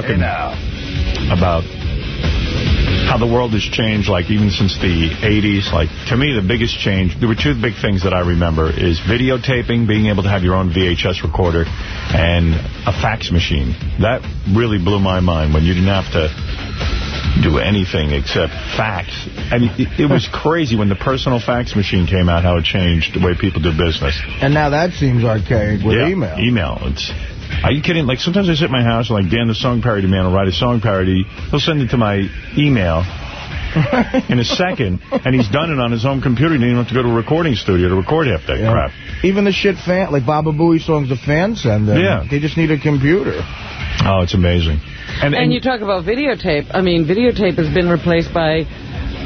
talking about how the world has changed, like even since the 80s. Like, to me, the biggest change, there were two big things that I remember, is videotaping, being able to have your own VHS recorder, and a fax machine. That really blew my mind when you didn't have to do anything except fax. And it, it was crazy when the personal fax machine came out, how it changed the way people do business. And now that seems archaic with yeah, email. Email. It's are you kidding? Like, sometimes I sit in my house and, like, Dan, the song parody man will write a song parody. He'll send it to my email in a second, and he's done it on his own computer. He didn't even have to go to a recording studio to record half that Yeah. crap. Even the shit fan, like Baba Booey songs the fans send them. Yeah. They just need a computer. Oh, it's amazing. And, And you talk about videotape. I mean, videotape has been replaced by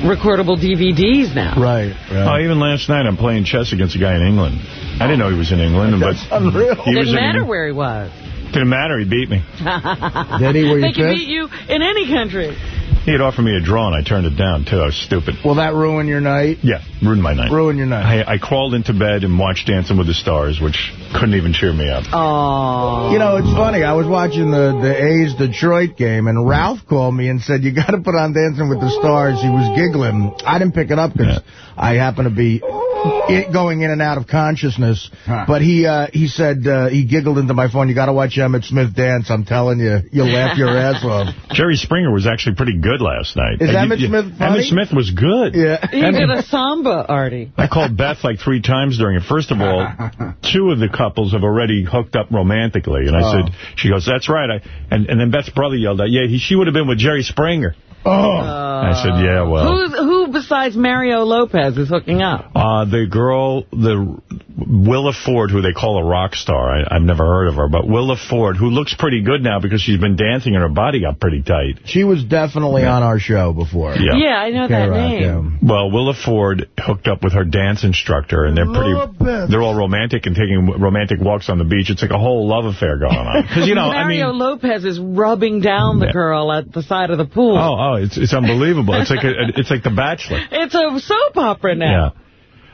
recordable DVDs now. Right, Oh, even last night I'm playing chess against a guy in England. I didn't know he was in England. That's but unreal. He Didn't matter England. where he was. Didn't matter. He beat me. Did he? Were you they can pissed? beat you in any country. He had offered me a draw, and I turned it down, too. I was stupid. Will that ruin your night? Yeah, ruined my night. Ruin your night. I, I crawled into bed and watched Dancing with the Stars, which couldn't even cheer me up. Oh. You know, it's funny. I was watching the, the A's Detroit game, and Ralph called me and said, you got to put on Dancing with the Stars. He was giggling. I didn't pick it up because I happen to be it going in and out of consciousness. But he uh, he said, uh, he giggled into my phone, you got to watch Emmitt Smith dance. I'm telling you, you'll laugh your ass off. Jerry Springer was actually pretty good last night. Is Uh, Emmitt you- Smith funny? Emmitt Smith was good. Yeah. He did a samba, Artie. I called Beth like three times during it. First of all, two of the couples have already hooked up romantically. And I Oh. said, she goes, that's right. I, and, and then Beth's brother yelled out, yeah, he, she would have been with Jerry Springer. Oh. I said, yeah, well. Who's, who besides Mario Lopez is hooking up? Uh, the girl, the Willa Ford, who they call a rock star. I, I've never heard of her, but Willa Ford, who looks pretty good now because she's been dancing and her body got pretty tight. She was definitely on our show before. Yeah. Yeah, I know that K-Rock, name. Well, Willa Ford hooked up with her dance instructor, and they're pretty. it. They're all romantic and taking romantic walks on the beach. It's like a whole love affair going on. Because you know, I Mario mean, Lopez is rubbing down the girl at the side of the pool. oh, oh, it's it's unbelievable. It's like a, it's like The Bachelor. It's a soap opera now. Yeah,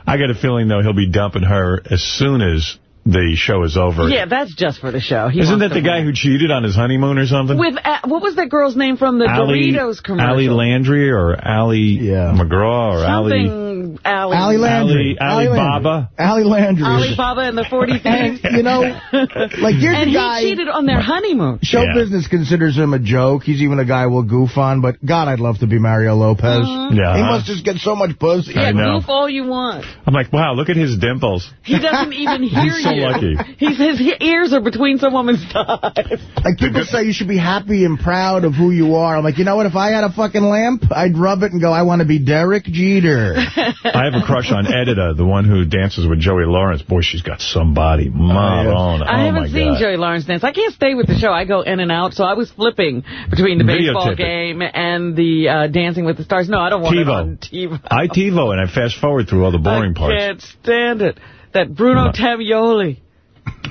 I got a feeling though he'll be dumping her as soon as the show is over. Yeah, that's just for the show. He Isn't that the to guy who cheated on his honeymoon or something? With, uh, what was that girl's name from the Ali, Doritos commercial? Ali Landry or Ali Yeah. McGraw or Ali Something Ali. Allie Landry. Ali- Allie Baba. Ali Landry. Alibaba and the 40 And, you know, like, here's and a he guy... cheated on their honeymoon. Show Yeah. business considers him a joke. He's even a guy we'll goof on, but God, I'd love to be Mario Lopez. Uh-huh. Yeah. He must just get so much pussy. I Yeah, know. goof all you want. I'm like, wow, look at his dimples. He doesn't even hear He's so you. lucky. He's, his ears are between some woman's thighs. Like, people say you should be happy and proud of who you are. I'm like, you know what? If I had a fucking lamp, I'd rub it and go, I want to be Derek Jeter. I have a crush on Edyta, the one who dances with Joey Lawrence. Boy, she's got some body. Maron. I oh, haven't my seen God. Joey Lawrence dance. I can't stay with the show. I go in and out, so I was flipping between the baseball game and the uh, Dancing with the Stars. No, I don't want it on TiVo. TiVo. I TiVo, and I fast forward through all the boring I parts. I can't stand it. That Bruno No. Tonioli.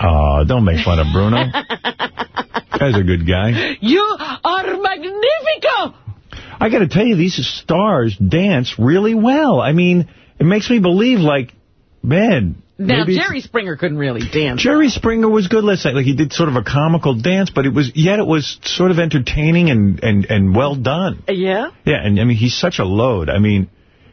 Oh, don't make fun of Bruno. Guy's a good guy. You are magnifico! I got to tell you, these stars dance really well. I mean, it makes me believe, like, man. Now, maybe Jerry Springer couldn't really dance. Jerry Springer was good last night. Like, he did sort of a comical dance, but it was, yet it was sort of entertaining and, and, and well done. Yeah? Yeah, and I mean, he's such a load. I mean,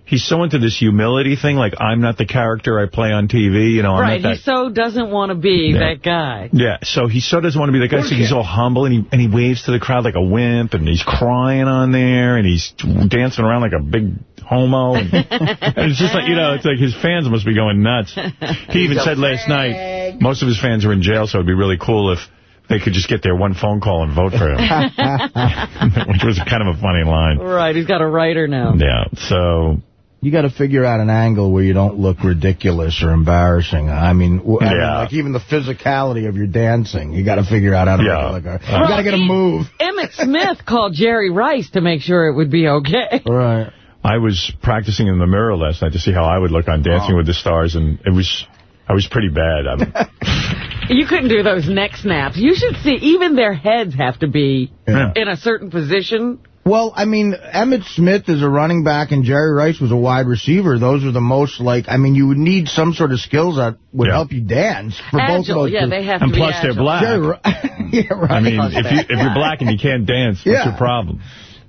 he's so into this humility thing, like, I'm not the character I play on TV, you know, I'm right, he so doesn't want to be Yeah. that guy. Yeah, so he so doesn't want to be that guy, so he's all humble, and he and he waves to the crowd like a wimp, and he's crying on there, and he's dancing around like a big homo. And, and it's just like, you know, it's like his fans must be going nuts. He even said last night, most of his fans are in jail, so it'd be really cool if they could just get their one phone call and vote for him. Which was kind of a funny line. Right, he's got a writer now. Yeah, so... You got to figure out an angle where you don't look ridiculous or embarrassing. I mean, w- I mean, like even the physicality of your dancing, you got to figure out how to Yeah. make it look. Uh, you got to get a move. Emmitt Smith called Jerry Rice to make sure it would be okay. Right. I was practicing in the mirror last night to see how I would look on Dancing Oh. with the Stars, and it was... I was pretty bad. I'm, You couldn't do those neck snaps. You should see, even their heads have to be Yeah. in a certain position. Well, I mean, Emmitt Smith is a running back and Jerry Rice was a wide receiver. Those are the most, like, I mean, you would need some sort of skills that would Yeah. help you dance for both of those. yeah, two. they have And to be plus, they're black. Jerry yeah, right. I mean, if, you, if you're black and you can't dance, what's Yeah. your problem?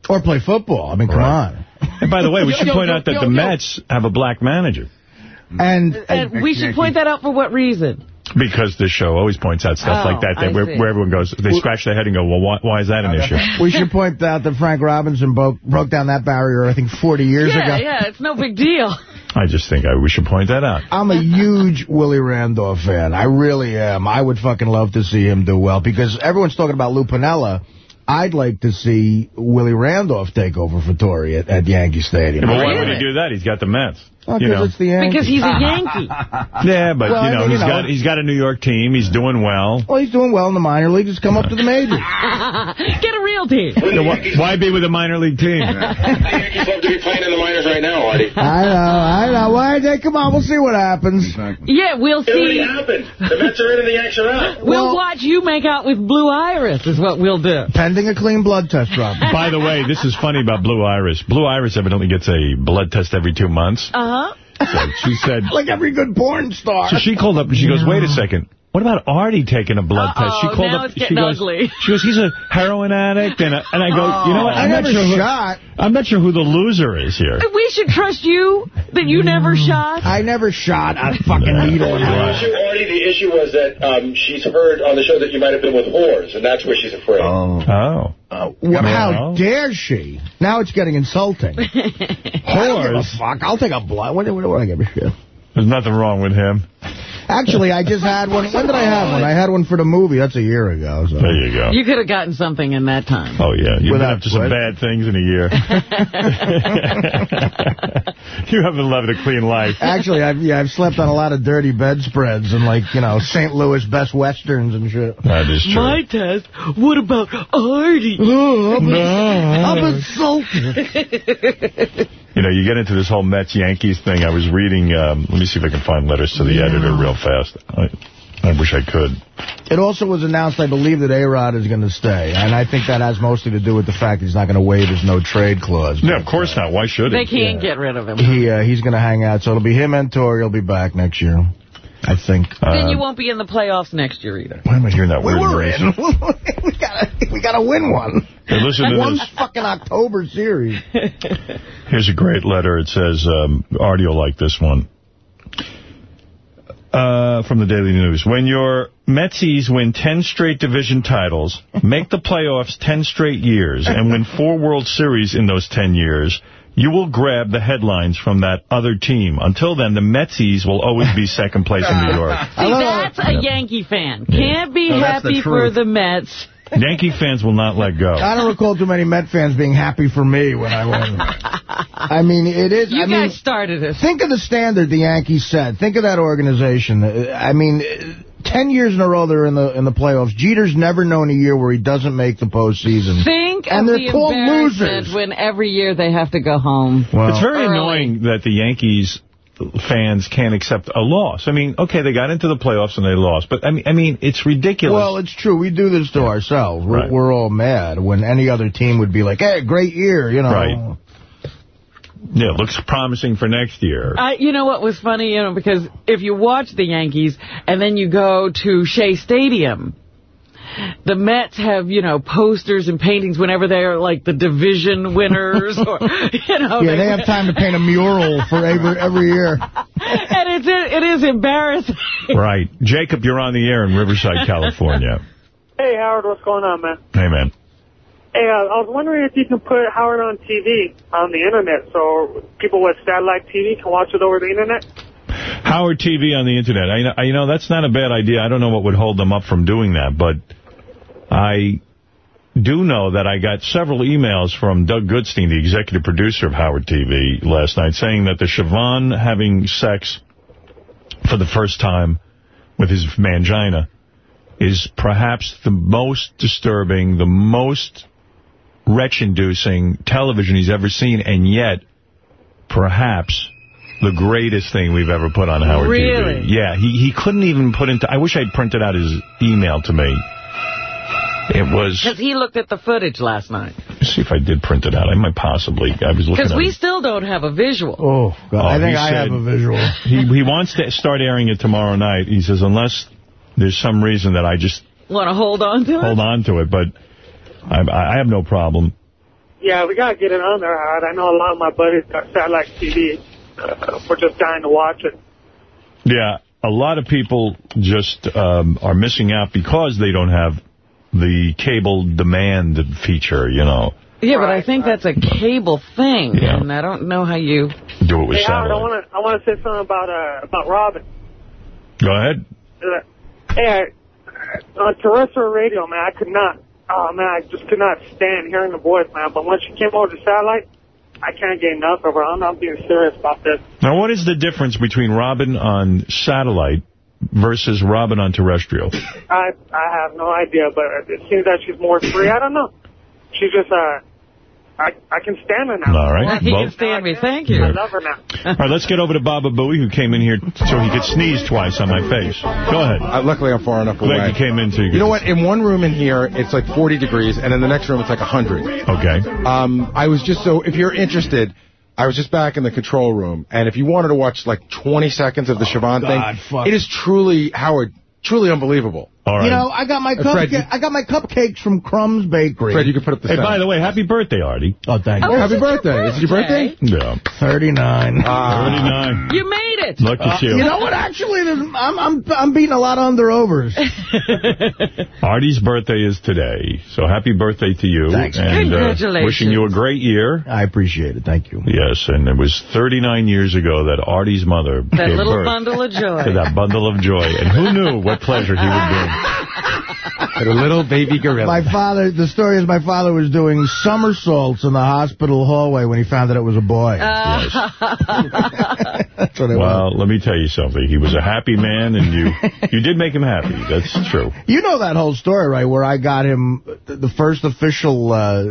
or play football. I mean, come Right. on. And by the way, we Yo, should yo, point yo, out that yo, the yo. Mets have a black manager. And, And we should point that out for what reason? Because this show always points out stuff Oh, like that, that where, where everyone goes, they scratch their head and go, well, why, why is that an issue? we should point out that Frank Robinson broke, broke down that barrier, I think, 40 years Yeah, ago. yeah, it's no big deal. I just think I, we should point that out. I'm a huge Willie Randolph fan. I really am. I would fucking love to see him do well because everyone's talking about Lou Piniella. I'd like to see Willie Randolph take over for Torre at, at Yankee Stadium. But why would he do that? He's got the Mets. Oh, you 'cause know. it's the Yankees. Because he's a Yankee. Yeah, but Well, you I know, mean, he's you know. got he's got a New York team. He's doing well. Well, he's doing well in the minor leagues. He's come up to the majors. Get a real team. So why, why be with a minor league team? The Yankees love to be playing in the minors right now, Artie. I know, I know. Why they come on? We'll see what happens. Yeah, we'll see. It already see. happened. The Mets are in and the Yanks are out. We'll Well- watch you make out with Blue Iris is what we'll do. Pending a clean blood test, Rob. By the way, this is funny about Blue Iris. Blue Iris evidently gets a blood test every two months. Uh-huh. Uh-huh. So she said, like every good porn star. so she called up and she goes, wait a second. What about Artie taking a blood Uh-oh, test? She called now up. it's she getting goes, ugly. She goes, he's a heroin addict, and I, and I go, you know what? I I'm not never sure. Who, shot. I'm not sure who the loser is here. We should trust you that you never shot. I never shot a fucking needle in The my issue, Artie, the issue was that um, she's heard on the show that you might have been with whores, and that's where she's afraid. Oh. Uh, well, how dare she? Now it's getting insulting. I don't give a Whores. fuck. I'll take a blood. What, what do I give a shit? There's nothing wrong with him. Actually, I just had one. When did I have one? I had one for the movie. That's a year ago. So. There you go. You could have gotten something in that time. Oh, yeah. You've been Without up to some bad things in a year. you haven't lived a clean life. Actually, I've yeah, I've slept on a lot of dirty bedspreads and like you know St. Louis best westerns and shit. That is true. My test? What about Artie? Oh, I'm, No. I'm insulted. You know, you get into this whole Mets-Yankees thing. I was reading, um, let me see if I can find letters to the editor real fast. I, I wish I could. It also was announced, I believe, that A-Rod is going to stay. And I think that has mostly to do with the fact that he's not going to waive his no-trade clause. No, of course not. Why should They can't get rid of him. He uh, He's going to hang out, so it'll be him and Torre. He'll be back next year, I think. then you Uh, won't be in the playoffs next year either. why am I hearing that We weird were noise? in. We gotta, win one. Hey, listen to One this. fucking October series. Here's a great letter. It says, um, Artie will like this one. Uh, from the Daily News. When your Metsies win 10 straight division titles, make the playoffs 10 straight years, and win four World Series in those 10 years, you will grab the headlines from that other team. Until then, the Metsies will always be second place in New York. See, that's a Yankee fan. Can't be No, that's the happy for the Mets. Yankee fans will not let go. I don't recall too many Met fans being happy for me when I won. I mean, it is. You I mean, guys started it. think of the standard the Yankees set. Think of that organization. I mean, uh, ten years in a row they're in the in the playoffs. Jeter's never known a year where he doesn't make the postseason. Think And of they're the called embarrassment losers. when every year they have to go home. Well, It's very Early. annoying that the Yankees fans can't accept a loss. I mean, okay, they got into the playoffs and they lost, but I mean, I mean, it's ridiculous. Well, it's true. We do this to ourselves. We're, Right. we're all mad when any other team would be like, hey, great year, you know. Right. yeah, it looks promising for next year. I, you know what was funny? You know, because if you watch the Yankees and then you go to Shea Stadium, the Mets have, you know, posters and paintings whenever they're like the division winners or, you know. Yeah, they have time to paint a mural for every, every year. And it's, it is embarrassing. right. Jacob, you're on the air in Riverside, California. Hey, Howard, what's going on, man? Hey, man. Hey, uh, I was wondering if you can put Howard on TV on the Internet so people with satellite TV can watch it over the Internet. Howard TV on the Internet. I, I, you know, that's not a bad idea. I don't know what would hold them up from doing that, but I do know that I got several emails from Doug Goodstein, the executive producer of Howard TV, last night, saying that the Siobhan having sex for the first time with his mangina is perhaps the most disturbing, the most retch-inducing television he's ever seen, and yet, perhaps, the greatest thing we've ever put on Howard Really? TV. Yeah, he, he couldn't even put into... I wish I'd printed out his email to me. It was... Because he looked at the footage last night. Let's see if I did print it out. I might possibly. I was looking Because we it. still don't have a visual. Oh, God. Oh, I think he I have a visual. He, he wants to start airing it tomorrow night. He says, unless there's some reason that I just Want to hold on to it? hold on to it. But I, I have no problem. Yeah, we gotta get it on there, Howard. I know a lot of my buddies got satellite TV. Uh, we're just dying to watch it. Yeah, a lot of people just um, are missing out because they don't have the cable demand feature, you know. Yeah, but I think that's a cable thing, Yeah. and I don't know how you... Do it with Hey, Howard, I satellite. want to I want to say something about uh, about Robin. Go ahead. Uh, hey, I, on terrestrial radio, man, I could not. Oh man, I just could not stand hearing the voice, man. But once she came over to satellite, I can't get enough of her. I'm not being serious about this. Now, what is the difference between Robin on satellite versus Robin on terrestrial? I I have no idea, but it seems that she's more free. I don't know. She's just uh, I I can stand her now. All right. He Well- can stand me. Thank you. I love her now. All right, let's get over to Baba Booey, who came in here so he could sneeze twice on my face. Go ahead. Uh, luckily, I'm far enough Glad away. you came in so you. You know what? In one room in here, it's like 40 degrees, and in the next room, it's like 100. Okay. Um, I was just so, if you're interested, I was just back in the control room, and if you wanted to watch like 20 seconds of the Siobhan God, thing, fuck. it is truly, Howard, truly unbelievable. All right. You know, I got my Uh, Fred, I got my cupcakes from Crumbs Bakery. Fred, you can put up the hey, sound. by the way, happy birthday, Artie. oh, thank you. Oh, Happy is birthday. Is it your birthday? Yeah. 39. Ah. 39. You made it! Look at you. you know what? Actually, I'm I'm I'm beating a lot of under overs. Artie's birthday is today, so happy birthday to you. Thanks. And, uh, Congratulations. wishing you a great year. I appreciate it. Thank you. Yes, and it was 39 years ago that Artie's mother That gave little birth bundle of joy. to that bundle of joy. And who knew what pleasure he would bring? And a little baby gorilla. My father, the story is my father was doing somersaults in the hospital hallway when he found that it was a boy. That's what it was. Well, let me tell you something. He was a happy man, and you you did make him happy. That's true. You know that whole story, right, where I got him, the first official uh,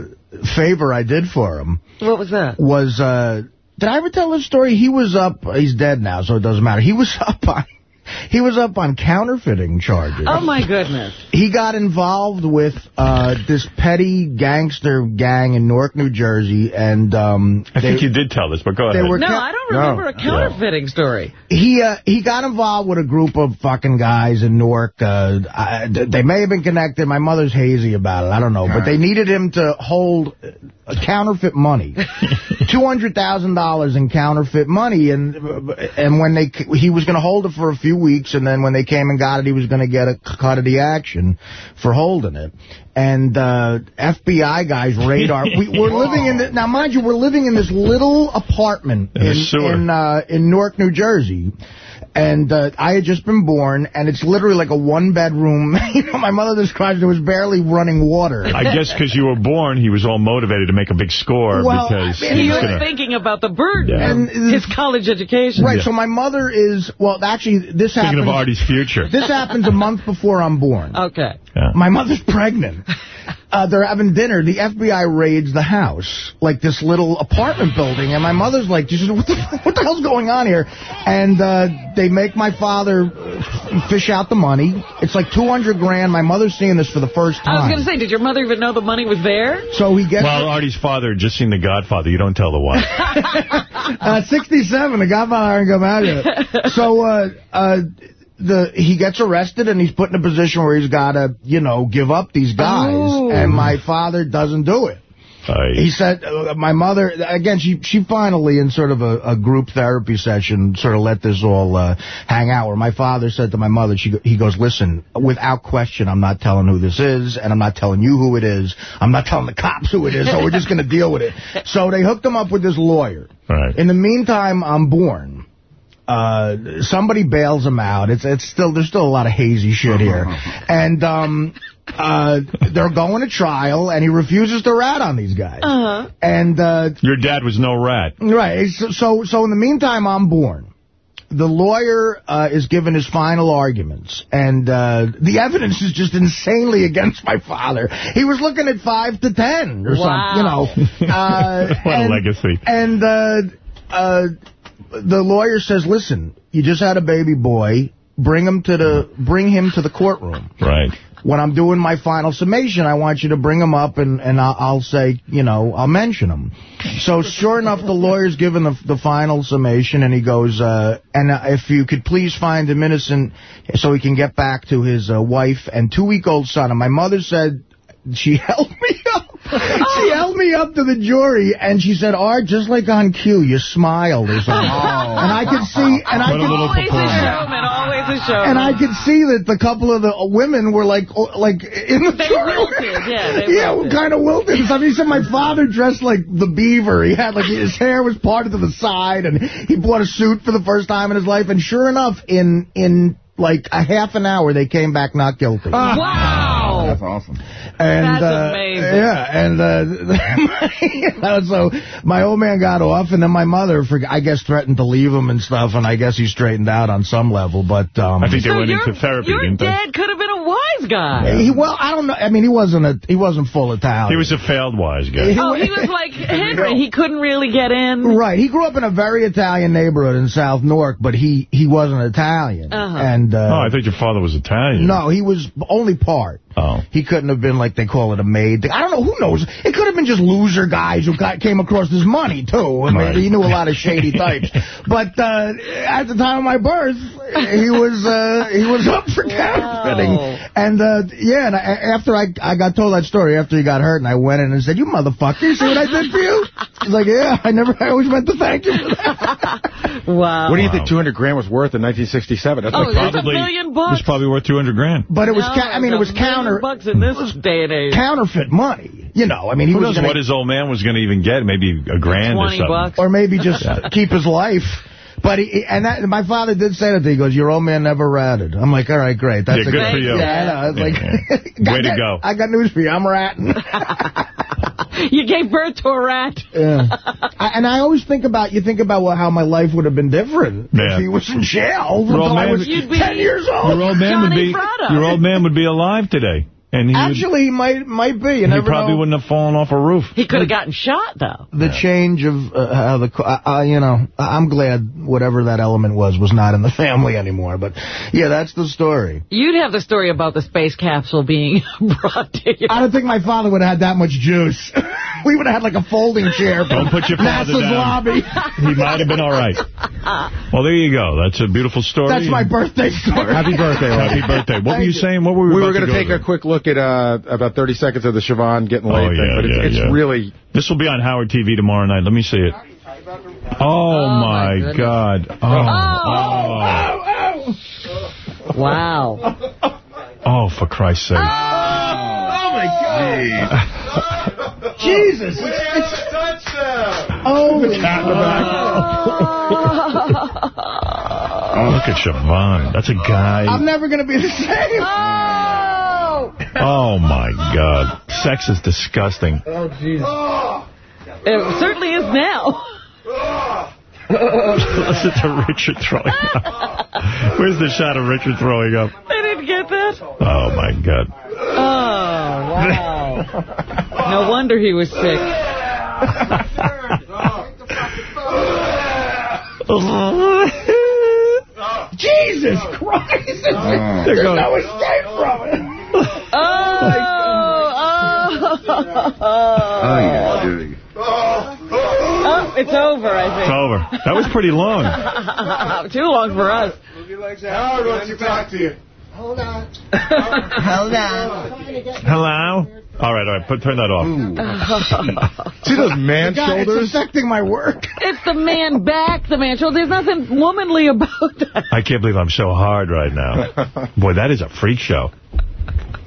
favor I did for him What was that? was, uh, did I ever tell this story? He was up, he's dead now, so it doesn't matter. He was up on, he was up on counterfeiting charges. Oh, my goodness. He got involved with uh, this petty gangster gang in Newark, New Jersey, and um, I they- think you did tell this, but go ahead. No, I don't remember No. a counterfeiting story. he uh, he got involved with a group of fucking guys in Newark. Uh, I, they may have been connected. My mother's hazy about it. I don't know. But they needed him to hold uh, counterfeit money. $200,000 in counterfeit money. And and when they he was going to hold it for a few weeks. And then when they came and got it, he was going to get a cut of the action for holding it. And uh, FBI guys radar. we, we're living in the, now, mind you, we're living in this little apartment In in in, uh, in Newark, New Jersey. And uh, I had just been born, and it's literally like a one-bedroom. you know, my mother describes it was barely running water. I guess because you were born, he was all motivated to make a big score Well, because I mean, he He was was going to... thinking about the burden Yeah. And- his college education. Right, Yeah. so my mother is, well, actually, this Thinking happens, of Artie's future. this happens a month before I'm born. Okay. Yeah. My mother's pregnant. Uh, they're having dinner. The FBI raids the house, like this little apartment building, and my mother's like, what the, what the hell's going on here? And uh, they make my father fish out the money. It's like 200 grand. My mother's seeing this for the first time. I was going to say, did your mother even know the money was there? so he gets Well, Artie's father had just seen The Godfather. You don't tell the wife. uh, 67. The Godfather hasn't come out yet. So uh, uh, the he gets arrested and he's put in a position where he's got to, you know, give up these guys. Oh. And my father doesn't do it. I- He said, uh, my mother, again, she she finally, in sort of a, a group therapy session, sort of let this all uh, hang out, where my father said to my mother, she he goes, listen, without question, I'm not telling who this is, and I'm not telling you who it is. I'm not telling the cops who it is, so we're just going to deal with it. So they hooked him up with this lawyer. Right. In the meantime, I'm born. Uh, somebody bails him out. It's it's still there's still a lot of hazy shit here, and um, uh, they're going to trial, and he refuses to rat on these guys. Uh-huh. And uh, Your dad was no rat. right, so, so so in the meantime, I'm born. The lawyer uh, is given his final arguments, and uh, the evidence is just insanely against my father. He was looking at five to ten or Wow. something, you know. Uh, What a legacy. And uh, uh, the lawyer says, "Listen, you just had a baby boy. Bring him to the bring him to the courtroom." Right. when I'm doing my final summation, I want you to bring him up, and, and I'll, I'll say, you know, I'll mention him. So sure enough, the lawyer's given the, the final summation, and he goes, uh, and uh, if you could please find him innocent so he can get back to his uh, wife and two-week-old son. And my mother said she held me up. She oh. held me up to the jury, and she said, Art, just like on cue, you smiled or something. And I could see... and I What a could, little Always a performer. showman, always a showman. and I could see that the couple of the women were like, oh, like in the They jury. wilted, yeah, they yeah, wilted. kind of wilted. and stuff. He said my father dressed like the beaver. He had like his hair was parted to the side, and he bought a suit for the first time in his life. And sure enough, in in like a half an hour, they came back not guilty. Wow. That's awesome. And, That's uh, amazing. Yeah, and uh, you know, so my old man got off, and then my mother, for, I guess, threatened to leave him and stuff, and I guess he straightened out on some level. But um, I think they So went into therapy, your didn't dad could have been a wise guy. he well, I don't know. I mean, he wasn't a he wasn't full Italian. He was a failed wise guy. Oh, he was like Henry. He couldn't really get in. Right, he grew up in a very Italian neighborhood in South Newark, but he he wasn't Italian. Uh-huh. And uh, Oh, I thought your father was Italian. no, he was only part. Oh. He couldn't have been like they call it a made. I don't know. Who knows? It could have been just loser guys who got came across his money too. I mean, Right. he knew a lot of shady types. But uh, at the time of my birth, he was uh, he was up for counterfeiting. And uh, yeah, and I, after I I got told that story after he got hurt, and I went in and said, "You motherfucker, you see what I did for you?" He's like, "Yeah, I never. I always meant to thank you for that." Wow. What do you think 200 grand was worth in 1967? That's Oh, like that's a Probably, million It was probably worth 200 grand. But it was, No, ca- I mean, it was counter bucks in this day and age. counterfeit money. You know, I mean, he Who was knows gonna, what his old man was going to even get? Maybe a grand or something. bucks. or maybe just keep his life. But he, and that, my father did say that. He goes, "Your old man never ratted." I'm like, "All right, great. That's Yeah, a good for you. Yeah, I know. It's Yeah, like, yeah. Way to go. I got news for you. I'm ratting. You gave birth to a rat. yeah. I, and I always think about you think about well, how my life would have been different Yeah. if he was in jail Your old until I man was would- be- 10 years old. Your old man would be Bravo. your old man would be alive today, and he would, Actually, he might might be. You he probably know. wouldn't have fallen off a roof. He could have gotten shot, though. the change of uh, how the, uh, uh, you know, I'm glad whatever that element was was not in the family anymore. But yeah, that's the story. You'd have the story about the space capsule being brought to you. I don't think my father would have had that much juice. we would have had like a folding chair. from Don't put your father NASA's down. lobby. He might have been all right. Well, there you go. That's a beautiful story. That's my birthday story. Happy birthday, Happy birthday. What were you you. saying? What were we We were going to to go take a quick look at uh, about 30 seconds of the Siobhan getting laid Oh, thing, yeah, but it's, yeah, it's yeah. really... This will be on Howard TV tomorrow night. Let me see it. Oh, my my, goodness. God. Oh. Wow. Oh, for Christ's sake. Oh, my God. Jesus. It's, it's, oh, Oh, look at Siobhan. That's a guy. I'm never going to be the same. Oh! Oh, my God. Sex is disgusting. Oh, Jesus. It certainly is now. Listen to Richard throwing up. Where's the shot of Richard throwing up? I didn't get that. Oh, my God. Oh, wow. No wonder he was sick. Jesus Christ. There's no escape from it. Oh, oh, Oh, Oh yeah, dude. oh, it's over, I think. It's over. That was pretty long. Too long for us. Howard wants to talk to you. Hold on. Hello? All right, all right. Put, turn that off. See those man God, it's affecting my work. It's the man back, the man shoulder. There's nothing womanly about that. I can't believe I'm so hard right now. Boy, that is a freak show.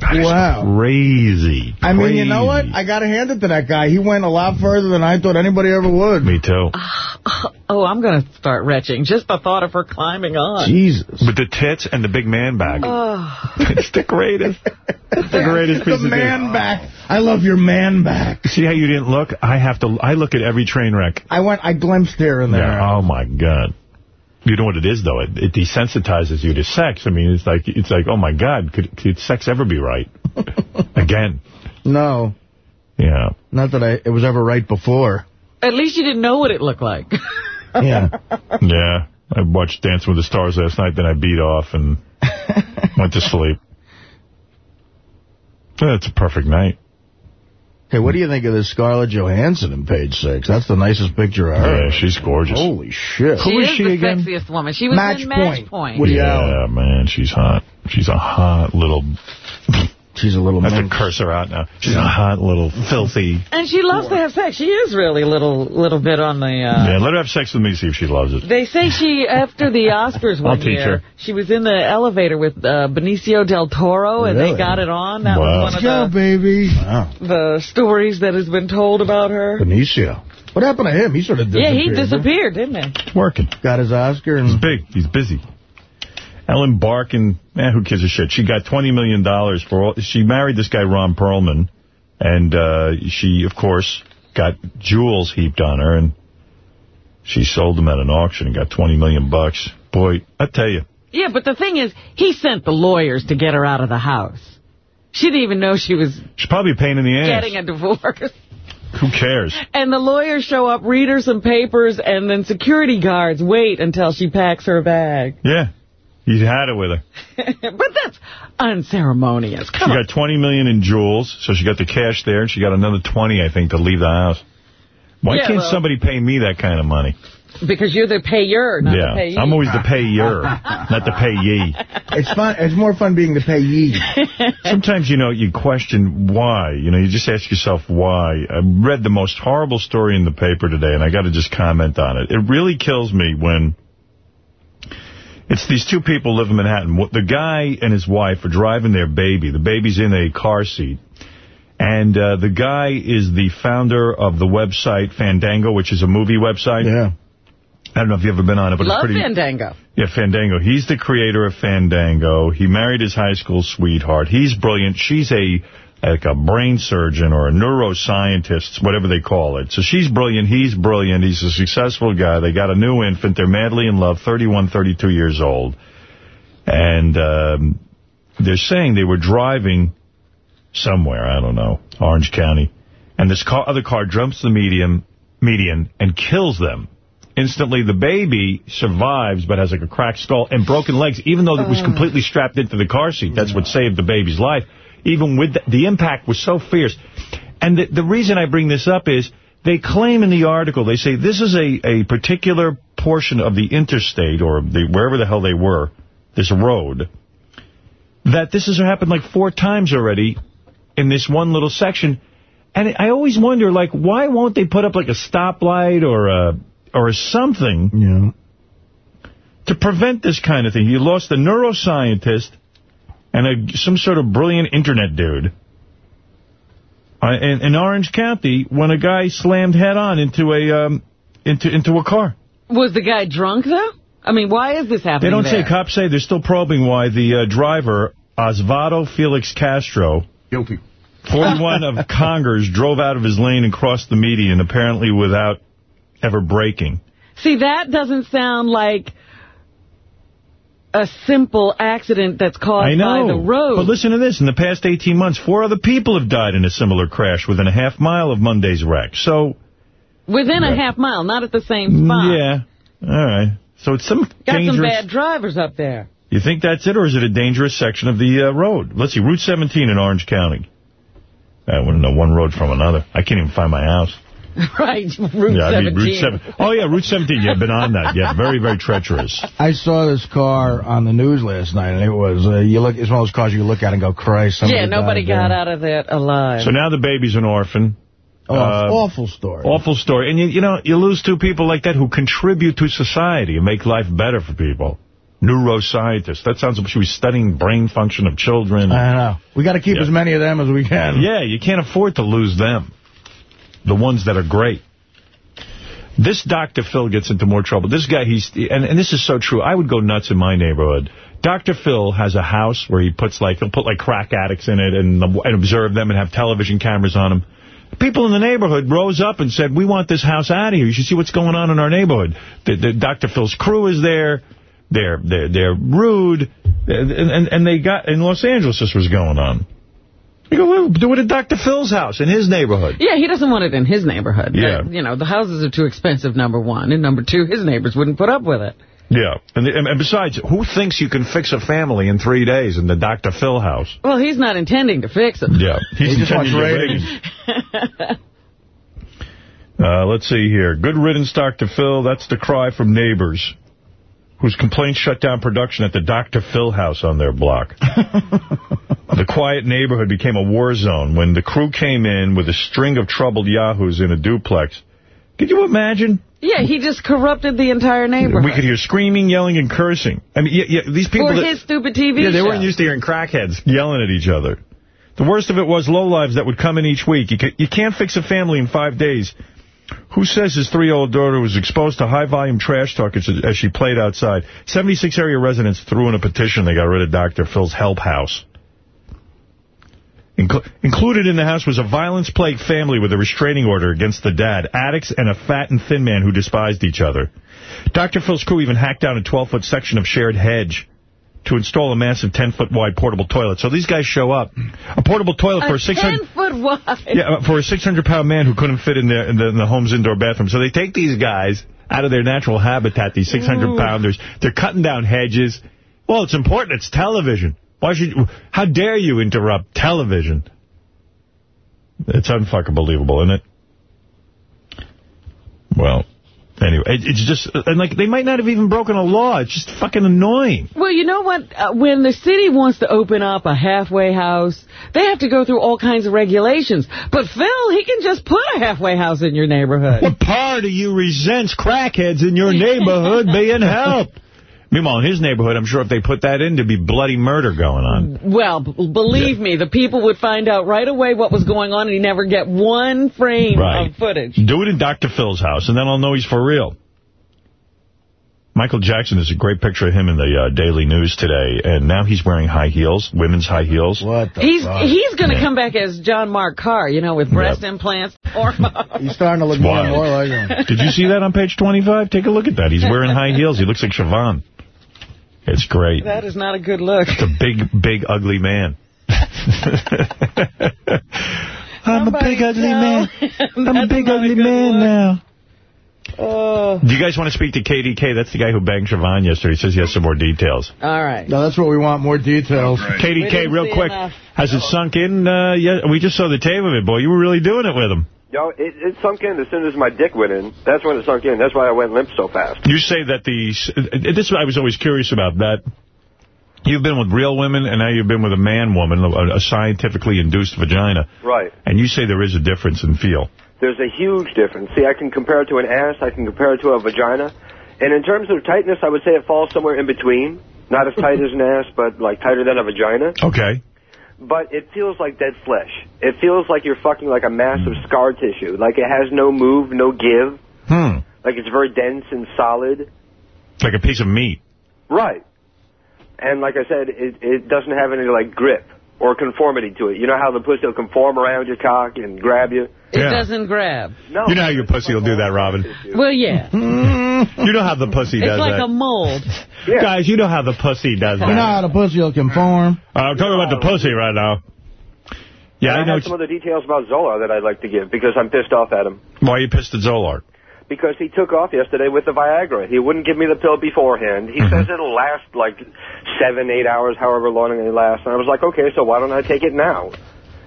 That is Wow. crazy. I mean, you know what? I got to hand it to that guy. He went a lot further than I thought anybody ever would. Me too. Oh, I'm going to start retching. Just the thought of her climbing on. Jesus. With the tits and the big man back. Oh. it's the greatest. It's the greatest piece The of man dick. back. I love your man back. See how you didn't look? I have to. I look at every train wreck. I went, I glimpsed here and there. Yeah. Oh my God. You know what it is though? It, it desensitizes you to sex. I mean, it's like it's like, oh my God, could, could sex ever be right? Again. No, Yeah. not that I, it was ever right before. At least you didn't know what it looked like. Yeah. Yeah. I watched Dancing with the Stars last night, then I beat off and went to sleep. That's a perfect night. Hey, what do you think of this Scarlett Johansson in page six? That's the nicest picture I heard. Yeah, she's gorgeous. Holy shit. She Who is is she the again? sexiest woman. She was Match in Match Point. Point. Woody yeah, Allen. man, she's hot. She's a hot little... She's a little I have to curse her out now. She's a hot little filthy... And she loves to have sex. She is really a little, little bit on the... Uh, Yeah, let her have sex with me, see if she loves it. They say she, after the Oscars one teach year, her. she was in the elevator with uh, Benicio del Toro, and they got it on. That Wow. was Let's go, one of baby. Wow. the, the stories that has been told about her. Benicio. What happened to him? He sort of disappeared. Yeah, he disappeared, didn't he? It's working. Got his Oscar And He's big. He's busy. Ellen Barkin, eh, who gives a shit? She got $20 million for all... She married this guy, Ron Perlman, and uh, she, of course, got jewels heaped on her, and she sold them at an auction and got 20 million bucks. Boy, I tell you, Yeah, but the thing is, he sent the lawyers to get her out of the house. She didn't even know she was she's probably a pain in the ass. getting a divorce. Who cares? And the lawyers show up, read her some papers, and then security guards wait until she packs her bag. Yeah, he had it with her. but that's unceremonious. She on. got 20 million in jewels, so she got the cash there, and she got another 20 I think, to leave the house. Why Yeah, can't well- somebody pay me that kind of money? Because you're the payer, not the yeah, payee. I'm always the payer, not the payee. It's fun. It's more fun being the payee. Sometimes, you know, you question why. You know, you just ask yourself why. I read the most horrible story in the paper today, and I got to just comment on it. It really kills me when it's these two people live in Manhattan. The guy and his wife are driving their baby. The baby's in a car seat. And uh, the guy is the founder of the website Fandango, which is a movie website. Yeah. I don't know if you've ever been on it, but Love it's pretty... Fandango. Yeah, Fandango. He's the creator of Fandango. He married his high school sweetheart. He's brilliant. She's a like a brain surgeon or a neuroscientist, whatever they call it. So she's brilliant. He's brilliant. He's a successful guy. They got a new infant. They're madly in love, 31, 32 years old. And um, they're saying they were driving somewhere, I don't know, Orange County, and this car, other car jumps the median, median and kills them. Instantly, the baby survives, but has like a cracked skull and broken legs, even though it was completely strapped into the car seat. That's what saved the baby's life. Even with the, the impact was so fierce. And the, the reason I bring this up is they claim in the article, they say this is a, a particular portion of the interstate or the wherever the hell they were, this road, that this has happened like four times already in this one little section. And I always wonder, like, why won't they put up like a stoplight or a or something Yeah. to prevent this kind of thing? You lost a neuroscientist and a, some sort of brilliant internet dude uh, in, in Orange County when a guy slammed head on into a um, into into a car. Was the guy drunk, though? I mean, why is this happening They don't there? say. Cops say they're still probing why the uh, driver, Osvaldo Felix Castro, Guilty. 41 of Congers, drove out of his lane and crossed the median, apparently without ever braking. See, that doesn't sound like a simple accident that's caused know. by the road. But listen to this. In the past 18 months, four other people have died in a similar crash within a half mile of Monday's wreck. So, Within a half mile, not at the same spot. yeah. All right. So it's some Got dangerous... some bad drivers up there. You think that's it, or is it a dangerous section of the uh, road? Let's see, Route 17 in Orange County. I wouldn't know one road from another. I can't even find my house. right, Route yeah, I 17. mean, Route 7. Oh, yeah, Route 17. Yeah, been on that. Yeah, very, very treacherous. I saw this car on the news last night, and it was, uh, you look, it's one of those cars you look at and go, Christ, somebody Yeah, nobody got there. out of that alive. So now the baby's an orphan. Oh, Uh, awful story. Awful story. And, you, you know, you lose two people like that who contribute to society and make life better for people. Neuroscientists. That sounds like she was studying brain function of children. I know. We got to keep Yeah. as many of them as we can. Yeah, you can't afford to lose them. The ones that are great. This Dr. Phil gets into more trouble. This guy, he's, and, and this is so true. I would go nuts in my neighborhood. Dr. Phil has a house where he puts like, he'll put like crack addicts in it and, and observe them and have television cameras on them. People in the neighborhood rose up and said, we want this house out of here. You should see what's going on in our neighborhood. The, the, Dr. Phil's crew is there. They're, they're, they're rude. And, and, and they got, in Los Angeles, this was going on. You go, well, do it at Dr. Phil's house in his neighborhood. Yeah, he doesn't want it in his neighborhood. Yeah. You know, the houses are too expensive, number one. And number two, his neighbors wouldn't put up with it. Yeah. And, and, and besides, who thinks you can fix a family in three days in the Dr. Phil house? Well, he's not intending to fix it. Yeah. He's He just wants intending to ratings. Uh, let's see here. Good riddance, Dr. Phil. That's the cry from neighbors whose complaints shut down production at the Dr. Phil house on their block. the quiet neighborhood became a war zone when the crew came in with a string of troubled yahoos in a duplex. Could you imagine? Yeah, he just corrupted the entire neighborhood. We could hear screaming, yelling, and cursing. I mean, yeah, yeah, these people... For that- his stupid TV Yeah, they show. weren't used to hearing crackheads yelling at each other. The worst of it was lowlives that would come in each week. You, ca you can't fix a family in five days. Who says his three-year-old daughter was exposed to high-volume trash talk as, she played outside? 76 area residents threw in a petition. They got rid of Dr. Phil's help house. Inclu included in the house was a violence-plagued family with a restraining order against the dad, addicts, and a fat and thin man who despised each other. Dr. Phil's crew even hacked down a 12-foot section of shared hedge to install a massive 10-foot wide portable toilet. So these guys show up. A portable toilet for a a 600... 10-foot wide. Yeah, for a 600-pound man who couldn't fit in the, in the in the home's indoor bathroom. So they take these guys out of their natural habitat, these 600-pounders. They're cutting down hedges. Well, it's important. It's television. Why should? You, how dare you interrupt television? It's unfucking believable, isn't it? Well, anyway, it, it's just, and like, they might not have even broken a law. It's just fucking annoying. Well, you know what? Uh, when the city wants to open up a halfway house, they have to go through all kinds of regulations. But Phil, he can just put a halfway house in your neighborhood. What part of you resents crackheads in your neighborhood being helped? Meanwhile, in his neighborhood, I'm sure if they put that in, there'd be bloody murder going on. Well, b- believe me, the people would find out right away what was going on and he'd never get one frame Right. of footage. Do it in Dr. Phil's house, and then I'll know he's for real. Michael Jackson is a great picture of him in the uh, Daily News today, and now he's wearing high heels, women's high heels. What the He's fuck? he's going to Yeah. come back as John Mark Karr, you know, with breast Yep. implants. Hormones. He's starting to look more and more like him. Did you see that on page 25? Take a look at that. He's wearing high heels. He looks like Siobhan. It's great. That is not a good look. It's a big, big, ugly man. I'm a big, ugly man. I'm a big, ugly man now. Oh. Do you guys want to speak to KDK? That's the guy who banged Siobhan yesterday. He says he has some more details. All right. No, that's what we want, more details. We KDK, real quick, enough. has it sunk in? Uh, yeah, we just saw the tape of it, boy. You were really doing it with him. Yo, it, it sunk in as soon as my dick went in. That's when it sunk in. That's why I went limp so fast. You say that the uh, this I was always curious about that. You've been with real women, and now you've been with a man woman, a, a scientifically induced vagina, Right. and you say there is a difference in feel. There's a huge difference. See, I can compare it to an ass. I can compare it to a vagina. And in terms of tightness, I would say it falls somewhere in between. Not as tight as an ass, but like tighter than a vagina. Okay. But it feels like dead flesh. It feels like you're fucking like a massive scar tissue. Like it has no move, no give. Hmm. Like it's very dense and solid. Like a piece of meat. Right. And like I said, it, it doesn't have any like grip or conformity to it. You know how the pussy will conform around your cock and grab you? It Yeah. doesn't grab. No. You know how your pussy will do that, Robin. Well, yeah. You know how the pussy does it. It's like that. a mold. Yeah. Guys, you know how the pussy does You know how the pussy will conform. Uh, I'm talking about the pussy right now. Yeah, And I I know. have some other details about Zolar that I'd like to give because I'm pissed off at him. Why are you pissed at Zolar? Because he took off yesterday with the Viagra. He wouldn't give me the pill beforehand. He Mm-hmm. says it'll last like seven, eight hours, however long it lasts. And I was like, okay, so why don't I take it now?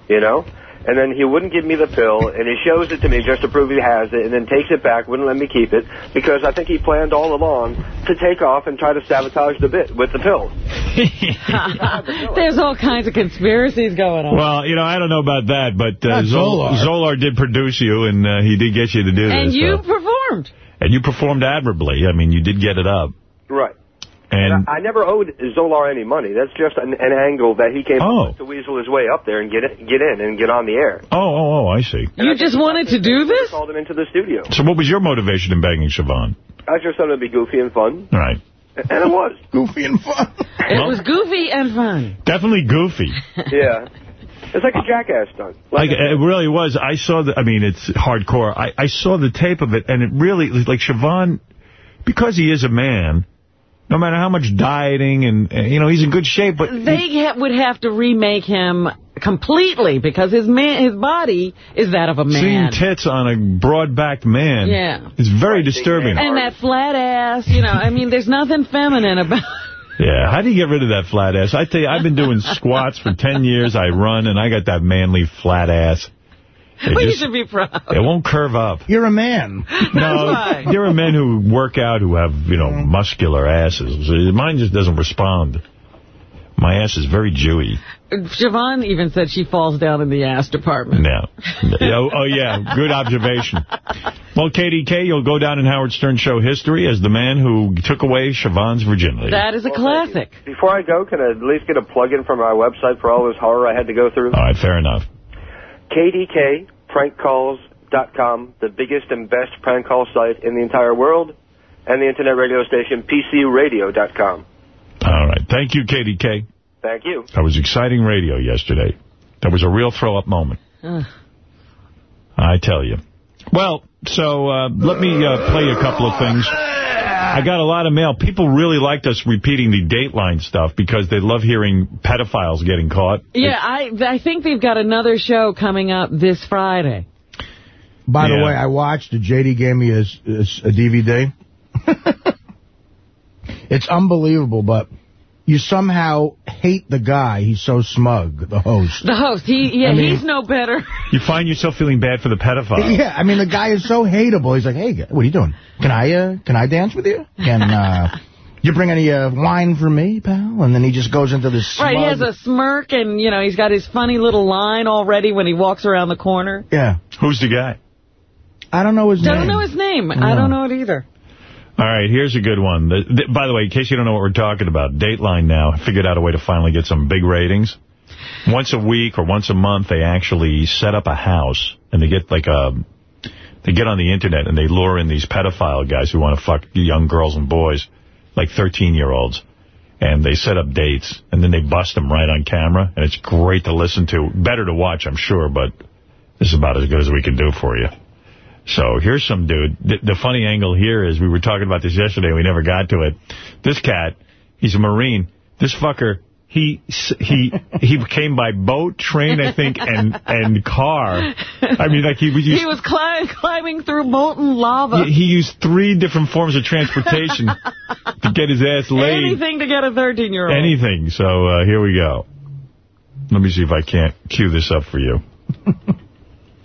You know? And then he wouldn't give me the pill, and he shows it to me just to prove he has it, and then takes it back, wouldn't let me keep it, because I think he planned all along to take off and try to sabotage the bit with the pill. There's all kinds of conspiracies going on. Well, you know, I don't know about that, but uh, Zol- Zolar. Zolar did produce you, and uh, he did get you to do and this. And you so- performed. and you performed admirably. I mean, you did get it up. Right. And And I, I never owed Zolar any money. That's just an, an angle that he came Oh. up with to weasel his way up there and get it, get in and get on the air. oh, oh, oh, I see. You just wanted to do this? Called him into the studio. So what was your motivation in banging Siobhan? I just thought it'd be goofy and fun, All right. and it was. Goofy and fun. It Well- was goofy and fun. Definitely goofy. Yeah. It's like a jackass stunt. Like, Like, it really was. I saw the, I mean, it's hardcore. I, I saw the tape of it, and it really, like, Siobhan, because he is a man, no matter how much dieting and, and, you know, he's in good shape, but... They ha would have to remake him completely because his man, his body is that of a man. Seeing tits on a broad-backed man Yeah. is very disturbing. And that flat ass, you know, I mean, there's nothing feminine about Yeah, how do you get rid of that flat ass? I tell you, I've been doing squats for 10 years. I run, and I got that manly flat ass. It, Well, you should be proud. it won't curve up. You're a man. No, there are men who work out who have, you know, mm. muscular asses. Mine just doesn't respond. My ass is very Jewy. Siobhan even said she falls down in the ass department. No. oh, oh, yeah. Good observation. Well, KDK, you'll go down in Howard Stern show history as the man who took away Siobhan's virginity. That is a classic. Before I go, can I at least get a plug-in for my website for all this horror I had to go through? All right, fair enough. KDKPrankCalls.com, the biggest and best prank call site in the entire world, and the internet radio station PCRadio.com. All right. Thank you, KDK. Thank you. That was exciting radio yesterday. That was a real throw-up moment. Ugh. I tell you. Well, so uh, let me uh, play a couple of things. I got a lot of mail. People really liked us repeating the Dateline stuff because they love hearing pedophiles getting caught. Yeah, I I think they've got another show coming up this Friday. By Yeah. the way, I watched. JD gave me a, a, a DVD. it's unbelievable, but you somehow hate the guy. He's so smug, the host. The host, he yeah, I mean- he's no better. You find yourself feeling bad for the pedophile. Yeah, I mean, the guy is so hateable. He's like, hey, what are you doing? Can I uh, can I dance with you? Can uh, you bring any uh, wine for me, pal? And then he just goes into this Right, he has a smirk and, you know, he's got his funny little line already when he walks around the corner. Yeah. Who's the guy? I don't know his Don't name. know his name. I don't know it either. All right, here's a good one. The, the- by the way, in case you don't know what we're talking about, Dateline now figured out a way to finally get some big ratings. Once a week or once a month, they actually set up a house, and they get like a... They get on the internet, and they lure in these pedophile guys who want to fuck young girls and boys, like 13-year-olds. And they set up dates, and then they bust them right on camera, and it's great to listen to. Better to watch, I'm sure, but this is about as good as we can do for you. So here's some dude. The, the funny angle here is we were talking about this yesterday. and We never got to it. This cat, he's a Marine. This fucker, he he he came by boat, train, I think, and and car. I mean, like he was. He was cli climbing through molten lava. He, he used three different forms of transportation to get his ass laid. Anything to get a 13-year-old. Anything. So uh, here we go. Let me see if I can't cue this up for you.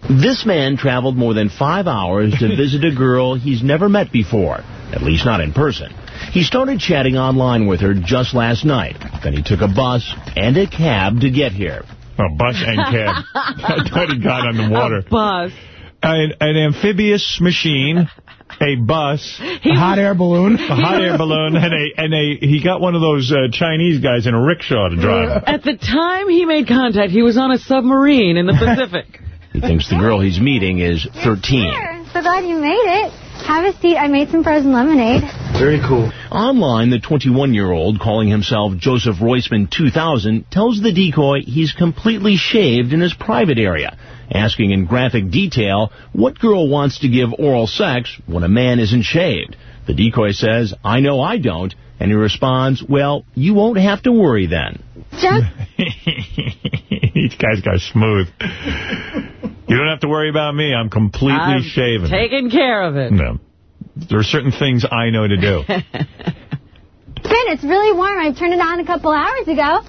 This man traveled more than five hours to visit a girl he's never met before, at least not in person. He started chatting online with her just last night. Then he took a bus and a cab to get here. A bus and cab. I thought he got on the water. A bus. An, an amphibious machine, a bus, a hot air balloon, a hot air balloon, and a and a he got one of those uh, Chinese guys in a rickshaw to drive. At the time he made contact, he was on a submarine in the Pacific. He thinks the girl he's meeting is 13. So glad you made it. Have a seat. I made some frozen lemonade. Very cool. Online, the 21-year-old, calling himself Joseph Roisman 2000, tells the decoy he's completely shaved in his private area, asking in graphic detail what girl wants to give oral sex when a man isn't shaved. The decoy says, I know I don't, and he responds, well, you won't have to worry then. Just These guys got smooth. You don't have to worry about me. I'm completely I'm shaven. Taking care of it. No. There are certain things I know to do. Ben, it's really warm. I turned it on a couple hours ago.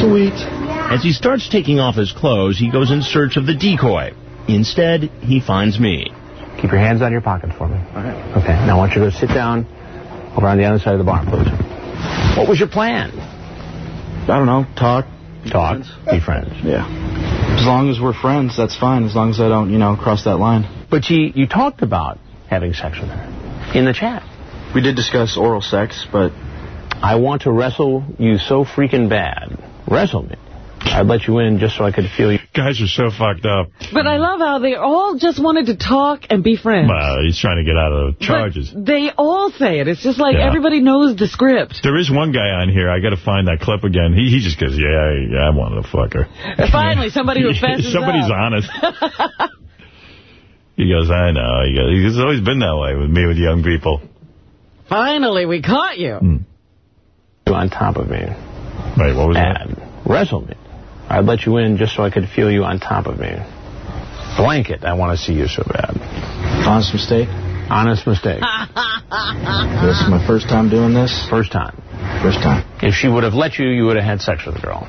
Sweet. As he starts taking off his clothes, he goes in search of the decoy. Instead, he finds me. Keep your hands on your pocket for me. All right. Okay, now I want you to go sit down over on the other side of the bar, please. What was your plan? I don't know, talk. Talk, be friends. Yeah. As long as we're friends, that's fine. As long as I don't, you know, cross that line. But you, you talked about having sex with her in the chat. We did discuss oral sex, but... I want to wrestle you so freaking bad. Wrestle me. I'd let you in just so I could feel you. Guys are so fucked up. But I love how they all just wanted to talk and be friends. Well, he's trying to get out of the charges. But they all say it. It's just like Yeah. everybody knows the script. There is one guy on here. I got to find that clip again. He he just goes, yeah, yeah, I wanted to fuck her. Finally, somebody who fesses Somebody's up. honest. He goes, I know. He goes, it's always been that way with me with young people. Finally, we caught you. Hmm. on top of me. Wait, what was and that? wrestle me. I'd let you in just so I could feel you on top of me. Blanket, I want to see you so bad. Honest mistake? Honest mistake. This is my first time doing this? First time. First time. If she would have let you, you would have had sex with the girl.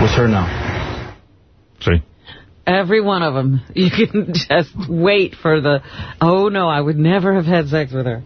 What's her now? See? Every one of them. You can just wait for the, oh, no, I would never have had sex with her.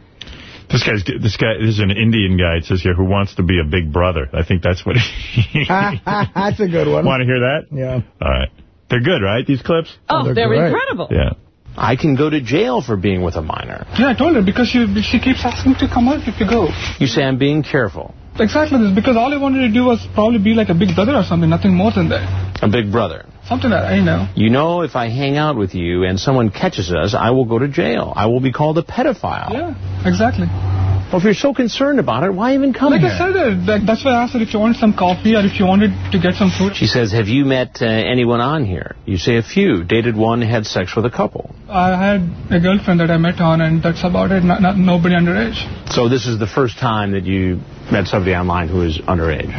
This guy's this guy this is an Indian guy. It says here who wants to be a big brother. I think that's what. He That's a good one. Want to hear that? Yeah. All right. They're good, right? These clips. Oh, they're they're, incredible. Yeah. I can go to jail for being with a minor. Yeah, I told her because she she keeps asking to come out if you go. You say I'm being careful. Exactly this, because all I wanted to do was probably be like a big brother or something, nothing more than that. A big brother. Something that I know. You know, if I hang out with you and someone catches us, I will go to jail. I will be called a pedophile. Yeah, exactly. Well, if you're so concerned about it, why even come like here? Like I said, uh, that's why I asked her if you wanted some coffee or if you wanted to get some food. She says, have you met uh, anyone on here? You say a few. Dated one, had sex with a couple. I had a girlfriend that I met on, and that's about it. Not, not nobody underage. So this is the first time that you met somebody online who is underage.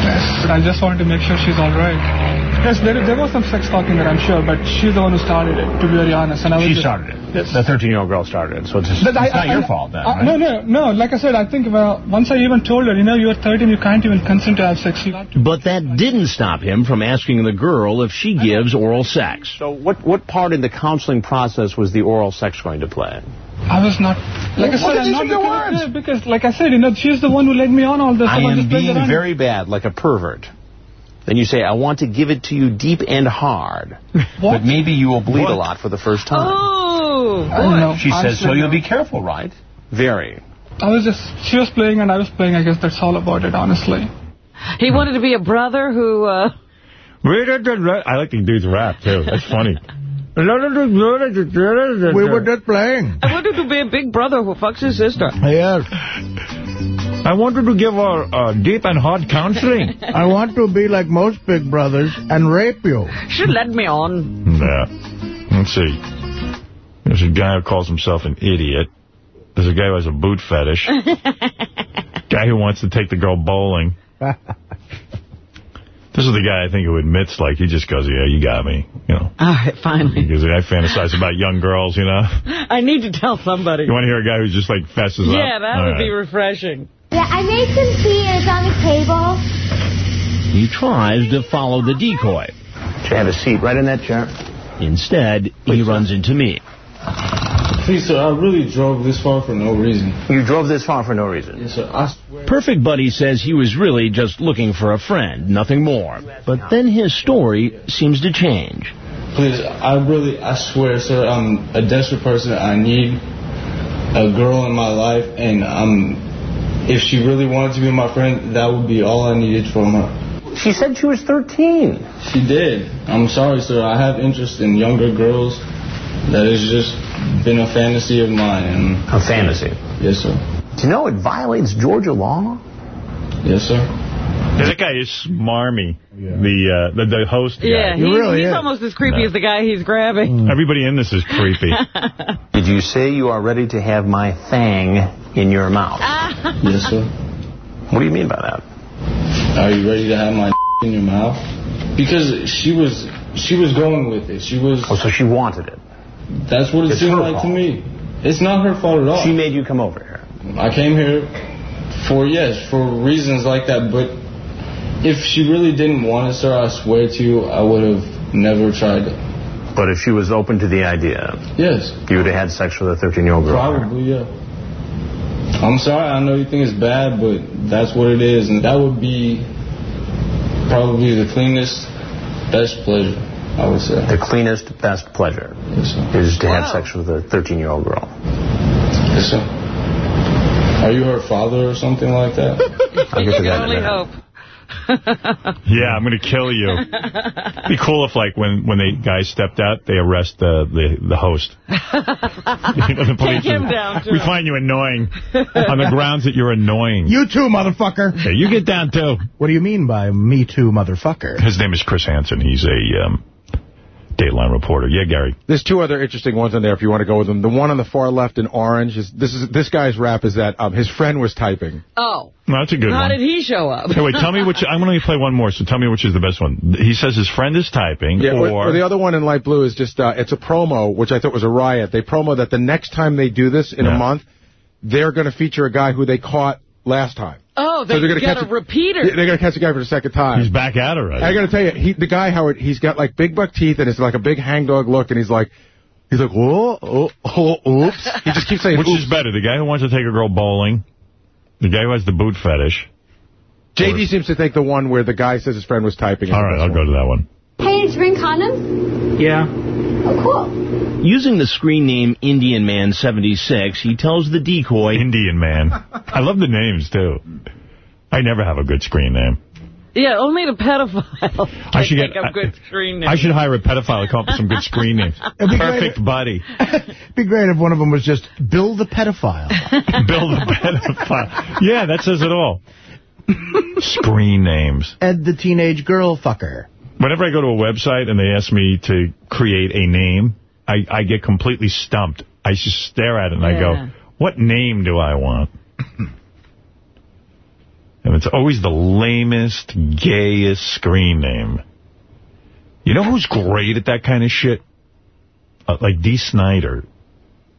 Yes, but I just wanted to make sure she's all right. Yes, there, there was some sex talking there, I'm sure, but she's the one who started it, to be very honest. And I was She just- started it. Yes. The 13-year-old girl started it, so it's, it's I- not I- your I- fault then, right? No, no, no. Like I said, I think well, once I even told her, you know, you're 13, you can't even consent to have sex. You to. But that didn't stop him from asking the girl if she gives oral sex. So what, what part in the counseling process was the oral sex going to play? I was not. Like I said, what did I'm you not think the kind because, like I said, you know, she's the one who led me on all this. I. I'm am just playing being very bad, like a pervert. Then you say, I want to give it to you deep and hard. But maybe you will bleed a lot for the first time. Oh, I don't know. She says, so Honestly, you'll no. be careful, right? Very. I was just, she was playing and I was playing. I guess that's all about it, honestly. He wanted to be a brother who, uh... I like the dude's rap, too. That's funny. We were just playing. I wanted to be a big brother who fucks his sister. Yes. I wanted to give her uh, deep and hard counseling. I want to be like most big brothers and rape you. She led me on. Yeah. Let's see. There's a guy who calls himself an idiot. There's a guy who has a boot fetish. guy who wants to take the girl bowling. This is the guy I think who admits, like, he just goes, yeah, you got me, you know. All ah, right, finally. Because I fantasize about young girls, you know. I need to tell somebody. You want to hear a guy who just, like, fesses up? Yeah, that All would right. be refreshing. Yeah, I made some tea and it's on the table. He tries to follow the decoy. Should have a seat right in that chair. Instead, he runs into me. Please, sir, I really drove this far for no reason. You drove this far for no reason. Yes, sir. I swear. Perfect Buddy says he was really just looking for a friend, nothing more. But then his story seems to change. Please, I really, I swear, sir, I'm a desperate person. I need a girl in my life, and um, if she really wanted to be my friend, that would be all I needed from her. She said she was 13. She did. I'm sorry, sir. I have interest in younger girls. That has just been a fantasy of mine. And A fantasy. yes, sir. Do you know it violates Georgia law? Yes, sir. Yeah, that guy is smarmy. The, uh, the the host guy. Yeah, You he's, really he's is. almost as creepy No. as the guy he's grabbing. Everybody in this is creepy. Did you say you are ready to have my thang in your mouth? Yes, sir. What do you mean by that? Are you ready to have my in your mouth? Because she was, she was going with it. She was. Oh, so she wanted it. That's what it It's seemed her like to me. It's not her fault at all. She made you come over here. I came here for yes, for reasons like that. But if she really didn't want it, sir, I swear to you, I would have never tried it. But if she was open to the idea, Yes, you would have had sex with a 13-year-old girl. probably yeah. I'm sorry, I know you think it's bad, but that's what it is, and that would be probably the cleanest, best pleasure, I would say. The cleanest, best pleasure Yes, sir. is to have sex with a 13-year-old girl. Yes, sir. Are you her father or something like that? I'll you to can that in a only hope. Yeah, I'm going to kill you. It'd Be cool if, like, when when the guy stepped out, they arrest the the, the host. the police him is- down, too. We find you annoying on the grounds that you're annoying. You too, motherfucker. Hey, you get down too. What do you mean by me too, motherfucker? His name is Chris Hansen. He's a um, Dateline reporter. Yeah, Gary. There's two other interesting ones on there if you want to go with them. The one on the far left in orange, is this is this guy's rap is that um, his friend was typing. Oh. No, that's a good How one. did he show up? Hey, wait, tell me which... I'm going to play one more, so tell me which is the best one. He says his friend is typing, Yeah, or, or... or the other one in light blue is just, uh, it's a promo, which I thought was a riot. They promo that the next time they do this in Yeah. a month, they're going to feature a guy who they caught last time. Oh, they So they're gonna got catch a repeater. They're going to catch the guy for the second time. He's back at it already. I got to tell you, he, the guy, Howard, he's got like big buck teeth and it's like a big hangdog look, and he's like, he's like, whoa, oh, oh, oops. He just keeps saying, Which oops. is better, the guy who wants to take a girl bowling, the guy who has the boot fetish? JD seems to think the one where the guy says his friend was typing. is All the right, best I'll one. go to that one. Hey, did you bring condoms? Yeah. Oh, cool. Using the screen name Indian Man 76, he tells the decoy... Indian Man. I love the names, too. I never have a good screen name. Yeah, only the pedophile. I should get- think of good screen name. I should hire a pedophile to come up with some good screen names. Perfect great. buddy. It'd be great if one of them was just Bill the pedophile. Bill the pedophile. Yeah, that says it all. Screen names. Ed the teenage girl fucker. Whenever I go to a website and they ask me to create a name, I, I get completely stumped. I just stare at it and I go, what name do I want? and it's always the lamest, gayest screen name. You know who's great at that kind of shit? Uh, like D. Snyder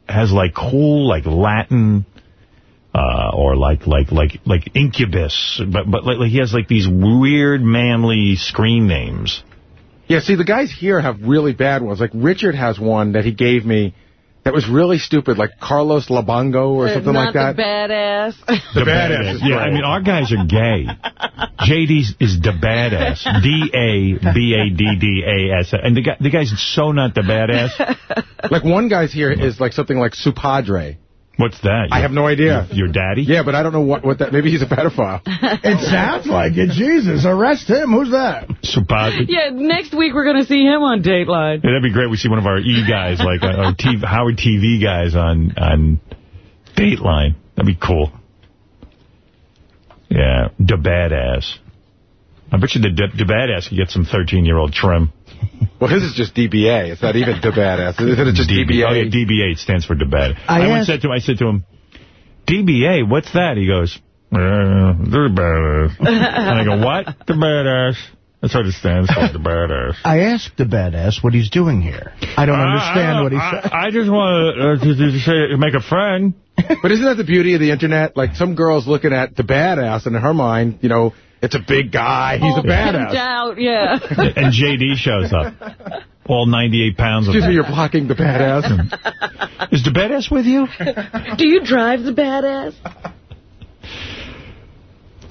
has like cool, like Latin, uh, or like like like like Incubus, but but like, like he has like these weird manly screen names. Yeah, see, the guys here have really bad ones. Like, Richard has one that he gave me that was really stupid, like Carlos Labongo or something not like that. the badass. The badass is Yeah. I mean, our guys are gay. JD is the badass. D-A-B-A-D-D-A-S. And the, guy, the guy's so not the badass. Like, one guy's here is like something like Supadre. What's that? I have no idea. Your, your daddy? Yeah, but I don't know what, what that... Maybe he's a pedophile. It sounds like it. Jesus, arrest him. Who's that? Supad- yeah, next week we're going to see him on Dateline. Yeah, that'd be great. We see one of our E guys, like uh, our TV, Howard TV guys on on Dateline. That'd be cool. Yeah, the badass. I bet you the the, the badass could get some 13-year-old trim. Well, his is just DBA. It's not even the badass. Isn't it just DBA? Oh, yeah, DBA. It stands for the bad. I I, once said to him, I said to him, DBA, what's that? He goes, uh, the badass. and I go, what? The badass. That's what it stands for, the badass. I asked the badass what he's doing here. I don't understand what he I, said. I, I just want uh, to, to say, make a friend. But isn't that the beauty of the Internet? Like, some girl's looking at the badass, and in her mind, you know, it's a big guy. He's a oh, All pimped badass. out, yeah. And JD shows up. All 98 pounds of Excuse me, you're blocking the badass. Is the badass with you? Do you drive the badass?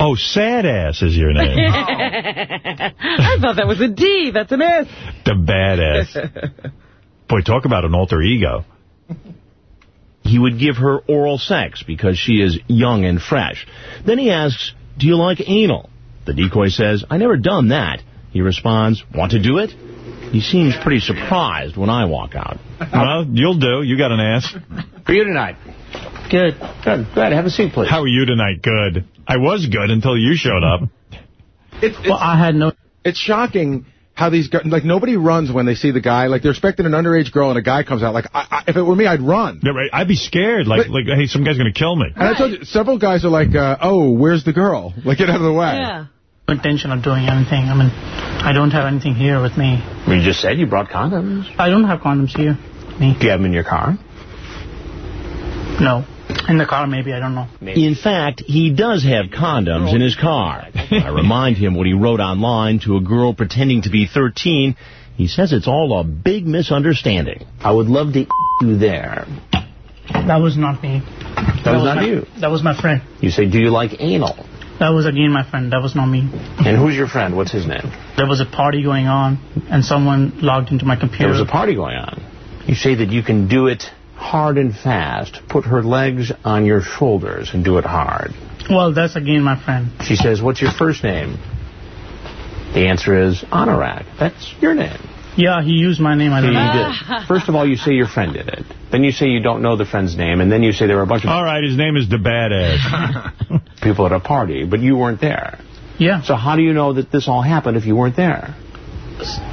Oh, sad ass is your name. I thought that was a D. That's an S. the badass. Boy, talk about an alter ego. He would give her oral sex because she is young and fresh. Then he asks, do you like anal? The decoy says, I never done that. He responds, want to do it? He seems pretty surprised when I walk out. Well, you'll do. You got an ass. For you tonight. Good. Good. Go ahead. Have a seat, please. How are you tonight? Good. I was good until you showed up. It's, it's, well, I had no... it's shocking how these guys, like, nobody runs when they see the guy. Like, they're expecting an underage girl and a guy comes out. Like, I, I, if it were me, I'd run. Yeah, right. I'd be scared. Like, But- like, hey, some guy's going to kill me. And I told you, several guys are like, uh, oh, where's the girl? Like, get out of the way. Yeah. intention of doing anything. I mean, I don't have anything here with me. You just said you brought condoms. I don't have condoms here. Me. Do you have them in your car? No. In the car, maybe. I don't know. In fact, he does have condoms in his car. I remind him what he wrote online to a girl pretending to be 13. He says it's all a big misunderstanding. I would love to you there. That was not me. That, was, not my, you. That was my friend. You say, do you like anal? That was again my friend. That was not me. And who's your friend? What's his name? There was a party going on, and someone logged into my computer. There was a party going on. You say that you can do it hard and fast. Put her legs on your shoulders and do it hard. Well, that's again my friend. She says, what's your first name? The answer is Anorak. That's your name. Yeah, he used my name. I don't you know. did. First of all, you say your friend did it. Then you say you don't know the friend's name. And then you say there were a bunch of All right, his name is the badass. people at a party, but you weren't there. Yeah. So how do you know that this all happened if you weren't there?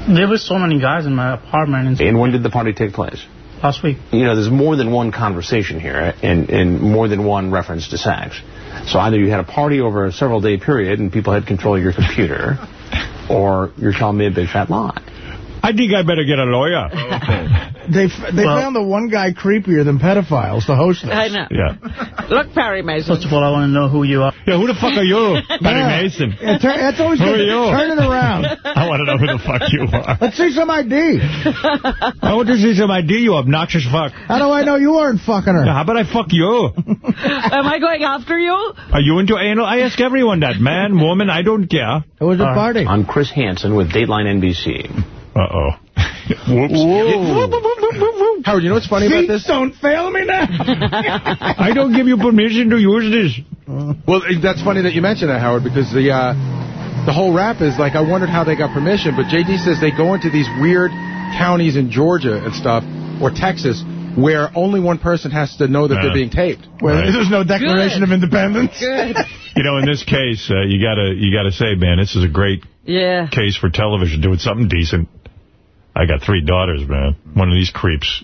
there were so many guys in my apartment. And, And when did the party take place? Last week. You know, there's more than one conversation here eh, and, and more than one reference to sex. So either you had a party over a several day period and people had control of your computer, or you're telling me a big fat lie. I think I better get a lawyer. They f- they Well- found the one guy creepier than pedophiles the host this. I know. Yeah. Look, Perry Mason. First of all, I want to know who you are. Yeah, who the fuck are you? Barry Yeah. Mason. Yeah, turn, that's always Who good. are you? Turn it around. I want to know who the fuck you are. Let's see some ID. I want to see some ID, you obnoxious fuck. How do I know you aren't fucking her? Yeah, how about I fuck you? Am I going after you? Are you into anal? I ask everyone that. Man, woman, I don't care. It was a party. I'm Chris Hansen with Dateline NBC. Uh-oh. Whoops. Howard, you know what's funny about this? don't fail me now. I don't give you permission to use this. Well, that's funny that you mentioned that, Howard, because the uh, the whole rap is like, I wondered how they got permission, but JD says they go into these weird counties in Georgia and stuff, or Texas, where only one person has to know that Yeah. they're being taped. Where Right. there's no Declaration Good. of Independence. Good. You know, in this case, uh, you gotta you gotta say, man, this is a great Yeah. case for television, doing something decent. I got three daughters, man. One of these creeps.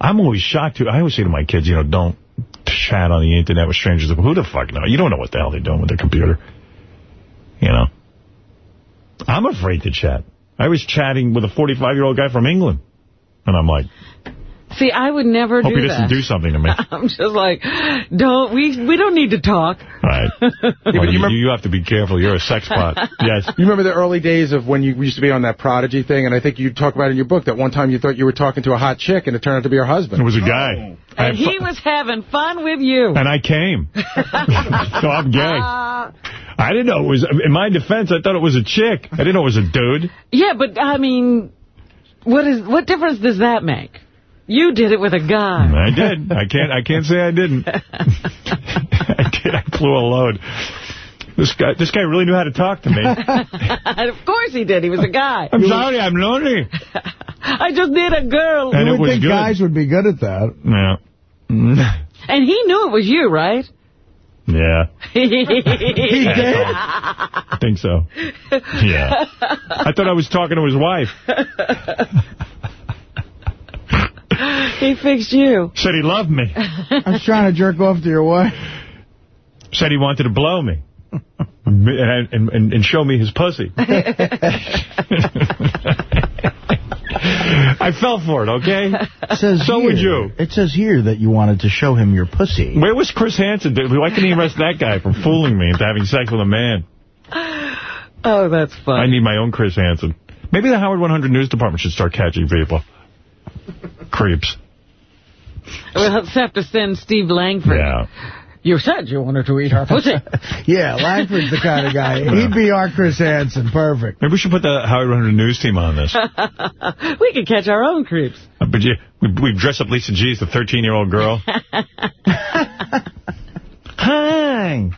I'm always shocked, too. I always say to my kids, you know, don't chat on the internet with strangers. Who the fuck know? You don't know what the hell they're doing with their computer. You know? I'm afraid to chat. I was chatting with a 45-year-old guy from England. And I'm like, See, I would never hope do he doesn't do something to me. I'm just like, don't we? We don't need to talk. Right. Well, you you, have to be careful. You're a sex bot. Yes. You remember the early days of when you used to be on that Prodigy thing, and I think you talk about in your book that one time you thought you were talking to a hot chick, and it turned out to be her husband. It was a guy. I had And he was having fun with you. and I came. so I'm gay. Uh, I didn't know it was, in my defense, I thought it was a chick. I didn't know it was a dude. yeah, but I mean, what is what difference does that make? You did it with a gun. I did. I can't I can't say I didn't. I did. I blew a load. This guy this guy really knew how to talk to me. of course he did. He was a guy. I'm sorry, I'm lonely. I just need a girl. And you it would was think good. guys would be good at that. Yeah. And he knew it was you, right? Yeah. he did? I think so. Yeah. I thought I was talking to his wife. he fixed you. Said he loved me. I was trying to jerk off to your wife. Said he wanted to blow me. And, and, and, and show me his pussy. I fell for it, okay? says So here, would you. It says here that you wanted to show him your pussy. Where was Chris Hansen? Why couldn't he arrest that guy for fooling me into having sex with a man? Oh, that's funny. I need my own Chris Hansen. Maybe the Howard 100 News Department should start catching people. Creeps. We'll have to send Steve Langford. Yeah. You said you wanted to eat her pussy. Yeah, Langford's the kind of guy. He'd be our Chris Hansen. Perfect. Maybe we should put the Howard 100 News team on this. we could catch our own creeps. Uh, but you, we, we dress up Lisa G as the 13-year-old girl. Hi.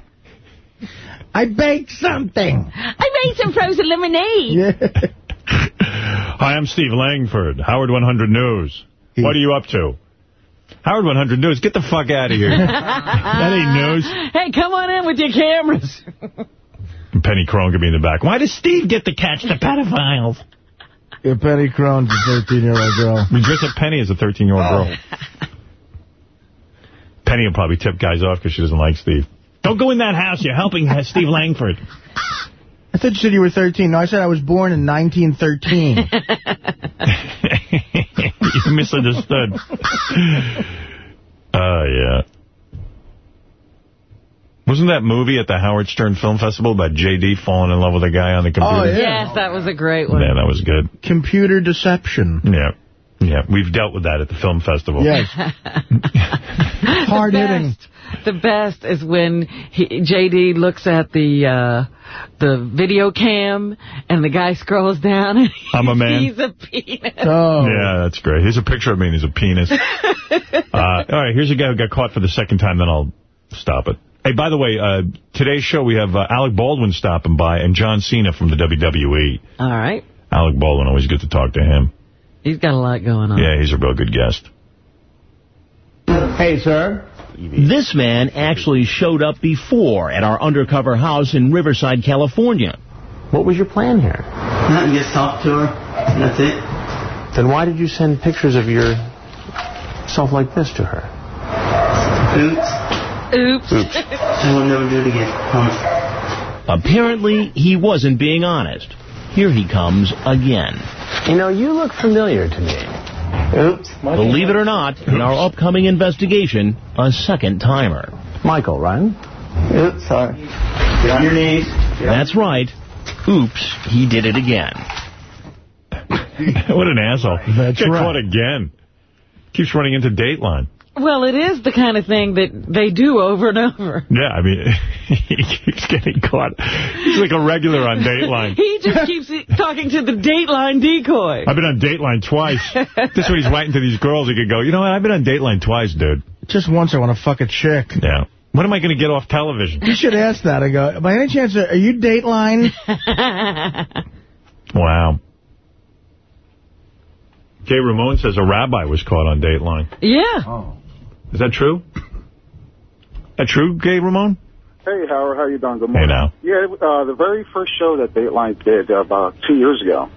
I baked something. I made some frozen lemonade. Yeah. Hi, I'm Steve Langford, Howard 100 News. What are you up to? Howard 100 News, get the fuck out of here. that ain't news. Hey, come on in with your cameras. Penny Crone could be in the back. Why does Steve get to catch the pedophiles? Yeah, Penny Crone's a 13-year-old girl. We dress up Penny is a 13-year-old girl. Penny will probably tip guys off because she doesn't like Steve. Don't go in that house. You're helping uh, Steve Langford. I thought you said you were 13. No, I said I was born in 1913. you misunderstood. Oh, yeah. Wasn't that movie at the Howard Stern Film Festival about J.D. falling in love with a guy on the oh, computer? Oh, yeah. Yes, that was a great one. Yeah, that was good. Computer deception. Yeah. Yeah, we've dealt with that at the film festival. Yes. Hard the best, best is when he, J.D. looks at the uh, the video cam and the guy scrolls down and I'm a man. he's a penis. Oh. Yeah, that's great. Here's a picture of me and he's a penis. uh, all right, here's a guy who got caught for the second time, then I'll stop it. Hey, by the way, uh, today's show we have uh, Alec Baldwin stopping by and John Cena from the WWE. All right. Alec Baldwin, always good to talk to him. He's got a lot going on. Yeah, he's a real good guest. Hey, sir. This man actually showed up before at our undercover house in Riverside, California. What was your plan here? Nothing, just talk to her. That's it. Then why did you send pictures of yourself like this to her? Oops. Oops. Oops. I will never do it again. Promise. Apparently, he wasn't being honest. Here he comes again. You know, you look familiar to me. Oops. Believe it or not, in our upcoming investigation, a second timer. Michael, right? Oops, sorry. Get on your knees. That's right. Oops, he did it again. what an asshole. That's Get right. caught again. Keeps running into Dateline. Well, it is the kind of thing that they do over and over. Yeah, I mean, he keeps getting caught. He's like a regular on Dateline. He just keeps talking to the Dateline decoy. I've been on Dateline twice. this way he's writing to these girls. He could go, you know what, I've been on Dateline twice, dude. Just once I want to fuck a chick. Yeah. When am I going to get off television? You should ask that. I go, by any chance, are you Dateline? Wow. Jay Ramon says a rabbi was caught on Dateline. yeah. Oh. Is that true? That true, Gay Ramon? Hey, Howard, how you doing? Good Hey, morning. now. Yeah, uh, the very first show that Dateline did uh, about two years ago,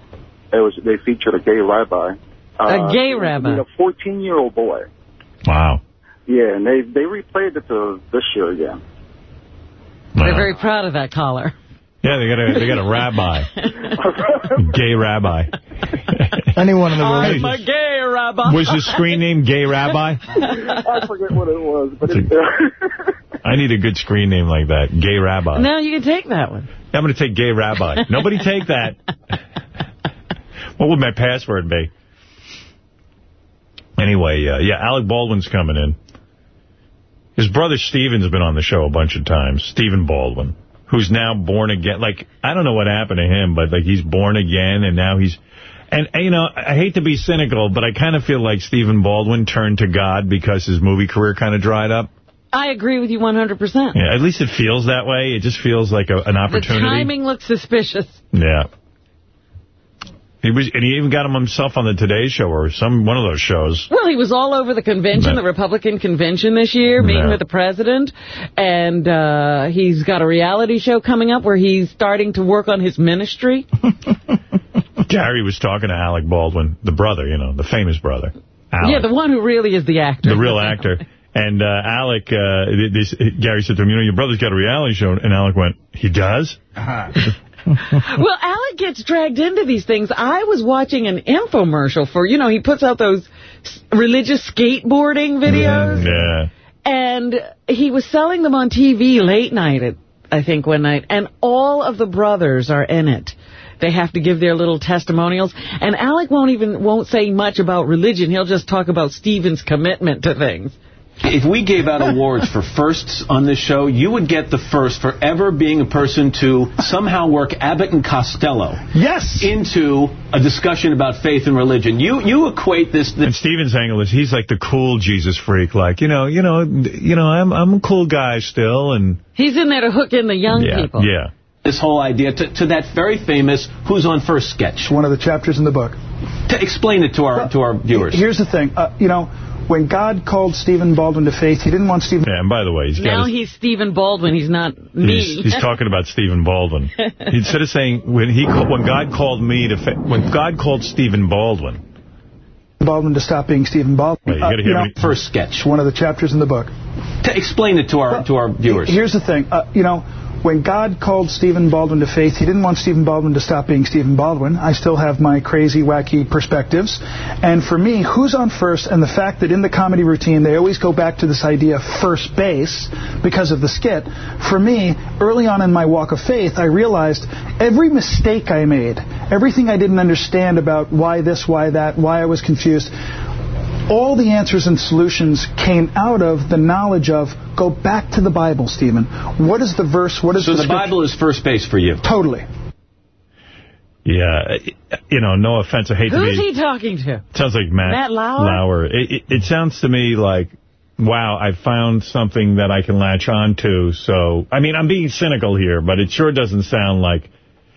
it was they featured a gay rabbi. Uh, A gay rabbi. A 14-year-old boy. Wow. Yeah, and they they replayed it to this year again. They're very proud of that caller. Yeah, they got a they got a rabbi, gay rabbi. Anyone in the room? I'm a gay rabbi. Was his screen name Gay Rabbi? I forget what it was, but it's, I need a good screen name like that, Gay Rabbi. No, you can take that one. I'm going to take Gay Rabbi. Nobody take that. what would my password be? Anyway, uh, yeah, Alec Baldwin's coming in. His brother Stephen's been on the show a bunch of times, Stephen Baldwin, who's now born again. Like, I don't know what happened to him, but, like, he's born again, and now he's... And, you know, I hate to be cynical, but I kind of feel like Stephen Baldwin turned to God because his movie career kind of dried up. I agree with you 100%. Yeah, at least it feels that way. It just feels like a, an The opportunity. timing looks suspicious. Yeah. He was, and he even got him himself on the Today Show or some one of those shows. Well, he was all over the convention, Yeah. the Republican convention this year, meeting Yeah. with the president. And uh, he's got a reality show coming up where he's starting to work on his ministry. Gary was talking to Alec Baldwin, the brother, you know, the famous brother. Alec, Yeah, the one who really is the actor. the real actor. And uh, Alec, uh, this, Gary said to him, you know, your brother's got a reality show. And Alec went, he does? well, Alec gets dragged into these things. I was watching an infomercial for, you know, he puts out those s- religious skateboarding videos. Yeah. And he was selling them on TV late night, at, I think, one night. And all of the brothers are in it. They have to give their little testimonials. And Alec won't even won't say much about religion. He'll just talk about Stephen's commitment to things. If we gave out awards for firsts on this show, you would get the first for ever being a person to somehow work Abbott and Costello yes. into a discussion about faith and religion. You you equate this... And Stephen's angle is he's like the cool Jesus freak. Like, you know, you know, you know, I'm I'm a cool guy still. And He's in there to hook in the young yeah, people. yeah. This whole idea to, to that very famous Who's on First sketch. One of the chapters in the book. To explain it to our to our viewers. Here's the thing. Uh, you know, when God called Stephen Baldwin to faith, he didn't want Stephen... Yeah, and by the way, he's got Now his, he's Stephen Baldwin. He's not me. He's, he's talking about Stephen Baldwin. Instead of saying when he when God called me to faith, when God called Stephen Baldwin. Baldwin to stop being Stephen Baldwin. Wait, you gotta hear know, what he- First sketch. One of the chapters in the book. To explain it to our to our viewers. Here's the thing. Uh, you know, when God called Stephen Baldwin to faith, he didn't want Stephen Baldwin to stop being Stephen Baldwin. I still have my crazy, wacky perspectives. And for me, who's on first and the fact that in the comedy routine they always go back to this idea of first base because of the skit, for me, early on in my walk of faith, I realized every mistake I made, everything I didn't understand about why this, why that, why I was confused, all the answers and solutions came out of the knowledge of go back to the Bible, Stephen. What is the verse? What is So the, the? Bible is first base for you. Totally. Yeah, you know, no offense, I hate to Who's be. he talking to? Sounds like Matt, Matt Lauer? It, it, it sounds to me like, wow, I found something that I can latch on to. So, I mean, I'm being cynical here, but it sure doesn't sound like,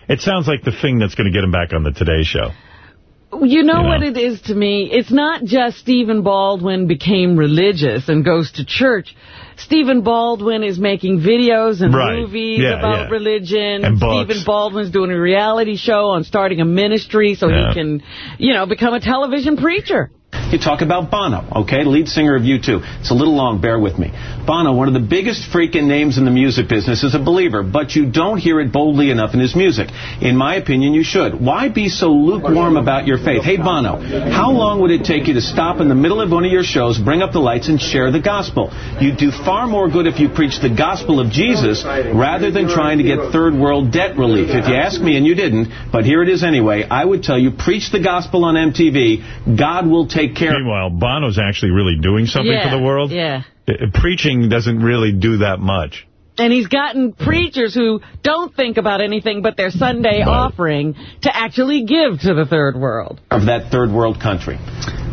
it sounds like the thing that's going to get him back on the Today Show. You know what it is to me? It's not just Stephen Baldwin became religious and goes to church. Stephen Baldwin is making videos and Right. movies Yeah, about yeah. religion. And books. Stephen Baldwin's doing a reality show on starting a ministry so Yeah. he can, you know, become a television preacher. You talk about Bono, okay, lead singer of U2. It's a little long, bear with me. Bono, one of the biggest freaking names in the music business, is a believer, but you don't hear it boldly enough in his music. In my opinion, you should. Why be so lukewarm about your faith? Hey, Bono, how long would it take you to stop in the middle of one of your shows, bring up the lights, and share the gospel? You'd do far more good if you preached the gospel of Jesus rather than trying to get third world debt relief. If you ask me, and you didn't, but here it is anyway, I would tell you, preach the gospel on MTV. God will take care Meanwhile, Bono's actually really doing something yeah, for the world. Yeah. Uh, Preaching doesn't really do that much. And he's gotten preachers who don't think about anything but their Sunday offering to actually give to the third world. of that third world country.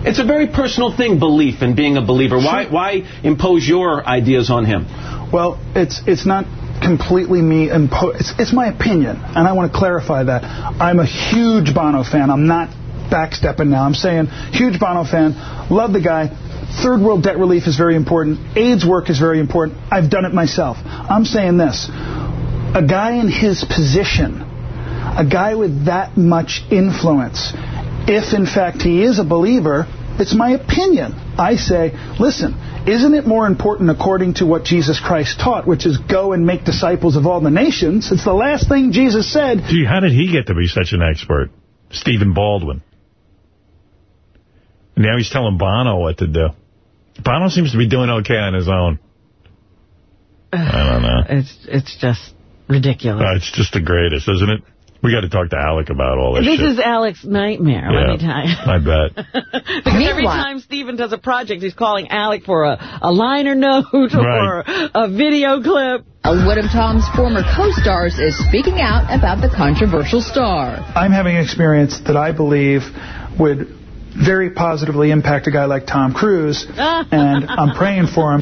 It's a very personal thing, belief and being a believer. Why, why impose your ideas on him? Well, it's it's not completely me impo- it's, it's my opinion, and I want to clarify that. I'm a huge Bono fan. I'm not backstepping now. I'm saying huge Bono fan. Love the guy. Third world debt relief is very important. AIDS work is very important. I've done it myself. I'm saying this. A guy in his position, a guy with that much influence, if in fact he is a believer, it's my opinion. I say, listen, isn't it more important according to what Jesus Christ taught, which is go and make disciples of all the nations? It's the last thing Jesus said. Gee, how did he get to be such an expert? Stephen Baldwin. Now he's telling Bono what to do. Bono seems to be doing okay on his own. I don't know. It's it's just ridiculous. Uh, it's just the greatest, isn't it? We got to talk to Alec about all this This shit. is Alec's nightmare, let me tell you. I bet. Because every time Stephen does a project, he's calling Alec for a, a liner note or a video clip. One of Tom's former co-stars is speaking out about the controversial star. I'm having an experience that I believe would very positively impact a guy like Tom Cruise, and I'm praying for him.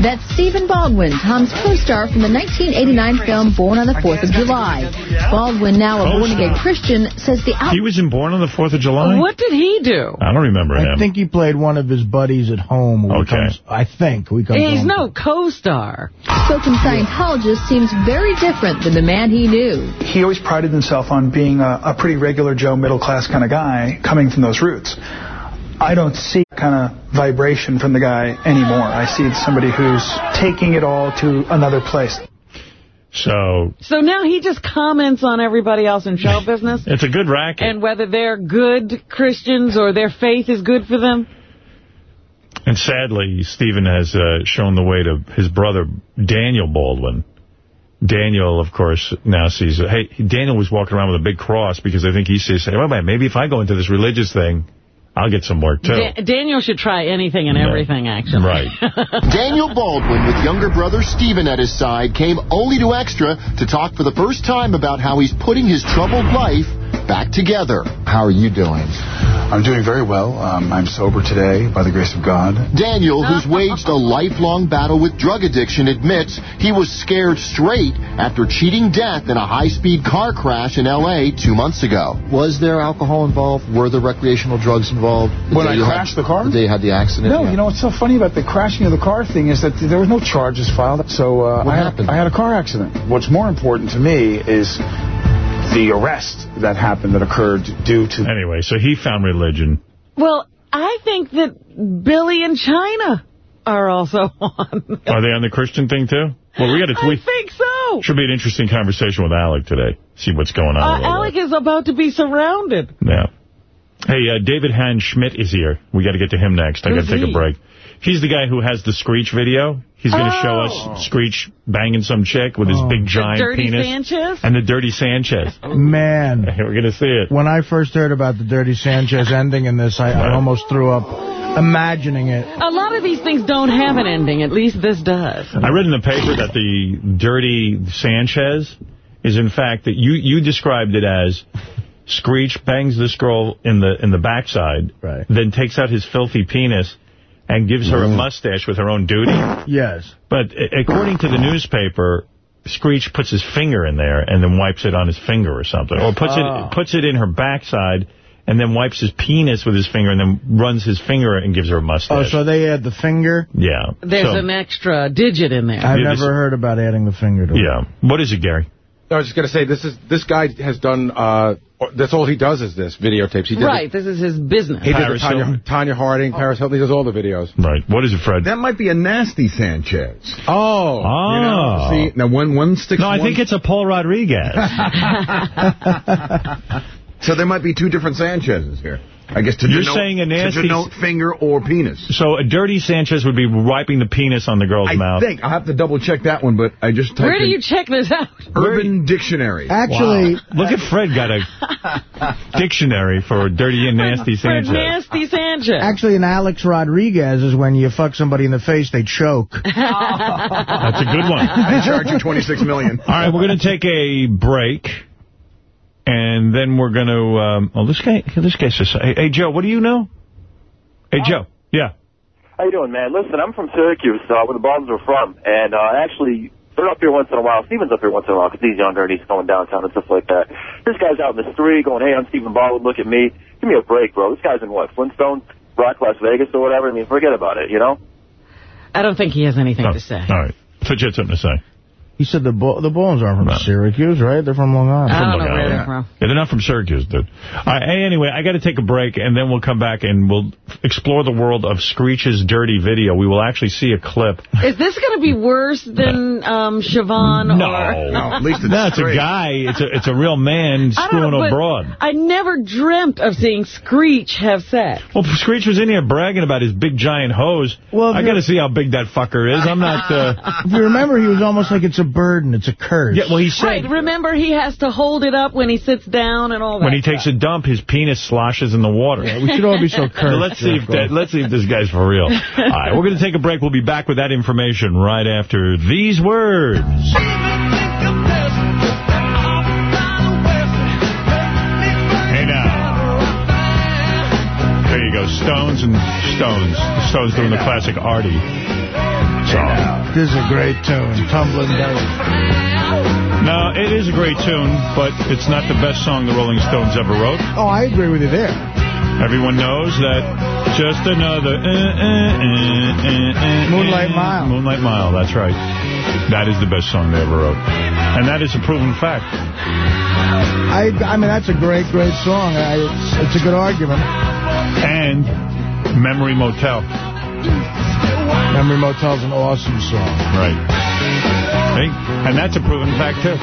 That's Stephen Baldwin, Tom's co-star from the 1989 film Born on the 4th of July. Baldwin, now a born-again Christian, says the He was in Born on the 4th of July? What did he do? I don't remember him. I think he played one of his buddies at home. Okay. Comes, I think. Who he comes He's home no co-star. spoken Scientologist seems very different than the man he knew. He always prided himself on being a, a pretty regular Joe middle-class kind of guy coming from those roots. I don't see kind of vibration from the guy anymore. I see somebody who's taking it all to another place. So So now he just comments on everybody else in show business it's a good racket. and whether they're good Christians or their faith is good for them. And sadly, Stephen has uh, shown the way to his brother, Daniel Baldwin. Daniel, of course, now sees, hey, Daniel was walking around with a big cross because I think he says, hey, wait a minute, maybe if I go into this religious thing, I'll get some work, too. Da- Daniel should try anything and Yeah. everything, actually. Right. Daniel Baldwin, with younger brother Stephen at his side, came only to Extra to talk for the first time about how he's putting his troubled life back together. How are you doing? I'm doing very well. Um, I'm sober today, by the grace of God. Daniel, who's waged a lifelong battle with drug addiction, admits he was scared straight after cheating death in a high-speed car crash in L.A. two months ago. Was there alcohol involved? Were there recreational drugs involved? The When I you had- crashed the car? The day you had the accident? No, Yeah. you know what's so funny about the crashing of the car thing is that there was no charges filed. So uh, What I, had, happened? I had a car accident. What's more important to me is the arrest that happened that occurred due to. Anyway, so he found religion. Well, I think that Billy and Chynna are also on. Are they on the Christian thing, too? Well, we got to I tweet. think so. Should be an interesting conversation with Alec today. See what's going on. Uh, little Alec is about to be surrounded. Yeah. Hey, uh, David Hans Schmidt is here. We got to get to him next. I got to take he? a break. He's the guy who has the Screech video. He's going to show Oh. us Screech banging some chick with his oh. big giant Dirty penis. Sanchez? And the Dirty Sanchez. Man. We're going to see it. When I first heard about the Dirty Sanchez ending in this, I, I almost threw up imagining it. A lot of these things don't have an ending. At least this does. I read in the paper that the Dirty Sanchez is, in fact, that you, you described it as Screech bangs this girl in the in the backside, right. then takes out his filthy penis and gives her a mm. mustache with her own duty. Yes. But according to the newspaper, Screech puts his finger in there and then wipes it on his finger or something. Or puts Oh. it ah. puts it in her backside and then wipes his penis with his finger and then runs his finger and gives her a oh, mustache. Oh, so they add the finger? yeah. There's So- an extra digit in there. I've Yeah, never heard about adding the finger to it. Yeah. What is it, Gary? I was just going to say, this is this guy has done, uh, that's all he does is this, videotapes. He did Right, this is his business. The, he did the Tanya, Tonya Harding, Paris Hilton, he does all the videos. Right. What is it, Fred? That might be a nasty Sanchez. Oh. You know, Oh. see, now one, one sticks No, I one- think it's a Paul Rodriguez. So there might be two different Sanchez's here. I guess to You're denote, saying a nasty- to denote finger or penis. so a dirty Sanchez would be wiping the penis on the girl's I mouth. think I'll have to double check that one, but I just typed Where do you check this out? Urban Dictionary. Actually, Wow. Look at Fred got a dictionary for dirty and nasty For Sanchez. nasty Sanchez. actually, an Alex Rodriguez is when you fuck somebody in the face, they choke. That's a good one. I charge you 26 million. All right, we're going to take a break. And then we're going to, um, oh, this guy, this guy says, hey, hey, Joe, what do you know? Hey, Joe. Yeah. How you doing, man? Listen, I'm from Syracuse, uh, where the Baldwins are from, and uh, actually, they're up here once in a while. Stephen's up here once in a while because he's younger and he's going downtown and stuff like that. This guy's out in the street going, hey, I'm Stephen Baldwin, look at me. Give me a break, bro. This guy's in what, Flintstones, Rock Las Vegas or whatever? I mean, forget about it, you know? I don't think he has anything Oh, to say. All right. So you had something to say. He said the Bull the Bulls aren't from Syracuse, right? They're from Long Island. I don't know where they're from. Yeah, they're not from Syracuse, dude. All right, hey, anyway, I got to take a break, and then we'll come back and we'll explore the world of Screech's dirty video. We will actually see a clip. Is this going to be worse than um, Siobhan? No. Or... No, at least it's No, it's a guy. It's a it's a real man screwing know, a broad. I never dreamt of seeing Screech have sex. Well, Screech was in here bragging about his big giant hose. Well, I got to see how big that fucker is. I'm not. Uh... If you remember, he was almost like it's a burden, it's a curse. Yeah, well, he said Right, remember he has to hold it up when he sits down and all that when he takes a dump, his penis sloshes in the water. Yeah, we should all be so cursed. let's see if that, let's see if this guy's for real. All right, we're going to take a break. We'll be back with that information right after these words. Hey now. There you go, Stones and Stones. Stones doing the classic Artie song. This is a great tune, Tumbling Down. No, it is a great tune, but it's not the best song the Rolling Stones ever wrote. Oh, I agree with you there. Everyone knows that just another uh, uh, uh, Moonlight uh, Mile. Moonlight Mile, that's right. That is the best song they ever wrote. And that is a proven fact. I, I mean, that's a great, great song. I, it's, it's a good argument. And Memory Motel. Memory Motel's an awesome song. Right. See? And that's a proven fact, too.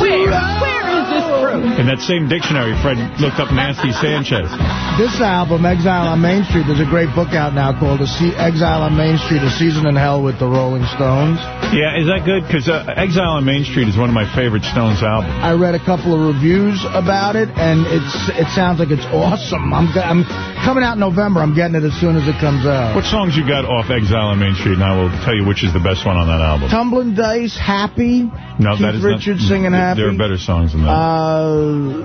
Where? Where is this proof? In that same dictionary, Fred looked up Nasty Sanchez. This album, Exile on Main Street, there's a great book out now called A Se Exile on Main Street, A Season in Hell with the Rolling Stones. Yeah, is that good? Because uh, Exile on Main Street is one of my favorite Stones albums. I read a couple of reviews about it, and it's it sounds like it's awesome. I'm, I'm coming out in November. I'm getting it as soon as it comes out. What songs you got off Exile on Main Street? And I will tell you which is the best one on that album. Tumbling Dice, Happy. No, Keith that is Richards not, singing Happy. There are better songs than that. Uh,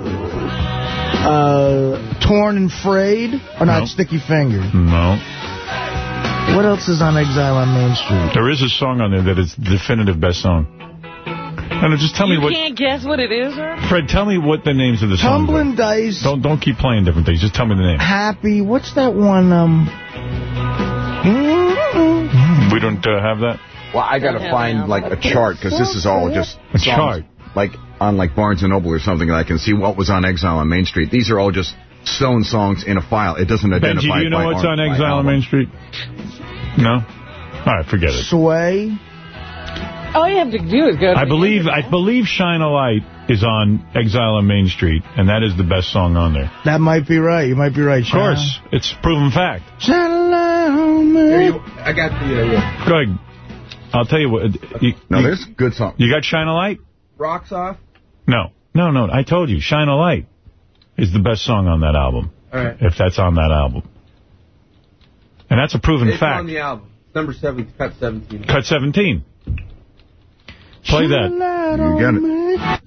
uh, Torn and Frayed, or not No. Sticky Fingers. no. What else is on Exile on Main Street? There is a song on there that is the definitive best song. No, no, just tell you me what... can't guess what it is, or? Fred, tell me what the names of the songs Tumbling. Dice, Don't, don't keep playing different things. Just tell me the name. Happy. What's that one? Um. We don't uh, have that? Well, I got to find, like, a chart, because this is all just A songs, chart? Like, on, like, Barnes & Noble or something, that I can see what was on Exile on Main Street. These are all just Stone songs in a file. It doesn't identify Benji, do you know what's on Exile on. Main Street? No? All right, forget it. Sway. All you have to do is go to I believe. I believe Shine a Light is on Exile on Main Street, and that is the best song on there. That might be right. You might be right, Of course. It's proven fact. Here you, I got the... Uh, yeah. Go ahead. I'll tell you what. You, No, you- there's good song. You got Shine a Light? Rocks Off? No. No, no. I told you. Shine a Light is the best song on that album. All right. If that's on that album. And that's a proven It's fact. on the album. Number seven, cut 17. Cut 17. Play that. You get it.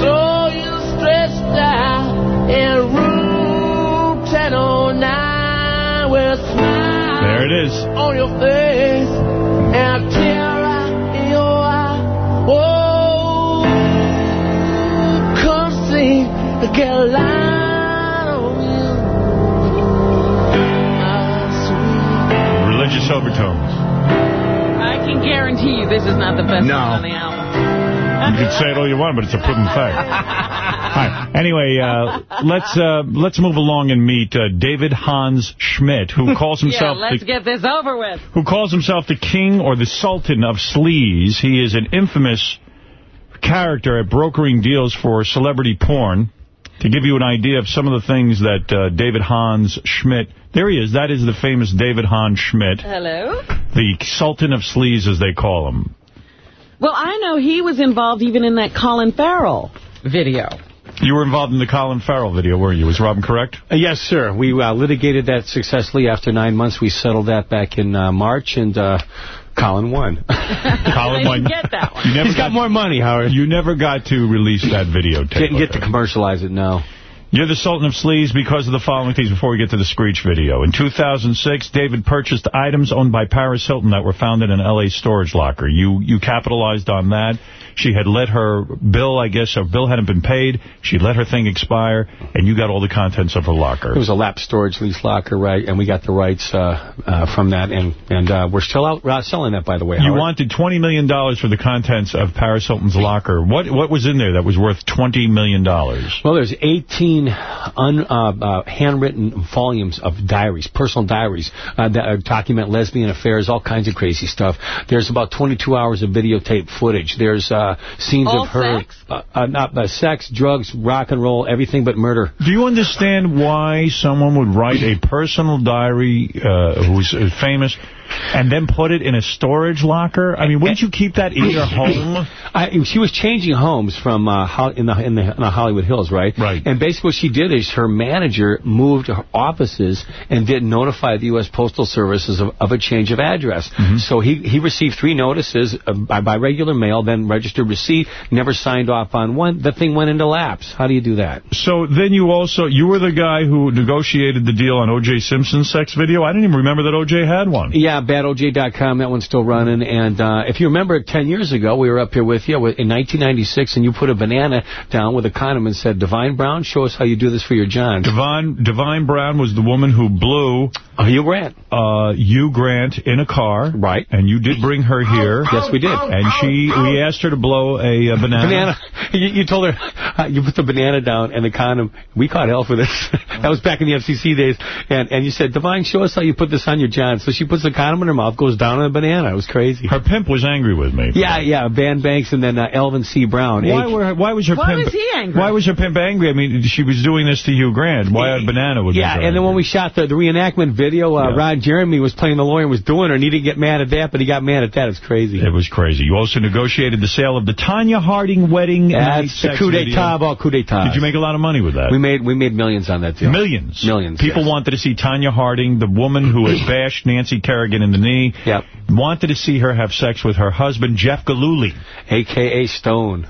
So you stressed out in room 1009 with a smile There it is. on your face and a tear in your eye. I can. Religious overtones. I can guarantee you this is not the best no. on the album. You can say it all you want, but it's a pudding fact. All right. Anyway, uh, let's uh, let's move along and meet uh, David Hans Schmidt, who calls himself. yeah, let's the, get this over with. Who calls himself the king or the sultan of sleaze? He is an infamous character at brokering deals for celebrity porn. To give you an idea of some of the things that uh, David Hans Schmidt, there he is, that is the famous David Hans Schmidt, Hello? the sultan of sleaze as they call him. Well, I know he was involved even in that Colin Farrell video. You were involved in the Colin Farrell video, weren't you? Was Robin correct? Uh, yes, sir. We uh, litigated that successfully. After nine months, we settled that back in uh, March, and uh, Colin won. Colin won. get that one. You never He's got more money, Howard. You never got to release that videotape. Didn't get to commercialize it, no. You're the Sultan of Sleaze because of the following things before we get to the Screech video. In 2006, David purchased items owned by Paris Hilton that were found in an L.A. storage locker. You you capitalized on that. She had let her bill, I guess, her bill hadn't been paid. She let her thing expire, and you got all the contents of her locker. It was a lap storage lease locker, right? And we got the rights uh, uh, from that, and and uh, we're still out uh, selling that, by the way. You Howard. wanted $20 million for the contents of Paris Hilton's locker. What what was in there that was worth 20 million? dollars? Well, there's 18 un, uh, uh, handwritten volumes of diaries, personal diaries, uh, that document lesbian affairs, all kinds of crazy stuff. There's about 22 hours of videotape footage. There's uh, scenes All of her, sex? Uh, uh, not uh, sex, drugs, rock and roll, everything but murder. Do you understand why someone would write a personal diary uh, who's uh, famous and then put it in a storage locker? I mean, wouldn't you keep that in your home? I, she was changing homes from uh, in the in the, in the Hollywood Hills, right? Right. And basically, what she did is her manager moved her offices and didn't notify the U.S. Postal Services of, of a change of address. Mm-hmm. So he he received three notices uh, by, by regular mail, then registered receipt, never signed off on one. The thing went into lapse. How do you do that? So then you also, you were the guy who negotiated the deal on O.J. Simpson's sex video? I didn't even remember that O.J. had one. Yeah, badoj.com, that one's still running. And uh, if you remember 10 years ago, we were up here with you in 1996, and you put a banana down with a condom and said, Divine Brown, show us how you do this for your John. Divine, Divine Brown was the woman who blew Oh, Hugh Grant. uh, Hugh Grant in a car. Right. And you did bring her here. Yes, we did. And she, we asked her to blow a, uh banana. Banana. You, you told her, uh, you put the banana down and the condom. We caught hell for this. that was back in the FCC days. And and you said, Divine, show us how you put this on your John. So she puts the condom in her mouth, goes down on a banana. It was crazy. Her pimp was angry with me. Yeah, yeah. Van Banks and then uh, Elvin C. Brown. Why, H- were, why was her Why pimp... was he angry? Why was her pimp angry? I mean, she was doing this to Hugh Grant. Why a banana would Yeah, make her and then when we shot the, the reenactment video, uh, Yeah. Ron Jeremy was playing the lawyer and was doing her, and he didn't get mad at that, but he got mad at that. It's crazy. It was crazy. You also negotiated the sale of the Tonya Harding wedding night That's the coup video. d'etat of all coup d'etats. Did you make a lot of money with that? We made we made millions on that deal. Millions. Millions, People yes. wanted to see Tonya Harding, the woman who had bashed Nancy Kerrigan in the knee. Yep. Wanted to see her have sex with her husband, Jeff Gillooly. A.K.A. Stone.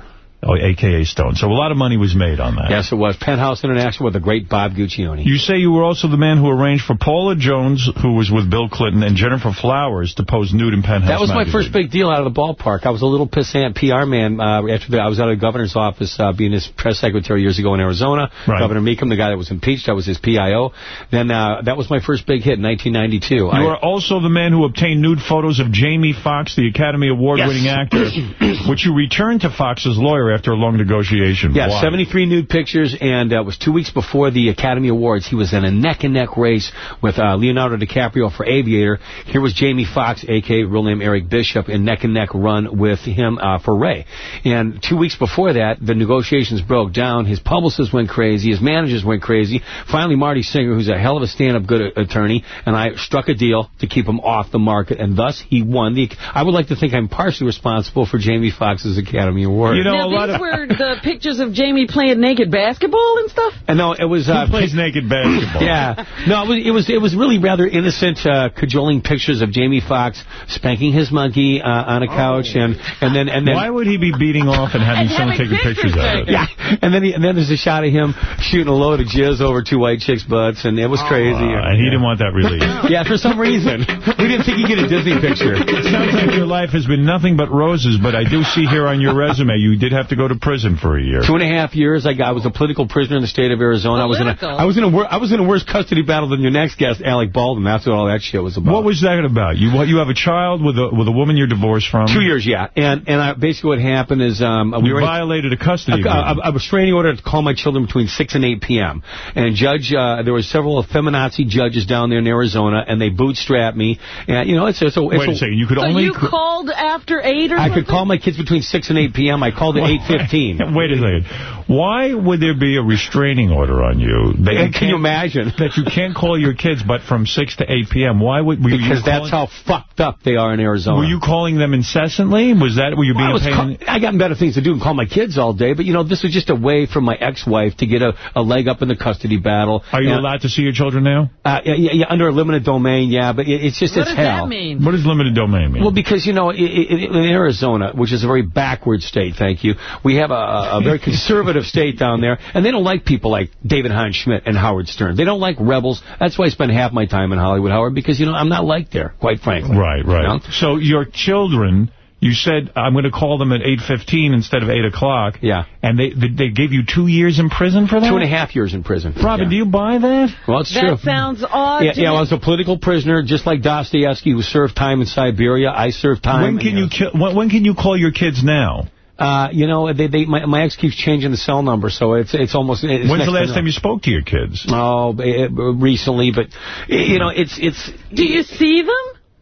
Oh, a.k.a. Stone. So a lot of money was made on that. Yes, it was. Penthouse International with the great Bob Guccione. You say you were also the man who arranged for Paula Jones, who was with Bill Clinton, and Gennifer Flowers to pose nude in Penthouse That was my first big deal out of the ballpark. I was a little pissant PR man uh, after the, I was out of the governor's office uh, being his press secretary years ago in Arizona. Right. Governor Mecham, the guy that was impeached, I was his PIO. Then uh, that was my first big hit in 1992. You I- are also the man who obtained nude photos of Jamie Foxx, the Academy Award-winning Yes. actor, which you returned to Foxx's lawyer after a long negotiation. Yeah, Why? 73 nude pictures, and uh, it was two weeks before the Academy Awards. He was in a neck-and-neck race with uh, Leonardo DiCaprio for Aviator. Here was Jamie Foxx, a.k.a. real name Eric Bishop, in neck-and-neck run with him uh, for Ray. And two weeks before that, the negotiations broke down. His publicists went crazy. His managers went crazy. Finally, Marty Singer, who's a hell of a stand-up good attorney, and I struck a deal to keep him off the market, and thus he won. the. I would like to think I'm partially responsible for Jamie Foxx's Academy Award. You know, now, a lot these of... were the pictures of Jamie playing naked basketball and stuff? And no, it was uh, Who plays naked basketball? Yeah, no, it was it was it was really rather innocent, uh, cajoling pictures of Jamie Foxx spanking his monkey uh, on a couch, and and then and then Why would he be beating off and having And someone having taking pictures pictures of it? yeah, and then he, and then there's a shot of him shooting a load of jizz over two white chicks' butts, and it was crazy. Uh, and he didn't want that released. yeah, for some reason we didn't think he'd get a Disney picture. It sounds like your life has been nothing but roses, but I do see here on your resume you did have to to go to prison for a year. Two and a half years. I got. I was a political prisoner in the state of Arizona. I was in a. Political? I was in a. wor- I was in a worse custody battle than your next guest, Alec Baldwin. That's what all that shit was about. What was that about? You what, you have a child with a with a woman you're divorced from? Two years, yeah. And and I, basically what happened is um, we You were in- violated a custody a, a, agreement. a restraining order to call my children between 6 and 8 p.m. And judge, uh, there were several feminazi judges down there in Arizona, and they bootstrapped me. And, you know, it's, it's a... It's Wait a second, you could So only... you called after 8 or I something? could call my kids between 6 and 8 p.m. I called at 8.15. Wait a second. Why would there be a restraining order on you? That And can you imagine? That you can't call your kids but from 6 to 8 p.m. Why would... Were you Because that's how fucked up they are in Arizona. Were you calling them incessantly? Was that... Were you being Well, I, was pain... I got better things to do than call my kids all day, but, you know, this was just a way for my ex-wife to get a, a leg up in the custody battle. Are you And, allowed to see your children now? Uh, yeah, yeah, yeah, under a limited domain, yeah, but it, it's just What it's does hell. that mean? What does limited domain mean? Well, because, you know, i i in Arizona, which is a very backward state, thank you, we have a, a very conservative state down there, and they don't like people like David Hans Schmidt and Howard Stern. They don't like rebels. That's why I spend half my time in Hollywood, Howard, because, you know, I'm not liked there, quite frankly. Right, right. You know? So your children, you said, I'm going to call them at 8.15 instead of 8 o'clock. Yeah. And they, they they gave you two years in prison for that? Two and a half years in prison. Robin, Yeah. do you buy that? Well, it's That true. sounds odd Yeah, to yeah, me. I was a political prisoner, just like Dostoevsky, who served time in Siberia. I served time. When can you ki- when, when can you call your kids now? Uh, you know, they, they, my, my ex keeps changing the cell number, so it's it's almost. It's When's next the last time you spoke to your kids? Oh, eh, recently, but you know, it's it's. Do you see them?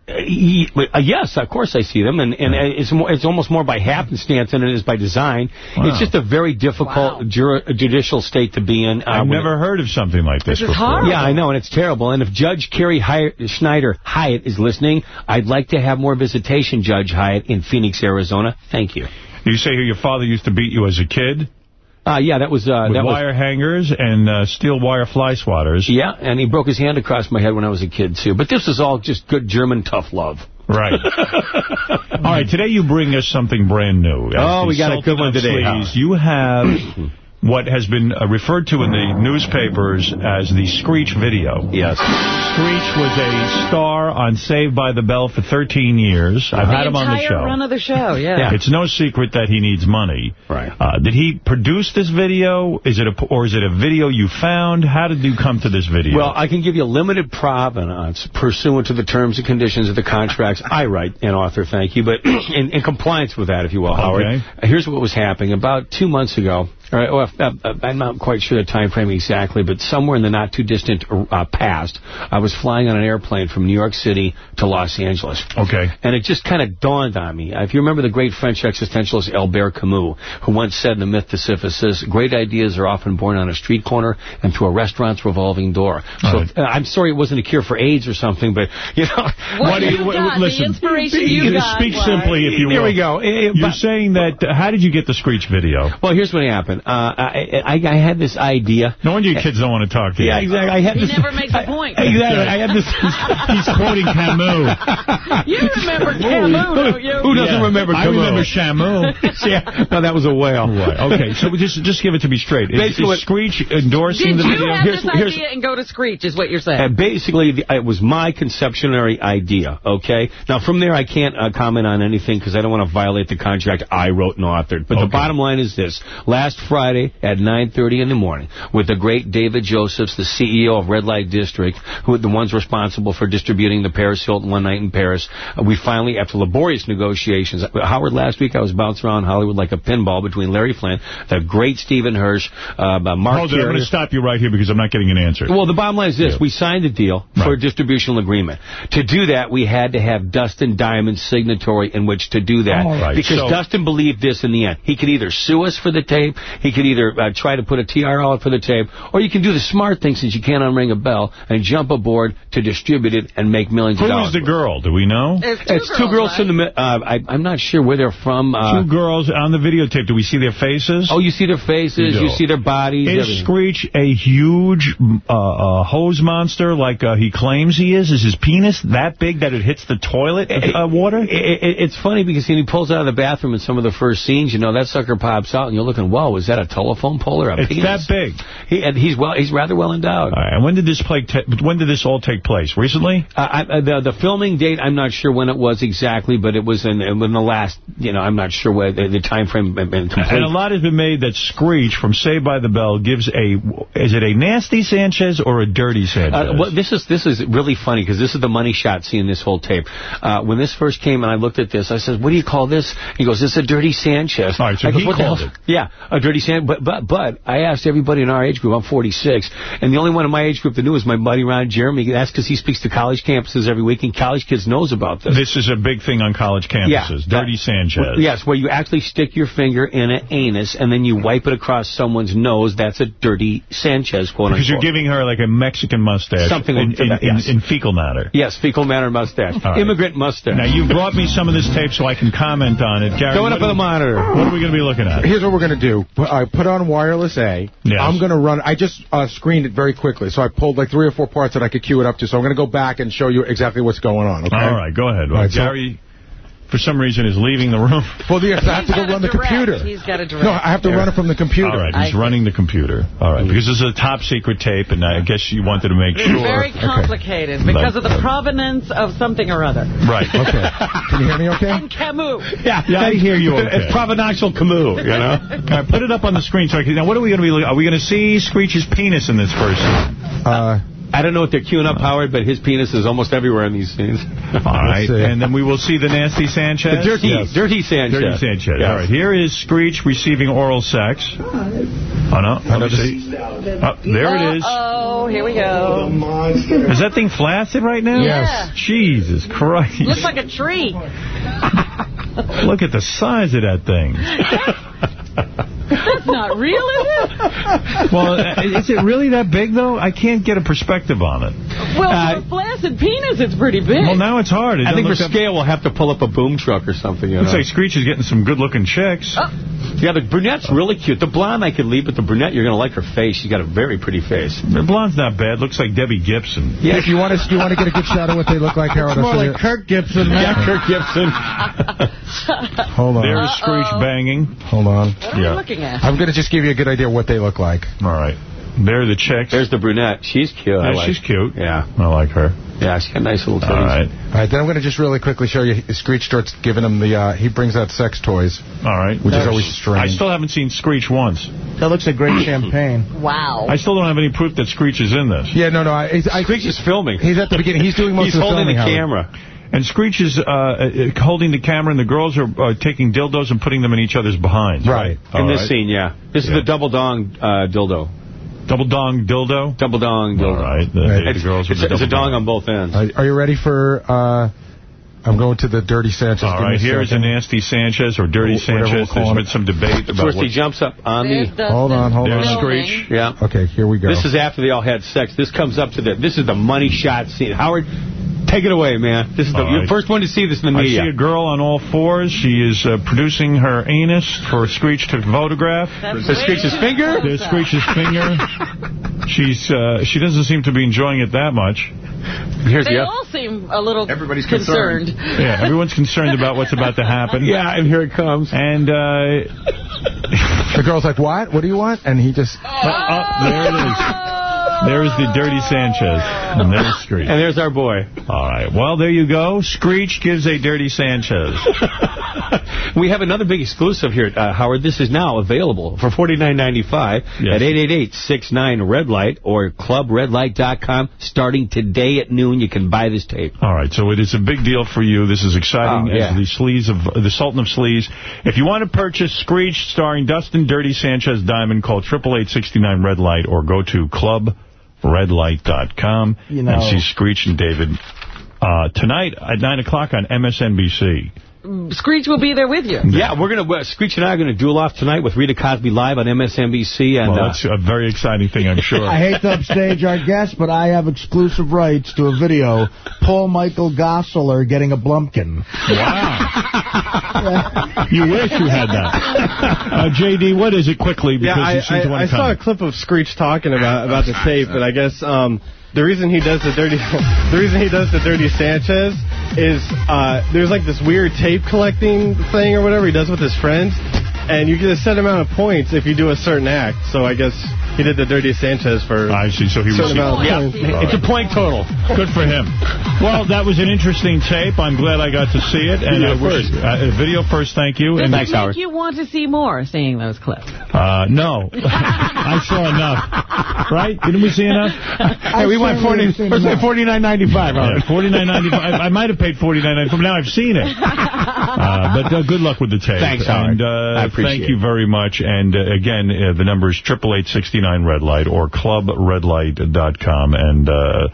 Uh, uh, yes, of course I see them, and and uh, it's more, it's almost more by happenstance than it is by design. Wow. It's just a very difficult jur- judicial state to be in. uh, I've when never heard of something like this, This is before. horrible. Yeah, I know, and it's terrible. And if Judge Kerry Hyatt, Schneider Hyatt is listening, I'd like to have more visitation, Judge Hyatt, in Phoenix, Arizona. Thank you. You say here your father used to beat you as a kid Uh, yeah, that was uh, with that was wire hangers and uh, steel wire fly swatters. yeah, and he broke his hand across my head when I was a kid too. But this is all just good German tough love. Right. All right, today you bring us something brand new. Oh, we got a good one today, Howard. You have what has been uh, referred to in the newspapers as the Screech video. Yes. Screech was a star on Saved by the Bell for 13 years. I've the had him on the entire show. run of the show, yeah. It's no secret that he needs money. Right. Uh, did he produce this video? Is it a, or is it a video you found? How did you come to this video? Well, I can give you limited provenance pursuant to the terms and conditions of the contracts I write and author, thank you, but in, in compliance with that, if you will, Howard. Okay. Here's what was happening. About two months ago, all right, well, uh, uh, I'm not quite sure the time frame exactly, but somewhere in the not-too-distant uh, past, I was flying on an airplane from New York City to Los Angeles. okay. And it just kind of dawned on me. If you remember the great French existentialist Albert Camus, who once said in The Myth to Sisyphus, great ideas are often born on a street corner and through a restaurant's revolving door. So Right. uh, I'm sorry it wasn't a cure for AIDS or something, but, you know. What do you you- got, listen, the inspiration you you got. speak was- simply, if you will. Here we go. You're but- saying that, uh, how did you get the Screech video? well, here's what happened. Uh, I, I, I had this idea. No wonder your kids don't want to talk to you. Yeah, exactly. I had He this. never makes a point. Exactly. I had this. He's quoting Camus. You remember Camus, don't you? Who doesn't Yeah. remember I remember Shamu. yeah. No, that was a whale. Right. Okay, so just just give it to me straight. Is, Basically is what- Screech endorsing Did the you video? have Here's- this here's- idea and go to Screech, is what you're saying? Uh, basically, the, it was my conceptionary idea, okay? Now, from there, I can't uh, comment on anything because I don't want to violate the contract I wrote and authored. But the bottom line is this. Last Friday at 9.30 in the morning, with the great David Josephs, the CEO of Red Light District, who are the ones responsible for distributing the Paris Hilton One Night in Paris, uh, we finally, after laborious negotiations, uh, Howard, last week I was bouncing around Hollywood like a pinball between Larry Flynt, the great Steven Hirsch, uh, Mark Hold it, I'm going to stop you right here because I'm not getting an answer. Well, the bottom line is this. Yeah. We signed a deal for a Right. distributional agreement. To do that, we had to have Dustin Diamond's signatory in which to do that. All right, Because so- Dustin believed this in the end. He could either sue us for the tape, he could either uh, try to put a TRO out for the tape, or you can do the smart thing since you can't unring a bell and jump aboard to distribute it and make millions Who of dollars. is the girl? Do we know? It's two It's girls, two girls right? from the... mi- Uh, I, I'm not sure where they're from. Uh, Two girls on the videotape. Do we see their faces? oh, you see their faces, You you see their bodies. Is everything. Screech a huge uh, uh, hose monster like uh, he claims he is? Is his penis that big that it hits the toilet uh, water? It, it, it's funny because when he pulls out of the bathroom in some of the first scenes, you know, that sucker pops out and you're looking, whoa, is that a telephone pole or a It's penis? that big. He, and he's well. He's rather well endowed. All right, and when did this play? when did this all take place? Recently? Uh, I, uh, the the filming date, I'm not sure when it was exactly, but it was in, in the last. You know, I'm not sure where the, the time frame. And a lot has been made that Screech from Saved by the Bell gives a, is it a nasty Sanchez or a dirty Sanchez? Uh, well, this is this is really funny because this is the money shot seeing this whole tape. Uh, when this first came and I looked at this, I said, "What do you call this?" He goes, "This is a dirty Sanchez." All right, so I he "What the called it. Yeah, a dirty Sanchez. But but but I asked everybody in our age group. I'm 46, and the only one in my age group that knew was my buddy Ron Jeremy. That's because he speaks to college campuses every week, and college kids knows about this. This is a big thing on college campuses. Yeah, dirty that- Sanchez. Yes, where you actually stick your finger in an anus and then you wipe it across someone's nose. That's a dirty Sanchez, quote Because you're giving her like a Mexican mustache. Something in, like in, that, in- yes. in fecal matter. Yes, fecal matter mustache. All right. Immigrant mustache. Now, you brought me some of this tape so I can comment on it. Gary, Going up on the monitor. What are we going to be looking at? Here's what we're going to do. I put on wireless A. Yes. am going to run. I just uh, screened it very quickly, so I pulled like three or four parts that I could cue it up to. So I'm going to go back and show you exactly what's going on. Okay. All right, go ahead. All right, Gary, for some reason, is leaving the room. Well, yes, I have to go run the computer. He's got a direct. No, I have to run it from the computer. All right, he's I- running the computer. All right, because this is a top secret tape, and I guess you wanted to make sure. It's sure. very complicated because of the provenance of something or other. Right. Okay. Can you hear me okay? And Camus. Yeah, yeah, I hear you. Okay. It's provenance Camus, you know? All right, put it up on the screen. So I can, now, what are we going to be looking? Are we going to see Screech's penis in this first? Uh, I don't know what they're queuing up, Howard, but his penis is almost everywhere in these scenes. All right, and then we will see the nasty Sanchez. The dirty, Yes. dirty Sanchez. Dirty Sanchez. Yes. All right, here is Screech receiving oral sex. Oh, oh no. Let me see. Oh, there it is. Oh, here we go. Is that thing flaccid right now? Yes. Jesus Christ. Looks like a tree. Look at the size of that thing. That's not real, is it? Well, uh, is it really that big, though? I can't get a perspective on it. Well, Uh, for a flaccid penis, it's pretty big. Well, now it's hard. It I think for doesn't scale, we'll have to pull up a boom truck or something. You Looks know? like Screech is getting some good-looking chicks. Oh. Yeah, the brunette's really cute. The blonde I could leave, but the brunette, you're going to like her face. She's got a very pretty face. The blonde's not bad. Looks like Debbie Gibson. Yeah. If you want to, you want to get a good shot of what they look like, Harold. More like Kirk Gibson. Yeah, Kirk Gibson. Hold on. There's Screech banging. Hold on. What are we looking at? I'm going to just give you a good idea what they look like. All right. They're the chicks. There's the brunette. She's cute. Yeah, like. she's cute. Yeah. I like her. Yeah, she's got nice little titties. All right. All right, then I'm going to just really quickly show you. Screech starts giving him the. Uh, he brings out sex toys, All right. which is always strange. I still haven't seen Screech once. That looks like great champagne. Wow. I still don't have any proof that Screech is in this. Yeah, no, no. I, I, Screech is filming. He's at the beginning. He's doing most He's of the filming. He's holding filming, the Howard. camera. And Screech is uh, uh, holding the camera, and the girls are uh, taking dildos and putting them in each other's behinds. Right. In All this right. scene, yeah. This Yeah. is the double dong uh, dildo. Double dong dildo? Double dong dildo. All right. The, Right. the It's, girls with it's, it's a double dong on both ends. Are, are you ready for? Uh, I'm going to the Dirty Sanchez. All Give right. Here's a nasty Sanchez or dirty Wh- whatever Sanchez. we'll call There's him. been some debate about First, what... he jumps up on There's the... Hold on, hold There's on. filming. Screech. Yeah. Okay, here we go. This is after they all had sex. This comes up to the... This is the money shot scene. Howard, take it away, man. This is the All you're right. the first one to see this in the I media. see a girl on all fours. She is uh, producing her anus for Screech to photograph. That's The Screech's finger? close There's. Screech's finger. She's uh, she doesn't seem to be enjoying it that much. Here's They the... all seem a little Everybody's concerned. Yeah, everyone's concerned about what's about to happen. Yeah, and here it comes. And uh, the girl's like, "What? What do you want?" And he just. oh, there it is. There's the dirty Sanchez. And there's Screech. And there's our boy. All right. Well, there you go. Screech gives a dirty Sanchez. we have another big exclusive here, uh, Howard. This is now available for $49.95 Yes. at 888-69-RED-LIGHT or clubredlight.com. Starting today at noon, you can buy this tape. All right, so it is a big deal for you. This is exciting Oh, yeah. as the sleaze of the Sultan of Sleaze. If you want to purchase Screech starring Dustin Dirty Sanchez Diamond, call 888-69 Red Light or go to clubredlight.com You know- and see Screech and David uh, tonight at 9 o'clock on MSNBC. Screech will be there with you. Yeah, we're going to, uh, Screech and I are going to duel off tonight with Rita Cosby live on MSNBC. And, Well, uh, that's a very exciting thing, I'm sure. I hate to upstage our guest, but I have exclusive rights to a video. Paul Michael Glaser getting a Blumpkin. Wow. you wish you had that. Uh, J.D., what is it quickly? Because yeah, I, you seem to I, want I to saw a clip of Screech talking about about the tape, but I guess um, the reason he does the dirty the reason he does the dirty Sanchez is uh, there's like this weird tape collecting thing or whatever he does with his friends. And you get a set amount of points if you do a certain act. So I guess he did the Dirty Sanchez for. I see. So he was. certain amount of Yeah, points. it's a point total. Good for him. Well, that was an interesting tape. I'm glad I got to see it. And Video I wish, first. uh, video first. Thank you. Does and it make you want to see more seeing those clips? Uh, no. I saw enough. Right? Didn't we see enough? Hey, we went 40, let's say 49.95. All Yeah, right. forty nine ninety five. I, I might have paid forty nine ninety five. Now I've seen it. Uh, but uh, good luck with the tape. Thanks, Howard. And uh, I appreciate thank you very much. And uh, again, uh, the number is triple eight sixty nine red light or clubredlight.com. And uh,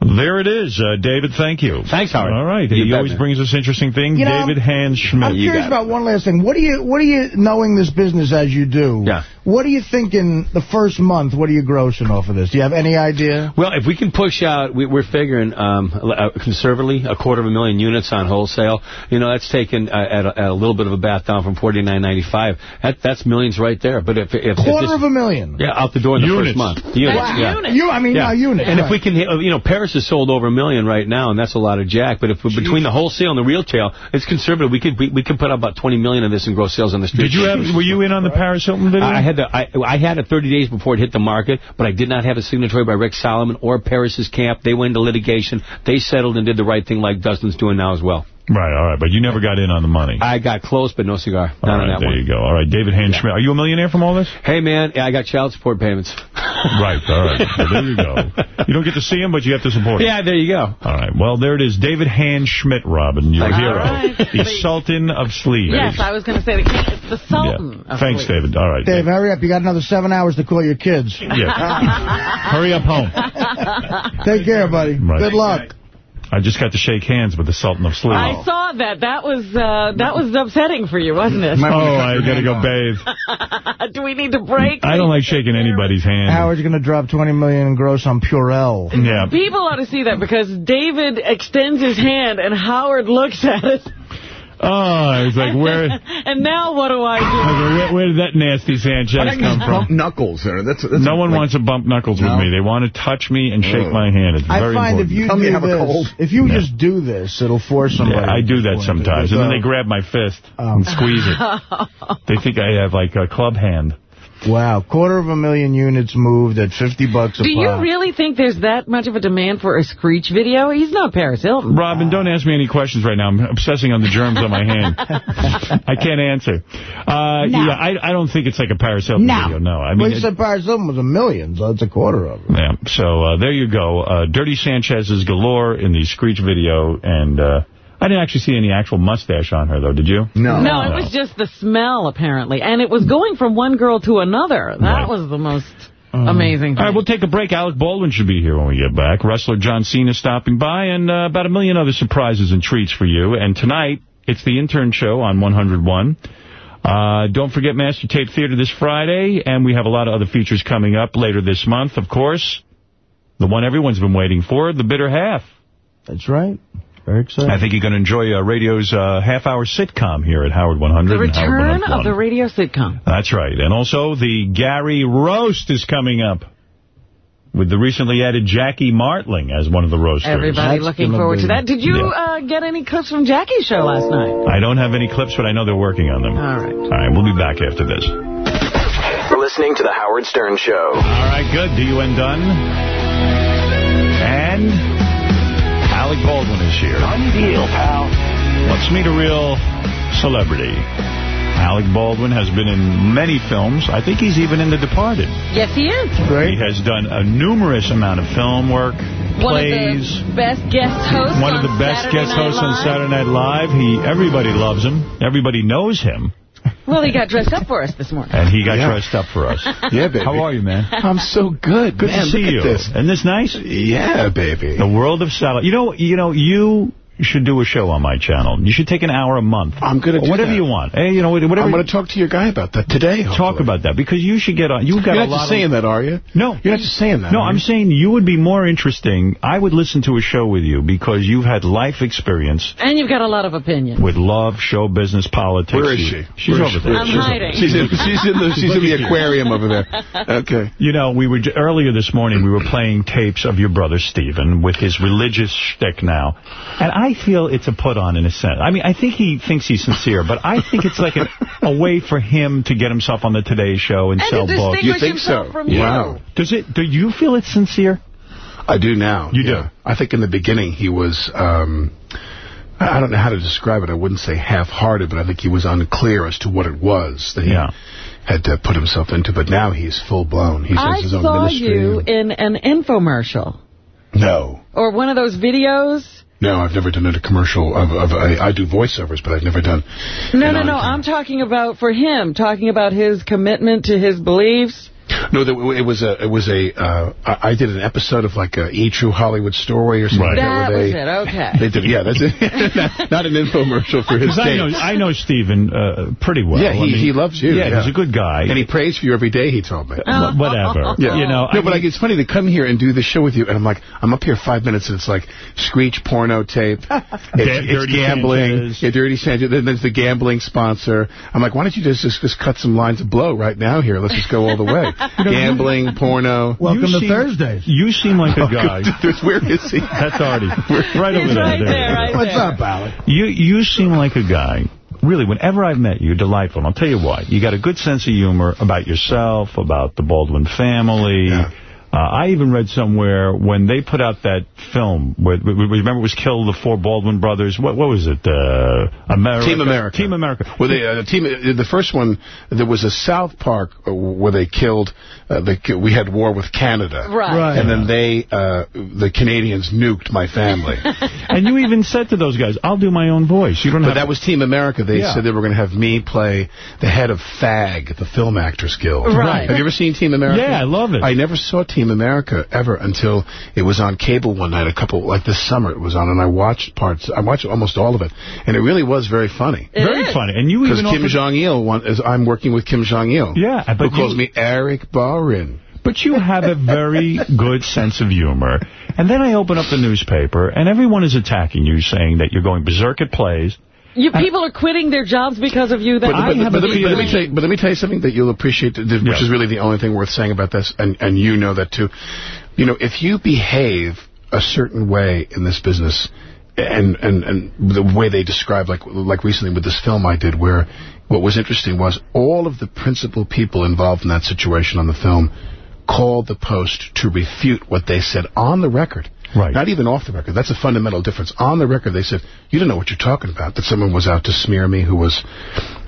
there it is, uh, David. Thank you. Thanks, Howard. All right. You he always man. brings us interesting things. You know, David Hans Schmidt. I'm curious about one last thing. What do you, what do you, knowing this business as you do, Yeah. What do you think in the first month, what are you grossing off of this? Do you have any idea? Well, if we can push out, we, we're figuring um, uh, conservatively a quarter of a million units on wholesale. You know, that's taken uh, at, a, at a little bit of a bath down from forty nine ninety five. That that's millions right there. But if if, if Quarter this- of a million. yeah, out the door in the Units. first month. Units, Wow. yeah. You, I mean, Yeah. yeah, units. And if we can, hit- you know, Paris has sold over a million right now, and that's a lot of jack. But if we between the wholesale and the retail, it's conservative. We could we, we could put out about 20 million of this and gross sales on the street. Did you have? Were you in on the Paris Hilton video? I had the, I, I had it 30 days before it hit the market, but I did not have a signatory by Rick Salomon or Paris's camp. They went into litigation. They settled and did the right thing like Dustin's doing now as well. Right. All right. But you never got in on the money. I got close, but no cigar. All Not right, on that there one. you go. All right, David Hans Schmidt. Are you a millionaire from all this? Hey, man, yeah, I got child support payments. Right. All right. Well, there you go. You don't get to see him, but you have to support him. Yeah, there you go. All right. Well, there it is. David Hans Schmidt, Robin, your All hero. right. The Sultan of Sleeves. Yes, I was going to say the king. It's the Sultan. Yeah. of Thanks, Sleep. David. All right. Dave, hurry up. You got another seven hours to call your kids. Yeah. Hurry up home. Take care, buddy. Right. Good luck. I just got to shake hands with the Sultan of Sleeves. I saw that. That was uh, that was upsetting for you, wasn't it? Oh, I got to go bathe. Do we need to break? I don't like shaking anybody's hand. Howard's going to drop $20 million in gross on Purell. Yeah. People ought to see that because David extends his hand and Howard looks at it. Oh, it's like, where, and now what do I do? where, where did that nasty Sanchez come from? Bump knuckles. There. That's, that's No one like, wants to bump knuckles No. with me. They want to touch me and shake Oh. my hand. It's I very find important. if you Tell do you have a this, cold. if you Yeah. just do this, it'll force somebody. Yeah, I do that sometimes. And then they grab my fist Oh. and squeeze it. They think I have, like, a club hand. Wow, quarter of a million units moved at 50 bucks a Do you really think there's that much of a demand for a Screech video? He's not Paris Hilton. Robin, don't ask me any questions right now. I'm obsessing on the germs on my hand. I can't answer. Uh, No. Yeah, I, I don't think it's like a Paris Hilton No. video. No, I well, mean, you it- said Paris Hilton was a million, so it's a quarter of it. yeah. So uh, there you go. Uh, Dirty Sanchez's galore in the Screech video, and uh, I didn't actually see any actual mustache on her though. Did you? No. No, it was just the smell, apparently. And it was going from one girl to another. That Right. was the most amazing All right, we'll take a break. Alec Baldwin should be here when we get back. Wrestler John Cena stopping by, and uh, about a million other surprises and treats for you. And tonight, it's the intern show on 101. Uh, don't forget Master Tape Theater this Friday, and we have a lot of other features coming up later this month, of course. The one everyone's been waiting for, The Bitter Half. That's right. Very exciting. I think you're going to enjoy uh, radio's uh, half-hour sitcom here at Howard 100. the return 101. of the radio sitcom. That's right. And also the Gary Roast is coming up with the recently added Jackie Martling as one of the roasters. Everybody That's looking forward be- to that. Did you Yeah. uh, get any clips from Jackie's show last night? I don't have any clips, but I know they're working on them. All right. All right, we'll be back after this. You're listening to The Howard Stern Show. All right, good. DUN done. And Alec Baldwin is here. Done deal, pal. Let's meet a real celebrity. Alec Baldwin has been in many films. I think he's even in The Departed. Yes, he is. Great. He has done a numerous amount of film work, One plays. of the best guest hosts One of the best Saturday guest Night hosts on Saturday Night Live. He Everybody loves him. Everybody knows him. Well, he got dressed up for us this morning. And he got Yeah. dressed up for us. Yeah, baby. How are you, man? I'm so good. Good Man, to see look you. At this. Isn't this nice? Yeah, baby. The world of salad. You know, you know, you should do a show on my channel. You should take an hour a month. I'm going to do Whatever that. you want. Hey, you know, whatever. I'm going to talk to your guy about that today. talk about that because you should get on. You've got You're a not lot just saying of, that, are you? No. You're not just saying that. No, I'm you? saying you would be more interesting. I would listen to a show with you because you've had life experience And you've got a lot of opinion. with love, show business, politics. Where is she? She's Where over she? there. I'm She's over- hiding. She's in, she's in the she's in the aquarium over there. Okay. You know, we were earlier this morning. We were playing tapes of your brother Stephen with his religious shtick now, and I I feel it's a put-on in a sense. I mean, I think he thinks he's sincere, but I think it's like a, a way for him to get himself on the Today Show and, And sell books. You think so? from you. Wow. Does it? Do you feel it's sincere? I do now. You yeah. do? I think in the beginning he was, um, I I don't know how to describe it. I wouldn't say half-hearted, but I think he was unclear as to what it was that he Yeah. had to put himself into. But now he's full-blown. He I has his own saw you in an infomercial No. or one of those videos. No, I've never done a commercial. Of, of I, I do voiceovers, but I've never done... No, no, no. I'm talking about for him, talking about his commitment to his beliefs. No, there- it was a. It was a. Uh, I I did an episode of like a E True Hollywood Story or something. like That where was it. Okay. They did, yeah, that's it. not, not an infomercial for his Because I know, tapes. I know Stephen uh, pretty well. Yeah, he, I mean, he loves you. Yeah, he's a good guy. And he prays for you every day, he told me. Wh- Whatever. Yeah. You know, no, I but like, it's funny to come here and do the show with you, and I'm like, I'm up here five minutes, and it's like Screech porno tape, it's, it's Dirty gambling, Sanchez. yeah, Dirty Sanchez, then there's the gambling sponsor. I'm like, why don't you just, just just cut some lines of blow right now here? Let's just go all the way. Gambling, porno. Welcome You to seem- Thursdays. You seem like a Oh, guy. good. Where is he? That's Artie. Right He's over there. right There there, right What's there. up, Alec? You you seem like a guy. Really, whenever I've met you, you're delightful. And I'll tell you why. You got a good sense of humor about yourself, about the Baldwin family. Uh, I even read somewhere when they put out that film, where, remember it was Kill the Four Baldwin Brothers? What what was it? Uh, America? Team America. Team America. Well, they, uh, team, uh, the first one, there was a South Park uh, where they killed, uh, the, we had war with Canada. Right. Right. And then they, uh, the Canadians nuked my family. and you even said to those guys, I'll do my own voice. You don't But have that was Team America. They Yeah. said they were going to have me play the head of FAG, the Film Actors Guild. Right. Have you ever seen Team America? Yeah, I love it. I never saw Team America ever until it was on cable one night, a couple, like this summer it was on, and I watched parts, I watched almost all of it, and it really was very funny. It very is. funny. And you even... Because Kim Jong-il, want- is I'm working with Kim Jong-il. Yeah, but Who calls me Eric Barin. But you have a very good sense of humor. And then I open up the newspaper, and everyone is attacking you, saying that you're going berserk at plays. You uh, people are quitting their jobs because of you. That But, I but, have but, a let me, but let me feeling. tell you, but let me tell you something that you'll appreciate, which Yeah. is really the only thing worth saying about this, and, and you know that too. You know, if you behave a certain way in this business, and, and, and the way they describe, like like recently with this film I did, where what was interesting was all of the principal people involved in that situation on the film called the Post to refute what they said on the record. Right. Not even off the record. That's a fundamental difference. On the record, they said, you don't know what you're talking about, that someone was out to smear me who was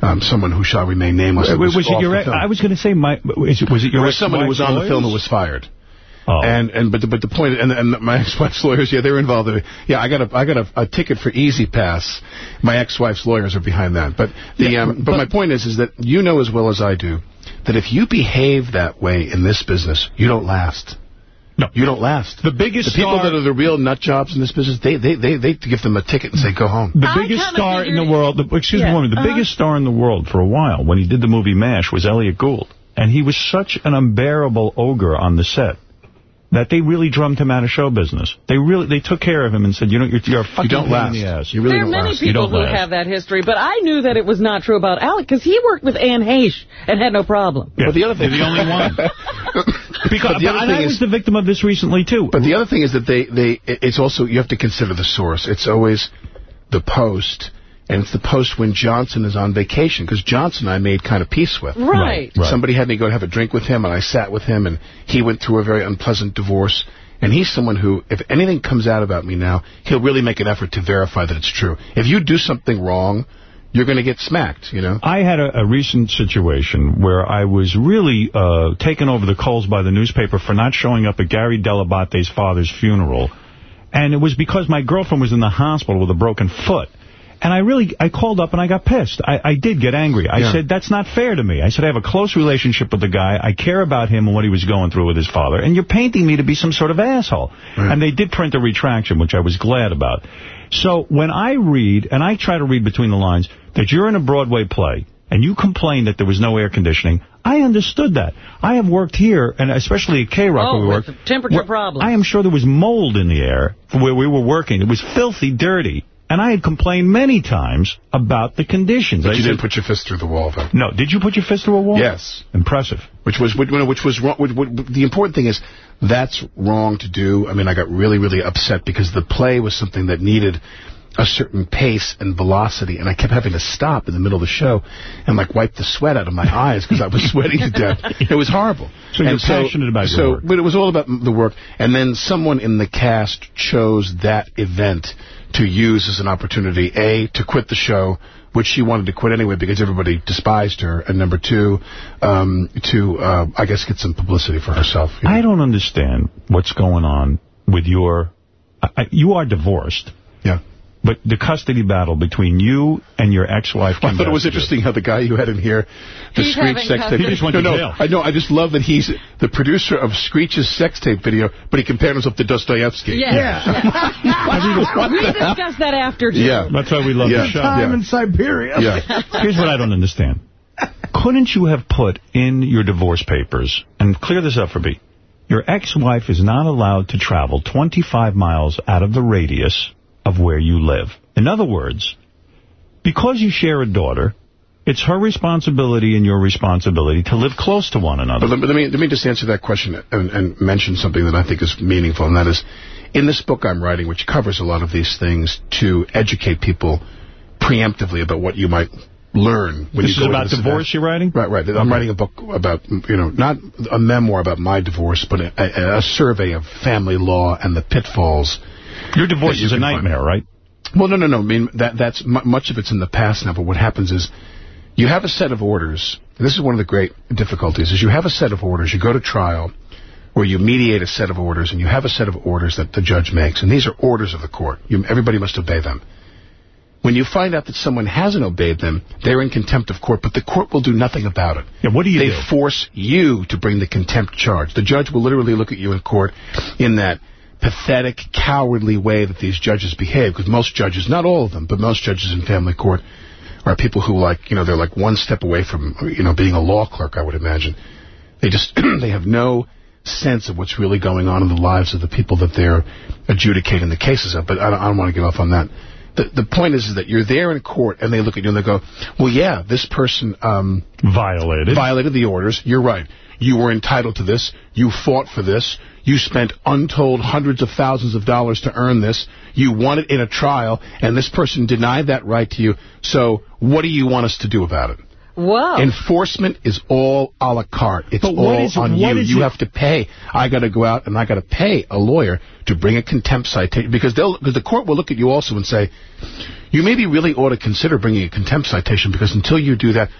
um, someone who shall remain nameless. Was, was it your? I was going to say my. Was it, was it your? was someone who was on the film who was fired. Oh. And and but the, but the point and and my ex-wife's lawyers yeah they're involved in it yeah I got a I got a, a ticket for E-ZPass my ex-wife's lawyers are behind that but the Yeah, um, but- but my point is is that you know as well as I do that if you behave that way in this business you don't last No. you don't last The biggest the people star- that are the real nut jobs in this business they they they, they give them a ticket and say go home The I biggest kinda star in the world, the, excuse Yeah, me, woman, the uh-huh. biggest star in the world for a while when he did the movie MASH was Elliott Gould. And he was such an unbearable ogre on the set that they really drummed him out of show business. They really they took care of him and said, you know, you're, you're a fucking you don't pain last in the ass. you really there are don't many last people who last. have that history, but I knew that it was not true about Alec because he worked with Anne Heche and had no problem. Yeah, But the other thing- You're the only one. because But the other and thing I was is- the victim of this recently, too. But the other thing is that they, they it's also, you have to consider the source. It's always the Post, and it's the Post when Johnson is on vacation, because Johnson I made kind of peace with. Right. Right. Somebody had me go have a drink with him, and I sat with him, and he went through a very unpleasant divorce. And he's someone who, if anything comes out about me now, he'll really make an effort to verify that it's true. If you do something wrong, you're going to get smacked, you know? I had a, a recent situation where I was really uh, taken over the coals by the newspaper for not showing up at Gary Dell'Abate's father's funeral. And it was because my girlfriend was in the hospital with a broken foot. And I really, I called up and I got pissed. I, I did get angry. I Yeah. said, that's not fair to me. I said, I have a close relationship with the guy. I care about him and what he was going through with his father. And you're painting me to be some sort of asshole. And they did print a retraction, which I was glad about. So when I read, and I try to read between the lines, that you're in a Broadway play, and you complain that there was no air conditioning, I understood that. I have worked here, and especially at K-Rock Oh, where we oh, worked. temperature where problems. I am sure there was mold in the air where we were working. It was filthy dirty. And I had complained many times about the conditions. But I you said- didn't put your fist through the wall, though. No, did you put your fist through a wall? Yes. Impressive. Which was which, which was wrong. Which, which, the important thing is that's wrong to do. I mean, I got really really upset because the play was something that needed a certain pace and velocity, and I kept having to stop in the middle of the show and like wipe the sweat out of my eyes because I was sweating to death. It was horrible. So you're And passionate about so, work. But it was all about the work. And then someone in the cast chose that event to use as an opportunity, A, to quit the show, which she wanted to quit anyway because everybody despised her, and number two, um, to, uh, I guess, get some publicity for herself. you know. I don't understand what's going on with your... I, you are divorced. Yeah. But the custody battle between you and your ex-wife... I thought it was interesting how the guy you had in here, the He's Screech sex custody. tape. He just went no, to no, jail. I know. I just love that he's the producer of Screech's sex tape video, but he compared himself to Dostoevsky. Yeah. yeah. we discussed that after, too. Yeah. That's why we love Yeah. the show. Time in Siberia. Yeah. Here's what I don't understand. Couldn't you have put in your divorce papers, and clear this up for me, your ex-wife is not allowed to travel 25 miles out of the radius of where you live. In other words, because you share a daughter, it's her responsibility and your responsibility to live close to one another. But let, me let me just answer that question and, and mention something that I think is meaningful, and that is, in this book I'm writing, which covers a lot of these things, to educate people preemptively about what you might learn when This you is go about this divorce event. you're writing? Right, right. I'm writing a book about, you know, not a memoir about my divorce, but a, a, a survey of family law and the pitfalls. Your divorce you is a nightmare, right? Well, no, no, no. I mean, that that's much of it's in the past now. But what happens is, you have a set of orders. This is one of the great difficulties: is you have a set of orders. You go to trial, or you mediate a set of orders, and you have a set of orders that the judge makes, and these are orders of the court. You, everybody must obey them. When you find out that someone hasn't obeyed them, they're in contempt of court, but the court will do nothing about it. Yeah, what do you they do? force you to bring the contempt charge. The judge will literally look at you in court in that pathetic, cowardly way that these judges behave, because most judges, not all of them, but most judges in family court are people who like, you know, they're like one step away from, you know, being a law clerk, I would imagine. They just, they have no sense of what's really going on in the lives of the people that they're adjudicating the cases of, but I don't, I don't want to get off on that. The, the point is, is that you're there in court and they look at you and they go, well, yeah, this person um, violated violated the orders. You're right. You were entitled to this. You fought for this. You spent untold hundreds of thousands of dollars to earn this. You won it in a trial, and this person denied that right to you. So what do you want us to do about it? Whoa. Enforcement is all a la carte. It's all is- on you. You it- have to pay. I got to go out and I got to pay a lawyer to bring a contempt citation because they'll because the court will look at you also and say, you maybe really ought to consider bringing a contempt citation because until you do that, w-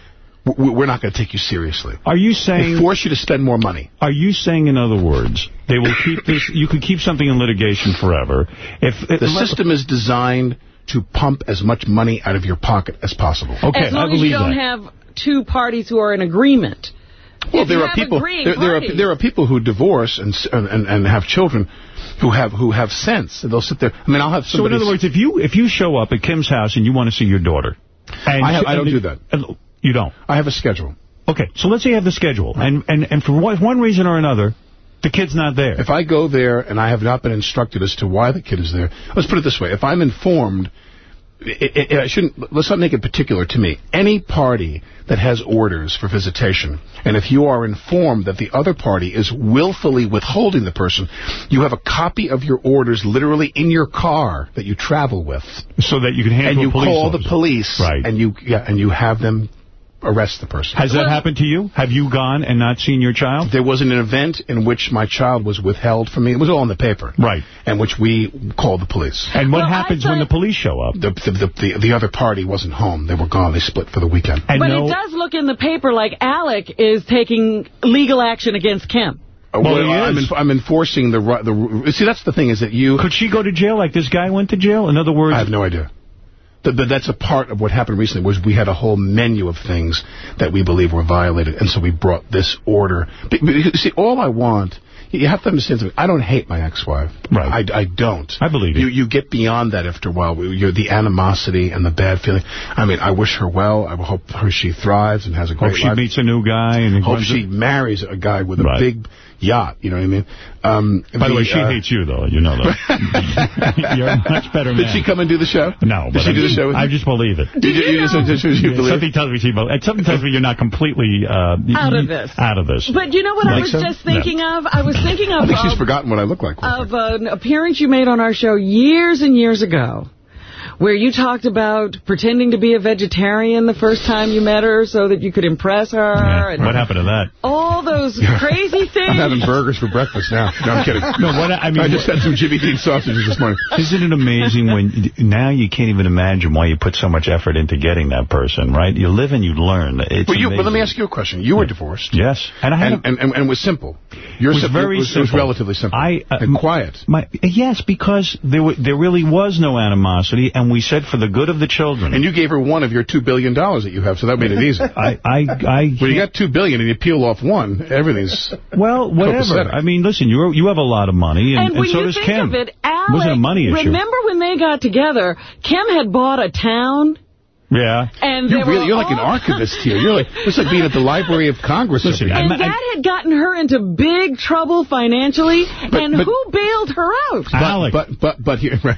we're not going to take you seriously. Are you saying... They force you to spend more money. Are you saying, in other words, they will keep this... You could keep something in litigation forever. If The system is designed to pump as much money out of your pocket as possible. Okay, as long as you don't have two parties who are in agreement. Well, If there are people. There, there are there are people who divorce and, and and have children, who have who have sense. They'll sit there. I mean, I'll have So in other words, if you if you show up at Kim's house and you want to see your daughter, and I have- I don't do that. You don't. I have a schedule. Okay, so let's say you have the schedule, and and and for one reason or another, the kid's not there. If I go there and I have not been instructed as to why the kid is there, let's put it this way: if I'm informed. I, I, I shouldn't. Let's not make it particular to me. Any party that has orders for visitation, and if you are informed that the other party is willfully withholding the person, you have a copy of your orders literally in your car that you travel with, so that you can hand and you call the police, Right. And you yeah, and you have them arrest the person. Has that happened to you? Have you gone and not seen your child? There was an event in which my child was withheld from me. It was all in the paper. Right. And which we called the police. And what happens when the police show up? The, the, the, the, the other party wasn't home. They were gone. They split for the weekend. but it does look in the paper like Alec is taking legal action against Kim. Uh, Well, I'm, is. I'm enforcing the, ri- the... See, that's the thing, is that you... Could she go to jail like this guy went to jail? In other words... I have no idea. But that's a part of what happened recently, was we had a whole menu of things that we believe were violated, and so we brought this order. But, but, see, all I want... You have to understand something. I don't hate my ex-wife. Right. I, I don't. I believe you. You You get beyond that after a while. You're the animosity and the bad feeling. I mean, I wish her well. I hope her she thrives and has a great Hope she life. meets a new guy. and Hope she marries a guy with a Right. big yacht. You know what I mean? Um, By the, way, she uh, hates you, though. You know that. You're a much better man. Did she come and do the show? No, Did she I do the show with I you? just believe it. Did you, you, just, just, just, you Yeah, believe something tells me she, and something tells me you're not completely uh, Out of this. Out of this. But you know what You I was so? just thinking of? I was thinking of... I think she's of- forgotten what I look like. of an appearance you made on our show years and years ago where you talked about pretending to be a vegetarian the first time you met her so that you could impress her. and What happened to that? All those crazy things. I'm having burgers for breakfast now. No, I'm kidding. No, what I mean, I just had some Jimmy Dean sausages this morning. Isn't it amazing when now you can't even imagine why you put so much effort into getting that person, right? You live and you learn. It's Well, you, but let me ask you a question. You were divorced. Yes. And I had and, and, and, and it was simple. Your It was sim- very it was, It was relatively simple. I, uh, and quiet. My, yes, because there wa- there really was no animosity, and we said for the good of the children. And you gave her one of your $2 billion that you have, so that made it easy. I, I, I. When you got 2 billion and you peel off one, everything's Well, whatever. I mean, listen, you you have a lot of money, and, And when so you does think Kim. of it, Alec, wasn't a money issue. remember when they got together, Kim had bought a town, Yeah. and You're really, you're like an archivist here. You're like, it's like being at the Library of Congress. Listen, over I- here. And that had gotten her into big trouble financially, and but- who bailed her out? But, but, but, but here, right.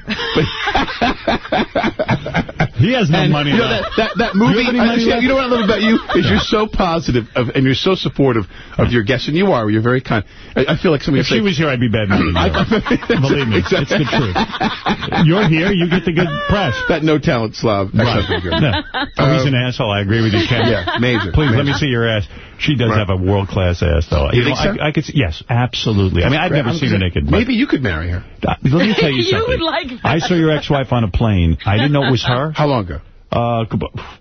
He has no and, money You know, now. that, that, that movie, You I- money see, you know what I love about you? Is you're so positive of, and you're so supportive of your guests, and you are. You're very kind. I, I feel like somebody If she say, was here, I'd be bad meeting. Believe me, it's the truth. You're here, you get the good press. That no talent Slav. That's not very good. No. Oh, he's an asshole. I agree with you, Ken. Yeah, major, Please, let me see your ass. She does have a world-class ass, though. You know, think so? I, I could see, yes, absolutely. I mean, I've never I'm seen her naked. Maybe you could marry her. Uh, let me tell you You something. would like that. I saw your ex-wife on a plane. I didn't know it was her. How long ago? Uh,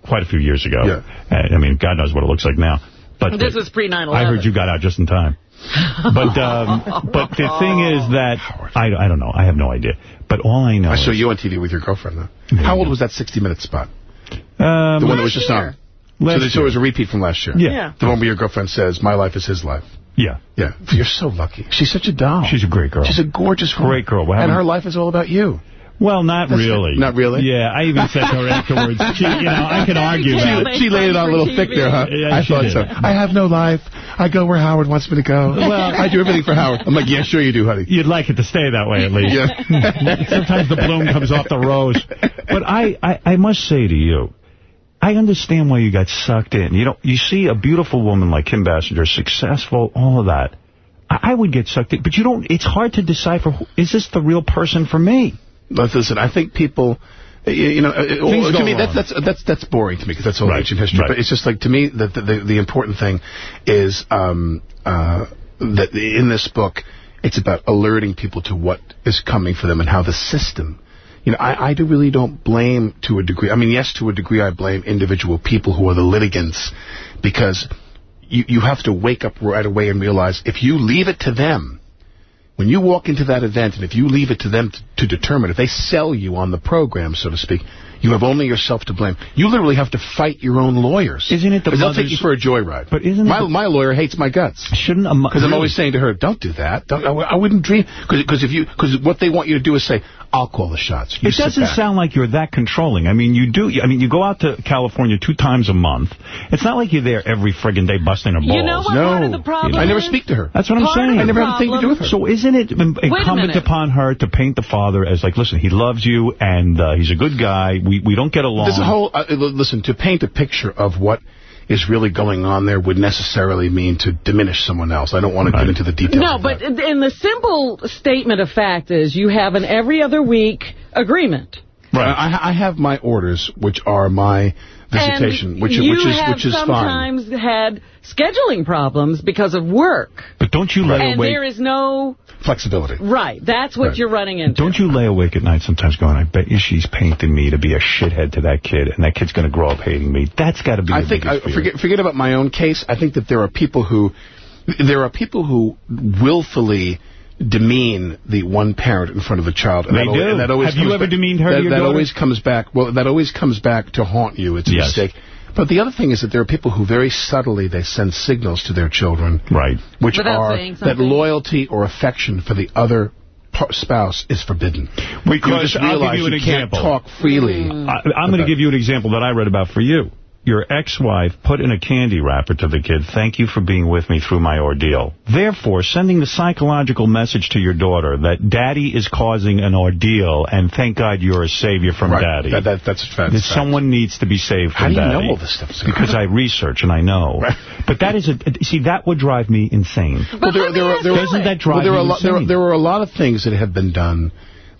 quite a few years ago. Yeah. Uh, I mean, God knows what it looks like now. But This uh, was pre-9/11. I heard you got out just in time. But um, but the thing is that I I don't know. I have no idea. But all I know I saw is, you on TV with your girlfriend, though. How old was that 60-minute spot? Um, The one that was just on. So, Last this- so it was a repeat from last year. Yeah. Yeah. The one where your girlfriend says, my life is his life. Yeah. Yeah. You're so lucky. She's such a doll. She's a great girl. She's a gorgeous woman. Great girl. And her life is all about you. Well, not That's- really. Not really? Yeah, I even said to her afterwards. She, you know, I can argue She, that. she laid it on a little thick there, huh? Yeah, I thought did. so. I have no life. I go where Howard wants me to go. Well- I do everything for Howard. I'm like, yeah, sure you do, honey. You'd like it to stay that way, at least. Yeah. Sometimes the bloom comes off the rose. But I, I, I must say to you, I understand why you got sucked in. You know, you see a beautiful woman like Kim Basinger, successful, all of that. I, I would get sucked in. But you don't, it's hard to decipher, who, is this the real person for me? But listen, I think people, you, you know, uh, Things to me wrong. that's that's that's that's boring to me because that's all Right, ancient history. right. But it's just like to me that the, the the important thing is um uh that in this book it's about alerting people to what is coming for them and how the system. You know, I, I do really don't blame to a degree. I mean, yes, to a degree, I blame individual people who are the litigants because you you have to wake up right away and realize if you leave it to them, when you walk into that event and if you leave it to them to, to determine, if they sell you on the program, so to speak, you have only yourself to blame. You literally have to fight your own lawyers. Isn't it the the 'Cause they'll take mother's- you for a joyride. But isn't it my, the- my lawyer hates my guts. Shouldn't a Because I'm always saying to her, don't do that. Don't, I, I wouldn't dream. Because if you, because what they want you to do is say, I'll call the shots. You it doesn't back." sound like you're that controlling. I mean, you do. I mean, you go out to California two times a month. It's not like you're there every friggin' day busting her balls. You know what No. part of the problem I never speak to her. That's what I'm saying. I never have a thing to do with her. So isn't it incumbent upon her to paint the father as like, listen, he loves you and uh, he's a good guy. We we don't get along. There's a whole, uh, listen, to paint a picture of what is really going on there would necessarily mean to diminish someone else. I don't want to get into the details. No, of but that. in the simple statement of fact is you have an every other week agreement. Right. I, I have my orders, which are my visitation, and which, you which is have which is fine. sometimes had scheduling problems because of work. But don't you lay And awake? there is no... Flexibility. Right, that's what Right. you're running into. Don't you lay awake at night sometimes going, I bet you she's painting me to be a shithead to that kid, and that kid's going to grow up hating me. That's got to be I think, I, biggest fear. forget, forget about my own case. I think that there are people who, there are people who willfully demean the one parent in front of the child. And They that always, do. And that always Have you ever back- demeaned her to That, your that always comes back. Well, that always comes back to haunt you. It's a Yes. mistake. But the other thing is that there are people who very subtly they send signals to their children, right? Which Without are saying that loyalty or affection for the other spouse is forbidden. you Because just I'll give realize you an can't example. talk freely. Mm. I, I'm going to give you an example that I read about for you. Your ex-wife put in a candy wrapper to the kid, thank you for being with me through my ordeal. Therefore, sending the psychological message to your daughter that daddy is causing an ordeal and thank God you're a savior from Right. daddy. That- that- that's a fact. That someone needs to be saved from daddy. How do you know all this stuff? It's Because I research and I know. But that is a, see, that would drive me insane. Well, there, there, are- there, Doesn't that drive well, there are you a there, insane? there are a lot of things that have been done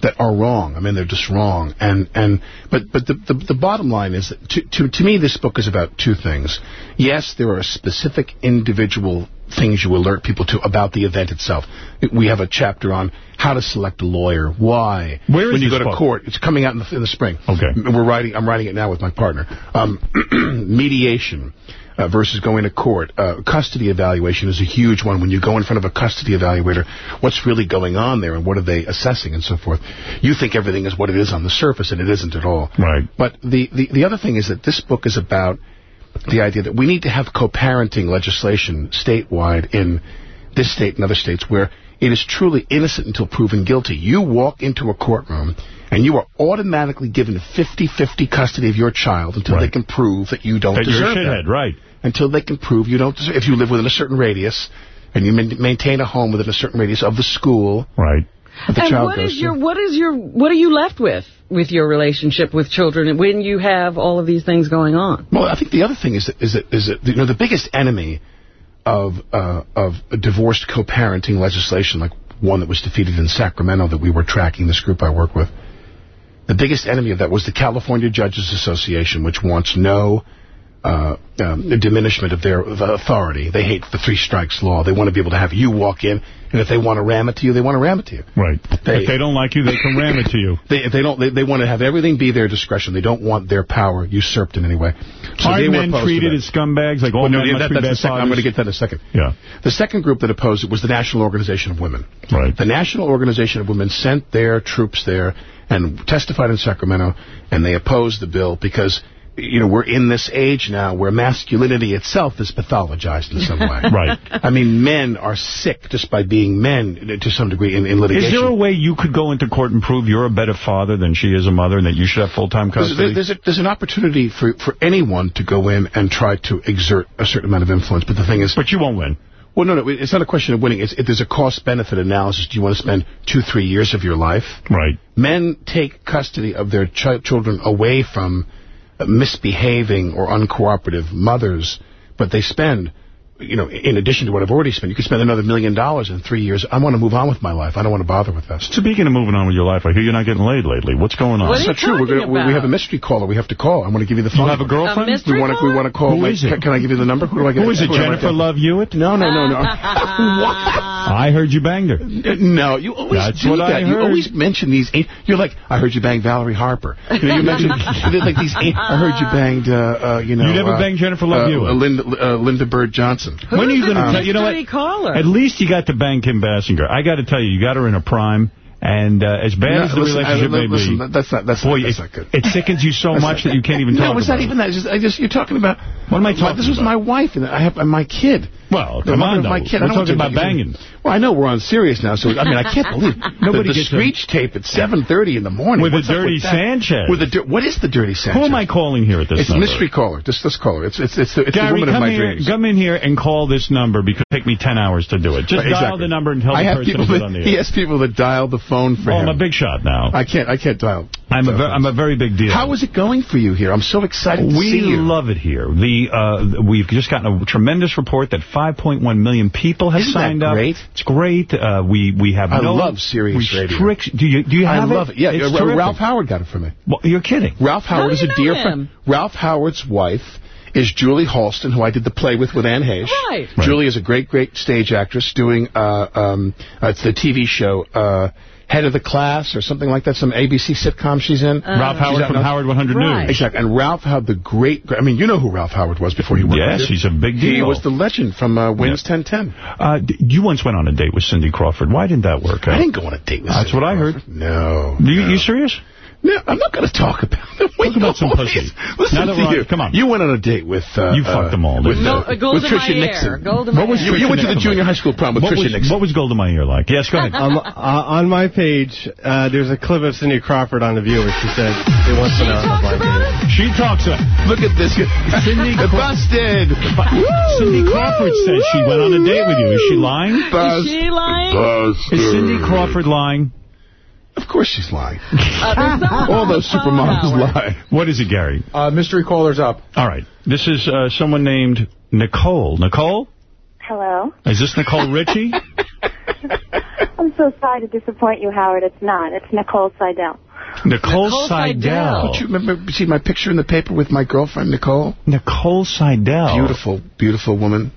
that are wrong. I mean, they're just wrong. And and but but the the, the bottom line is that to, to to me this book is about two things. Yes, there are specific individual things you alert people to about the event itself. We have a chapter on how to select a lawyer, why. Where is when you go to book? court? It's coming out in the, in the spring. Okay. We're writing. I'm writing it now with my partner. Um, mediation. Uh, versus going to court. Uh, custody evaluation is a huge one. When you go in front of a custody evaluator, what's really going on there and what are they assessing and so forth. You think everything is what it is on the surface, and it isn't at all. Right. But the, the, the other thing is that this book is about the idea that we need to have co-parenting legislation statewide in this state and other states where it is truly innocent until proven guilty. You walk into a courtroom and you are automatically given 50-50 custody of your child until they can prove that you don't That you're a deserve shithead, that. right. Until they can prove you don't deserve If you live within a certain radius and you maintain a home within a certain radius of the school right. the and child what goes is to. your what is your what are you left with with your relationship with children when you have all of these things going on? Well, I think the other thing is that, is that, is that you know, the biggest enemy of uh, of divorced co-parenting legislation, like one that was defeated in Sacramento that we were tracking, this group I work with, the biggest enemy of that was the California Judges Association, which wants no uh, um, diminishment of their of authority. They hate the three strikes law. They want to be able to have you walk in, and if they want to ram it to you, they want to ram it to you. Right. They- if they don't like you, they can ram it to you. They, if they don't, they, they want to have everything be their discretion. They don't want their power usurped in any way. So Aren't men treated as scumbags? Like all Well, no, men yeah, must that- be bad second. I'm going to get that in a second. Yeah. The second group that opposed it was the National Organization of Women. Right. The National Organization of Women sent their troops there and testified in Sacramento, and they opposed the bill because, you know, we're in this age now where masculinity itself is pathologized in some way. Right. I mean, men are sick just by being men to some degree in, in litigation. Is there a way you could go into court and prove you're a better father than she is a mother and that you should have full-time custody? there's, a, there's an opportunity for, for anyone to go in and try to exert a certain amount of influence, but the thing is... But you won't win. Well, no, no, it's not a question of winning. It's, it, there's a cost-benefit analysis. Do you want to spend two, three years of your life? Right. Men take custody of their ch children away from uh, misbehaving or uncooperative mothers, but they spend, you know, in addition to what I've already spent, you could spend another million dollars in three years. I want to move on with my life. I don't want to bother with this. Speaking of moving on with your life, I hear you're not getting laid lately. What's going on? That's not true. We're gonna, we- we have a mystery caller. We have to call. I want to give you the phone. have a girlfriend? A mystery we want to. We want to call. Who my- is it? Can, can I give you the number? Who do I get? Who is it, Who Jennifer? Love Hewitt? No, no, no, no. I heard you banged her. No, you always That's do what that. I You heard. always mention these. You're like, I heard you bang Valerie Harper. You, know, you mentioned like these. I heard you banged. Uh, uh, you know. You never uh, banged Jennifer Love uh, Hewitt? uh, Linda, uh, Lynda Bird Johnson. When are you going to tell? You know what? caller. At least you got to bang Kim Basinger. I got to tell you, you got her in a prime. And uh, as bad No, as the listen, I- relationship may listen, be, that's not that's boy, not, that's it, not good. it sickens you so much that you can't even no, talk it's about not even that. It's just, I just you're talking about. What am I my- talking This was about? my wife and I have and my kid. Well, come on, my kid. We're talking about banging. Well, I know we're on serious now, so I mean, I can't believe Nobody the, the gets a- screech tape at 7:30 in the morning With What's the dirty that? Sanchez. With the what is the dirty Sanchez? Who am I calling here at this time? It's number? mystery caller. Just this caller. It's it's it's the, it's the woman of my here, dreams. come in here and call this number because it take me 10 hours to do it. Just Right, dial exactly. the number and tell I the have person people that, on the He has people that dial the phone for Oh, him. I'm a big shot now. I can't I can't dial. I'm a, I'm a very big deal. How is it going for you here? I'm so excited to we see you. love it here. The uh, We've just gotten a tremendous report that 5.1 million people have Isn't that signed up. It's great. Uh, we we have I no love Sirius Radio. restriction. Do you do you have I love it. Yeah, It's uh, terrific. Ralph Howard got it for me. Well, you're kidding. Ralph Howard is a dear him? friend. Ralph Howard's wife is Julie Halston, who I did the play with with Anne Heche. Right. Right. Julie is a great, great stage actress doing uh, um, uh, it's the TV show uh, Head of the Class or something like that, some ABC sitcom she's in. Ralph Howard out from. Howard 100 Right. News. Exactly. And Ralph Howard, the great, I mean, you know who Ralph Howard was before he worked Yes, with he's a big deal. He was the legend from uh, Wins 1010. Uh, you once went on a date with Cindy Crawford. Why didn't that work out? I didn't go on a date with That's Cindy what I heard. No. Do you, no. you serious? No, I'm not going to talk about it. Talk about some pussy. Listen Now that to we're you. come on. You went on a date with... Uh, You fucked uh, them all, With, didn't uh, with in my Tricia. Nixon. Gold What was ear. You, you went to the junior high school prom with What Tricia was, Nixon. what was Gold in my ear like? Yes, go ahead. Um, uh, on my page, uh, there's a clip of Cindy Crawford on The View where she said they once went out on a date. She talks. Uh, Look at this. Cindy Cra- Busted. Cindy Crawford says she went on a date with you. Is she lying? Is she lying? Is Cindy Crawford lying? Of course she's lying. Uh, All those supermodels lie. What is it, Gary? Uh, mystery caller's up. All right. This is uh, someone named Nicole. Nicole? Hello. Is this Nicole Richie? I'm so sorry to disappoint you, Howard. It's not. It's Nicole Seidel. Nicole, Nicole Seidel. Seidel. you remember, see my picture in the paper with my girlfriend, Nicole? Nicole Seidel. Beautiful, beautiful woman.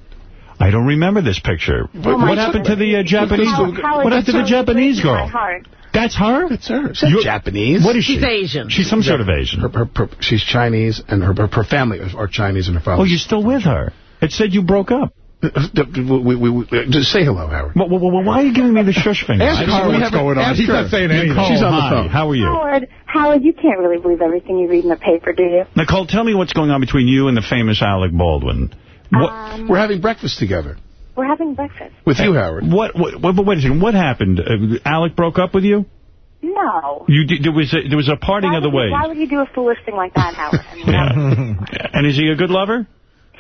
I don't remember this picture. Oh what happened to the uh, Japanese? What happened to the Japanese girl? That's her? That's her. She's You're, Japanese. What is she? She's Asian. She's some yeah. sort of Asian. Her, her, her, she's Chinese, and her, her family are Chinese, and her family... Oh, you're still with her. It said you broke up. Uh, uh, we, we, we, uh, just say hello, Howard. Well, well, well, why are you giving me the shush finger? Ask her what's going on. She's not saying anything. Nicole, She's on the phone. How are you? Howard, Howard, you can't really believe everything you read in the paper, do you? Nicole, tell me what's going on between you and the famous Alec Baldwin. Um, We're having breakfast together. We're having breakfast. With you, Howard. What, what, what, but wait a second. What happened? Uh, Alec broke up with you? No. You did, there was a, there was a parting why of the ways. Why would you do a foolish thing like that, Howard? Yeah. and is he a good lover?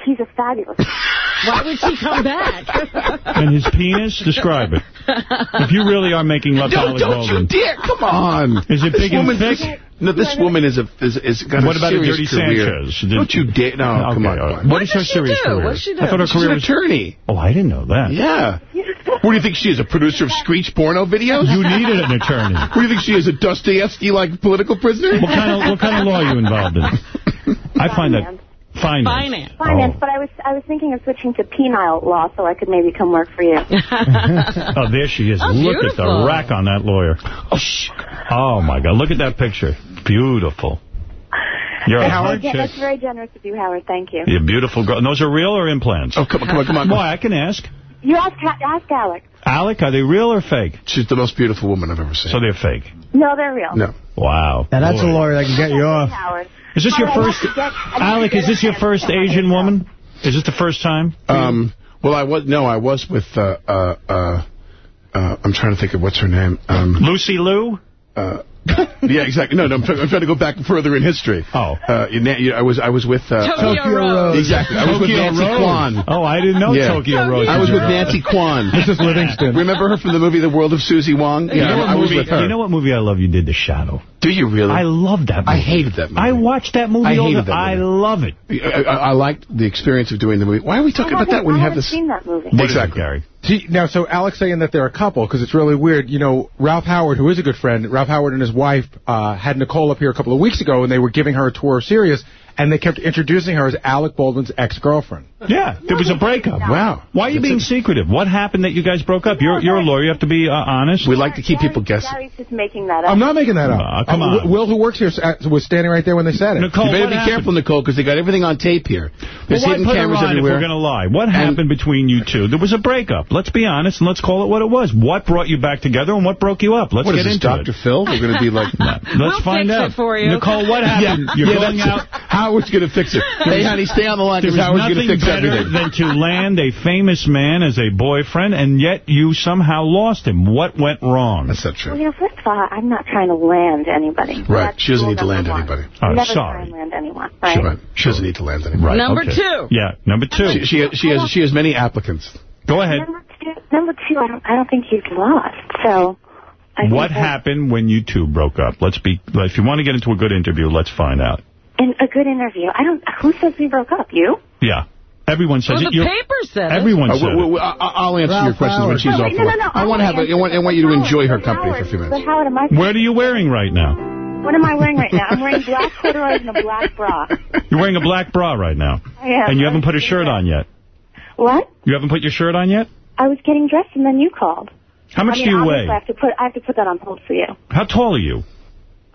He's a fabulous. Why would she come back? and his penis? Describe it. If you really are making love to Alec Baldwin. Don't you dare. Come on. Is it big and thick? No, this yeah, woman is a is, is got what a about serious Dirty career. Sanchez? Did, don't you dare! No, okay, come on. Right. What, what is her serious do? career? What she do? I thought her She's career an was, attorney. Oh, I didn't know that. Yeah. what do you think she is? A producer of screech porno videos? You needed an attorney. what do you think she is? A Dostoevsky-like political prisoner? What kind of what kind of law are you involved in? I find that Finance. Finance. Finance, oh. but I oh. was I was thinking of switching to penile law so I could maybe come work for you. oh, there she is. Oh, Look beautiful. at the rack on that lawyer. Oh, oh, my God. Look at that picture. Beautiful. You're hey, Howard? Yeah, that's very generous of you, Howard. Thank you. You're beautiful girl. And those are real or implants? Oh, come on, come on, come on. Why, I can ask. You ask, ask Alec. Alec, are they real or fake? She's the most beautiful woman I've ever seen. So they're fake? No, they're real. No. Wow. Now, that's Boy. a lawyer that can get you off. Howard. Is this your first, Alec, is this your first Asian woman? Is this the first time? Um, well, I was, no, I was with, uh, uh, uh, uh I'm trying to think of what's her name. Um, Lucy Liu? Uh, yeah, exactly. No, no, I'm, I'm, trying to go back further in history. Oh. Uh, in, I was I was with... Uh, Tokyo, Tokyo Rose. Exactly. I was Tokyo with Nancy Rose. Kwan. Oh, I didn't know yeah. Tokyo, Rose. I was with Nancy Kwan. Mrs. Livingston. Remember her from the movie The World of Susie Wong? Yeah, you know I, I was with her. You know what movie I love you did? The Shadow. Do you really? I love that movie. I hated that movie. I watched that movie. I hated that movie. I love it. I, I, I, liked the experience of doing the movie. Why are we talking about that when you have this? I haven't seen that movie. Exactly. Gary? See, now, so Alex saying that they're a couple, because it's really weird. You know, Ralph Howard, who is a good friend, Ralph Howard and his wife uh, had Nicole up here a couple of weeks ago, and they were giving her a tour of Sirius, and they kept introducing her as Alec Baldwin's ex-girlfriend. Yeah, there was a breakup. Wow. Why are you being secretive? What happened that you guys broke up? You're you're a lawyer. You have to be uh, honest. We like to keep people guessing. Gary's just making that up. I'm not making that up. Uh, come uh, on. Uh, Will, who works here, was standing right there when they said it. Nicole, you better be happened? careful, Nicole, because they got everything on tape here. There's well, hidden cameras everywhere. we're going to lie? What and happened between you two? There was a breakup. Let's be honest and let's call it what it was. What brought you back together and what broke you up? Let's what, get into this, it. Dr. Phil? We're going to be like, no. let's we'll find out. for you. Nicole, what happened? You're going out. Howard's going to fix it. Hey, honey, stay on the line because Howard's going to fix everything. than to land a famous man as a boyfriend, and yet you somehow lost him. What went wrong? That's not true. Well, you know, first of all, I'm not trying to land anybody. Right. That's she doesn't need to land one. anybody. Oh, Never sorry. land anyone. Right? Sure. She doesn't need to land anyone. Right. Number okay. two. Yeah, number two. She, she, she, has, she has many applicants. Go ahead. Number two, number two I, don't, I don't think he's lost, so... I what happened when you two broke up? Let's be. If you want to get into a good interview, let's find out in a good interview. I don't. Who says we broke up? You? Yeah. Everyone says well, it. the paper said Everyone uh, it. said uh, I'll answer Ralph your questions Howard. when she's no, off. No, no, no, I, I want to have. A, I, want, I want you to enjoy her company Howard, for a few minutes. But Howard, am I? Where are you wearing right now? What am I wearing right now? I'm wearing black corduroys and a black bra. You're wearing a black bra right now. I am. And you haven't put a shirt on yet. What? You haven't put your shirt on yet? I was getting dressed and then you called. How much I mean, do you weigh? I have to put I have to put that on hold for you. How tall are you?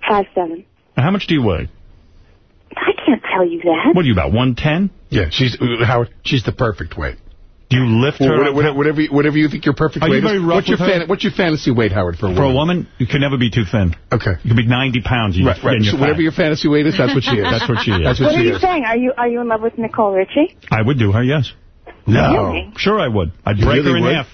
Five seven. How much do you weigh? I can't tell you that. What are you, about 110? Yeah, she's Howard. She's the perfect weight. Do you lift well, her? Whatever, whatever, whatever, you think your perfect Are weight you is. What's your, what's your fantasy weight, Howard, for a woman? For a woman, you can never be too thin. Okay. You can be 90 pounds. You right, right. So whatever your fantasy weight is, that's what she is. that's what she is. That's what, what she are you is. saying? Are you are you in love with Nicole Richie? I would do her, yes. No. Really? Sure I would. I'd break really her in would? half.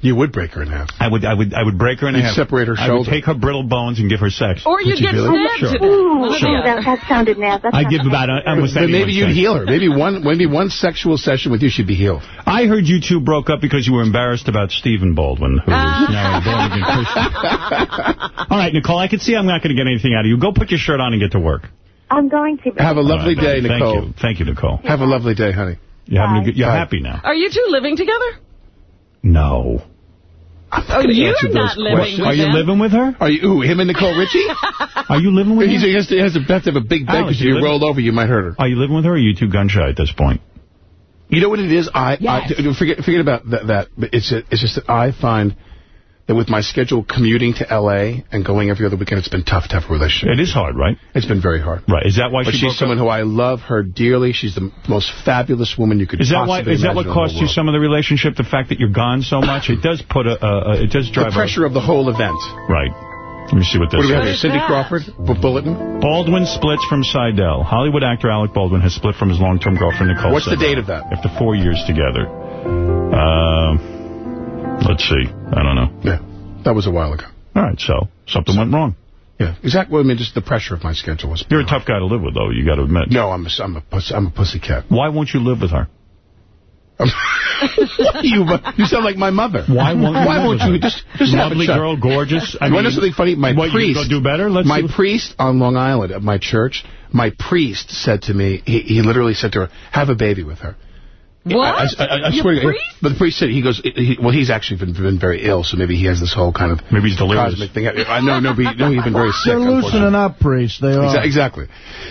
You would break her in half. I would I would, I would break her in You'd half. separate her shoulder. I would take her brittle bones and give her sex. Or you'd, get really? stabbed. Sure. Ooh, sure. That, that, sounded nasty. I give about I'm But maybe you'd heal her. Maybe one maybe one sexual session with you should be healed. I heard you two broke up because you were embarrassed about Stephen Baldwin, who is ah. now a born-again Christian. All right, Nicole, I can see I'm not going to get anything out of you. Go put your shirt on and get to work. I'm going to. Have a lovely right, day, Nicole. Thank you. Thank you, Nicole. Have a lovely day, honey. You're, a good, you're happy now. Are you two living together? No. Oh, you're not living with Are you him. living with her? Are you, ooh, him and Nicole Richie? Are you living with her? he has to, he has to have to have a big bed because if you you rolled over, you might hurt her. Are you living with her, or are you too gun shy at this point? You know what it is? I, Yes. I forget forget about that. that but it's a, it's just that I find that with my schedule commuting to L.A. and going every other weekend, it's been tough to have a relationship. It is hard, right? It's been very hard. Right. Is that why But she she's someone up? who I love her dearly. She's the most fabulous woman you could Is that why? Is that what imagine in the cost you some of the relationship? The fact that you're gone so much, it does put a, it does drive The pressure of the whole event. Right. Let me see what this What do we have here? Cindy Crawford? Bu- Bulletin? Baldwin splits from Seidel. Hollywood actor Alec Baldwin has split from his long-term girlfriend Nicole. What's the date of that? After four years together. Um, let's see. I don't know. Yeah, that was a while ago. All right, so something went wrong. Yeah, exactly. Well, I mean, just the pressure of my schedule was. You're a tough guy to live with, though. You got to admit. No, I'm a, I'm a, pussy. I'm a pussycat. Why won't you live with her? you, you sound like my mother. Why won't you? Why won't you just just lovely girl, gorgeous? I you want to mean, something funny? My what, priest. do better? Let's my priest on Long Island at my church. My priest said to me, he, he literally said to her, "Have a baby with her." What? I, I, I, I Your swear to God. priest? But the priest said, he goes, he, well, he's actually been, been very ill, so maybe he has this whole kind of maybe he's delirious. cosmic thing. I know, no, but, no, he's been very sick. They're loosening up, priest. They are. Exa- Exactly.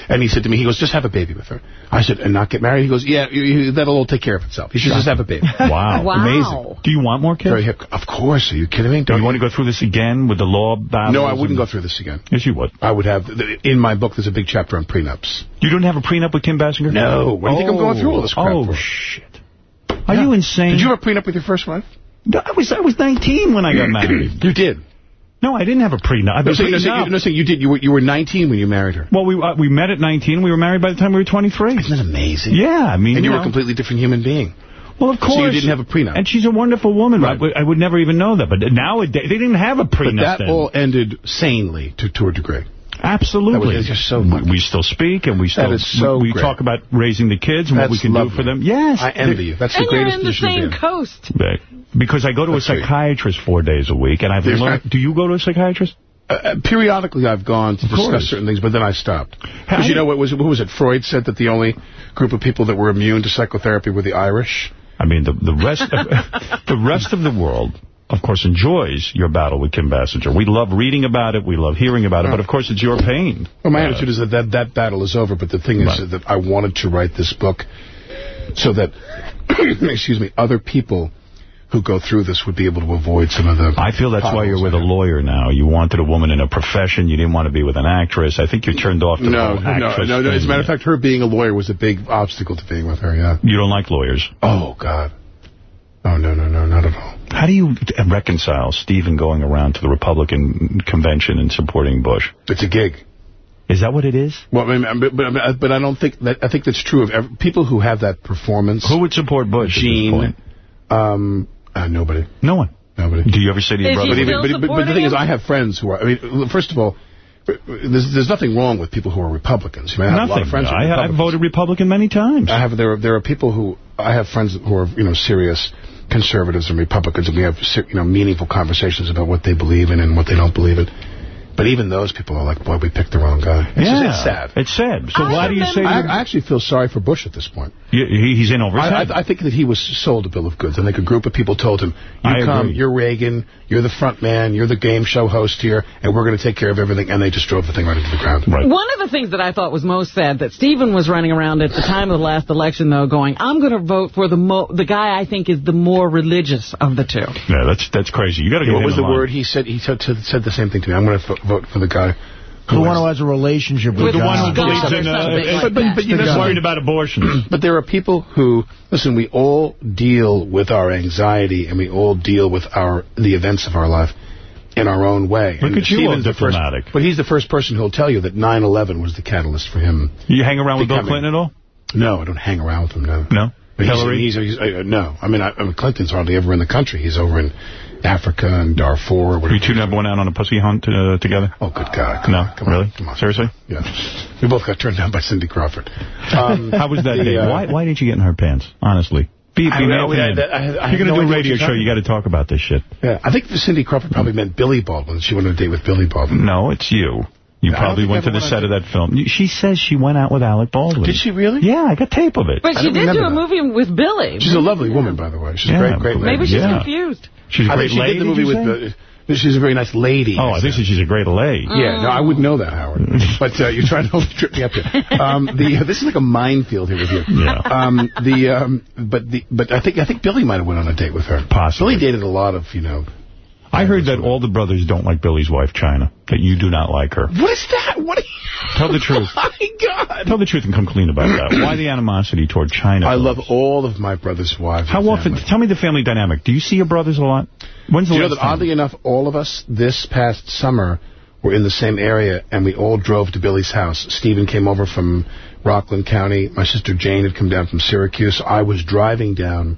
And he said to me, he goes, just have a baby with her. I said, and not get married? He goes, yeah, you, you, that'll all take care of itself. You should just have a baby. Wow. Wow. Amazing. Do you want more kids? Very hip. Of course. Are you kidding me? Do you want to go through this again with the law battle? No, I wouldn't go through this again. Yes, you would. I would have, in my book, there's a big chapter on prenups. You don't have a prenup with Kim Basinger? No. Why do you think I'm going through all this crap Oh, for? shit. Are you insane? Did you have a prenup with your first wife? No, I was I was 19 when I got married. You did. No, I didn't have a prenup. No, so, no, so, you, no, so you did. You were, you were 19 when you married her. Well, we uh, we met at 19. We were married by the time we were 23. Isn't that amazing? Yeah, I mean, And you were know. a completely different human being. Well, of course. So you didn't have a prenup. And she's a wonderful woman. I, would, I would never even know that. But nowadays, they didn't have a prenup But that then. all ended sanely to, to a degree. Absolutely. That was just so we, we still speak and we still That is so we, we talk about raising the kids and what we That's can do for them. Yes. I envy you. That's the and you're greatest in the position to be same coast. Right. Because I go to a That's right. psychiatrist four days a week, and I've There's learned... not- Do you go to a psychiatrist? Uh, uh, periodically, I've gone to Of discuss course. certain things, but then I stopped. Because you know what was it? What was it? Freud said that the only group of people that were immune to psychotherapy were the Irish. I mean, the the rest of, the rest of the world, of course, enjoys your battle with Kim Basinger. We love reading about it. We love hearing about it. But, of course, it's your pain. Well, my Uh, attitude is that, that that battle is over. But the thing is Right. that I wanted to write this book so that, excuse me, other people who go through this would be able to avoid some of the. I feel that's why you're with a lawyer now. You wanted a woman in a profession. You didn't want to be with an actress. I think you're turned off to the No, no, no, no. As a matter of fact, her being a lawyer was a big obstacle to being with her. Yeah. You don't like lawyers. Oh God. Oh no, no, no, not at all. How do you reconcile Stephen going around to the Republican convention and supporting Bush? It's a gig. Is that what it is? Well, I mean, but, but, but I don't think that. I think that's true of every, people who have that performance. Who would support Bush at this Gene. point? Um, uh, nobody. No one. Nobody. Do you ever say to your Is brother? But, even, but, but, but the supporting thing is. I have friends who are. I mean, first of all, there's there's nothing wrong with people who are Republicans. I, mean, I have a lot Nothing. of friends. who I, I've voted Republican many times. I have there are, there are people who I have friends who are you know serious conservatives and Republicans, and we have you know meaningful conversations about what they believe in and what they don't believe in. But even those people are like, boy, we picked the wrong guy. It's, just, yeah. it's sad. It's sad. So I why do you say... I, I actually feel sorry for Bush at this point. You- he's in over his I, head. I, I think that he was sold a bill of goods. I think a group of people told him, you I come, agree. you're Reagan, you're the front man, you're the game show host here, and we're going to take care of everything. And they just drove the thing right into the ground. Right. One of the things that I thought was most sad that Stephen was running around at the time of the last election, though, going, I'm going to vote for the mo the guy I think is the more religious of the two. Yeah, that's that's crazy. You got to get what was the line. word he said? He said, said the same thing to me. I'm going to vote for the guy The one has- who has a relationship with, With The one who God. God believes or in... Uh, like but, that. but you're The not God. worried about abortion. But there are people who, listen, we all deal with our anxiety and we all deal with our the events of our life in our own way. Look and at you, all Stephen's the first- diplomatic. But he's the first person who'll tell you that 9-11 was the catalyst for him. You hang around with Bill Clinton at all? No, I don't hang around with him, no. No? But he's- Hillary? He's, he's, uh, no, I mean, I, I mean, Clinton's hardly ever in the country. He's over in Africa and Darfur. Or You two never went out on a pussy hunt uh, together? Oh, good God. Come No? on, come on, really? come on. Seriously? Yeah. We both got turned down by Cindy Crawford. Um, How was that the, day? uh, Why Why didn't you get in her pants? Honestly. Be, be I don't know. man I- I- I You're going no to do a radio show. You got to talk about this shit. Yeah, I think Cindy Crawford probably meant Billy Baldwin. She went on a date with Billy Baldwin. No, it's you. You I probably went to the set on of that film. She says she went out with Alec Baldwin. Did she really? Yeah, I got tape of it. But I she did do a that. movie with Billy. She's a lovely woman, by the way. She's Yeah, a great, great lady. Maybe she's Yeah. confused. She's a I great think she lady, did the movie did with the... She's a very nice lady. Oh, I think she's a great lay. Yeah, no, I wouldn't know that, Howard. but uh, you're trying to trip me up here. Um, the uh, this is like a minefield here with you. Yeah. Um, the um, but the but I think I think Billy might have went on a date with her. Possibly. Billy dated a lot of you know. I heard that all the brothers don't like Billy's wife, Chynna. That you do not like her. What is that? What? Are you... Tell the truth. Oh my God! Tell the truth and come clean about that. Why the animosity toward Chynna? I love all of my brother's wives. How often? family. Tell me the family dynamic. Do you see your brothers a lot? When's the Do you know that time? oddly enough, all of us this past summer were in the same area, and we all drove to Billy's house. Stephen came over from Rockland County. My sister Jane had come down from Syracuse. I was driving down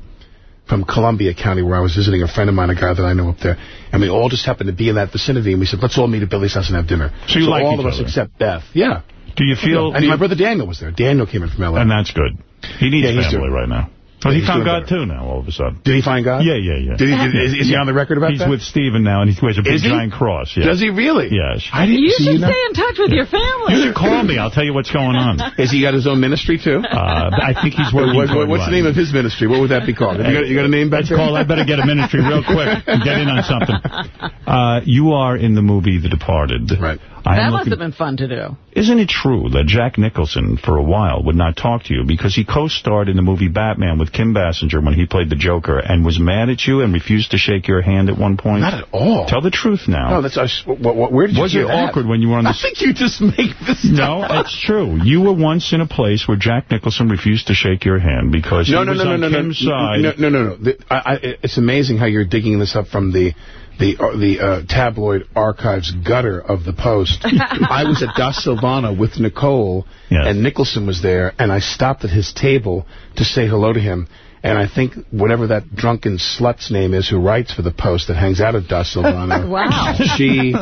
from Columbia County, where I was visiting a friend of mine, a guy that I know up there, and we all just happened to be in that vicinity, and we said, let's all meet at Billy's house and have dinner. So you like all of us other? except Beth. Yeah. Do you feel? And my brother Daniel was there. Daniel came in from L.A. And that's good. He needs Yeah, family right now. But he found doing God, too, now, all of a sudden. Did he find God? Yeah, yeah, yeah. Did he, did, is, is he on the record about He's that? with Stephen now, and he wears a big giant cross. Yeah. Does he really? Yes. I didn't You see should you stay in touch with your family. You can call me. I'll tell you what's going on. Uh, Has he got his own ministry, too? I think he's working What- toward what's the name of his ministry? What would that be called? Have you, got, you got a name back It's there? called I Better Get a Ministry real quick and get in on something. Uh, you are in the movie The Departed. Right. I that must looking- have been fun to do. Isn't it true that Jack Nicholson, for a while, would not talk to you because he co-starred in the movie Batman with Kim Basinger when he played the Joker and was mad at you and refused to shake your hand at one point? Not at all. Tell the truth now. No, that's I s- what, what, where did you was it that? awkward when you were on the... I think you just make this No, it's true. You were once in a place where Jack Nicholson refused to shake your hand because no, he no, was no, no, on no, no, Kim's side. no, no, no, no. The- I, I, it's amazing how you're digging this up from the the uh, the uh, tabloid archives gutter of the Post. I was at Da Silvano with Nicole, and Nicholson was there, and I stopped at his table to say hello to him. And I think whatever that drunken slut's name is who writes for the Post that hangs out at Da Silvano, Wow. she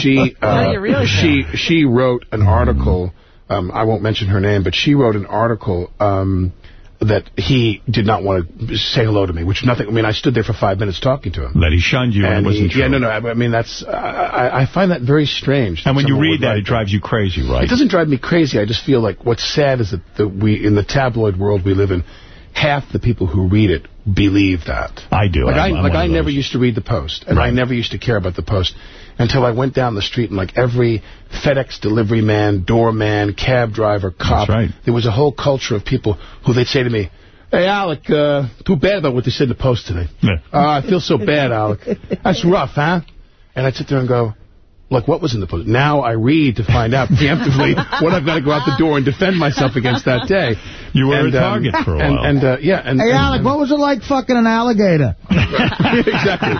she uh, do really she she wrote an article. Um, I won't mention her name, but she wrote an article um, that he did not want to say hello to me. Which nothing. I mean, I stood there for five minutes talking to him. That he shunned you and, And it wasn't he, yeah, no, no. I, I mean, that's I, I, find that very strange. And when you read that, it drives you crazy, right? It doesn't drive me crazy. I just feel like what's sad is that the, we, in the tabloid world we live in, half the people who read it believe that. I do. Like I'm- I, I'm like I never used to read the Post, and I never used to care about the Post until I went down the street and like every FedEx delivery man, doorman, cab driver, cop, right. there was a whole culture of people who they'd say to me, Hey, Alec, uh, too bad about what they said in the Post today. Yeah. Uh, I feel so bad, Alec. That's rough, huh? And I'd sit there and go, like, what was in the Post? Now I read to find out preemptively what I've got to go out the door and defend myself against that day. You were and, a target um, for a while. And, uh, yeah. And, Hey, and- Alec, and- what was it like fucking an alligator? exactly.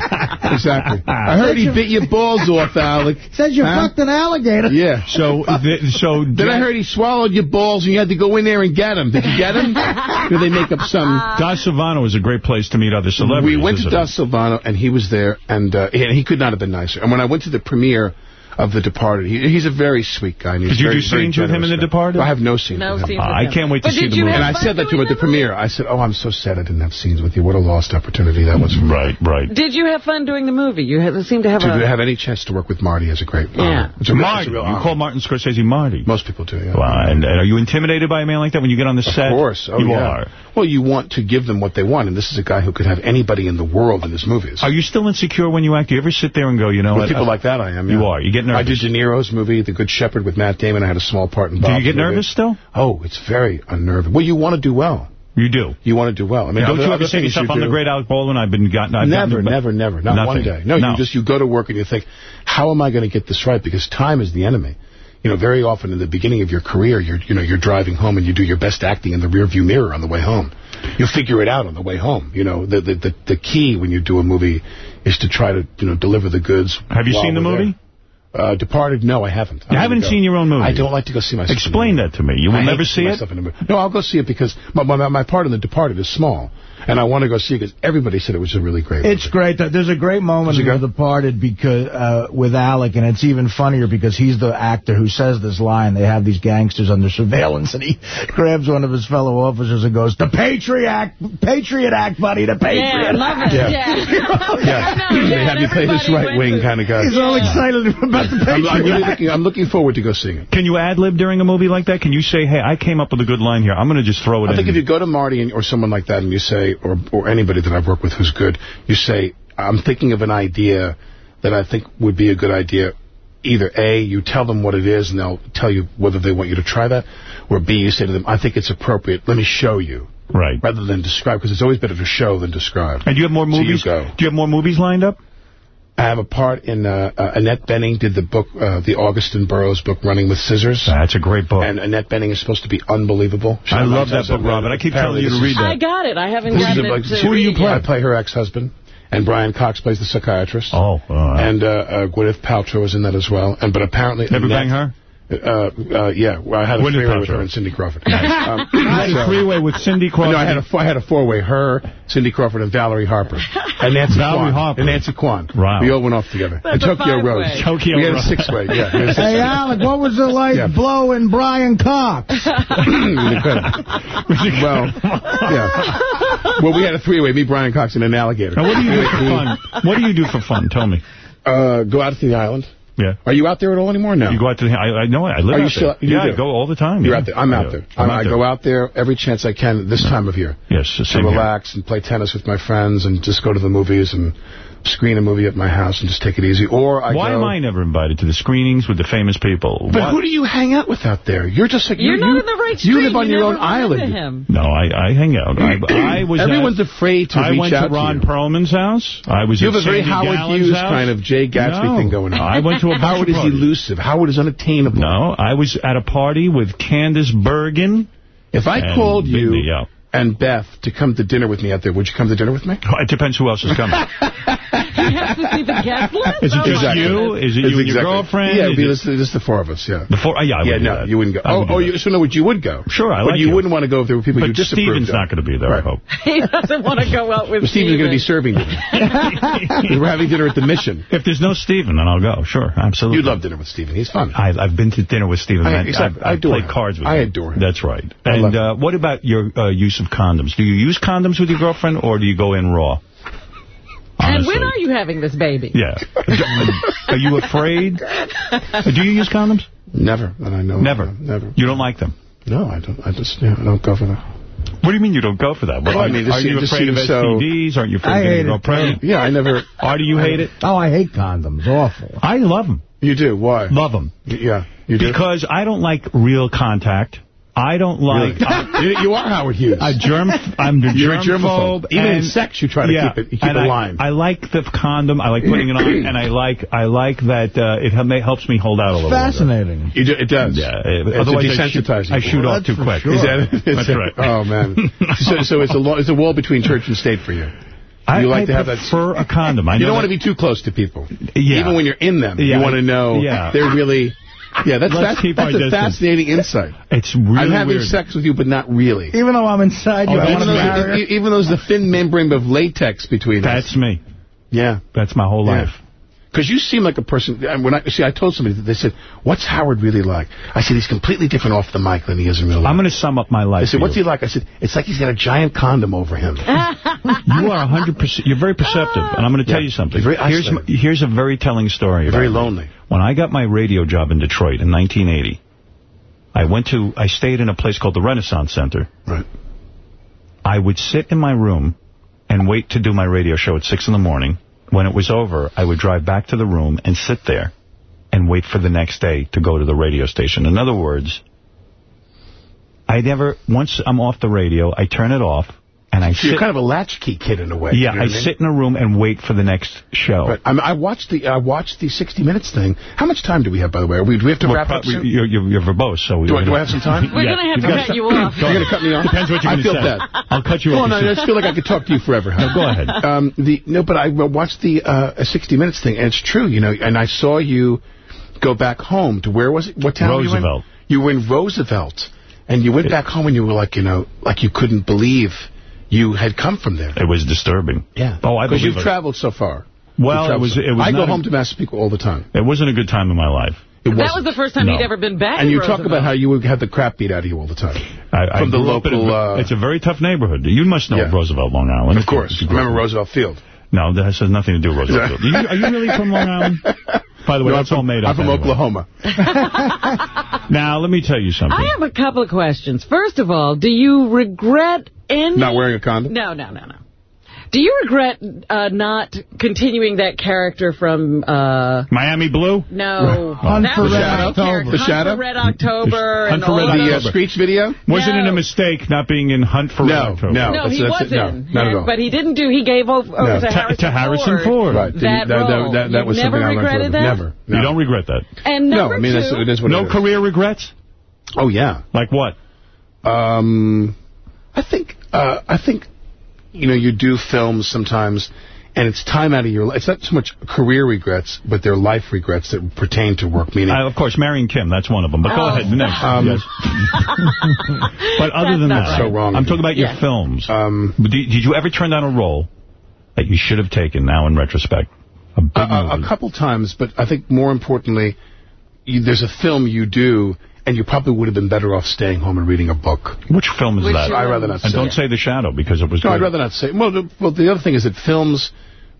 Exactly. I heard he bit your balls off, Alec. Says you Huh? fucked an alligator. Yeah. So, the, so Then I heard he swallowed your balls and you had to go in there and get him. Did you get him? Did they make up some... Da Silvano is a great place to meet other celebrities. We went to isn't Silvano, and he was there, and uh, he, he could not have been nicer. And when I went to the premiere of The Departed, he, he's a very sweet guy. Did you very, do scenes with him in The. Departed? I have no scenes No with him. scenes Uh, with I can't wait to see the movie. And I said that to him at the premiere. I said, oh, I'm so sad I didn't have scenes with you. What a lost opportunity that was for. Right, right. Did you have fun doing the movie? You had, seem to have To a... have any chance to work with Marty as a great Yeah. It's a Marty. it's a real You call Martin Scorsese Marty. Most people do, yeah. Wow. And, and are you intimidated by a man like that when you get on the set? Of course. Oh, you yeah. are. Well, you want to give them what they want, and this is a guy who could have anybody in the world in his movies. Are you still insecure when you act? Do you ever sit there and go, you know With what? people like that, I am. You are. You get nervous. I did De Niro's movie, The Good Shepherd, with Matt Damon. I had a small part in Do you get nervous still? Oh, it's very unnerving. Well, you want to do well. You do. You want to do well. I mean, don't you ever say to yourself, you I'm the great Alec Baldwin, I've been gotten... I've never, gotten, never, never. Not Nothing. one day. No, you just you go to work and you think, how am I going to get this right? Because time is the enemy. You know, very often in the beginning of your career, you're you know you're driving home and you do your best acting in the rearview mirror on the way home. You figure it out on the way home. You know, the the the, the key when you do a movie is to try to you know deliver the goods. Have you seen the movie? there. Uh, Departed? No, I haven't. I You haven't seen your own movie? I don't like to go see myself. in Explain that to me. You will I never see it? myself in a movie. No, I'll go see it because my, my, my part in The Departed is small. And I want to go see it because everybody said it was a really great movie. It's great. That there's a great moment in The Departed because uh, with Alec, and it's even funnier because he's the actor who says this line. They have these gangsters under surveillance, and he grabs one of his fellow officers and goes, "The Patriot Act, Patriot Act, buddy, the Patriot Yeah, love Act." it. Yeah. Yeah. Yeah. they have you play this right wing kind of guy. He's all excited about the I'm, Patriot I'm really Act. looking, I'm looking forward to go seeing it. Can you ad-lib during a movie like that? Can you say, hey, I came up with a good line here. I'm going to just throw it I in. think if you go to Marty and, or someone like that and you say, or or anybody that I've worked with who's good, you say, I'm thinking of an idea that I think would be a good idea. Either A, you tell them what it is and they'll tell you whether they want you to try that, or B, you say to them, I think it's appropriate. Let me show you. Right. Rather than describe, because it's always better to show than describe. And do you have more So you movies? go. Do you have more movies lined up? I have a part in, uh, uh, Annette Bening did the book, uh, the Augusten Burroughs book, Running with Scissors. That's a great book. And Annette Bening is supposed to be unbelievable. I love that book, Robin. I keep telling you to read this is- I got it. I haven't Who's gotten it to Who do you play? I play her ex-husband, and Brian Cox plays the psychiatrist. Oh, And uh, uh, Gwyneth Paltrow is in that as well. And But apparently... Never Annette- bang her? Uh, uh, yeah, well, I had a Gwyneth three-way with her and Cindy Crawford. You had a three-way with Cindy Crawford. No, I had a had a four-way. Her, Cindy Crawford, and Valerie Harper, and Nancy Valerie Kwan. Harper. and Nancy Kwan. Wow. We all went off together. That's and Tokyo five-way. Rose. Tokyo we had a six-way. Yeah. we had a Hey, six-way. Alec, what was it like Yeah. blowing Brian Cox? well, yeah. Well, we had a three-way. Me, Brian Cox, and an alligator. Now, what do you do for fun? What do you do for fun? Tell me. Uh, go out to the island. Yeah. Are you out there at all anymore? No. You go out to the... I, I know. I live Are you still- there. you yeah, do? I go all the time. You're yeah. out there. I'm out Yeah. there. I'm I, out I there. go out there every chance I can this time of year. Yes, to same here. relax and play tennis with my friends and just go to the movies and screen a movie at my house and just take it easy. Or I Why go... am I never invited to the screenings with the famous people? But Why- who do you hang out with out there? You're just like... You're you, not you, in the right You live on You your own island. No, I, I hang out. I, I was Everyone's at, afraid to I reach went out to I went to Ron you. Perelman's house. I was You at have a very Howard Gallen's Hughes house. kind of Jay Gatsby No. thing going on. I went to a Howard is party. elusive. Howard is unattainable. No, I was at a party with Candice Bergen. If I called you D, yeah. And Beth to come to dinner with me out there, would you come to dinner with me? It depends who else is coming. He has to see the guest list? Is it Oh, just my you? goodness. Is it It's you and your girlfriend? Yeah, Is it'd be just, just the four of us, yeah. The four, uh, yeah, I yeah, no, that. you wouldn't go. I Oh, oh you, so no, but you would go. Sure, I but like you it. wouldn't want to go if there were people But you disapproved Stephen's of. not going to be there, I hope. He doesn't want to go out with Well, Stephen's going to be serving you. We're having dinner at the Mission. If there's no Stephen, then I'll go. Sure, absolutely. You'd love dinner with Stephen. He's fun. I, I've been to dinner with Stephen. I- Man. exactly. I've, I I've played him. cards with I him. adore him. That's right. And uh, what about your uh, use of condoms? Do you use condoms with your girlfriend, or do you go in raw? And when are you having this baby? Yeah. Are you afraid? Do you use condoms? Never, that I know. of. Never. Never. You don't like them? No, I don't. I just yeah, I don't go for that. What do you mean you don't go for that? Well, I mean, are you afraid of seems so- STDs? Aren't you afraid I of getting hate a girl it. pregnant? Yeah, I never. Artie, you hate it? Oh, I hate condoms. Awful. I love them. You do. Why? Love them. Yeah, you do. Because I don't like real contact. I don't like... Really? you, you are Howard Hughes. A germ, I'm the You're a germaphobe. germaphobe. Even in sex, you try to yeah, keep it- you keep and a I, line. I like the condom. I like putting it on, and I like I like that uh, it hel- helps me hold out a little longer. Fascinating. Do, it does. Yeah. uh, It's otherwise, a I shoot, desensitizing. I shoot Well, off too quick. sure. Is that? Is That's right. Oh man. so, so it's a lo- it's a wall between church and state for you. I, You like I to have that- prefer a condom. I You know don't want to be too close to people. Yeah. Even when you're in them, Yeah, you want to know yeah. they're really. Yeah, that's Let's that's, that's a distance. fascinating insight. It's really I'm having weird. sex with you, but not really. Even though I'm inside you, Oh, I that's want to Even though, marry even though there's the thin membrane of latex between us. That's me. Yeah. That's my whole Yeah. life. Because you seem like a person. When I see, I told somebody that they said, "What's Howard really like?" I said, "He's completely different off the mic than he is in real life." I'm going to sum up my life. I said, "What's you. he like?" I said, "It's like he's got a giant condom over him." You are 100%. You're very perceptive, and I'm going to tell Yeah. you something. Very here's, isolated. here's a very telling story. You're about very me. lonely. When I got my radio job in Detroit in 1980, I went to, I stayed in a place called the Renaissance Center. Right. I would sit in my room and wait to do my radio show at 6 in the morning. When it was over, I would drive back to the room and sit there and wait for the next day to go to the radio station. In other words, I never, once I'm off the radio, I turn it off and I So you're sit. kind of a latchkey kid in a way. yeah, you know I what mean? sit in a room and wait for the next show. Right. I, mean, I watched the I watched the 60 Minutes thing. How much time do we have, by the way? Are we, do we have to Well, wrap up soon? You're, you're, you're verbose, so... Do I, do I have some time? We're going to have to cut you off. You're going to cut me off? Depends what you're I going to feel say. bad. I'll cut you off. no, no, I just feel like I could talk to you forever. No, go ahead. Um, the no, but I watched the uh, 60 Minutes thing, and it's true, you know. And I saw you go back home to where was it? What town? Roosevelt. Were you, in? you were in Roosevelt, and you went back home, and you were like, you know, like you couldn't believe you had come from there. It was disturbing. Yeah. Oh, I Because believe you've it. traveled so far. Well, You've traveled it was- so- it was I go a- home to Massapequa all the time. It wasn't a good time in my life. It That was the first time No. he'd ever been back And in you talk about how you would have the crap beat out of you all the time. I, I From the grew up in a- local, uh, it's a very tough neighborhood. You must know Yeah. Roosevelt, Long Island. Of course. Remember Roosevelt Field? No, that has nothing to do with Roosevelt. Field. You- Are you really from Long Island? By the way, No, that's I'm all from, made up. I'm from anyway. Oklahoma. Now, let me tell you something. I have a couple of questions. First of all, do you regret any... Not wearing a condom? No, no, no, no. Do you regret uh, not continuing that character from... Uh, Miami Blue? no. Hunt that for was Red my October. character. The Hunt Shadow? for Red October Hunt for Red of The uh. Screech video? Wasn't it a mistake not being in Hunt for No, Red October? no. No, he That's- that's wasn't. No, not at all. But he didn't do... He gave over, over No. to, To- Harrison to Harrison Ford. Ford. Right. That, that, that, role. that, that You've was never something I learned regretted from- that? Never. No. You don't regret that? And No, number I mean, two... that's, it is what No career regrets? Oh, yeah. Like what? Um, I think, uh, I think, you know, you do films sometimes, and it's time out of your life. It's not so much career regrets, but they're life regrets that pertain to work. Meaning, Uh, of course, marrying Kim, that's one of them. But go Oh. ahead, next. Um, yes. but other That's than that, right. So wrong I'm talking you. about your films. um, Did, did you ever turn down a role that you should have taken now in retrospect? A big a, a, a couple times, but I think more importantly, you, there's a film you do, and you probably would have been better off staying home and reading a book. Which film is Which that? I'd rather not And say. And don't say The Shadow, because it was No, good. I'd rather not say. Well, the, well, the other thing is that films,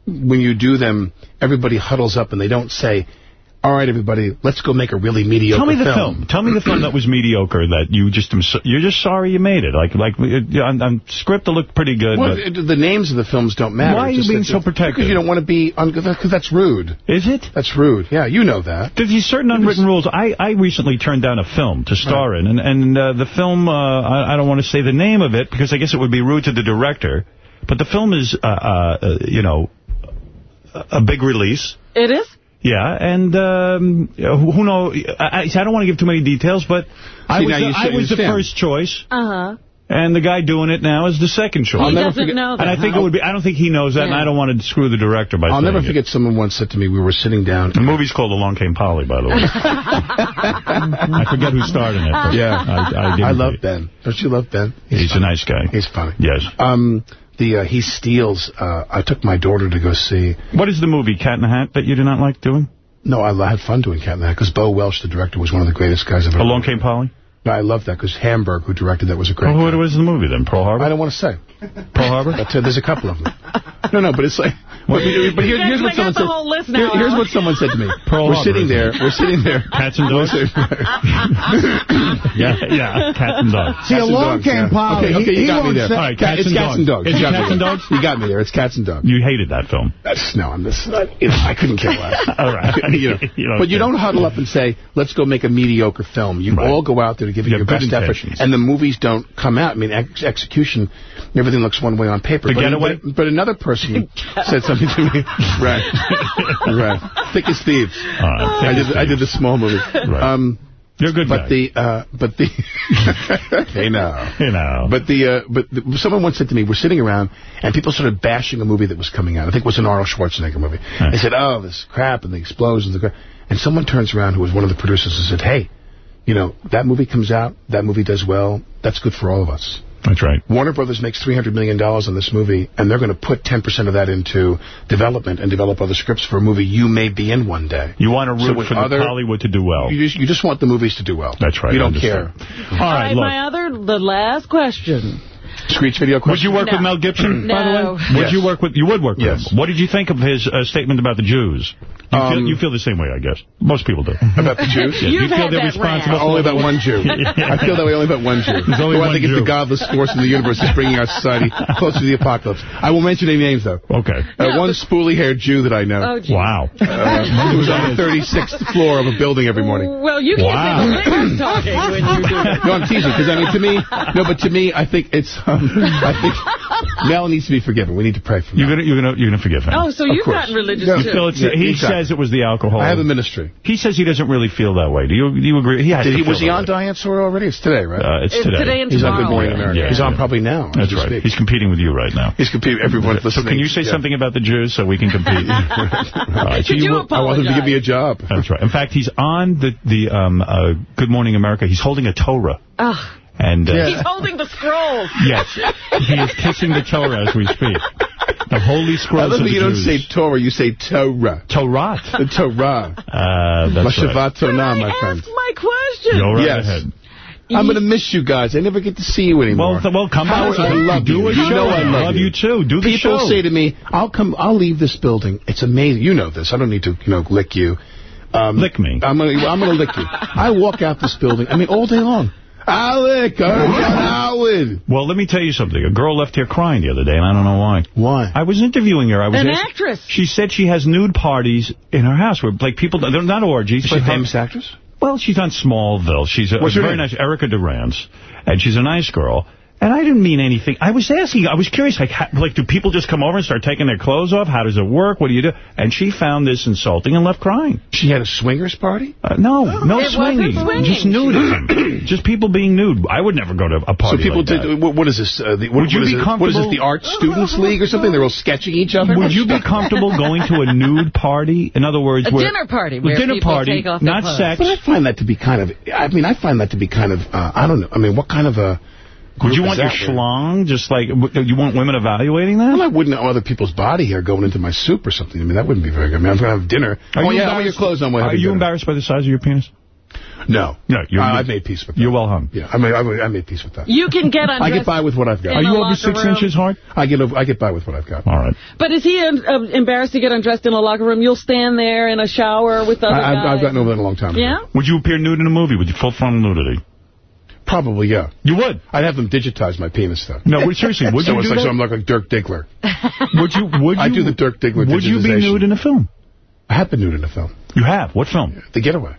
when you do them, everybody huddles up and they don't say, all right, everybody, let's go make a really mediocre film. Tell me the film. Tell me the film that was mediocre that you just you're just sorry you made it. Like like uh, on, on script it looked pretty good. Well, but the names of the films don't matter. Why are you Just being so protective? Because you don't want to be, because that's rude. is it? That's rude. Yeah, you know that. There's these certain unwritten rules. I, I recently turned down a film to star in, and, and uh, the film, uh, I, I don't want to say the name of it, because I guess it would be rude to the director, but the film is, uh, uh, you know, a a big release. It is? Yeah, and um, who, who know? I, I I don't want to give too many details, but I was, the, you I was the first choice, Uh-huh. and the guy doing it now is the second choice. He never doesn't forget- know that. and I think huh? it would be. I don't think he knows that, and I don't want to screw the director by I'll saying never it. forget someone once said to me, we were sitting down. The movie's called Along Came Polly, by the way. I forget who starred in it. Yeah. I, I, didn't I love. Ben. Don't you love Ben? He's, a nice guy. He's funny. Yes. Um, the uh, he steals. Uh, I took my daughter to go see. What is the movie, Cat in the Hat, that you do not like doing? No, I had fun doing Cat in the Hat because Bo Welch, the director, was one of the greatest guys I've ever. Along Came Polly? No, I love that because Hamburg, who directed that, was a great. Well, what was the movie then? Pearl Harbor? I don't want to say. Pearl Harbor? But uh, there's a couple of them. No, no, but it's like. But, but here, here's what someone said. whole list Here- here's what someone said to me. Pearl we're Harbor, sitting there. We're sitting there. Cats and dogs? yeah, yeah, cats and dogs. See, Cats and along dogs, came yeah. Polly. Okay, okay, He- you he got me there. say- All right, cats it's and cats dogs. and dogs. Is You it got me cats there. and dogs? You got me there. It's cats and dogs. You hated that film. That's, no, I'm just, you know, I couldn't care less. All right. you know, You don't but you don't huddle up and say, let's go make a mediocre film. You Right. all go out there to give it You your have good best effort. And the movies don't come out. I mean, ex execution, everything looks one way on paper. The but, Getaway? but, but another person said something to me. right. right. Thick as thieves. Right, I did, I did the small movie. Right. Um, You're a good but guy. the, uh, but the, hey now. you know. But the uh, but the, someone once said to me, we're sitting around, and people started bashing a movie that was coming out. I think it was an Arnold Schwarzenegger movie. They said, oh, this crap, and the explosions. The crap. And someone turns around who was one of the producers and said, hey, you know, that movie comes out, that movie does well, that's good for all of us. That's right. Warner Brothers makes $300 million on this movie, and they're going to put 10% of that into development and develop other scripts for a movie you may be in one day. You want to So root with for the other- Hollywood to do well. You just, you just want the movies to do well. That's right. You don't care. understand. All All right, right, look. my other, the last question. Screech video Would you work No. with Mel Gibson, by the No. way? Would Yes. you work with? You would work with Yes. him. What did you think of his uh, statement about the Jews? You, feel, Um, you feel the same way, I guess. Most people do. About the Jews? Yes, you You've feel had they're that responsible Only about one Jew. I feel that way only about one Jew. There's only who I one think is Jew. the godless force in the universe is bringing our society closer to the apocalypse. I won't mention any names, though. Okay. Uh, one spooly-haired Jew that I know. Oh. Wow. Uh, who was on the 36th floor of a building every morning. Well, you can't Wow. say the talking when you do it. No, I'm teasing, because, I mean, to me, no, but to me, I think it's, um, I think Mel needs to be forgiven. We need to pray for You're gonna, you're gonna, you're gonna forgive him. Oh, so Of you've course. gotten religious, No. You too. feel it's, Yeah, he exactly. says it was the alcohol. I have a ministry. He says he doesn't really feel that way. Do you? Do you agree? He has Did to he, was he on way. Diane Sawyer already? It's today, right? Uh, it's, It's today. today and He's on. Good Morning Yeah, America. yeah, He's on probably now. That's right. speak. He's competing with you right now. He's competing. Everyone's So can you say Yeah. something about the Jews so we can compete? All right, so Could you will- I want him to give me a job. That's right. In fact, he's on the the um, uh, Good Morning America. He's holding a Torah. Ugh. And uh, He's holding the scrolls. yes, he is kissing the Torah as we speak. The holy scrolls I love of that the you don't say Torah, you say Torah. Torah. The Torah. Uh, that's right. Mashavat Tonah, my friend. My question. Go right yes. ahead. I'm going to miss you guys. I never get to see you anymore. Well, th- well, come Howard, back. I love Do you. a you show. know I love, I love you too. Do the People show. say to me, "I'll come. I'll leave this building. It's amazing. You know this. I don't need to, you know, lick you. Um, lick me. I'm going. to I'm going to lick you. I walk out this building. I mean, all day long. Alec, Howard. Well, let me tell you something. A girl left here crying the other day, and I don't know why. Why? I was interviewing her. I was An ask- actress. She said she has nude parties in her house where, like, people, they're not orgies. Is she a famous actress? Well, she's on Smallville. She's a, What's her very name? nice, Erica Durance, and she's a nice girl. And I didn't mean anything. I was asking, I was curious, like, how, like, do people just come over and start taking their clothes off? How does it work? What do you do? And she found this insulting and left crying. She had a swingers party? Uh, no, no It wasn't swinging. swinging. Just nudism. just people being nude. I would never go to a So party people like that. did. What, what is this? Uh, the, what, Would you what is be it? What is this? The Art Students League or something? They're all sketching each other. Would you be comfortable going to a nude party? In other words, A where, dinner party a where dinner party, take off their not clothes. sex. But I find that to be kind of. I mean, I find that to be kind of. Uh, I don't know. I mean, what kind of a. Would you want your that schlong? Just like you want women evaluating that? Well, I wouldn't know other people's body hair going into my soup or something. I mean, that wouldn't be very good. I mean, I'm going to have dinner. Are oh, you yeah, I want your embarrassed- clothes on. when I Are have you dinner. embarrassed by the size of your penis? No. No, you're, Uh, I've made peace with that. You're well hung. Yeah, I mean, I, I made peace with that. You can get I get by with what I've got. Are you over six room. inches hard? I get I get by with what I've got. All right. But is he uh, embarrassed to get undressed in a locker room? You'll stand there in a shower with other I, I've, guys. I've gotten over that a long time ago. Yeah? Would you appear nude in a movie? Would you full frontal nudity? Probably, yeah. You would. I'd have them digitize my penis, though. No, seriously, would so you do like, that? So I'm like, like Dirk Diggler. Would you? Would you? I do the Dirk Diggler Would you be nude in a film? I have been nude in a film. You have. What film? The Getaway.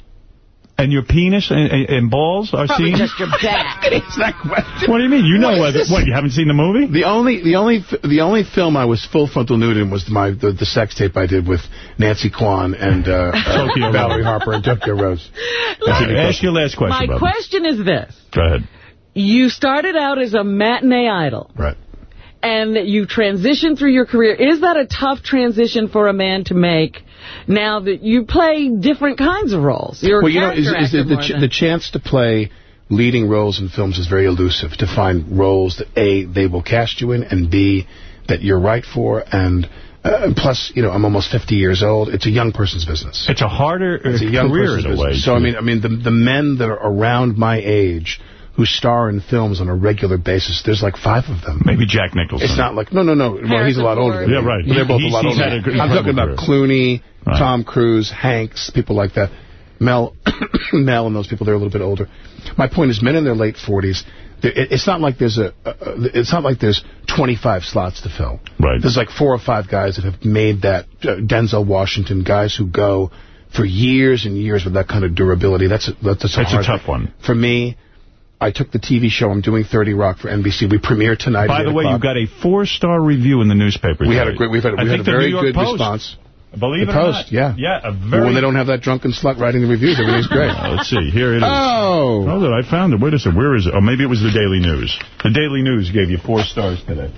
And your penis and, and, and balls are Probably seen? just your back. that question. What do you mean? You know What is whether, what? You haven't seen the movie? The only, the only, the only film I was full frontal nude in was my the, the sex tape I did with Nancy Kwan and uh, uh, Valerie Rose. Harper and Tokyo Rose. All right, ask your last question, My brother. question is this. Go ahead. You started out as a matinee idol. Right. And you transitioned through your career. Is that a tough transition for a man to make now that you play different kinds of roles? You're a well, you know, is, is the, the, ch than- the chance to play leading roles in films is very elusive. To find roles that a they will cast you in, and b that you're right for, and uh, plus, you know, I'm almost 50 years old. It's a young person's business. It's a harder uh, It's a young career person's in a way. business. So I mean, I mean, the the men that are around my age who star in films on a regular basis, there's like five of them. Maybe Jack Nicholson. It's not like no, no, no. Well, he's a lot older. Ford. Yeah, right. But They're both He's- a lot older. I'm talking about incredible Clooney, Right. Tom Cruise, Hanks, people like that. Mel, Mel, and those people. They're a little bit older. My point is, men in their late 40s. It's not like there's a. a- a- It's not like there's 25 slots to fill. Right. There's like four or five guys that have made that. Uh, Denzel Washington, guys who go for years and years with that kind of durability. That's a, that's a, That's a tough thing. one. For me, I took the TV show. I'm doing 30 Rock for NBC. We premiere tonight. By the way, you got a four-star review in the newspaper. We had a great. We've had. We had a very good Post, response. Believe the it or Post, not. yeah, Yeah, a very... when they don't have that drunken slut writing the reviews, everything's great. Uh, let's see. Here it is. Oh. Hold it. I found it. Wait a second. Where is it? Oh, maybe it was the Daily News. The Daily News gave you four stars today.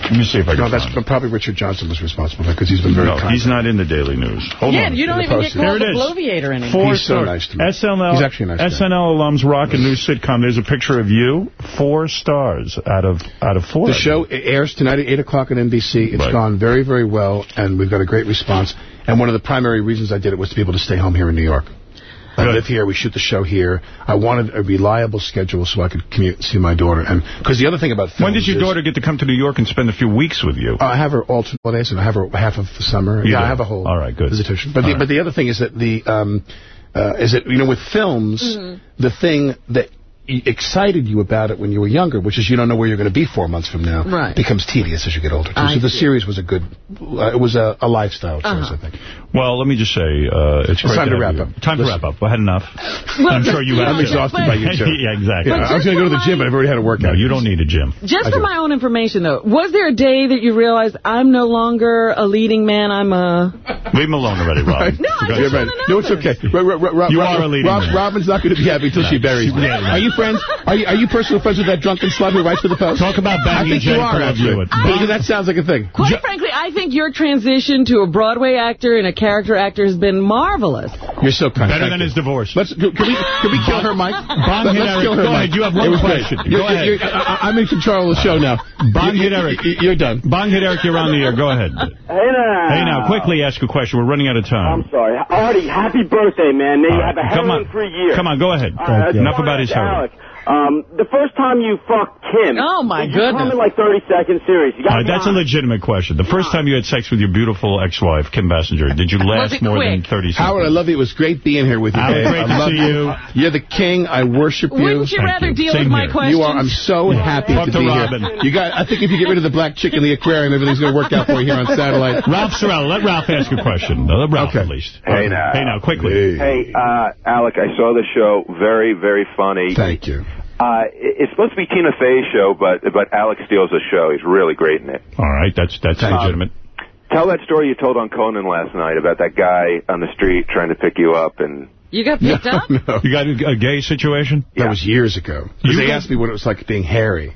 Let me see if I can No, that's it. probably Richard Johnson was responsible for because he's been very No, kind. he's not in the Daily News. Hold yeah, on. you don't even get called There a it is. bloviator anymore. Four He's so stars. nice to me. SNL, He's actually a nice guy. SNL alums rock a new sitcom. There's a picture of you. Four stars out of out of four. The show airs tonight at 8 o'clock on NBC. It's Right. gone very, very well, and we've got a great response. And one of the primary reasons I did it was to be able to stay home here in New York. I Good. live here. We shoot the show here. I wanted a reliable schedule so I could commute and see my daughter. And because the other thing about When did your is- daughter get to come to New York and spend a few weeks with you? I have her alternate holidays, and I have her half of the summer. You yeah, do? I have a whole All right, good. visitation. But All the, right. but the other thing is that the um, uh, is that you know with films, Mm-hmm. the thing that e- excited you about it when you were younger, which is you don't know where you're going to be four months from now, Right. becomes tedious as you get older. Too. I so the see. series was a good, uh, it was a, a lifestyle choice, Uh-huh. I think. Well, let me just say, uh, it's, It's great time to have wrap you. up. Time to wrap up. I had enough. Well, I'm sure you have I'm exhausted by you, too. yeah, exactly. Yeah, I was going to go to the gym, but I've already had a No, workout. you don't need a gym. Just I for do. my own information, though, was there a day that you realized I'm no longer a leading man? I'm a... Leave him alone already, Rob. No, I Go just ahead. wanna know No, it's okay. Ro- ro- ro- Rob- You Rob- are a leading Rob- man. Robin's not going to be happy until she buries me. Yeah, yeah. Are you friends? Are you, are you personal friends with that drunken slut who writes for the Post? Talk about I think you are, Love actually. Because that sounds like a thing. Quite frankly, I think your transition to a Broadway actor and a character actor has been marvelous. You're so kind. Better than his divorce. Let's can we can we kill her, Mike? Bong Let- hit Let's Eric. kill her, Go Mike. ahead. You have one was great. question. You're- Go ahead. you're- I- I'm in control of the show now. Bong hit Eric. you- You're done. Bong hit Eric, you're on the air. Go ahead. Hey now. Hey, now, quickly ask a question. We're running out of time. I'm sorry. Artie, happy birthday, man. May you have a Come heroin-free year. Come on, go ahead. All right, I Enough about his ask heroin. Alec, um, the first time you fucked Kim. Oh, my did you come goodness. in like 30 seconds? Serious. You All right, that's a legitimate question. The first time you had sex with your beautiful ex-wife, Kim Basinger, did you last it more than 30 seconds? Howard, I love you. It was great being here with you. Howard, Dave. great I to love see you. You're the king. I worship you. Wouldn't you Thank rather deal Same with my here. questions? You are. I'm so happy Talk to, to be Robin. here. You got. I think if you get rid of the black chick in the aquarium, everything's going to work out for you here on satellite. Ralph Cirella, let Ralph ask a question. Let Ralph at least. Hey, now. Hey, now, quickly. Hey, uh, Alec, I saw the show. Very, very funny. Thank you. Uh, it's supposed to be Tina Fey's show, but but Alex steals the show. He's really great in it. All right, that's that's Um, legitimate. Tell that story you told on Conan last night about that guy on the street trying to pick you up and You got picked up? No. You got a, a gay situation? That was years ago. Because they got- asked me what it was like being hairy.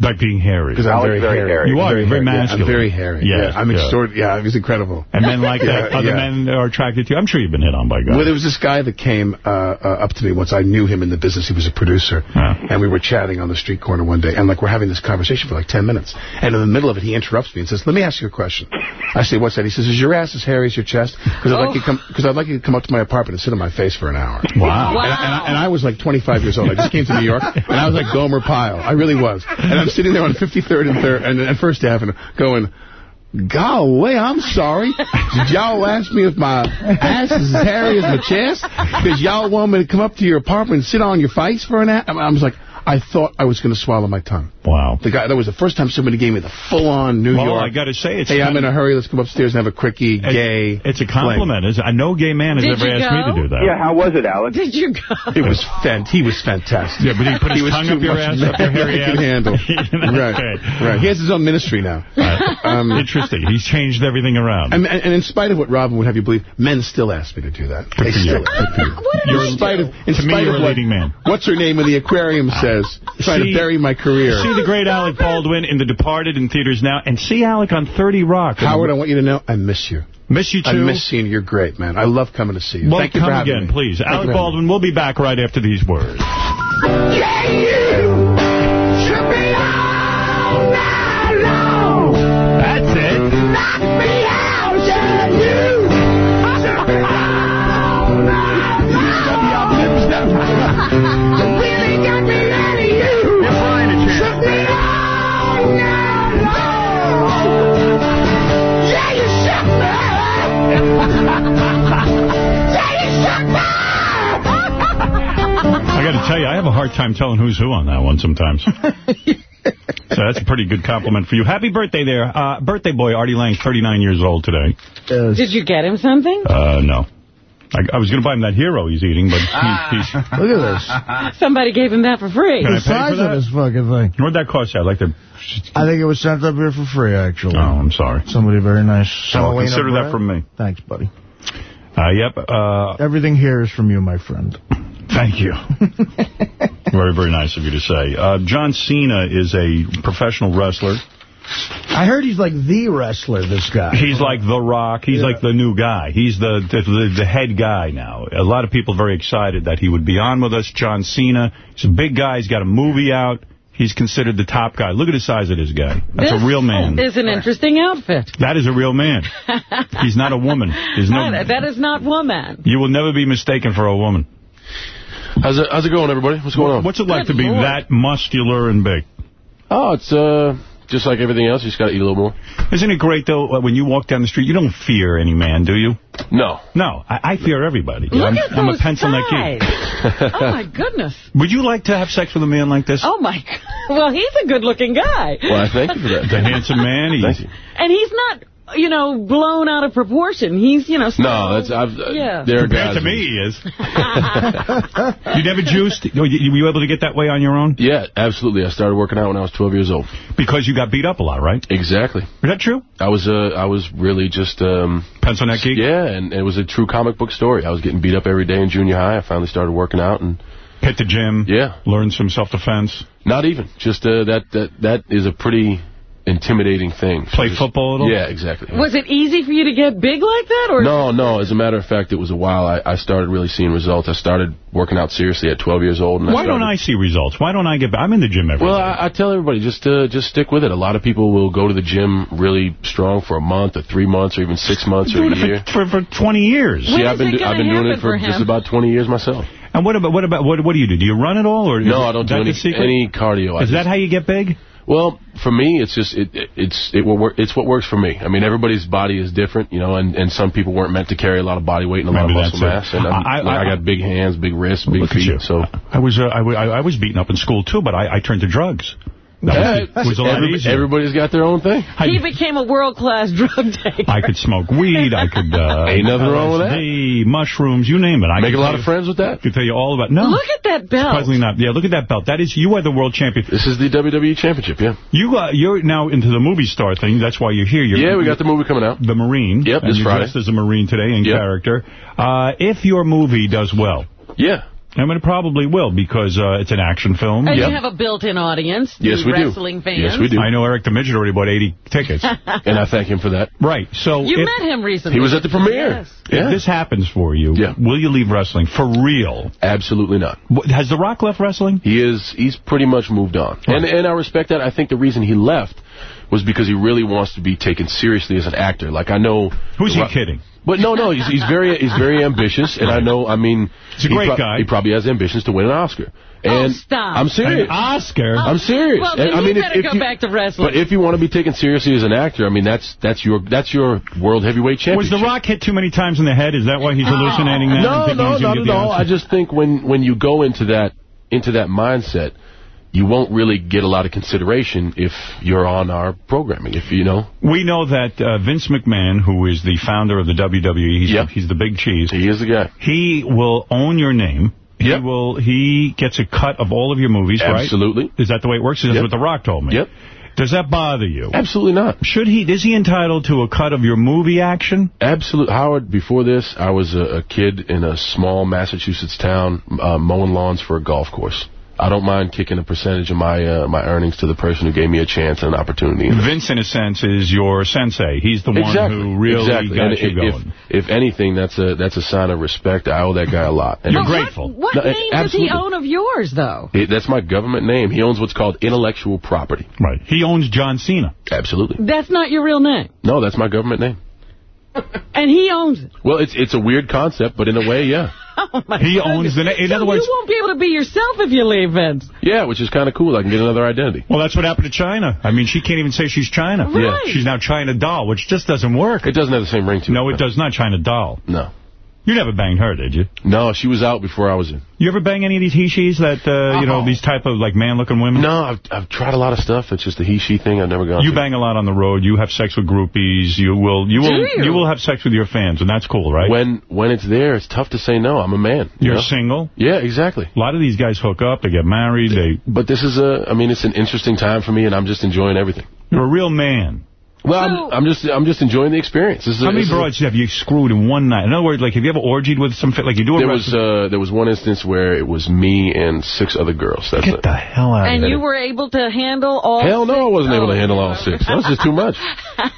Like being hairy. Because I'm very, hairy. You are. Very You're very hairy. Yeah, masculine. I'm very hairy. Yes, Yeah, I'm yeah. extraordinary. Yeah, he's incredible. And men like that, other yeah. men are attracted to you. I'm sure you've been hit on by guys. Well, there was this guy that came uh, uh, up to me once. I knew him in the business. He was a producer. And we were chatting on the street corner one day. And, like, we're having this conversation for, like, 10 minutes. And in the middle of it, he interrupts me and says, let me ask you a question. I say, what's that? He says, is your ass as hairy as your chest? Because I'd, like you to come- I'd like you to come up to my apartment and sit on my face for an hour. Wow. And, I, and, I, and I was, like, 25 years old. I just came to New York. And I was like Gomer Pyle. I really was. And I'm sitting there on 53rd and, 3rd, and, and First Avenue going... Golly, I'm sorry. Did y'all ask me if my ass is as hairy as my chest? Because y'all want me to come up to your apartment and sit on your face for an hour? I was like, I thought I was going to swallow my tongue. Wow. The guy, that was the first time somebody gave me the full-on New Well, York. I gotta say, it's Hey, I'm in a hurry. Let's come upstairs and have a quickie, It's- gay. It's a compliment. It's, I no gay man has Did ever you asked me to do that. Yeah, how was it, Alex? Did you go? It was fant. He was fantastic. Yeah, but he put his was tongue up your ass, man up your hairy I could ass. handle. right, Okay. right. He has his own ministry now. Um, Interesting. He's changed everything around. And, and in spite of what Robin would have you believe, men still ask me to do that. Good They for you. still. You're in spite of, in to me, spite you're of a what, leading man. What's her name in the aquarium says, trying See- to bury my career. See the great Alec Baldwin in The Departed in theaters now, and see Alec on 30 Rock. Howard, I want you to know I miss you. Miss you too. I miss seeing you. You're great, man. I love coming to see you. Well, Thank you come for again, me. please. Thank Alec for me. Baldwin, we'll be back right after these words. That's tell you, I have a hard time telling who's who on that one sometimes. so that's a pretty good compliment for you. Happy birthday there. Uh, birthday boy Artie Lange's 39 years old today. Did you get him something? Uh, no. I, I was going to buy him that hero he's eating, but he, he's... Look at this. Somebody gave him that for free. Can I The for size of this fucking thing. What'd that cost you? I'd like to... I think it was sent up here for free, actually. Oh, I'm sorry. Somebody very nice. So Semolina consider that bread. from me. Thanks, buddy. Uh, yep. Uh, Everything here is from you, my friend. Thank you. very, very nice of you to say. Uh, John Cena is a professional wrestler. I heard he's like the wrestler, this guy. He's like The Rock. He's like the new guy. He's the, the the head guy now. A lot of people very excited that he would be on with us. John Cena. He's a big guy. He's got a movie out. He's considered the top guy. Look at the size of this guy. That's this a real man. is an interesting outfit. That is a real man. He's not a woman. There's no. That- that is not woman. You will never be mistaken for a woman. How's it, how's it going, everybody? What's going on? What's it like Good to be Lord. that muscular and big? Oh, it's uh just like everything else. You just got to eat a little more. Isn't it great, though, uh, when you walk down the street, you don't fear any man, do you? No. No, I, I fear everybody. Look I'm, at I'm a those pencil neck thighs. Oh, my goodness. Would you like to have sex with a man like this? Oh, my God. Well, he's a good-looking guy. Well, I thank you for that. He's a handsome man. He's, Thank you. And he's not, you know, blown out of proportion. He's, you know... still- No, that's I've. Uh, Yeah. There Compared guys. to me, he is. you never juiced? You, you, were you able to get that way on your own? Yeah, absolutely. I started working out when I was 12 years old. Because you got beat up a lot, right? Exactly. Is that true? I was uh, I was really just um, Pencil neck geek? yeah, and it was a true comic book story. I was getting beat up every day in junior high. I finally started working out and Hit the gym. Yeah. learned some self-defense. not even just uh, that that that is a pretty intimidating thing. Play football at all? Yeah, exactly. Was it easy for you to get big like that? or No, no. As a matter of fact, it was a while. I, I started really seeing results. I started working out seriously at 12 years old. And Why I don't I see results? Why don't I get... I'm in the gym every Well, day. I, I tell everybody just uh, just stick with it. A lot of people will go to the gym really strong for a month, or three months, or even six months, or a it year. for, for, for 20 years. See, I've been I've been doing it for, just about 20 years myself. And what about what about what what do you do? Do you run at all or No, I don't do any any cardio. I Is that how you get big? Well, for me, it's just it, it it's it will work. It's what works for me. I mean, everybody's body is different, you know, and and some people weren't meant to carry a lot of body weight and a Maybe lot of muscle mass. it. And I- like, I- I, got big hands, big wrists, big feet. So I was uh, I, I was beaten up in school too, but I, I turned to drugs. That Yeah, was, was a lot every- easier. everybody's got their own thing. He became a world-class drug taker. I could smoke weed. I could. Uh, Ain't nothing wrong with that. LSD, mushrooms, you name it. I Make a lot tell of you- friends with that. I could tell you all about. No, Look at that belt. surprisingly not. Yeah, look at that belt. That is you are the world champion. This is the WWE Championship, yeah. You uh, you're now into the movie star thing. That's why you're here. You're, Yeah, we got the movie coming out. the Marine. Yep, and this you're Friday. dressed as a Marine today in Yep. character. Uh, if your movie does well, Yeah. I mean, it probably will because uh, it's an action film. And you have a built-in audience. Yes, the we do. wrestling fans. Yes, we do. I know Eric the Midget already bought 80 tickets. and I thank him for that. right. So You if, met him recently. He was at the premiere. Yes. if this happens for you, Yeah. will you leave wrestling for real? Absolutely not. Wh- Has The Rock left wrestling? He is he's pretty much moved on. And and I respect that. I think the reason he left was because he really wants to be taken seriously as an actor. Like I know Who's he kidding? But no, no, he's, he's very he's very ambitious, and I know. I mean, He's a he great guy. He probably has ambitions to win an Oscar. Oh, And stop. I'm serious. An Oscar? I'm serious. Well, then And, I mean, if- better if go you- back to wrestling. But if you want to be taken seriously as an actor, I mean, that's that's your that's your world heavyweight championship. Was. The Rock hit too many times in the head? Is that why he's oh. hallucinating now? and No, no, not at all. I just think when when you go into that into that mindset, you won't really get a lot of consideration if you're on our programming. If you know, We know that uh, Vince McMahon, who is the founder of the WWE, he's, Yep. he's the big cheese. he is the guy. He will own your name. He Yep. will. He gets a cut of all of your movies, right? Absolutely. Is that the way it works? That's Yep. what The Rock told me. Yep. Does that bother you? Absolutely not. Should he? Is he entitled to a cut of your movie action? Absolutely. Howard. Before this, I was a, a kid in a small Massachusetts town uh, mowing lawns for a golf course. I don't mind kicking a percentage of my uh, my earnings to the person who gave me a chance and an opportunity. Vince, in a sense, is your sensei. He's the one who really exactly. got And you if, going. If, if anything, that's a that's a sign of respect. I owe that guy a lot. And You're But what- grateful. What, No, name does he own of yours, though? It, that's my government name. He owns what's called intellectual property. Right. He owns John Cena. Absolutely. That's not your real name. No, that's my government name. And he owns it. Well, it's it's a weird concept, but in a way, yeah. Oh, my He goodness. owns the name. In so other words, you won't be able to be yourself if you leave, Vince. Yeah, which is kind of cool. I can get another identity. well, that's what happened to Chyna. I mean, she can't even say she's Chyna. Right. She's now Chyna doll, which just doesn't work. It doesn't have the same ring to it. No, it does not. Chyna doll. No. You never banged her, did you? No, she was out before I was in. You ever bang any of these he-she's that, uh, you know, these type of, like, man-looking women? No, I've, I've tried a lot of stuff. It's just the he-she thing. I've never gone You to. bang a lot on the road. You have sex with groupies. You will, you will, Do you? will have sex with your fans, and that's cool, right? When when it's there, it's tough to say no. I'm a man. you You're know? single. Yeah, exactly. A lot of these guys hook up. They get married. They, But this is a, I mean, it's an interesting time for me, and I'm just enjoying everything. you're a real man. Well, I'm, I'm just I'm just enjoying the experience. This is a- How many this broads have you screwed in one night? In other words, like, have you ever orgied with some, fit- like, you do a There was uh, there was one instance where it was me and six other girls. That's Get it. the hell out And of you here. were able to handle all Hell no, I wasn't able to Oh. handle all six. That was just too much.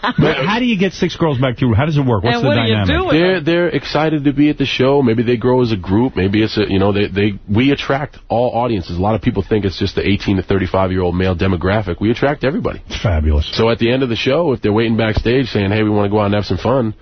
But how do you get six girls back to you? How does it work? What's And the what are you dynamic? doing? They're they're excited to be at the show. Maybe they grow as a group. Maybe it's a you know they they we attract all audiences. A lot of people think it's just the 18 to 35 year old male demographic. We attract everybody. It's fabulous. So at the end of the show, if they're waiting backstage saying, "Hey, we want to go out and have some fun,"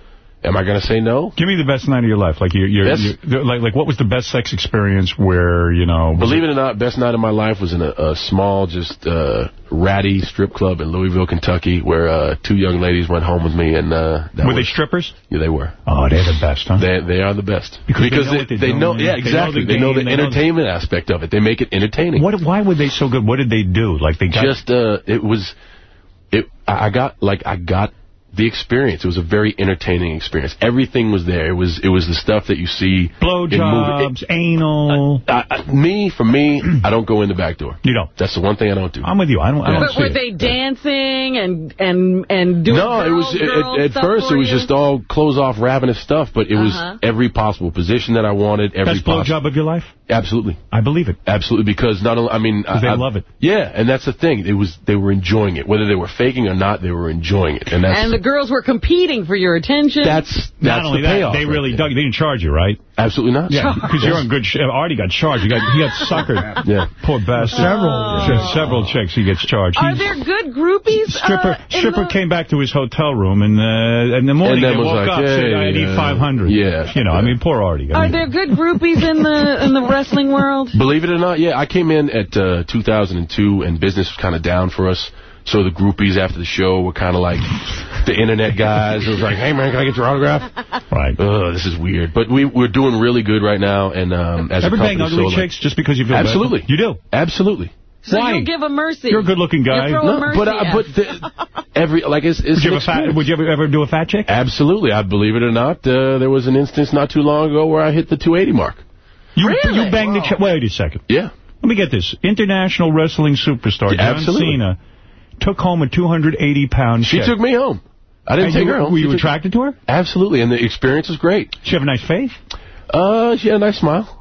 am I going to say no? Give me the best night of your life. Like, you're, you're, you're- like, like, what was the best sex experience where, you know... Believe it or not, best night of my life was in a, a small, just uh, ratty strip club in Louisville, Kentucky, where uh, two young ladies went home with me, and uh, Were they strippers? yeah, they were. Oh, they're the best, huh? They they are the best Because they know they doing. know They yeah know exactly the they know the game, they know the- entertainment aspect of it. They make it entertaining. What? Why were they so good? What did they do? Like, they got... Just uh, it was. I got like I got the experience. It was a very entertaining experience. Everything was there. It was it was the stuff that you see. Blowjobs, anal. I, I, me, for me, I don't go in the back door. You don't. That's the one thing I don't do. I'm with you. I don't. I don't But see were it. they dancing and and and doing no, it was girl, girl at, at first it was you? just all clothes off ravenous stuff, but it was Uh-huh. every possible position that I wanted. Every Best possible. blowjob of your life? Absolutely. I believe it. Absolutely, because not only, I mean... 'Cause they I, love it. Yeah, and that's the thing. It was They were enjoying it. Whether they were faking or not, they were enjoying it. And that's and the girls were competing for your attention. that's, Not only the that, they right really dug, they didn't charge you, right? Absolutely not. Yeah, because you're on good. Sh Artie got charged. He got he got suckered. Yeah. Poor bastard. Several, several chicks. He gets charged. Are He's- there good groupies? Stripper uh, stripper the- came back to his hotel room and uh, in the morning And they was woke like, up said hey, I need uh, 500. yeah, you know, I mean, poor Artie. I Are mean, there good groupies in the in the wrestling world? Believe it or not, yeah, I came in at uh, 2002 and business was kind of down for us. So the groupies after the show were kind of like the internet guys. It was like, hey, man, can I get your autograph? Right. Ugh, this is weird. But we, we're doing really good right now. And um, as Ever a bang company, ugly so, like- chicks just because you feel bad? Absolutely. You do? Absolutely. So Why? you'll give a mercy. You're a good-looking guy. You throw No, a mercy but uh, but the, every like it's, it's Would you, ever fat, would you ever, ever do a fat chick? Absolutely. I believe it or not, uh, there was an instance not too long ago where I hit the 280 mark. You, Really? you banged the chick. Wait a second. Yeah. Let me get this. International wrestling superstar Yeah, John absolutely. Cena took home a 280-pound She chick. took me home. I didn't And take you, her home. Were She you attracted to her? Absolutely, and the experience was great. She have a nice face? Uh, she had a nice smile.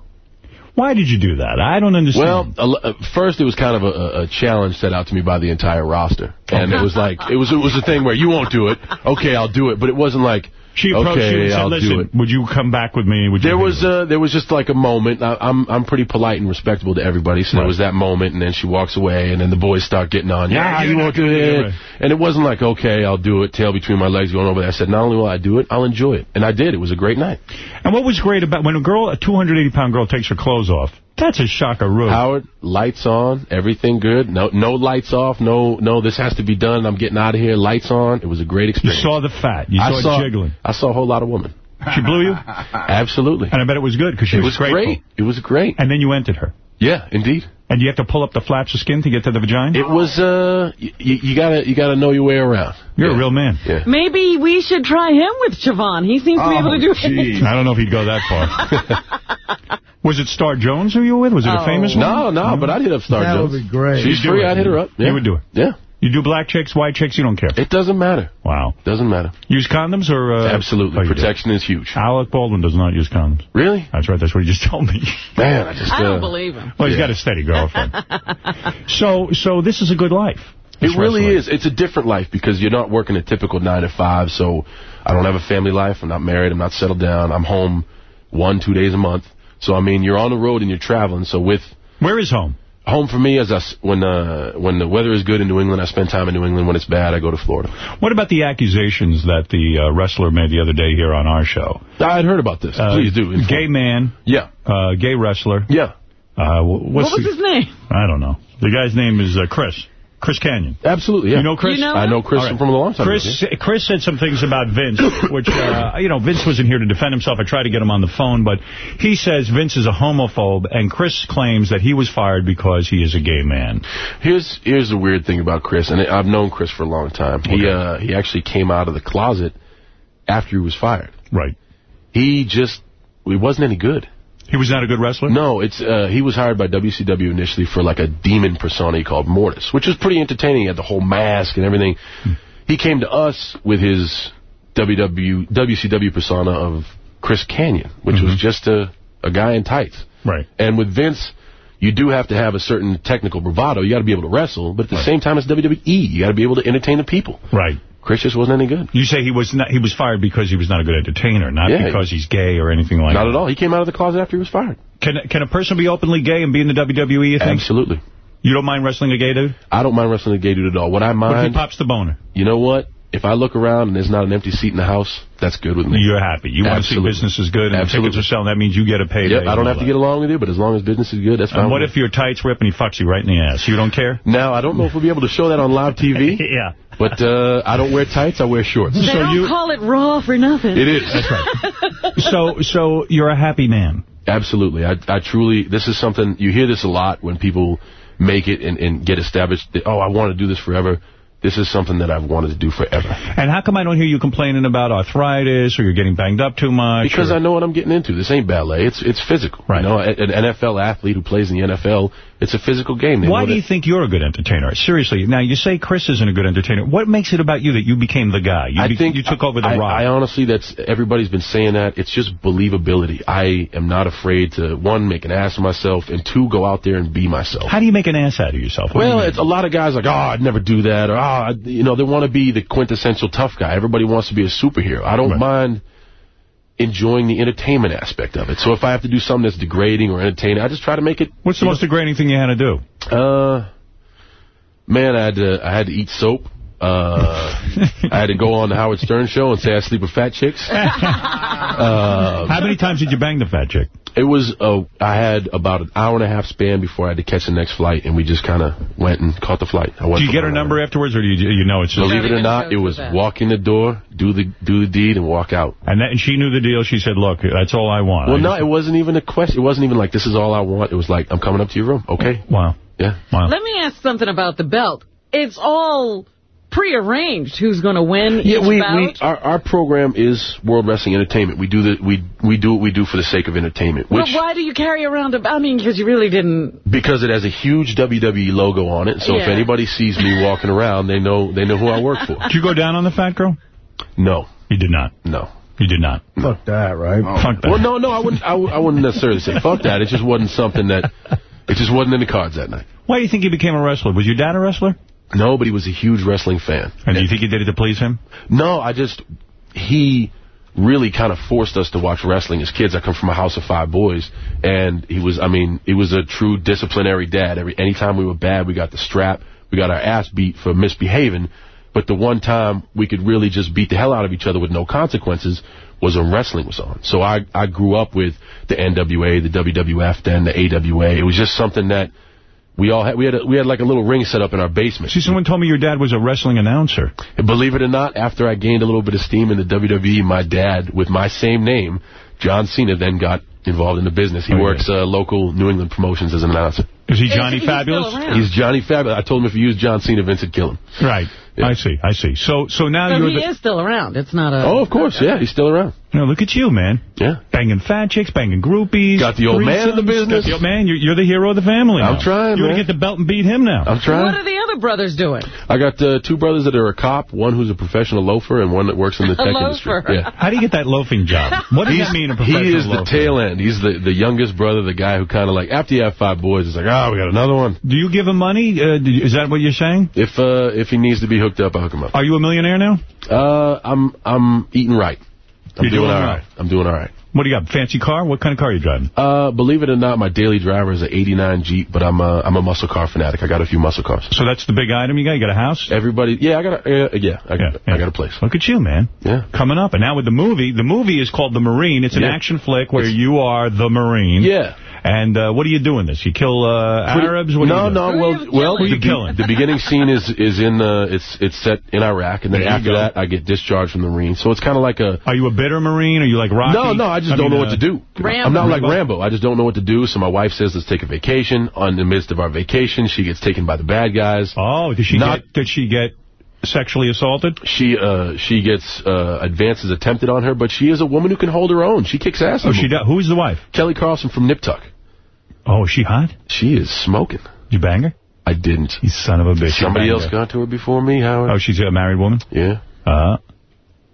Why did you do that? I don't understand. Well, uh, first it was kind of a, a- a challenge set out to me by the entire roster, and it was like it was it was a thing where you won't do it, okay, I'll do it, but it wasn't like she approached okay, you and said, I'll do listen, it. would you come back with me? Would you There was with uh, there was just like a moment. I, I'm I'm pretty polite and respectable to everybody, so there was that moment, and then she walks away, and then the boys start getting on. Yeah, Yeah, you won't do it. it. And it wasn't like okay, I'll do it, tail between my legs, going over there. I said, not only will I do it, I'll enjoy it, and I did. It was a great night. And what was great about when a girl, a 280-pound girl, takes her clothes off? That's a shocker-roo. Howard, lights on, everything good. No, no lights off. No, no. This has to be done. I'm getting out of here. Lights on. It was a great experience. You saw the fat. You I saw, saw it jiggling. I saw a whole lot of women. She blew you? Absolutely. And I bet it was good because she It was, was great. It was great. And then you entered her. Yeah, indeed. And you have to pull up the flaps of skin to get to the vagina? It was. Uh, y- you gotta, you gotta know your way around. You're Yeah. a real man. Yeah. Maybe we should try him with Siobhan. He seems to be able to do it. I don't know if he'd go that far. was it Star Jones who you were with? Was it a Oh. famous one? No, no, but I'd hit up Star That Jones. would be great. She's You'd free. I'd hit her up. Yeah. You would do it? Yeah. You do black chicks, white chicks, you don't care. It doesn't matter. Wow. Doesn't matter. Use condoms or... Uh, Absolutely. oh. Protection is huge. Alec Baldwin does not use condoms. Really? That's right. That's what he just told me. Man, I just. I don't uh, believe him. Well, he's Yeah. got a steady girlfriend. so, so this is a good life. It really wrestling. is. It's a different life because you're not working a typical nine to five. So I don't have a family life. I'm not married. I'm not settled down. I'm home one, two days a month. So I mean, you're on the road and you're traveling. So with Where is home? home for me, as I s when uh, when the weather is good in New England, I spend time in New England. When it's bad, I go to Florida. What about the accusations that the uh, wrestler made the other day here on our show? I had heard about this. Uh, Please do. inform. Gay man, Yeah. uh, gay wrestler. Yeah. Uh, what's What was the- his name? I don't know. The guy's name is uh, Chris. Chris Kanyon. Absolutely. Yeah. You know Chris? You know I know Chris All right. from a long time. Chris, ago, Chris said some things about Vince, which, uh, you know, Vince wasn't here to defend himself. I tried to get him on the phone, but he says Vince is a homophobe, and Chris claims that he was fired because he is a gay man. Here's here's the weird thing about Chris, and I've known Chris for a long time. He uh, he actually came out of the closet after he was fired. Right. He just he wasn't any good. He was not a good wrestler? No, it's uh, he was hired by WCW initially for like a demon persona called Mortis, which was pretty entertaining. He had the whole mask and everything. He came to us with his WW WCW persona of Chris Kanyon, which was just a a guy in tights. Right. And with Vince, you do have to have a certain technical bravado. You got to be able to wrestle, but at the same time, it's WWE. You got to be able to entertain the people. Right. Chris just wasn't any good. You say he was not, he was fired because he was not a good entertainer, not Yeah. because he's gay or anything like Not that. Not at all. He came out of the closet after he was fired. Can can a person be openly gay and be in the WWE, you think? Absolutely. You don't mind wrestling a gay dude? I don't mind wrestling a gay dude at all. What I What if he pops the boner? you know what? If I look around and there's not an empty seat in the house, that's good with me. You're happy. You want to see business is good and Absolutely. tickets are selling. That means you get a payday. Yep, I don't have all to get along with you, but as long as business is good, that's fine. And what if your tights rip and he fucks you right in the ass? You don't care? me. Now, I don't know if we'll be able to show that on live TV, yeah. but uh, I don't wear tights, I wear shorts. They So don't you- call it raw for nothing. It is. That's right. So so you're a happy man. Absolutely. I, I truly, this is something, you hear this a lot when people make it and, and get established. That, oh, I want to do this forever. This is something that I've wanted to do forever. And how come I don't hear you complaining about arthritis or you're getting banged up too much? Because or... I know what I'm getting into. This ain't ballet. It's it's physical. Right. You know, an NFL athlete who plays in the NFL, it's a physical game. They Why do you think you're a good entertainer? Seriously. Now, you say Chris isn't a good entertainer. What makes it about you that you became the guy? You I think you took over the I, rock. I honestly, that's everybody's been saying that. It's just believability. I am not afraid to, one, make an ass of myself, and two, go out there and be myself. How do you make an ass out of yourself? What well, it's a lot of guys like, oh, I'd never do that, or, oh, you know, they want to be the quintessential tough guy. Everybody wants to be a superhero. I don't right. mind enjoying the entertainment aspect of it. So if I have to do something that's degrading or entertaining, I just try to make it... What's the most know, degrading thing you had to do? Uh, man, I had to, I had to eat soap. Uh, I had to go on the Howard Stern show and say I sleep with fat chicks. uh, How many times did you bang the fat chick? It was, uh, I had about an hour and a half span before I had to catch the next flight, and we just kind of went and caught the flight. I do you get her number afterwards, or do you, you know it's just... Believe it or not, it was walk in the door, do the do the deed, and walk out. And, that, and she knew the deal. She said, look, that's all I want. Well, I no, it wasn't even a question. It wasn't even like, this is all I want. It was like, I'm coming up to your room. Okay. Wow. Yeah. Wow. Let me ask something about the belt. It's all prearranged who's going to win yeah, each we, bout? we our, our program is World Wrestling Entertainment. We do the we we do what we do for the sake of entertainment. Which, well, why do you carry around a... I mean, because you really didn't... Because it has a huge WWE logo on it, so Yeah. if anybody sees me walking around, they know they know who I work for. Did you go down on the fat girl? No. You did not? No. You did not? Fuck that, right? Oh. Fuck that. Well, no, no, I wouldn't. I, w- I wouldn't necessarily say fuck that. It just wasn't something that. It just wasn't in the cards that night. Why do you think you became a wrestler? Was your dad a wrestler? No, but he was a huge wrestling fan. And do you think you did it to please him? No, I just he really kind of forced us to watch wrestling as kids. I come from a house of five boys, and he was, I mean, he was a true disciplinary dad. Every anytime we were bad, we got the strap, we got our ass beat for misbehaving. But the one time we could really just beat the hell out of each other with no consequences was when wrestling was on. So I I grew up with the NWA, the WWF, then the AWA. It was just something that we all had. We had a, we had like a little ring set up in our basement. See, someone told me your dad was a wrestling announcer. And believe it or not, after I gained a little bit of steam in the WWE, my dad, with my same name, John Cena, then got involved in the business. He Oh, yeah. works uh, local New England promotions as an announcer. Is he Is Johnny he Fabulous? around? He's Johnny Fabulous. I told him if he used John Cena, Vince would kill him. Right. I see. I see. So so now So you're he the... is still around. It's not a... Oh, of course, yeah, he's still around. No, look at you, man. Yeah. Banging fat chicks, banging groupies. Got the old man in the business. Got the old man. You're, you're the hero of the family I'm now. trying, You want man. to get the belt and beat him now. I'm trying. What are the other brothers doing? I got uh, two brothers that are a cop, one who's a professional loafer, and one that works in the tech industry. loafer. Yeah. How do you get that loafing job? What does He's- that mean, a professional He is the tail end. He's the, the youngest brother, the guy who kind of like, after you have five boys, it's like, oh, we got another one. Do you give him money? Uh, you- is that what you're saying? If uh, if he needs to be hooked up, I hook him up. Are you a millionaire now? Uh, I'm I'm eating right. I'm You're doing all right. right. I'm doing all right. What do you got? Fancy car? What kind of car are you driving? Uh, believe it or not, my daily driver is an 89 Jeep, but I'm a, I'm a muscle car fanatic. I got a few muscle cars. So that's the big item you got? You got a house? Everybody, yeah, I got a, uh, yeah, I, Yeah, yeah. I got a place. Look at you, man. Yeah. Coming up. And now with the movie, the movie is called The Marine. It's an Yeah. action flick where you are the Marine. Yeah. And uh, what are you doing this? You kill uh, Arabs? What no, you no. doing? Well, well, Who you the, killing? the beginning scene is is in uh, it's it's set in Iraq, and then There after that, I get discharged from the Marines. So it's kind of like a Are you a bitter Marine? Are you like Rocky? No, no, I just I don't mean, know what uh, to do. Rambo. I'm not like Rambo. Rambo. I just don't know what to do. So my wife says, let's take a vacation. On the midst of our vacation, she gets taken by the bad guys. Oh, did she Not- get did she get sexually assaulted? She uh she gets uh advances attempted on her, but she is a woman who can hold her own. She kicks ass. Oh, she does. Who's the wife? Kelly Carlson from Nip Tuck. Oh, is she hot? She is smoking. You bang her? I didn't. You son of a bitch. Somebody else her. got to her before me, Howard. Oh, she's a married woman? Yeah. Uh-huh.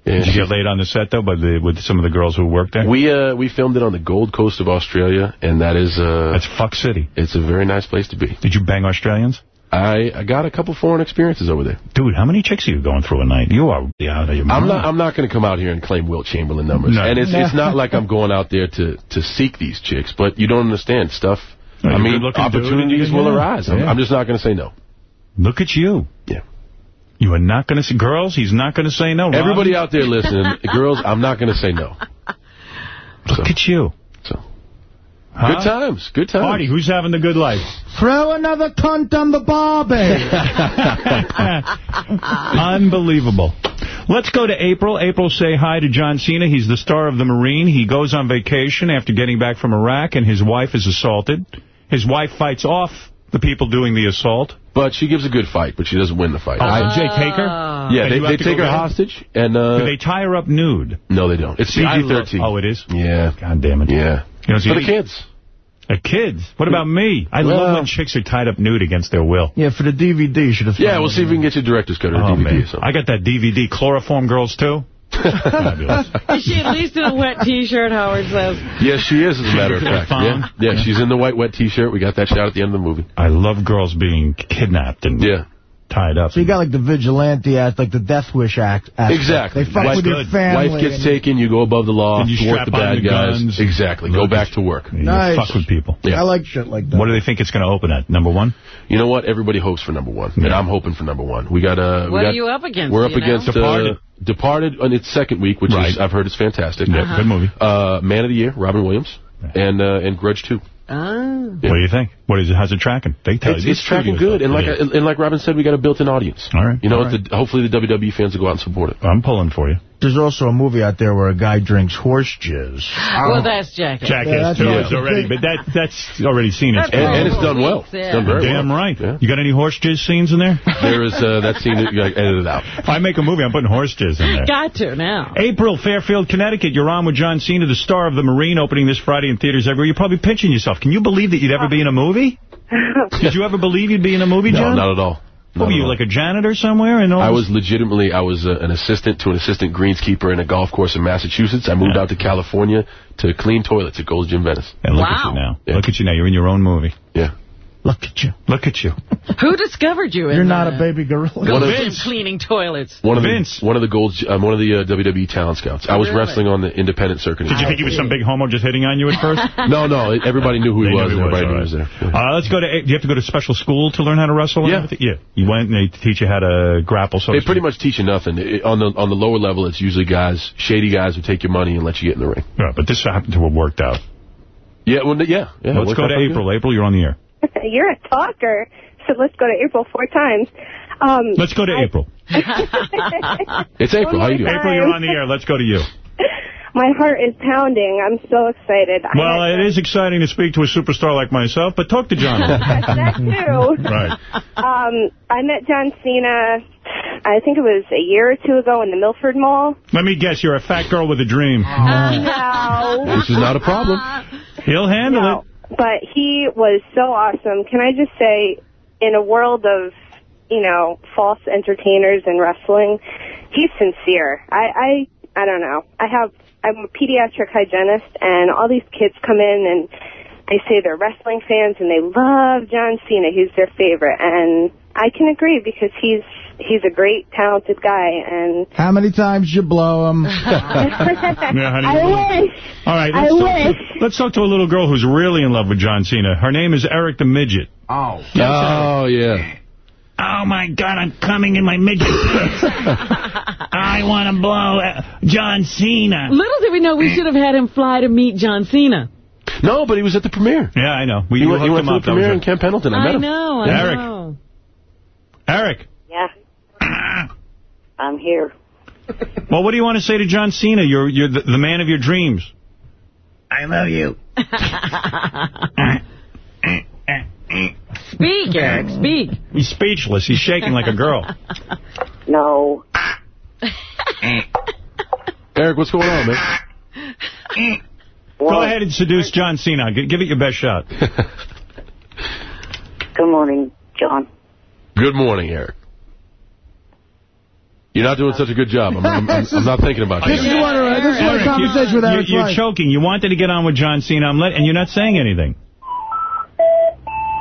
Yeah, Did you get laid on the set, though, by the, with some of the girls who worked there? we uh we filmed it on the Gold Coast of Australia, and that is uh That's fuck city. it's a very nice place to be. Did you bang Australians? I I got a couple foreign experiences over there. Dude, how many chicks are you going through a night? You are out of your mind. I'm not. I'm not going to come out here and claim Wilt Chamberlain numbers. No. And it's it's not like I'm going out there to to seek these chicks. But you don't understand stuff. No, I mean, opportunities will yeah. arise. I'm, Yeah. I'm just not going to say no. Look at you. Yeah. You are not going to say... Girls, he's not going to say no. Everybody out there listening, girls, I'm not going to say no. Look at you. So. Huh? Good times. Good times. Party, who's having the good life? Throw another cunt on the barbie. Unbelievable. Let's go to April. April, say hi to John Cena. He's the star of The Marine. He goes on vacation after getting back from Iraq, and his wife is assaulted. His wife fights off The people doing the assault? But she gives a good fight, but she doesn't win the fight. Oh, so they take her? Yeah, And they, they take her get hostage, and... Uh, Do they tie her up nude? No, they don't. It's See, I PG-13. Oh, it is? Yeah. God damn it. Yeah. You know, see, For the kids. The kids? What about me? I Well- love when chicks are tied up nude against their will. Yeah, for the DVD, you should have. Yeah, we'll see if we can get you a director's cut or a Oh, DVD man. or something. I got that DVD, Chloroform Girls, too. Fabulous. Is she at least in a wet T-shirt, Howard says? Yes, she is, as a matter of fact. Yeah. yeah, she's in the white wet T-shirt. We got that shot at the end of the movie. I love girls being kidnapped and Yeah. Tied up. So you got like the vigilante act, like the Death Wish act. aspect. Exactly. They fuck wife, with your family. wife gets taken, you go above the law, Then you thwart the bad the guys. guns. Exactly. Go back to work. You Nice. fuck with people. Yeah. I like shit like that. What do they think it's going to open at? Number one? You know what? Everybody hopes for number one, and I'm hoping for number one. We got uh, we What got, are you up against, We're up do you know? against Departed. Uh, Departed on its second week, which Right. is I've heard is fantastic. Yeah, good movie. Uh, Man of the Year, Robin Williams, and uh, and Grudge Ah. What do you think? What is it? How's it tracking? They tell It's, you. it's This tracking good, and like I, and like Robin said, we got a built-in audience. All right. You know, right. the, hopefully the WWE fans will go out and support it. I'm pulling for you. There's also a movie out there where a guy drinks horse jizz. Well, that's Jackass. Jackass Yeah, that's 2 right. is already, but that that's already seen its That's And, and it's done well. Yeah. It's done very Damn well. right. Yeah. You got any horse jizz scenes in there? There is uh, that scene that you edited out. if I make a movie, I'm putting horse jizz in there. Got to now. April, Fairfield, Connecticut. You're on with John Cena, the star of The Marine, opening this Friday in theaters everywhere. You're probably pinching yourself. Can you believe that you'd ever be in a movie? Did you ever believe you'd be in a movie, No, John? not at all. What were you, all. like a janitor somewhere? And all I was legitimately, I was uh, an assistant to an assistant greenskeeper in a golf course in Massachusetts. I moved Yeah. out to California to clean toilets at Gold's Gym Venice. And look at you now. Yeah. Look at you now. You're in your own movie. Yeah. Look at you. Look at you. Who discovered you? in You're not a baby gorilla. One Gold's of- cleaning toilets. One of Vince. the one of the Gold's, um, one of the uh, WWE talent scouts. I was Really? wrestling on the independent circuit. Did you think he was some big homo just hitting on you at first? No, no. Everybody knew who he They knew was. he and was, everybody knew he was there. Uh, let's go to. Do you have to go to special school to learn how to wrestle? Yeah. everything? Yeah. You went and they teach you how to grapple. So They pretty much teach you nothing. It- on the on the lower level, it's usually guys, shady guys who take your money and let you get in the ring. Yeah, but this happened to have worked out. Yeah, well, yeah. yeah let's go to pretty April. April, you're on the air. You're a talker. So let's go to April four times. Um, Let's go to I- April. It's April. How you doing? April, you're on the air. Let's go to you. My heart is pounding. I'm so excited. I Well, had- it is exciting to speak to a superstar like myself, but talk to John. that too. right. Um, I met John Cena. I think it was a year or two ago in the Milford Mall. Let me guess, you're a fat girl with a dream. No. This is not a problem. He'll handle No, it. But he was so awesome. Can I just say, in a world of, you know, false entertainers and wrestling, he's sincere. I, I, I don't know. I have, I'm a pediatric hygienist, and all these kids come in and they say they're wrestling fans and they love John Cena. He's their favorite, and I can agree because he's he's a great, talented guy, and How many times you blow him? Yeah, honey. I wish. All right, let's talk, wish. to, let's talk to a little girl who's really in love with John Cena. Her name is Eric the Midget. Oh. Oh, yeah. Oh, my God, I'm coming in my midget. I want to blow uh, John Cena. Little did we know we should have had him fly to meet John Cena. No, but he was at the premiere. Yeah, I know. We He you went, he went him to up. the That premiere in Camp Pendleton. I, I met him. know, I Eric. know. Eric. Yeah. I'm here. Well, what do you want to say to John Cena? You're you're the, the man of your dreams. I love you. Speak, Eric, speak. He's speechless. He's shaking like a girl. No. Eric, what's going on, man? Go ahead and seduce John Cena. Give it your best shot. Good morning, John. Good morning, Eric. You're not doing such a good job. I'm, I'm, I'm, I'm not thinking about This you. is what, a, this is what a Eric, conversation with you, Eric's you're like. choking. You wanted to get on with John Cena, I'm let, and you're not saying anything.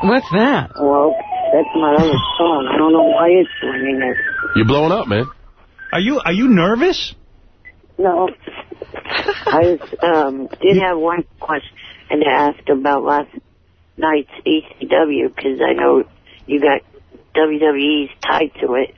What's that? Well, that's my other phone. I don't know why it's ringing it. You're blowing up, man. Are you are you nervous? No. I was, um, did have one question to ask about last night's ECW because I know you got WWE's tied to it.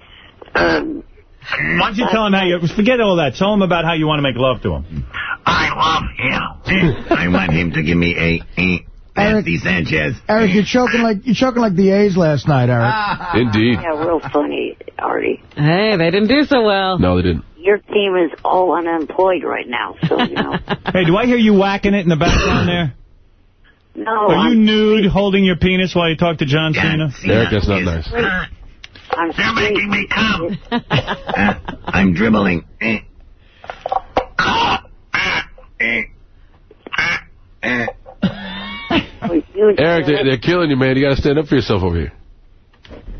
Um, Why don't you tell him how you... Forget all that. Tell him about how you want to make love to him. I love him. I want him to give me a, a Anthony Sanchez. Eric, you're choking like you're choking like the A's last night, Eric. Indeed. yeah, real funny, Artie. Hey, they didn't do so well. No, they didn't. Your team is all unemployed right now, so, you know. Hey, do I hear you whacking it in the background there? No. Are you I'm- nude holding your penis while you talk to John Cena? Eric, that's not nice. I'm They're making me come. I'm dribbling. Eric, they're, they're killing you, man. You got to stand up for yourself over here.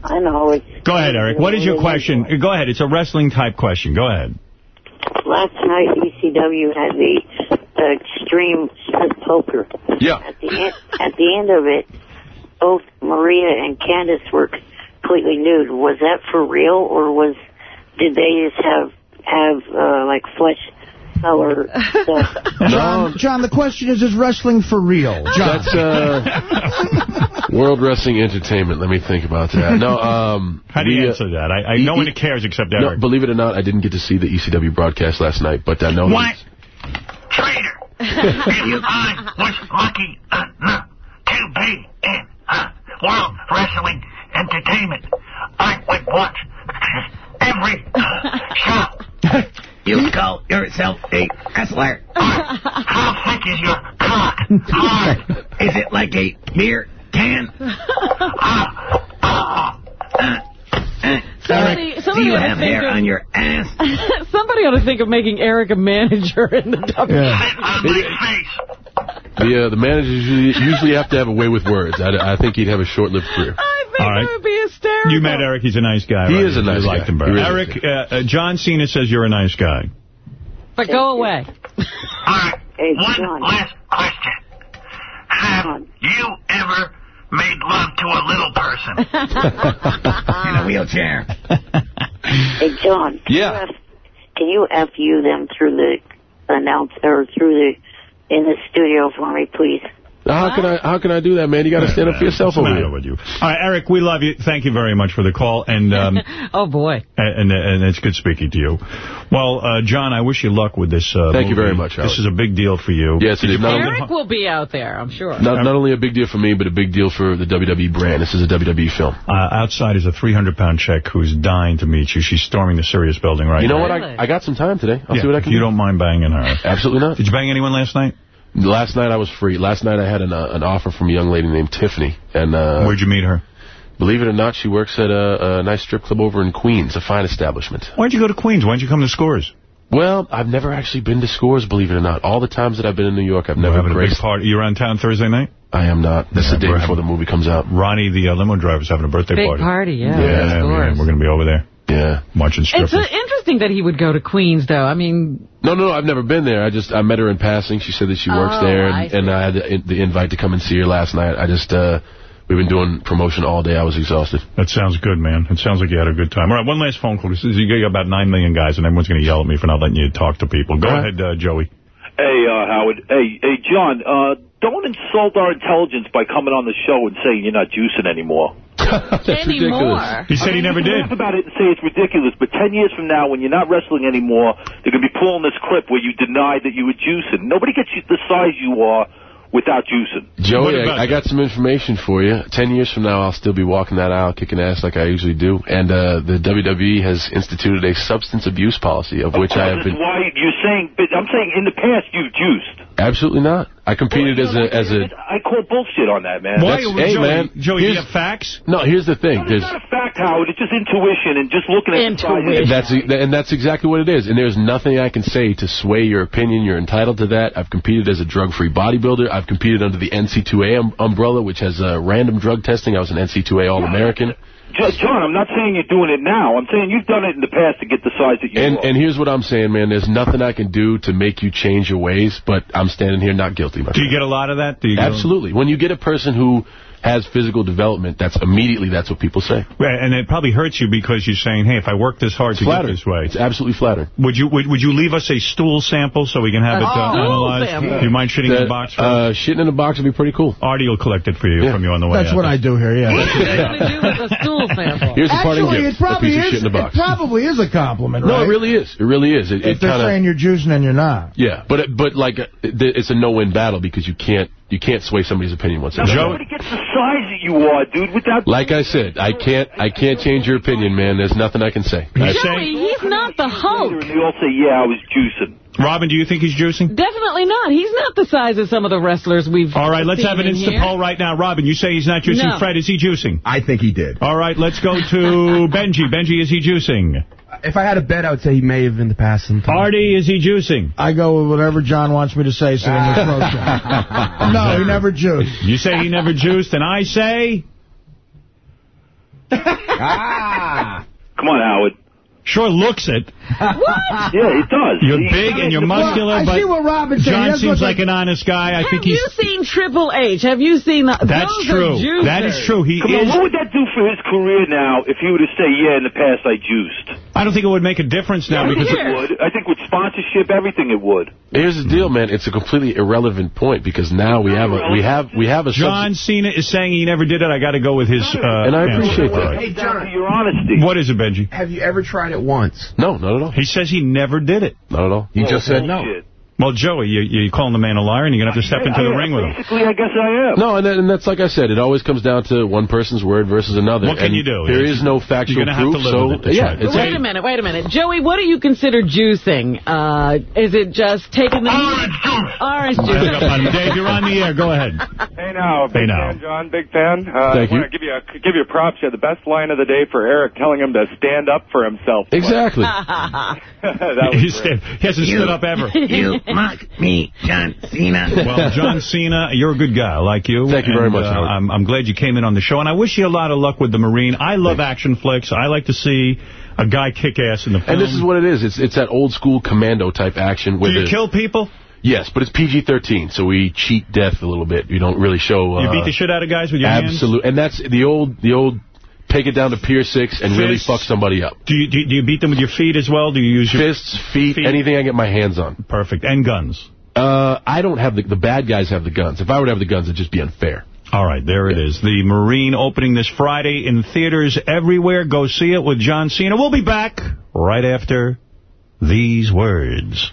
I know. It's, Go ahead, Eric. What is your question? Go ahead. It's a wrestling type question. Go ahead. last night ECW had the uh, extreme poker. Yeah. At the end, at the end of it, both Maria and Candice were completely nude. Was that for real, or was did they just have have uh, like flesh color stuff? John, John, the question is, is wrestling for real? John. That's uh, World Wrestling Entertainment. Let me think about that. No, um, How do you the, uh, answer that? I, I no one cares except No, Eric. believe it or not, I didn't get to see the ECW broadcast last night, but I know. What? Traitor! if I was lucky enough to be in uh, World Wrestling Entertainment, I would watch every show. You call yourself a wrestler. How thick is your cock? Hard. Is it like a beer can? Ah, ah. Somebody, somebody Do you have hair of- on your ass? Somebody ought to think of making Eric a manager in the WWE. The uh, the managers usually, usually have to have a way with words. I, I think he'd have a short-lived career. I think All right. it would be hysterical. You met Eric. He's a nice guy. He right? is a nice you guy. him very He really Eric, uh, uh, John Cena says you're a nice guy. But go away. All right. One last question. Have you ever made love to a little person? In a wheelchair. Hey, John. Can Yeah. You F, can you FU them through the announcer, or through the in the studio for me, please? How can I how can I do that, man? You got to stand up for yourself What's the over here. with you? All right, Eric, we love you. Thank you very much for the call, and um, oh, boy. and, and it's good speaking to you. Well, uh, John, I wish you luck with this. Uh, Thank you very much, Howard. This is a big deal for you. Yes, it Did is. you Not find only- Eric will be out there, I'm sure. Not, not only a big deal for me, but a big deal for the WWE brand. This is a WWE film. Uh, outside is a 300-pound chick who's dying to meet you. She's storming the Sirius building right now. you know now. what? I, I got some time today. I'll Yeah, see what I can you do. don't mind banging her. Absolutely not. Did you bang anyone last night? Last night I was free. Last night I had an, uh, an offer from a young lady named Tiffany. and uh, Where'd you meet her? Believe it or not, she works at a, a nice strip club over in Queens, a fine establishment. Why'd you go to Queens? Why'd you come to Scores? Well, I've never actually been to Scores, believe it or not. All the times that I've been in New York, I've We're never having a big graced. party. You around town Thursday night? I am not. This Yeah, the day before having- the movie comes out. Ronnie, the uh, limo is having a birthday Big party. party, yeah. Yeah, Scores. man, we're going to be over there. Yeah. Watching strippers. It's uh, interesting that he would go to Queens, though. I mean, No, no, no, I've never been there. I just I met her in passing. She said that she works Oh, there, I and, and I had the, the invite to come and see her last night. I just uh we've been doing promotion all day. I was exhausted. That sounds good, man. It sounds like you had a good time. All right, one last phone call. This is, you got about 9 million guys, and everyone's going to yell at me for not letting you talk to people. Go All right. ahead, uh, Joey. Hey, uh, Howard. Hey, hey, John. Uh, don't insult our intelligence by coming on the show and saying you're not juicing anymore. That's anymore. He said he never you did. laugh about it and say it's ridiculous, but 10 years from now, when you're not wrestling anymore, they're going to be pulling this clip where you denied that you were juicing. Nobody gets you the size you are without juicing. What Joey, I, I got some information for you. Ten years from now, I'll still be walking that aisle, kicking ass like I usually do. And uh, the WWE has instituted a substance abuse policy, of which I have That's been why you're saying, but I'm saying in the past you've juiced. Absolutely not. I competed as a as a. I call bullshit on that, man. Why, That's- hey, Joey, man, Joey, do you here's- have facts? No, here's the thing. It's There's not a fact, Howard. It's just intuition and just looking at the size. That's and that's exactly what it is. And there's nothing I can say to sway your opinion. You're entitled to that. I've competed as a drug-free bodybuilder. I've competed under the NC2A um, umbrella, which has uh, random drug testing. I was an NC2A All-American. Jo- John, I'm not saying you're doing it now. I'm saying you've done it in the past to get the size that you And are. and here's what I'm saying, man. There's nothing I can do to make you change your ways, but I'm standing here not guilty. My Do you get a lot of that? Do you go- Absolutely. When you get a person who has physical development, that's immediately that's what people say. Right, and it probably hurts you because you're saying, hey, if I work this hard It's to get this way. It's absolutely flattering. Would you would, would you leave us a stool sample so we can have A it uh, analyzed? sample? Do you mind shitting in The- a box? For uh, shitting in a box would be pretty cool. Artie will collect it for you Yeah. from you on the way That's out. what I do here, yeah. what do we do with a stool sample? Here's Actually, gift. it probably a piece of is. a It probably is a compliment, No, it really is. It really is. It, If it they're kind of saying you're juicing and you're not. yeah, but it, but like uh, it's a no-win battle because you can't you can't sway somebody's opinion once Now, again. nobody gets the size that you are, dude. Without Like I said, I can't I can't change your opinion, man. There's nothing I can say. I- Joey, he's not the Hulk. and they all say, "Yeah, I was juicing." Robin, do you think he's juicing? Definitely not. He's not the size of some of the wrestlers we've All right, let's have an in instant here. poll right now. Robin, you say he's not juicing. No. Fred, is he juicing? I think he did. All right, let's go to Benji. Benji, is he juicing? If I had a bet, I would say he may have in the past sometimes. Artie, is he juicing? I go with whatever John wants me to say, so then there's no show. No, he never juiced. You say he never juiced, and I say... ah. Come on, Howard. Sure looks it. What? Yeah, it does. You're He- big and you're Well, muscular, I but see what Robin's saying. John That's seems what like an honest guy. I Have think he's... Have you seen Triple H? Have you seen... The, That's those true. That is true. He Come is... on, what would that do for his career now if he were to say, yeah, in the past I juiced? I don't think it would make a difference now I think because... it would. I think with sponsorship, everything it would. Here's the deal, man. It's a completely irrelevant point because now we have a we have we have a John Cena is saying he never did it. I got to go with his... Uh, And I answer. appreciate that. Hey, John, Your honesty. What is it, Benji? have you ever tried it once? No, no, not at all. He says he never did it. Not at all. You just said no. Bullshit. Well, Joey, you, you're calling the man a liar, and you're going to have to step into the I- ring with him. Basically, I guess I am. No, and, that, and that's like I said. It always comes down to one person's word versus another. What can and you do? There You're- is no factual you're gonna have proof. to live so with it. Yeah, right. Wait a minute, wait a minute. Joey, what do you consider juicing? Uh, is it just taking the... Orange juice. Orange I hung up on him. juice. Dave, you're on the air. Go ahead. Hey now, Hey now. fan, John, big fan. Uh, Thank I you. want to give you a, give you props. You had the best line of the day for Eric, telling him to stand up for himself. exactly. that was He's great. he hasn't stood up ever. You mock me, John Cena. Well, John Cena, you're a good guy. I like you. Thank you very much, uh, I'm, I'm glad you came in on the show, and I wish you a lot of luck with the Marine. I love action flicks. I like to see a guy kick ass in the film. And this is what it is. It's it's that old school commando type action. Do you it. kill people? Yes, but it's PG-13, so we cheat death a little bit. We don't really show. Uh, You beat the shit out of guys with your hands? Absolutely, and that's the old the old take it down to Pier Six and really fuck somebody up. Do you, do you do you beat them with your feet as well? Do you use your Fists, feet, Feet. anything I get my hands on. perfect and guns? Uh, I don't have the the bad guys have the guns. If I were to have the guns, it'd just be unfair. All right, there it is. The Marine opening this Friday in theaters everywhere. Go see it with John Cena. We'll be back right after these words.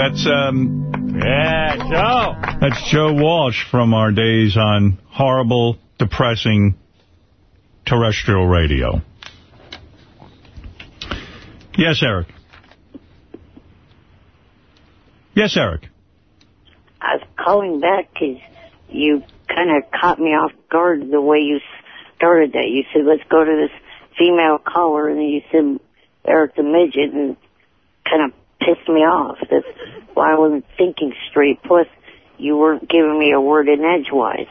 That's, um, yeah, Joe. That's Joe Walsh from our days on horrible, depressing terrestrial radio. Yes, Eric. Yes, Eric. I was calling back because you kind of caught me off guard the way you started that. You said, let's go to this female caller, and then you said, Eric the midget, and kind of pissed me off. That's why I wasn't thinking straight. Plus, you weren't giving me a word in edgewise.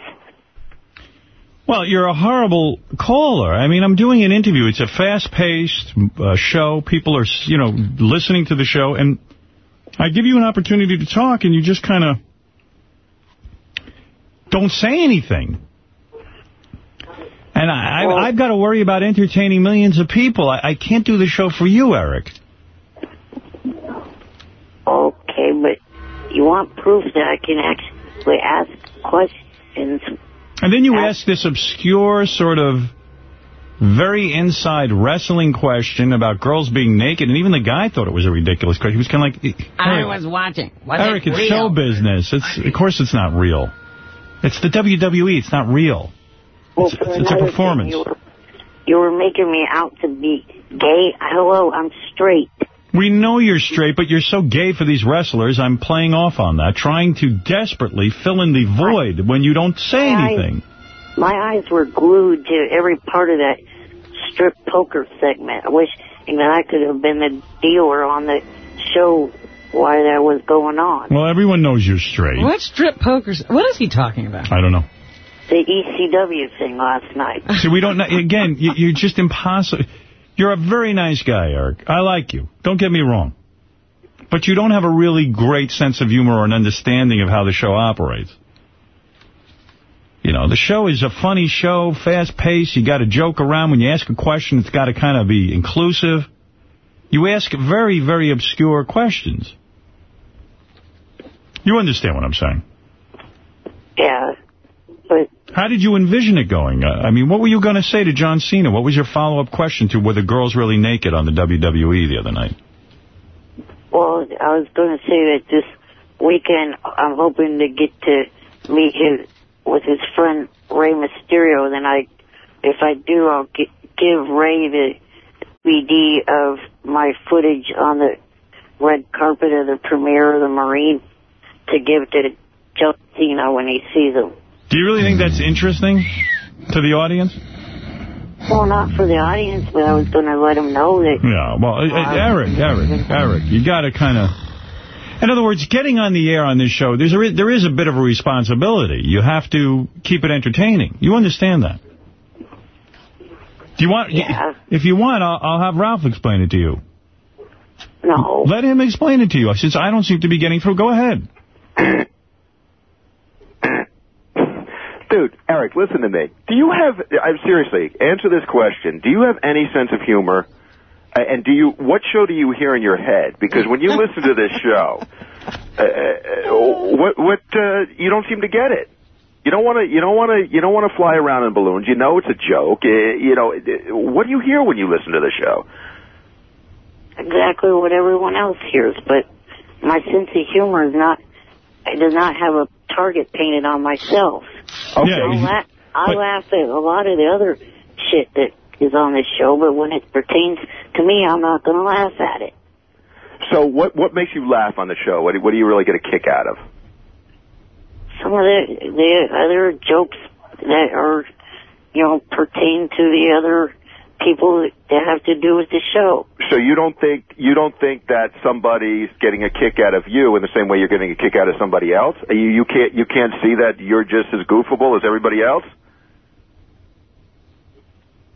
Well, you're a horrible caller. I mean, I'm doing an interview. It's a fast-paced uh, show. People are, you know, listening to the show, and I give you an opportunity to talk, and you just kind of don't say anything. And I, I, I've got to worry about entertaining millions of people. I, I can't do the show for you, Eric. Okay, but you want proof that I can actually ask questions. And then you ask this obscure sort of very inside wrestling question about girls being naked, and even the guy thought it was a ridiculous question. He was kind of like, I was watching. Was Eric, it it's show business. It's Of course it's not real. It's the WWE. It's not real. Well, It's, it's, it's a performance. You were, you were making me out to be gay. Hello, I'm straight. We know you're straight, but you're so gay for these wrestlers. I'm playing off on that, trying to desperately fill in the void when you don't say I- anything. My eyes were glued to every part of that strip poker segment. I wish that I could have been the dealer on the show while that was going on. Well, everyone knows you're straight. What strip poker? What is he talking about? I don't know. The ECW thing last night. See, we don't know. Again, you, you're just impossible. You're a very nice guy, Eric. I like you. Don't get me wrong. But you don't have a really great sense of humor or an understanding of how the show operates. You know, the show is a funny show, fast-paced. You got to joke around. When you ask a question, it's got to kind of be inclusive. You ask very, very obscure questions. You understand what I'm saying? Yeah, but How did you envision it going? Uh, I mean, what were you going to say to John Cena? What was your follow-up question to were the girls really naked on the WWE the other night? well, I was going to say that this weekend, I'm hoping to get to meet him with his friend Rey Mysterio. Then I, if I do, I'll gi- give Ray the DVD of my footage on the red carpet of the premiere of the Marine to give to John Cena when he sees him. Do you really think that's interesting to the audience? Well, not for the audience, but I was going to let him know that. Yeah, well, uh, Eric, Eric, Eric, you got to kind of... In other words, getting on the air on this show, there's a, re- there is a bit of a responsibility. You have to keep it entertaining. You understand that? Do you want? Yeah. If you want, I'll, I'll have Ralph explain it to you. No. Let him explain it to you. Since I don't seem to be getting through, go ahead. Dude, Eric, listen to me. Do you have, I'm seriously, answer this question. Do you have any sense of humor? Uh, And do you, what show do you hear in your head? Because when you listen to this show, uh, uh, what, what, uh, you don't seem to get it. You don't want to, you don't want to, you don't want to fly around in balloons. You know it's a joke. Uh, you know, uh, what do you hear when you listen to the show? exactly what everyone else hears, but my sense of humor is not, I does not have a target painted on myself. Okay. I, la- I laugh at a lot of the other shit that is on this show, but when it pertains to me, I'm not going to laugh at it. So what, what makes you laugh on the show? What, do- what do you really get a kick out of? Some of the, the other jokes that are, you know, pertain to the other people that have to do with the show. So you don't think you don't think that somebody's getting a kick out of you in the same way you're getting a kick out of somebody else? You you can't you can't see that you're just as goofable as everybody else?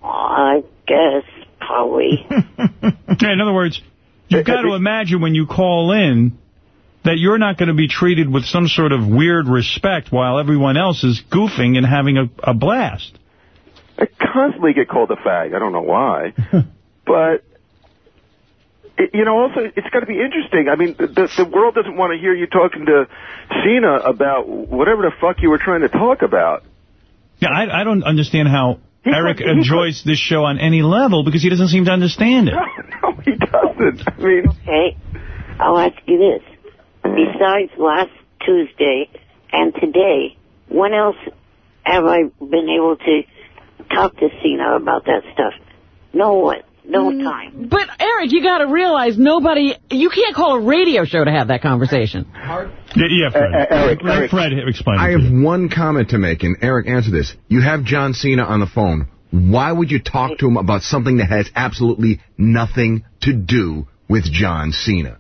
I guess, probably. In other words, you've got to imagine when you call in that you're not going to be treated with some sort of weird respect while everyone else is goofing and having a, a blast. I constantly get called a fag. I don't know why, but it, you know, also it's got to be interesting. I mean, the, the the world doesn't want to hear you talking to Cena about whatever the fuck you were trying to talk about. Yeah, I, I don't understand how Eric could- enjoys this show on any level because he doesn't seem to understand it. No, he doesn't. I mean, Okay, I'll ask you this. Besides last Tuesday and today, when else have I been able to talk to Cena about that stuff? No one. No time. But, Eric, you got to realize nobody, you can't call a radio show to have that conversation. Yeah, yeah Fred. Uh, Eric, Let Eric. Fred explain I have you. one comment to make, and Eric, answer this. You have John Cena on the phone. Why would you talk to him about something that has absolutely nothing to do with John Cena?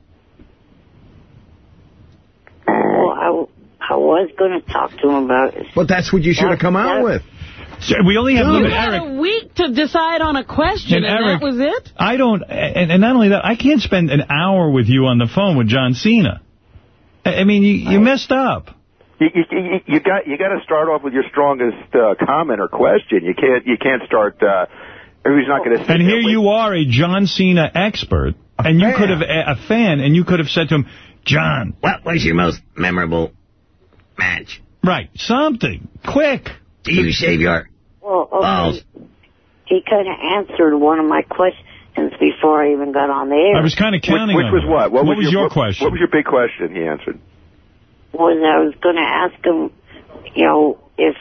Well, I, I was going to talk to him about it. But that's what you should have come out with. So we only have You had Eric. a week to decide on a question, And and, Eric- that was it? I don't, and, and not only that, I can't spend an hour with you on the phone with John Cena. I I mean, you, you messed up. you, you, you, you got you got to start off with your strongest uh, comment or question. You can't you can't start. Uh, everybody's not going to. And here you are, a John Cena expert, and you could have, a fan, and you could have said to him, John. What was your most memorable match? Right, something. Quick. Do you shave your Well, okay. balls? He kind of answered one of my questions before I even got on the air. I was kind of counting Which, which on was you. what? What, was, was, your what, question? What was your big question? He answered. was I was going to ask him, you know, if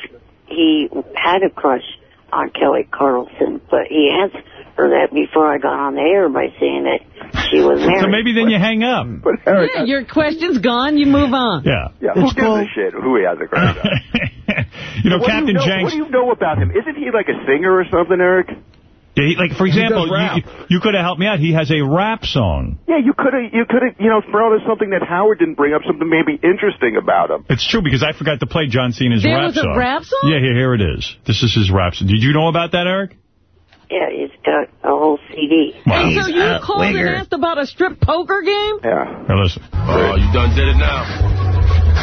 he had a crush on Kelly Carlson, but he answered that before I got on the air by saying that she was married. So maybe then you hang up. But Eric, Yeah, your question's gone, you move on. Yeah. yeah, who gives a shit who he has a crush on? You know, What do Captain know, Janks. What do you know about him? Isn't he like a singer or something, Eric? Yeah, he- like, for example, does you, you could have helped me out. He has a rap song. Yeah, you could have, you could have, you know, thrown out something that Howard didn't bring up, something maybe interesting about him. It's true, because I forgot to play John Cena's There rap was a rap song? Yeah, here, here it is. This is his rap song. Did you know about that, Eric? Yeah, he's got a whole CD. And so you called and asked about a strip poker game? Yeah. Now listen. Oh, you done did it now.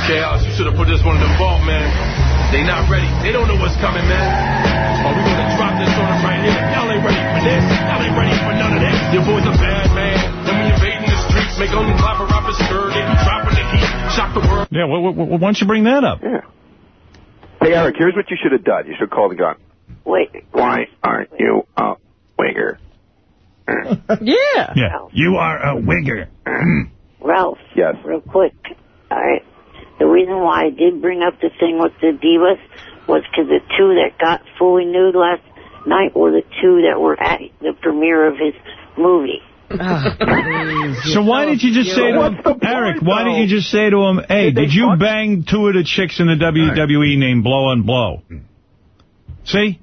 Chaos, you should have put this one in the vault, man. They not ready. They don't know what's coming, man. Oh, on them right here? Y'all ain't ready for this. Y'all ain't ready for none of this. Your boy's a bad man. Then we invading the streets, make only clap a rapper skirt. They be dropping the heat, shock the world. Yeah, well, well, why don't you bring that up? Yeah. Hey, Eric, here's what you should have done. You should have called and gone. Wait. Why aren't you a wigger? Yeah. Yeah. You are a wigger. Ralph. Yes. Real quick. I, the reason why I did bring up the thing with the divas was because the two that got fully nude last night were the two that were at the premiere of his movie. So why didn't you just say to him, Eric, why didn't you just say to him, hey, did you bang two of the chicks in the WWE named Blow and Blow? See?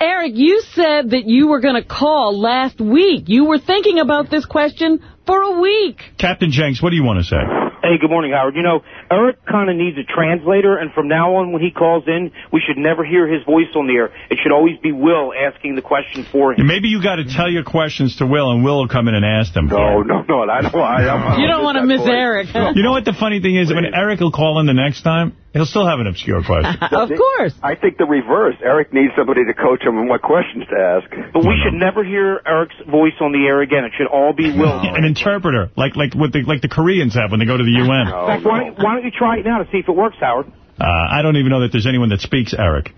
Eric, you said that you were going to call last week. You were thinking about this question for a week. Captain Janks, what do you want to say? Hey, good morning, Howard. You know, Eric kind of needs a translator, and from now on, when he calls in, we should never hear his voice on the air. It should always be Will asking the question for him. Maybe you got to tell your questions to Will, and Will will come in and ask them. No, no, no, I don't. I don't You don't want to miss Eric. You know what the funny thing is? When Eric will call in the next time, he'll still have an obscure question. of course. I think the reverse. Eric needs somebody to coach him on what questions to ask. But we should never hear Eric's voice on the air again. It should all be Will. An interpreter, like like what the like the Koreans have when they go to the UN. In fact, why why don't you try it now to see if it works, Howard? Uh, I don't even know that there's anyone that speaks Eric.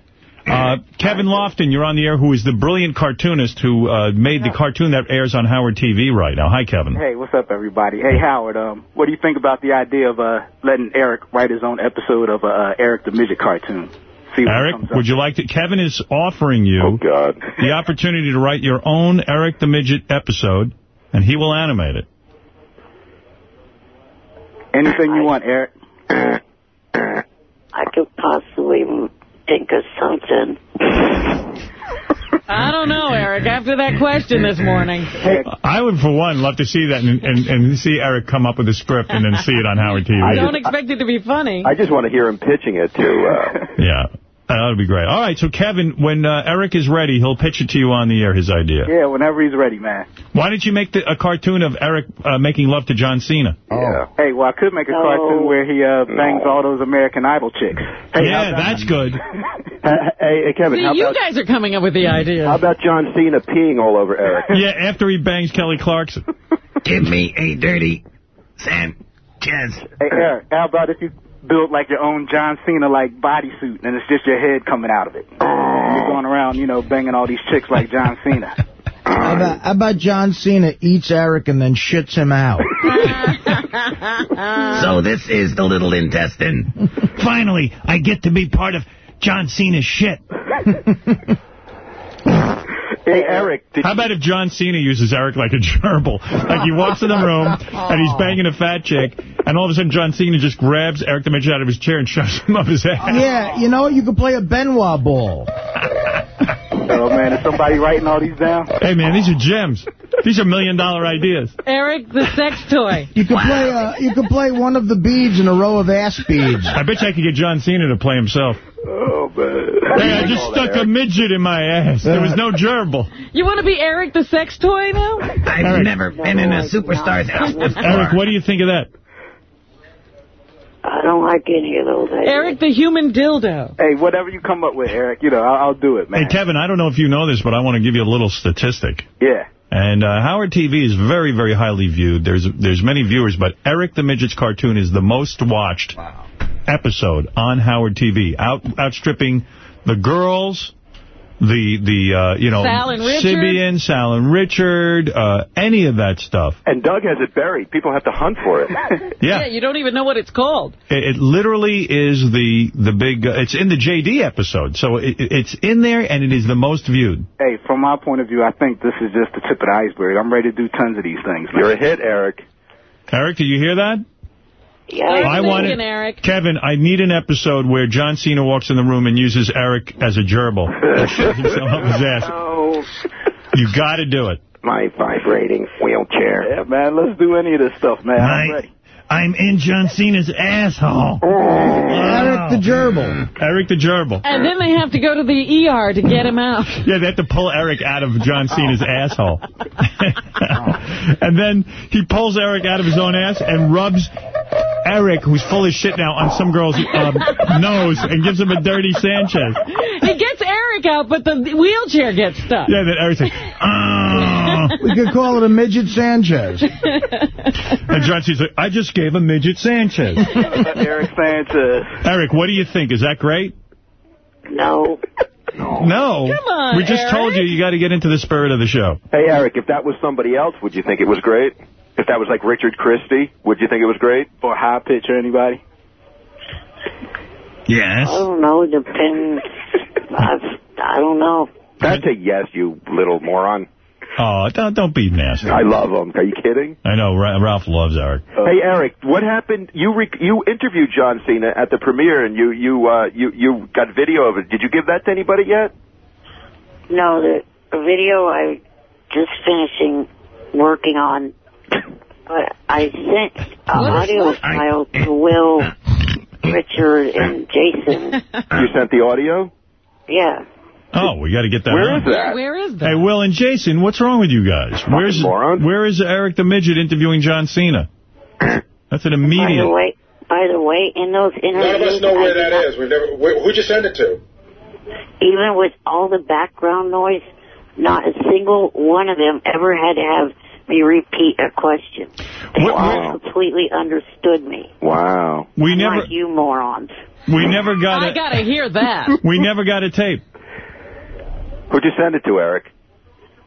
Uh, Kevin Lofton, you're on the air, who is the brilliant cartoonist who uh, made the cartoon that airs on Howard TV right now. Hi, Kevin. Hey, what's up, everybody? Hey, Howard, um, what do you think about the idea of uh, letting Eric write his own episode of uh, uh, Eric the Midget cartoon? See what Eric, comes up. would you like to... Kevin is offering you the opportunity to write your own Eric the Midget episode, and he will animate it. Anything you want, Eric. I could possibly think of something. I don't know, Eric. After that question this morning. I would, for one, love to see that and, and, and see Eric come up with a script and then see it on Howard TV. I don't expect it to be funny. I just want to hear him pitching it to. Uh, Yeah. That would be great. All right, so Kevin, when uh, Eric is ready, he'll pitch it to you on the air, his idea. Yeah, whenever he's ready, man. Why don't you make the, a cartoon of Eric uh, making love to John Cena? Yeah. Hey, well, I could make a cartoon where he uh, bangs all those American Idol chicks. Hey, yeah, that's good. hey, hey, Kevin, See, how you about guys are coming up with the idea. how about John Cena peeing all over Eric? yeah, after he bangs Kelly Clarkson. Give me a dirty Sanchez. Hey, Eric, how about if you build like your own John Cena like bodysuit and it's just your head coming out of it? And you're going around, you know, banging all these chicks like John Cena. How about, how about John Cena eats Eric and then shits him out? So this is the little intestine. Finally, I get to be part of John Cena's shit. Hey, Eric. How about if John Cena uses Eric like a gerbil? Like he walks in the room and he's banging a fat chick, and all of a sudden John Cena just grabs Eric the Midget out of his chair and shoves him up his ass. Yeah, you know, you could play a Ben Wa ball. Oh, man, is somebody writing all these down? Hey, man, these are gems. These are million-dollar ideas. Eric the sex toy. You could play uh, you could play one of the beads in a row of ass beads. I bet you I could get John Cena to play himself. Oh, man. Hey, I just stuck a midget in my ass. There was no gerbil. You want to be Eric the sex toy now? I've Eric. never been in a superstar's house before. Eric, what do you think of that? I don't like any of those ideas. Eric the human dildo. Hey, whatever you come up with, Eric, you know, I'll, I'll do it, man. Hey, Kevin, I don't know if you know this, but I want to give you a little statistic. Yeah. And uh, Howard TV is very, very highly viewed. There's there's many viewers, but Eric the Midget's cartoon is the most watched episode on Howard TV, out outstripping The Girls, the, the uh, you know, Sal and Richard? Sybian, Sal and Richard, uh, any of that stuff. And Doug has it buried. People have to hunt for it. Yeah. you don't even know what it's called. It, it literally is the the big, uh, it's in the JD episode. So it, it's in there, and it is the most viewed. Hey, from my point of view, I think this is just the tip of the iceberg. I'm ready to do tons of these things. man. You're a hit, Eric. Eric, did you hear that? Yeah. I want it. Eric. Kevin, I need an episode where John Cena walks in the room and uses Eric as a gerbil. Himself up his ass. Oh, You got to do it. my vibrating wheelchair. Yeah, man, let's do any of this stuff, man. I'm ready. I'm in John Cena's asshole. Eric the gerbil. Eric the gerbil. And then they have to go to the ER to get him out. Yeah, they have to pull Eric out of John Cena's asshole. and then he pulls Eric out of his own ass and rubs Eric, who's full of shit now, on some girl's um, nose and gives him a dirty Sanchez. He gets Eric out, but the wheelchair gets stuck. Yeah, then Eric's like, We could call it a midget Sanchez. and John Cena's like, I just gave a midget Sanchez. Eric Sanchez. Eric, what do you think? Is that great? No. No. Come on, We just Eric. told you you got to get into the spirit of the show. Hey, Eric, if that was somebody else, would you think it was great? If that was like Richard Christie, would you think it was great? Or high pitch or anybody? Yes. I don't know. It depends. I've, I don't know. That's a yes, you little moron. Oh, don't, don't be nasty. I love him. Are you kidding? I know, Ra- Ralph loves Eric. Hey Eric, what happened? You rec- you interviewed John Cena at the premiere, and you you uh, you you got video of it. Did you give that to anybody yet? No, the, the video I just finishing working on, but I sent an audio file to Will, Richard, and Jason. You sent the audio. Yeah. Oh, we got to get that Where on. is that? Where is that? Hey, Will and Jason, what's wrong with you guys? Where's moron. Where is Eric the Midget interviewing John Cena? That's an immediate. By the immediate... way, by the way, in those interviews, None of us know where did that not- is. We've never. Where, who'd you send it to? even with all the background noise, not a single one of them ever had to have me repeat a question. They all completely understood me. Wow. We never Like you morons. we never got I a gotta hear that. we never got a tape. Who'd you send it to, Eric?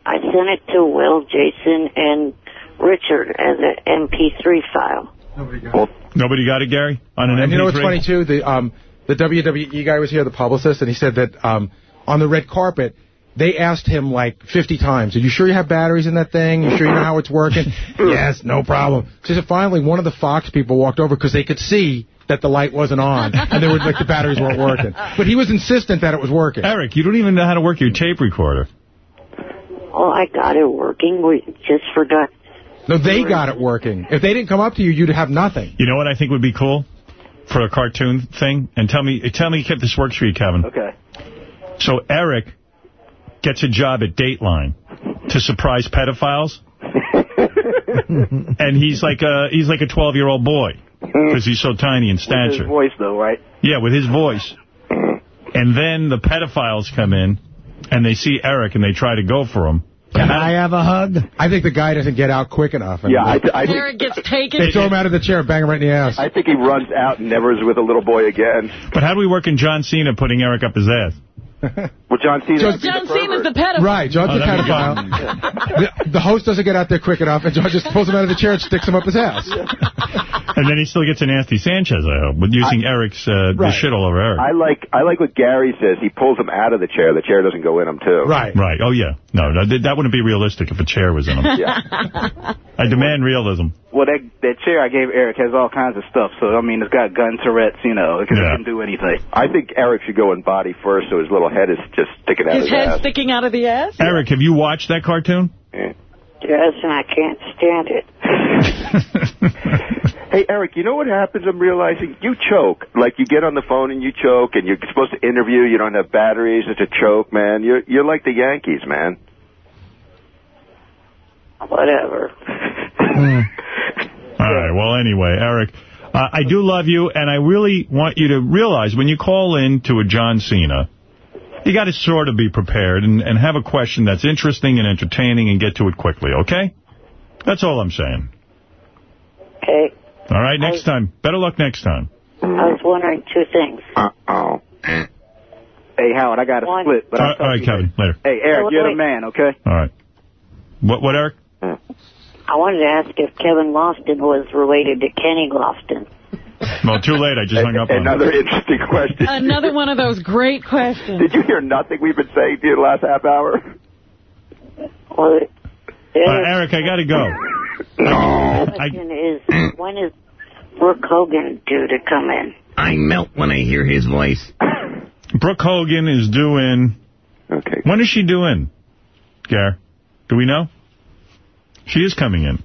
I sent it to Will, Jason, and Richard as an MP3 file. Nobody got it, Nobody got it, Gary? On an and you know what's MP3? funny too? The um the WWE guy was here, the publicist, and he said that um on the red carpet they asked him like 50 times, "Are you sure you have batteries in that thing? Are you sure you know how it's working?" yes, no problem. So finally one of the Fox people walked over because they could see that the light wasn't on and they were like the batteries weren't working. But he was insistent that it was working. Eric, you don't even know how to work your tape recorder. Oh, I got it working. We just forgot. No, they got it working. If they didn't come up to you, you'd have nothing. You know what I think would be cool for a cartoon thing? And tell me tell me if this works for you, Kevin. Okay. So Eric gets a job at Dateline to surprise pedophiles. and he's like a he's like a 12-year-old boy because he's so tiny in His stature. voice, though, right? Yeah, with his voice. And then the pedophiles come in and they see Eric and they try to go for him. Can I have a hug? I think the guy doesn't get out quick enough. And Yeah, I, I think Eric gets taken. they throw him out of the chair, bang him right in the ass. I think he runs out and never is with a little boy again. But how do we work in John Cena putting Eric up his ass? Well, John Cena. John Cena's the pedophile. Right, John's Oh, a pedophile. the, the host doesn't get out there quick enough, and John just pulls him out of the chair and sticks him up his ass. And then he still gets a nasty Sanchez, I hope, with using Eric's uh, the shit all over Eric. I like I like what Gary says. He pulls him out of the chair. The chair doesn't go in him too. Right. Right. Oh, yeah. No, no, th- that wouldn't be realistic if a chair was in him. Yeah. I demand realism. Well, that that chair I gave Eric has all kinds of stuff. So I mean, it's got gun Tourette's, you know, because Yeah. it can do anything. I think Eric should go in body first, so his little head is just sticking out of His his head ass. sticking out of the ass? Eric, have you watched that cartoon? Yes, and I can't stand it. Hey, Eric, you know what happens? I'm realizing you choke. Like you get on the phone and you choke, and you're supposed to interview. You don't have batteries. It's a choke, man. You're you're like the Yankees, man. Whatever. All right. Well, anyway, Eric, uh, I do love you, and I really want you to realize when you call in to a John Cena, you got to sort of be prepared and, and have a question that's interesting and entertaining and get to it quickly, okay? That's all I'm saying. Okay. All right, next time. Better luck next time. I was wondering two things. Uh oh. Hey, Howard, I got a One. split. But All I'll right, talk all right to Kevin, later. later. Hey, Eric, Wait, you're the man, okay? All right. What, what, Eric? I wanted to ask if Kevin Lofton was related to Kenny Lofton. Well, too late. I just hung up on. Another interesting question. Another one of those great questions. Did you hear nothing we've been saying to you the last half hour? Well, Uh, Eric, I got to go. the question is, when is Brooke Hogan due to come in? I melt when I hear his voice. Brooke Hogan is doing... Okay. When is she doing, Gare? Do we know? She is coming in.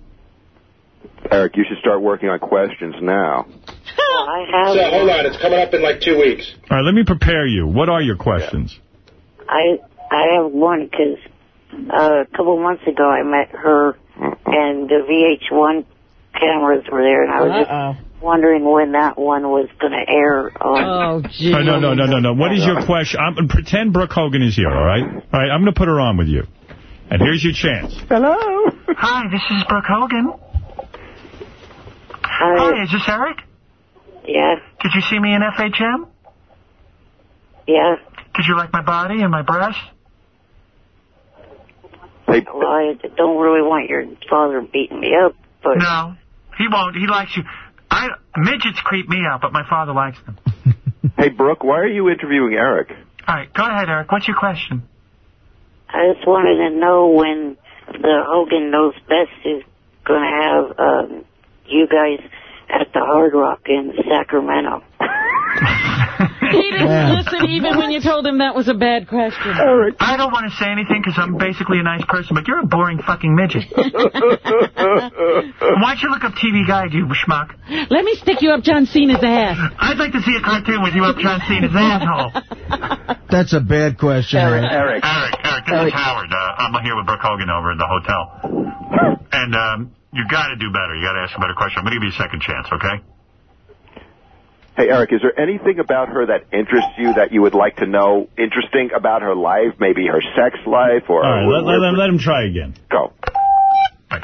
Eric, you should start working on questions now. Well, I have. So, hold on. It's coming up in like two weeks. All right, let me prepare you. What are your questions? I I have one because uh, a couple months ago I met her and the VH1 cameras were there, and I was Uh-oh. just wondering when that one was going to air on. Oh, gee. Oh, no, no, no, no, no. What is your question? I'm, pretend Brooke Hogan is here, all right? All right, I'm going to put her on with you. And here's your chance. Hello. Hi, this is Brooke Hogan. Hi. Hi, is this Eric? Yeah, Did you see me in FHM? yeah. Did you like my body and my breasts? Hey, Well, I don't really want your father beating me up. but No, he won't. He likes you. I midgets creep me out, but my father likes them. Hey, Brooke, why are you interviewing Eric? All right, go ahead, Eric. What's your question? I just wanted to know when the Hogan Knows Best is going to have um, you guys at the Hard Rock in Sacramento. He didn't listen even when you told him that was a bad question. I don't want to say anything because I'm basically a nice person, but you're a boring fucking midget. Why don't you look up TV Guide, you schmuck? Let me stick you up John Cena's ass. I'd like to see a cartoon with you up John Cena's asshole. That's a bad question. Eric, Eric. Eric, Eric, this is Howard. Uh, I'm here with Brooke Hogan over at the hotel. And um, you got to do better. You got to ask a better question. I'm going to give you a second chance, okay? Hey, Eric, is there anything about her that interests you that you would like to know interesting about her life? Maybe her sex life or... All right, let, let, let, let him try again. Go.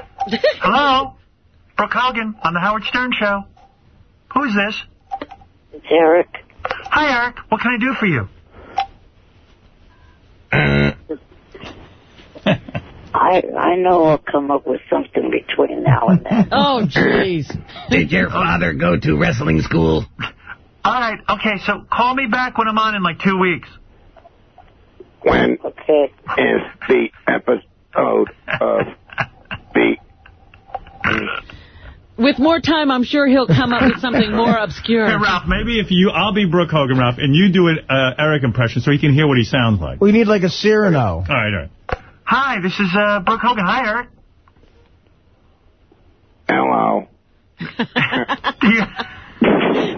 Hello? Brooke Hogan on the Howard Stern Show. Who is this? It's Eric. Hi, Eric. What can I do for you? I I know I'll come up with something between now and then. Oh, jeez. Did your father go to wrestling school? All right, okay, so call me back when I'm on in like two weeks. When okay. is the episode of the... With more time, I'm sure he'll come up with something more obscure. Hey, Ralph, maybe if you... I'll be Brooke Hogan, Ralph, and you do an uh, Eric impression so he can hear what he sounds like. We need like a Cyrano. All right, all right. Hi, this is uh, Brooke Hogan. Hi, Eric. Hello.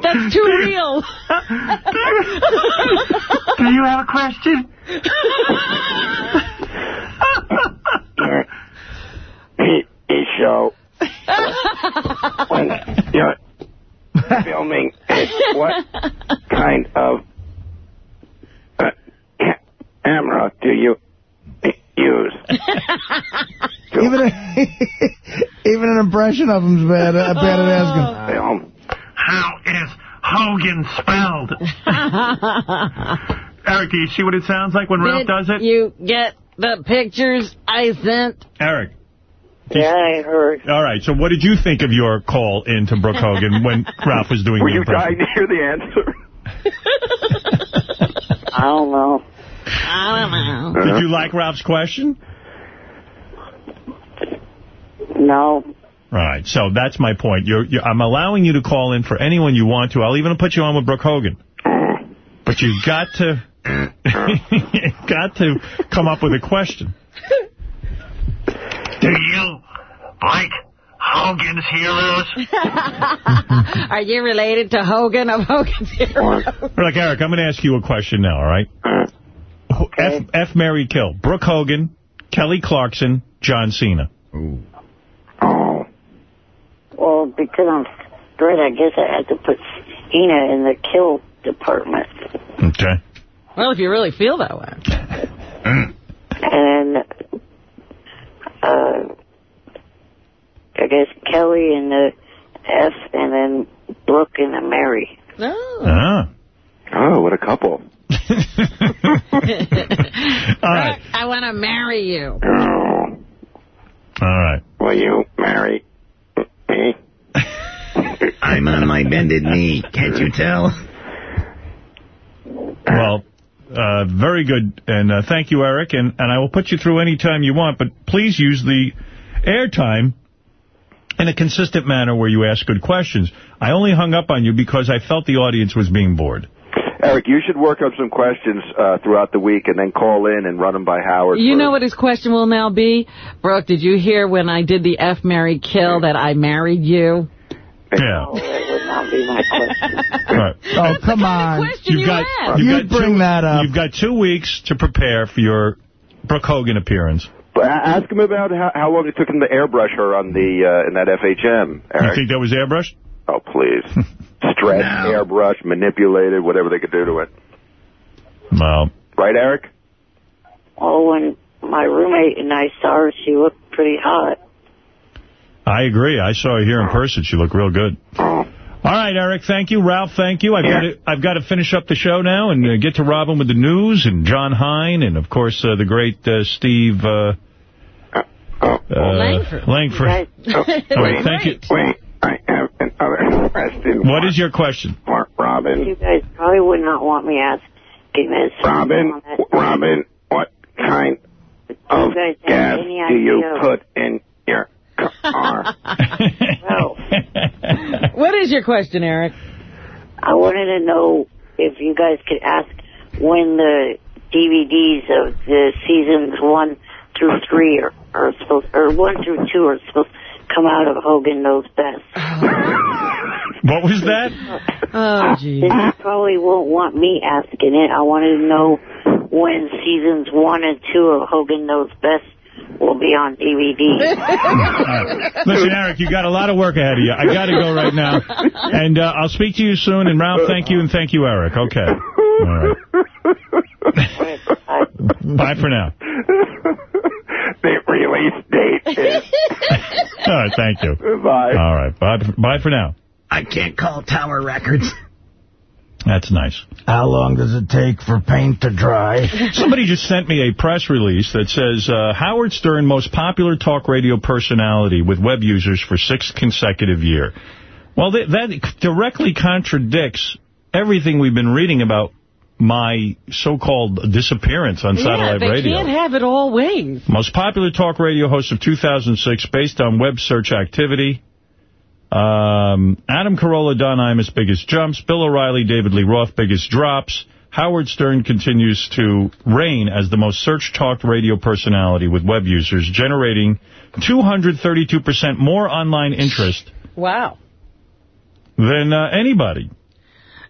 That's too real. Do you have a question? He show when you're filming what kind of uh, camera do you use? even, a, even an impression of him's bad, uh, bad at asking. Film. How is Hogan spelled? Eric, do you see what it sounds like when Ralph does it? you get the pictures I sent? Eric. Yeah, I heard. All right, so what did you think of your call into Brooke Hogan when Ralph was doing Were the you impression? dying to hear the answer? I don't know. I don't know. Uh-huh. Did you like Ralph's question? No. All right, so that's my point. You're, you're, I'm allowing you to call in for anyone you want to. I'll even put you on with Brooke Hogan. But you've got to, got to come up with a question. Do you like Hogan's Heroes? Are you related to Hogan of Hogan's Heroes? Look, Eric, I'm going to ask you a question now, all right? Uh-huh. F, F, Mary, Kill. Brooke Hogan, Kelly Clarkson, John Cena. Oh well, because I'm straight, I guess I had to put Cena in the kill department. Okay. Well, if you really feel that way. And uh, I guess Kelly in the F, and then Brooke in the Mary. Oh. Ah. Oh, what a couple. All right. I want to marry you. All right. Will you marry me? I'm on my bended knee. Can't you tell? Well, uh, very good. And uh, thank you, Eric. And, and I will put you through any time you want, but please use the airtime in a consistent manner where you ask good questions. I only hung up on you because I felt the audience was being bored. Eric, you should work up some questions uh, throughout the week and then call in and run them by Howard. You for- know what his question will now be? Brooke, did you hear when I did the F, Mary, Kill that I married you? Yeah. Oh, that would not be my question. All right. Oh, come on. You've you got, asked? you've You'd got bring two, that up. You've got two weeks to prepare for your Brooke Hogan appearance. But ask him about how, how long it took him to airbrush her on the uh, in that FHM. You think that was airbrushed? Oh, please. Stretch, airbrush, manipulated, whatever they could do to it. Well, Right, Eric? Oh, when my roommate and I saw her, she looked pretty hot. I agree. I saw her here in person. She looked real good. All right, Eric, thank you. Ralph, thank you. I've got to I've got to finish up the show now and uh, get to Robin with the news and John Hein and, of course, uh, the great uh, Steve uh, Langford. Langford. All right, thank you. Wait, I have question. What is your question? Mark Robin. You guys probably would not want me asking this. Robin, Robin, what kind of guys gas any do you put in your car? What is your question, Eric? I wanted to know if you guys could ask when the DVDs of the seasons one through three are, are supposed, or one through two are supposed to come out of Hogan Knows Best. What was that? Oh, geez. You probably won't want me asking it. I wanted to know when seasons one and two of Hogan Knows Best will be on DVD. Listen, Eric, you got a lot of work ahead of you. I got to go right now. And uh, I'll speak to you soon. And Ralph, thank you, and thank you, Eric. Okay. All right. Bye for now. The release date is... All right, thank you. Bye. All right, bye, bye for now. I can't call Tower Records. That's nice. How long does it take for paint to dry? Somebody just sent me a press release that says, uh, Howard Stern, most popular talk radio personality with web users for sixth consecutive year. Well, that, that directly contradicts everything we've been reading about my so-called disappearance on yeah, satellite they radio. can't have it all ways. Most popular talk radio host of 2006 based on web search activity. Um, Adam Carolla, Don Imus, biggest jumps. Bill O'Reilly, David Lee Roth, biggest drops. Howard Stern continues to reign as the most searched talk radio personality with web users, generating 232% more online interest Wow. than uh, anybody.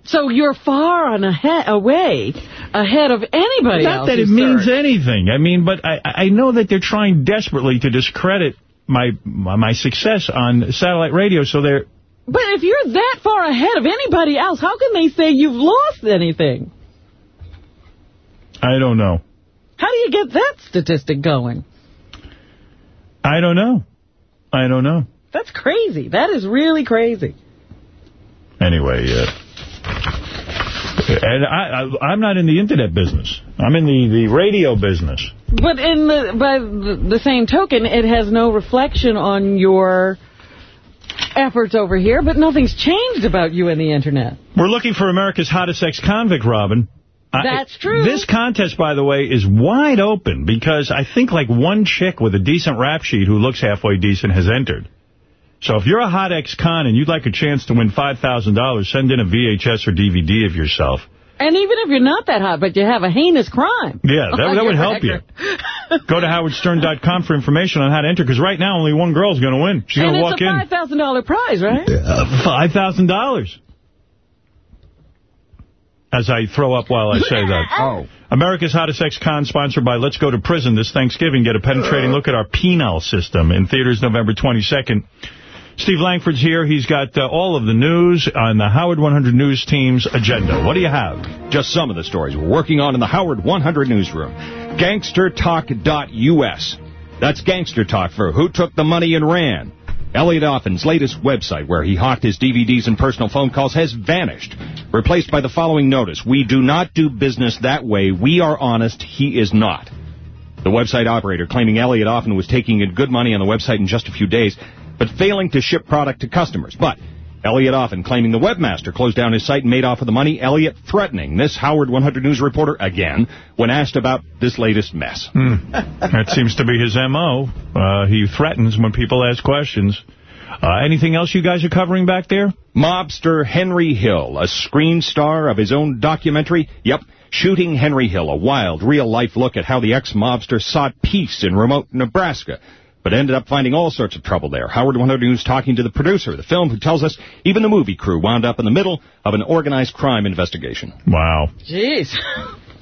So you're far on ahead, away ahead of anybody Not else. that it means anything. I mean, but I, I know that they're trying desperately to discredit my my success on satellite radio, so they're But if you're that far ahead of anybody else, how can they say you've lost anything? I don't know. How do you get that statistic going? I don't know. I don't know. That's crazy. That is really crazy. Anyway, uh, and I, I, I'm not in the internet business. I'm in the, the radio business. But in the by the same token, it has no reflection on your efforts over here, but nothing's changed about you and the Internet. We're looking for America's hottest ex-convict, Robin. That's true. This contest, by the way, is wide open because I think like one chick with a decent rap sheet who looks halfway decent has entered. So if you're a hot ex-con and you'd like a chance to win $5,000, send in a VHS or DVD of yourself. And even if you're not that hot, but you have a heinous crime. Yeah, that, that would help you. Go to howardstern.com for information on how to enter, because right now only one girl's going to win. She's going to walk in. it's a in. $5,000 prize, right? $5,000. As I throw up while I say that. Oh. America's Hottest Ex-Con, sponsored by Let's Go to Prison this Thanksgiving. Get a penetrating look at our penal system in theaters November 22nd. Steve Langford's here. He's got uh, all of the news on the Howard 100 News team's agenda. What do you have? Just some of the stories we're working on in the Howard 100 newsroom. Gangstertalk.us. That's Gangster Talk for Who Took the Money and Ran. Elliot Offen's latest website, where he hawked his DVDs and personal phone calls, has vanished. Replaced by the following notice. We do not do business that way. We are honest. He is not. The website operator claiming Elliot Offen was taking in good money on the website in just a few days, but failing to ship product to customers. But Elliot Offen claiming the webmaster closed down his site and made off with the money. Elliot threatening this Howard 100 News reporter again when asked about this latest mess. Hmm. That seems to be his M.O. Uh, he threatens when people ask questions. Uh, anything else you guys are covering back there? Mobster Henry Hill, a screen star of his own documentary. Yep, Shooting Henry Hill, a wild, real-life look at how the ex-mobster sought peace in remote Nebraska, but ended up finding all sorts of trouble there. Howard 100 News talking to the producer of the film who tells us even the movie crew wound up in the middle of an organized crime investigation. Wow. Jeez.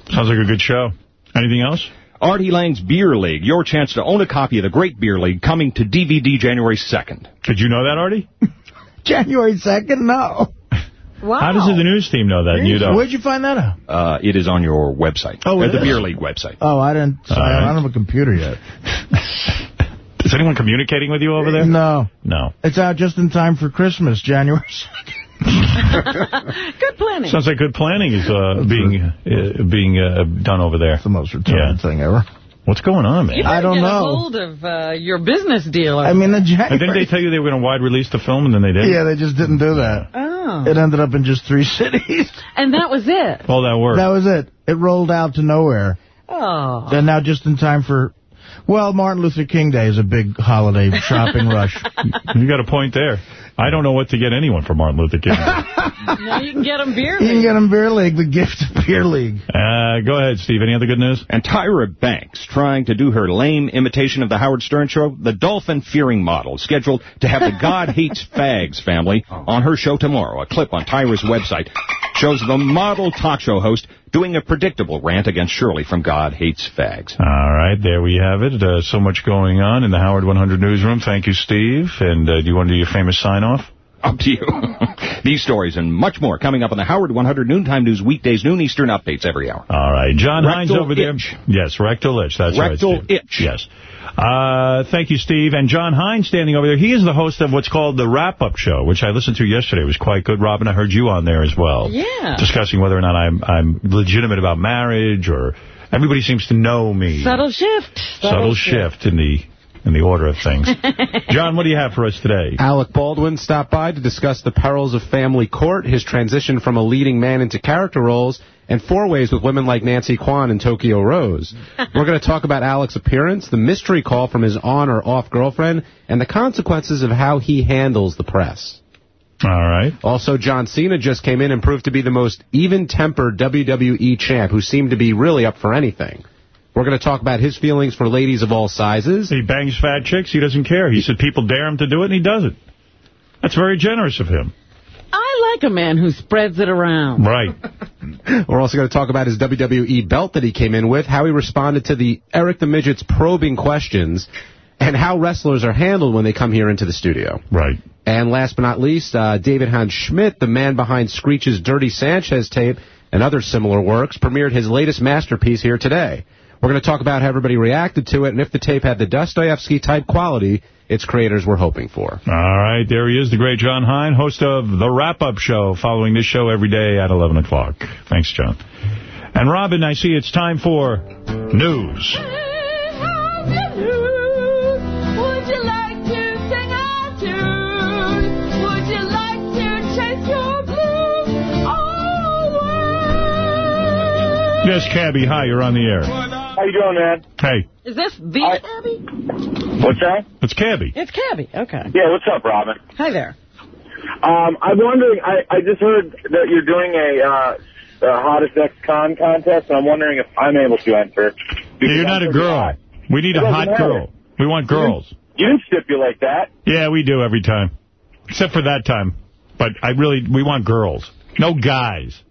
Sounds like a good show. Anything else? Artie Lange's Beer League, your chance to own a copy of the Great Beer League, coming to DVD January 2nd. Did you know that, Artie? January 2nd? No. Wow. How does the news team know that you don't? Where'd you find that out? Uh, it is on your website. Oh, Uh, it the is? Beer League website. Oh, I didn't. Sorry, All right. I don't have a computer yet. Is anyone communicating with you over there? No. No. It's out just in time for Christmas, January 2nd. Good planning. Sounds like good planning is uh, being uh, being uh, done over there. It's the most retarded thing ever. What's going on, man? I don't get know. a hold of uh, your business dealer. I mean, the And didn't they tell you they were going to wide release the film, and then they didn't? Yeah, they just didn't do that. Oh. It ended up in just three cities. And that was it. All that work. That was it. It rolled out to nowhere. Oh. And now just in time for... Well, Martin Luther King Day is a big holiday shopping rush. You got a point there. I don't know what to get anyone for Martin Luther King. now you can get them beer You can get them Beer League, the gift of Beer League. Uh, go ahead, Steve. Any other good news? And Tyra Banks trying to do her lame imitation of the Howard Stern show, the dolphin-fearing model, scheduled to have the God Hates Fags family on her show tomorrow. A clip on Tyra's website shows the model talk show host doing a predictable rant against Shirley from God Hates Fags. All right, there we have it. Uh, so much going on in the Howard 100 newsroom. Thank you, Steve. And uh, do you want to do your famous sign-off? Up to you. These stories and much more coming up on the Howard 100 Noontime News weekdays, noon Eastern updates every hour. All right. John Hein's Rectal over there. Yes, rectal itch. That's Rectal right, Steve. itch. Yes. Uh, thank you, Steve. And John Hein's standing over there. He is the host of what's called the Wrap-Up Show, which I listened to yesterday. It was quite good. Robin, I heard you on there as well. Yeah. Discussing whether or not I'm, I'm legitimate about marriage or everybody seems to know me. Subtle shift. Subtle shift in the in the order of things. John, what do you have for us today? Alec Baldwin stopped by to discuss the perils of family court, his transition from a leading man into character roles, and four ways with women like Nancy Kwan and Tokyo Rose. We're going to talk about Alec's appearance, the mystery call from his on or off girlfriend, and the consequences of how he handles the press. All right. Also, John Cena just came in and proved to be the most even-tempered WWE champ who seemed to be really up for anything. We're going to talk about his feelings for ladies of all sizes. He bangs fat chicks. He doesn't care. He said people dare him to do it, and he does it. That's very generous of him. I like a man who spreads it around. Right. We're also going to talk about his WWE belt that he came in with, how he responded to the Eric the Midget's probing questions, and how wrestlers are handled when they come here into the studio. Right. And last but not least, uh, David Hans Schmidt, the man behind Screech's Dirty Sanchez tape and other similar works, premiered his latest masterpiece here today. We're going to talk about how everybody reacted to it and if the tape had the Dostoevsky-type quality its creators were hoping for. All right, there he is, the great John Hein, host of The Wrap-Up Show, following this show every day at 11 o'clock. Thanks, John. And Robin, I see it's time for news. Would you like to sing a tune? Would you like to chase your blues away? Yes, Cabby, hi, you're on the air. How you doing, man? Hey, Is this the Cabby? What's that? it's Cabby. It's Cabby. Okay. Yeah, what's up, Robin? Hi there. Um, I'm wondering, I, I just heard that you're doing a, uh, a hottest ex-con contest, and I'm wondering if I'm able to enter. Yeah, you're not a girl. We need a It doesn't hot matter. girl. We want girls. You didn't stipulate that. Yeah, we do every time. Except for that time. But I really, we want girls. No guys.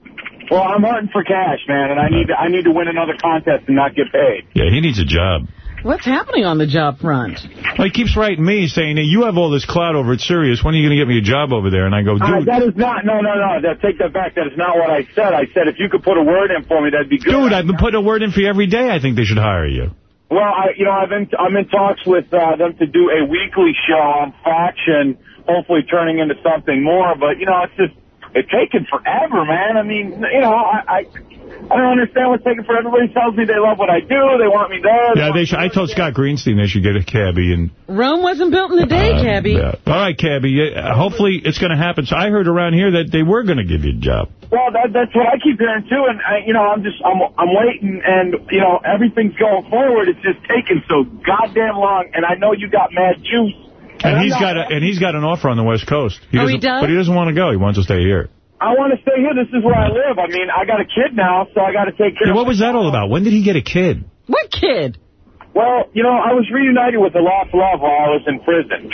Well, I'm hunting for cash, man, and I need to, I need to win another contest and not get paid. Yeah, he needs a job. What's happening on the job front? Well, he keeps writing me saying, hey, you have all this clout over at Sirius. When are you going to get me a job over there? And I go, Uh, dude, that is not, no, no, no, that, take that back. That is not what I said. I said if you could put a word in for me, that'd be good. dude, I've been putting a word in for you every day. I think they should hire you. Well, I, you know, I've been, I'm in talks with uh, them to do a weekly show on Faction, hopefully turning into something more. But you know, it's just it's taking forever, man. I mean, you know, I, I, I don't understand what's taking forever. Everybody tells me they love what I do, they want me there. Yeah, they should, I told Scott Greenstein they should get a cabbie. and Rome wasn't built in a day, uh, Cabby. yeah. All right, cabbie. yeah, hopefully it's going to happen. So I heard around here that they were going to give you a job. Well, that, that's what I keep hearing too, and I, you know, I'm just, I'm, I'm waiting, and you know, everything's going forward. It's just taking so goddamn long, and I know you got mad juice. And I'm he's not- got a, and he's got an offer on the West Coast. Oh, he doesn't- But he doesn't want to go. He wants to stay here. I want to stay here. This is where I live. I mean, I got a kid now, so I got to take care Yeah, of what was that all about? When did he get a kid? What kid? Well, you know, I was reunited with a lost love while I was in prison.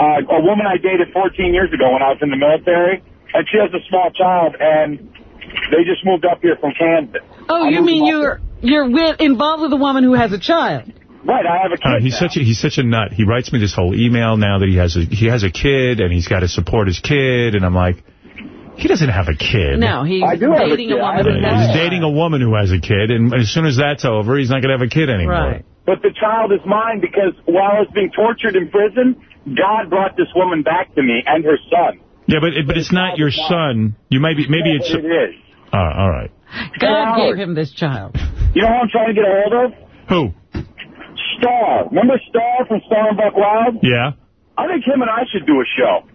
Uh, a woman I dated 14 years ago when I was in the military, and she has a small child, and they just moved up here from Kansas. Oh, I you mean you're you're with, involved with a woman who has a child? Right, I have a kid. Uh, he's such a he's such a nut. He writes me this whole email now that he has a he has a kid and he's got to support his kid, and I'm like, he doesn't have a kid. No, he's I do have a dating a, kid. Woman who has He's dating a woman who has a kid, and as soon as that's over, he's not going to have a kid anymore. Right. But the child is mine because while I was being tortured in prison, God brought this woman back to me and her son. Yeah, but it, but it's not your son. You might be maybe it's. It is. Uh, all right. God Howard. gave him this child. You know who I'm trying to get a hold of? Who? Star. Remember Star from Star and Buck Wild? Yeah. I think him and I should do a show.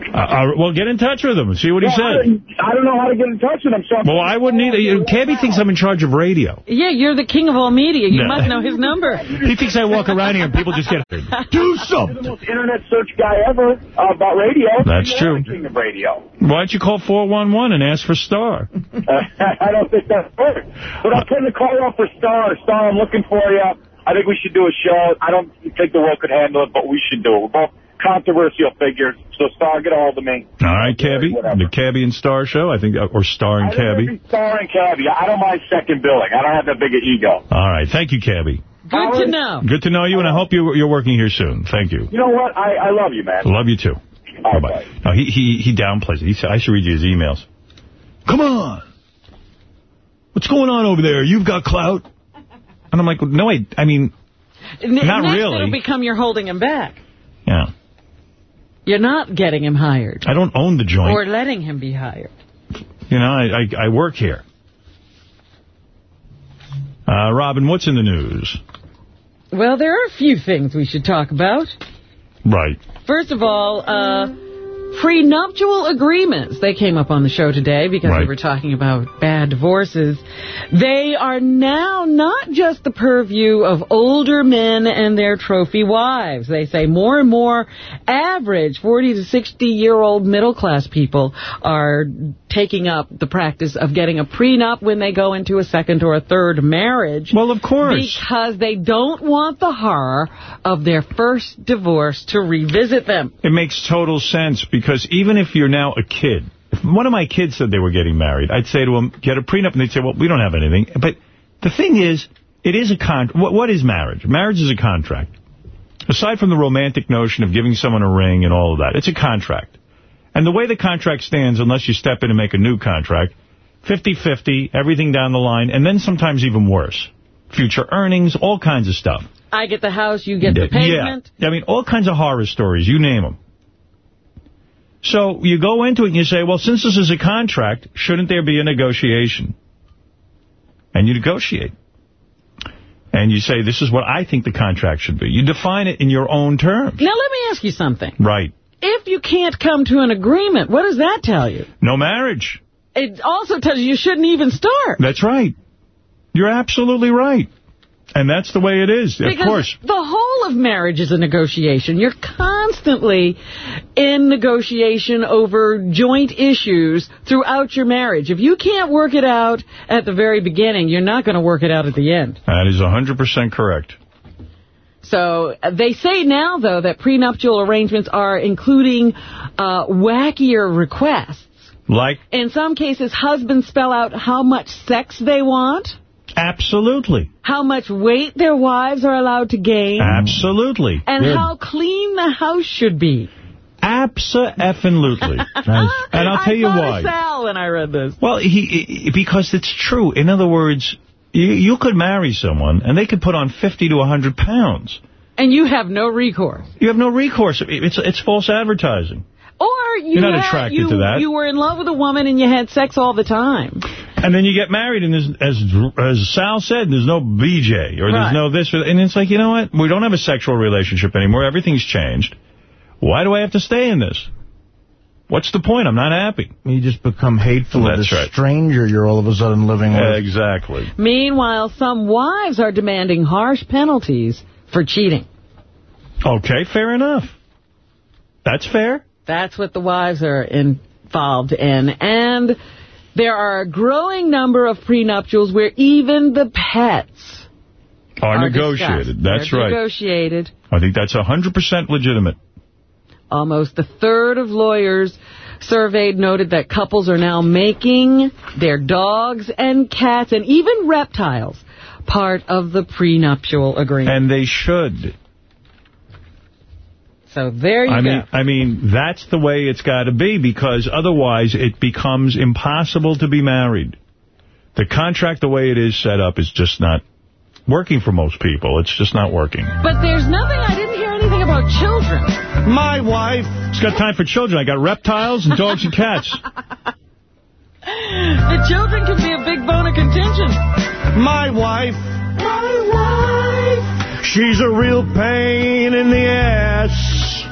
Uh, uh, well, get in touch with him see what he Well, I, says. don't- I don't know how to get in touch with him. So Well, I wouldn't either. You- Cabby thinks I'm in charge of radio. Yeah, you're the king of all media. You No. must know his number. He thinks I walk around here and people just get... Do something. the most internet search guy ever uh, about radio. That's You true. are the King of radio. Why don't you call 411 and ask for Star? I don't think that works. But I'm putting the call out for Star. Star, I'm looking for you. I think we should do a show. I don't think the world could handle it, but we should do it. We're both controversial figures. So, Star, get a hold of me. All right, Cabby. The Cabby and Star show, I think, or Star and I Cabby. Star and Cabby. I don't mind second billing. I don't have that big an ego. All right. Thank you, Cabby. Good to know. Good to know you, and I hope you, you're working here soon. Thank you. You know what? I, I love you, man. Love you, too. Bye-bye. No, he, he, he downplays it. He said, I should read you his emails. Come on. What's going on over there? You've got clout. And I'm like, no, I, I mean, N- Not next really. it'll become you're holding him back. yeah, You're not getting him hired. I don't own the joint. Or letting him be hired. You know, I, I, I work here. Uh, Robin, what's in the news? Well, there are a few things we should talk about. Right. First of all, uh, prenuptial agreements. They came up on the show today because Right. we were talking about bad divorces. They are now not just the purview of older men and their trophy wives. They say more and more average 40 to 60 year old middle class people are taking up the practice of getting a prenup when they go into a second or a third marriage. Well, of course. Because they don't want the horror of their first divorce to revisit them. It makes total sense because even if you're now a kid, if one of my kids said they were getting married, I'd say to them, get a prenup, and they'd say, well, we don't have anything. But the thing is, it is a contract. What, what is marriage? Marriage is a contract. Aside from the romantic notion of giving someone a ring and all of that, it's a contract. And the way the contract stands, unless you step in and make a new contract, 50-50, everything down the line, and then sometimes even worse. Future earnings, all kinds of stuff. I get the house, you get the payment. Yeah. I mean, all kinds of horror stories, you name them. So you go into it and you say, well, since this is a contract, shouldn't there be a negotiation? And you negotiate. And you say, this is what I think the contract should be. You define it in your own terms. Now, let me ask you something. Right. If you can't come to an agreement, what does that tell you? No marriage. It also tells you you shouldn't even start. That's right. You're absolutely right. And that's the way it is, because of course. the whole of marriage is a negotiation. You're constantly in negotiation over joint issues throughout your marriage. If you can't work it out at the very beginning, you're not going to work it out at the end. That is 100% correct. So uh, they say now, though, that prenuptial arrangements are including uh, wackier requests. Like, In some cases, husbands spell out how much sex they want, absolutely. how much weight their wives are allowed to gain, Absolutely. and how clean the house should be. Abso-effing-lutely. and I'll tell you I thought why. Sal when I read this. Well, he, because it's true. In other words, you, you could marry someone, and they could put on 50 to 100 pounds. And you have no recourse. You have no recourse. It's it's false advertising. Or you You're not had- attracted you, to that. You were in love with a woman and you had sex all the time. And then you get married, and there's, as as Sal said, there's no BJ, or Right. there's no this, or, and it's like, you know what? We don't have a sexual relationship anymore. Everything's changed. Why do I have to stay in this? What's the point? I'm not happy. You just become hateful of That's the right. stranger you're all of a sudden living with. Exactly. Meanwhile, some wives are demanding harsh penalties for cheating. Okay, fair enough. That's fair. That's what the wives are involved in. And there are a growing number of prenuptials where even the pets Are, are negotiated. discussed. That's They're right. negotiated. I think that's 100% legitimate. Almost a third of lawyers surveyed noted that couples are now making their dogs and cats and even reptiles part of the prenuptial agreement. And they should. So there you I go. mean, I mean, that's the way it's got to be because otherwise it becomes impossible to be married. The contract, the way it is set up, is just not working for most people. It's just not working. but there's nothing, I didn't hear anything about children. My wife. She's got time for children. I got reptiles and dogs and cats. The children can be a big bone of contention. My wife. My wife. She's a real pain in the ass.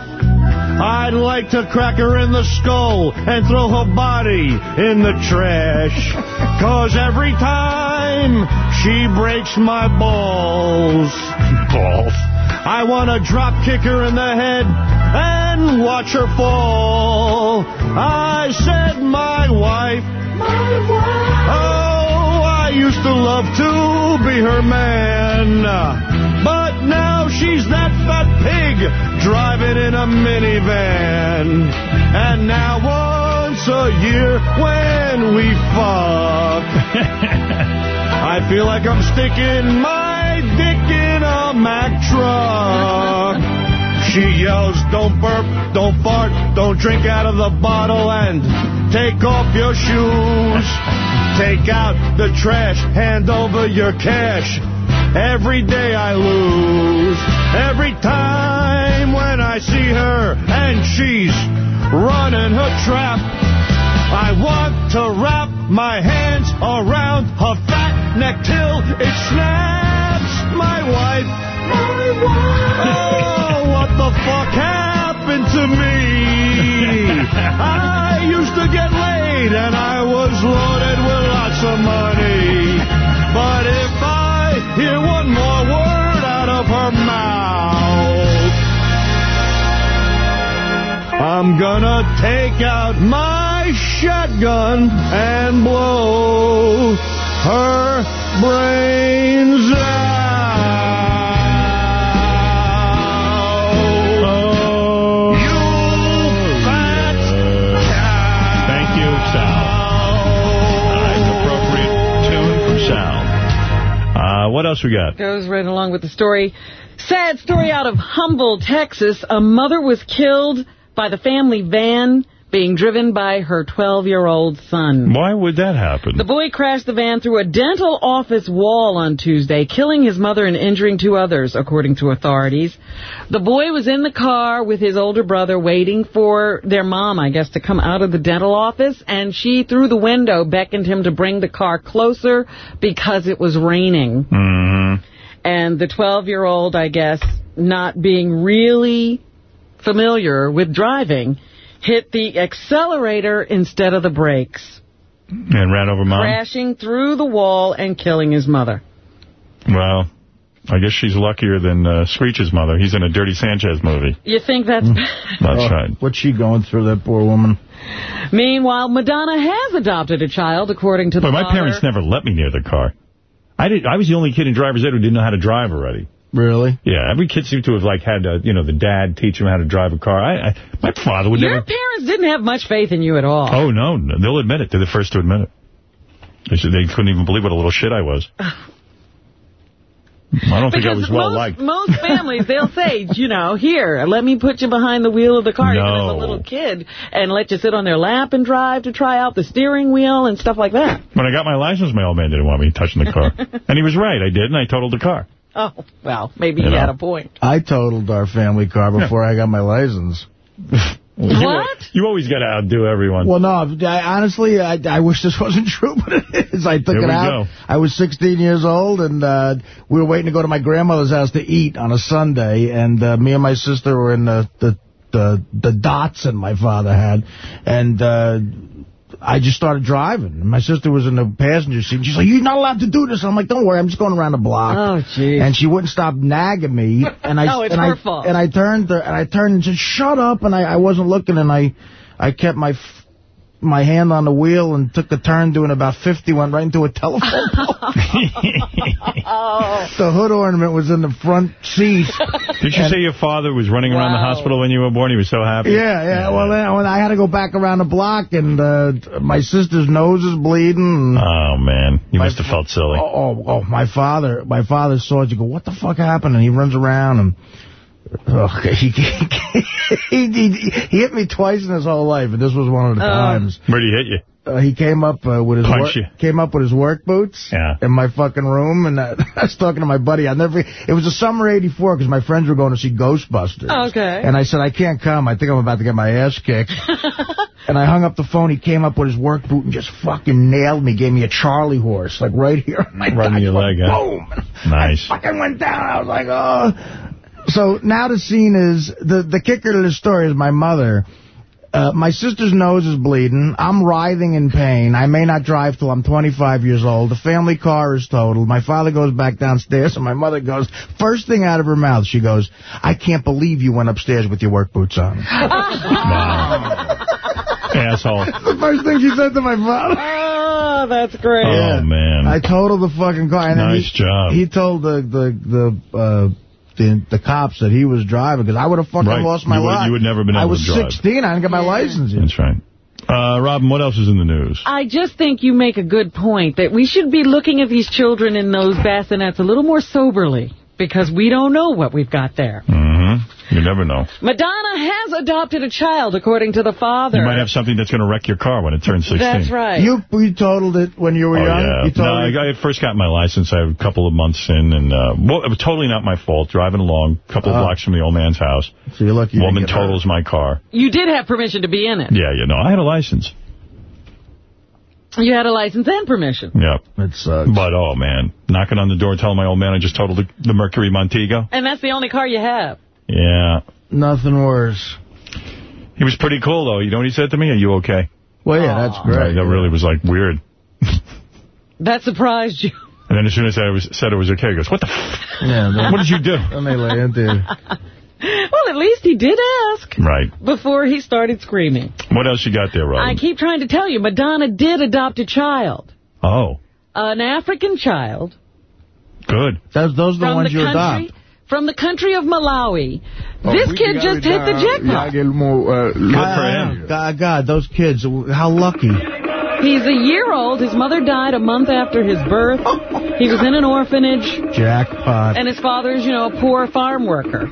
I'd like to crack her in the skull and throw her body in the trash. Cause every time she breaks my balls, balls, I want to drop kick her in the head and watch her fall. I said my wife, my oh, I used to love to be her man. But now she's that fat pig driving in a minivan. And now once a year when we fuck, I feel like I'm sticking my dick in a Mack truck. She yells, don't burp, don't fart, don't drink out of the bottle, and take off your shoes. Take out the trash, hand over your cash. Every day I lose. Every time when I see her and she's running her trap, I want to wrap my hands around her fat neck till it snaps. My wife. My wife. Oh, what the fuck happened to me? I used to get laid and I was loaded of money. But if I hear one more word out of her mouth, I'm gonna take out my shotgun and blow her brains out. Uh, what else we got? Goes right along with the story. Sad story out of Humble, Texas. A mother was killed by the family van being driven by her 12-year-old son. Why would that happen? The boy crashed the van through a dental office wall on Tuesday, killing his mother and injuring two others, according to authorities. The boy was in the car with his older brother waiting for their mom, I guess, to come out of the dental office, and she, through the window, beckoned him to bring the car closer because it was raining. Mm-hmm. And the 12-year-old, I guess, not being really familiar with driving, hit the accelerator instead of the brakes, And ran over mom? crashing through the wall and killing his mother. Well, I guess she's luckier than uh, Screech's mother. He's in a Dirty Sanchez movie. You think that's Mm. bad? That's Oh, right. What's she going through, that poor woman? Meanwhile, Madonna has adopted a child, according to the But my father. parents never let me near the car. I did. I was the only kid in driver's ed who didn't know how to drive already. Really? Yeah, every kid seemed to have like had, uh, you know, the dad teach him how to drive a car. I, I my father would never Your never. parents didn't have much faith in you at all. Oh no, no, they'll admit it. They're the first to admit it. They said they couldn't even believe what a little shit I was. I don't think I Because was well liked. most families, they'll say, you know, here, let me put you behind the wheel of the car, even as a little kid, and let you sit on their lap and drive to try out the steering wheel and stuff like that. When I got my license, my old man didn't want me touching the car, and he was right. I did, and I totaled the car. Oh, well, maybe You he know. had a point. I totaled our family car before I got my license. You, you always got to outdo everyone. Well, no, I, honestly, I, I wish this wasn't true, but it is. I took There it out. go. I was 16 years old, and uh, we were waiting to go to my grandmother's house to eat on a Sunday, and uh, me and my sister were in the the the, the Datsun my father had, and uh, I just started driving. And my sister was in the passenger seat. and She's like, "You're not allowed to do this." I'm like, "Don't worry, I'm just going around the block." Oh, jeez. And she wouldn't stop nagging me, and I No, it's and her I, fault. And I turned to, and I turned and said, "Shut up!" And I, I wasn't looking, and I I kept my my hand on the wheel and took a turn doing about 50, went right into a telephone pole. Oh. the hood ornament was in the front seat. Did you say your father was running around the hospital when you were born? He was so happy. Yeah, yeah. Well, then, when I had to go back around the block, and uh, my sister's nose is bleeding. Oh man, you must have felt silly. Oh, oh, oh, my father, my father saw it. You go, what the fuck happened? And he runs around and. Oh, he, he, he, he hit me twice in his whole life, and this was one of the Oh. times. Where'd he hit you? uh, he came up uh, with his Punch work, you. came up with his work boots Yeah. in my fucking room, and uh, I was talking to my buddy. I never. It was the summer '84 because my friends were going to see Ghostbusters. Okay. And I said I can't come. I think I'm about to get my ass kicked. and I hung up the phone. He came up with his work boot and just fucking nailed me. Gave me a Charlie horse, like right here. on my Right in your leg, huh? Boom. Nice. fucking went down. I was like, oh. So now the scene is, the, the kicker to the story is my mother. Uh, my sister's nose is bleeding. I'm writhing in pain. I may not drive till I'm 25 years old. The family car is totaled. My father goes back downstairs, and my mother goes, first thing out of her mouth, she goes, I can't believe you went upstairs with your work boots on. Asshole. the first thing she said to my father. Oh, that's great. Oh, man. I totaled the fucking car. And then Nice he, job. He told the the the uh, the, the cops that he was driving because I would have fucking Right. lost my You would- life. you would never been I able was to drive. 16. I didn't get my license yet. That's right. Uh, Robin, what else is in the news? I just think you make a good point that we should be looking at these children in those bassinets a little more soberly because we don't know what we've got there. Mm-hmm. You never know. Madonna has adopted a child, according to the father. You might have something that's going to wreck your car when it turns 16. That's right. You you totaled it when you were Oh, young. yeah. You No, totaled I, I first got my license I, a couple of months in, and uh, well, it was totally not my fault. Driving along, a couple of Oh. blocks from the old man's house. So you're lucky. you Woman didn't get hurt. totals my car. You did have permission to be in it. Yeah, you know, I had a license. You had a license and permission. Yeah. It sucks. But, oh, man, knocking on the door telling my old man I just totaled the, the Mercury Montego. And that's the only car you have. Yeah. Nothing worse. He was pretty cool, though. You know what he said to me? Are you okay? Well, yeah, that's great. That really was, like, weird. That surprised you. And then as soon as I was, said it was okay, he goes, what the f***? Yeah, then- What did you do? Then they lay into. Well, at least he did ask Right. before he started screaming. What else you got there, Rob? I keep trying to tell you, Madonna did adopt a child. Oh, An African child good. Those, those are the from ones the you country, adopt. from the country of Malawi. Oh, this kid just hit the jackpot. God, God, God, those kids, how lucky. He's a year old. His mother died a month after his birth. He was in an orphanage. Jackpot. And his father's, you know, a poor farm worker.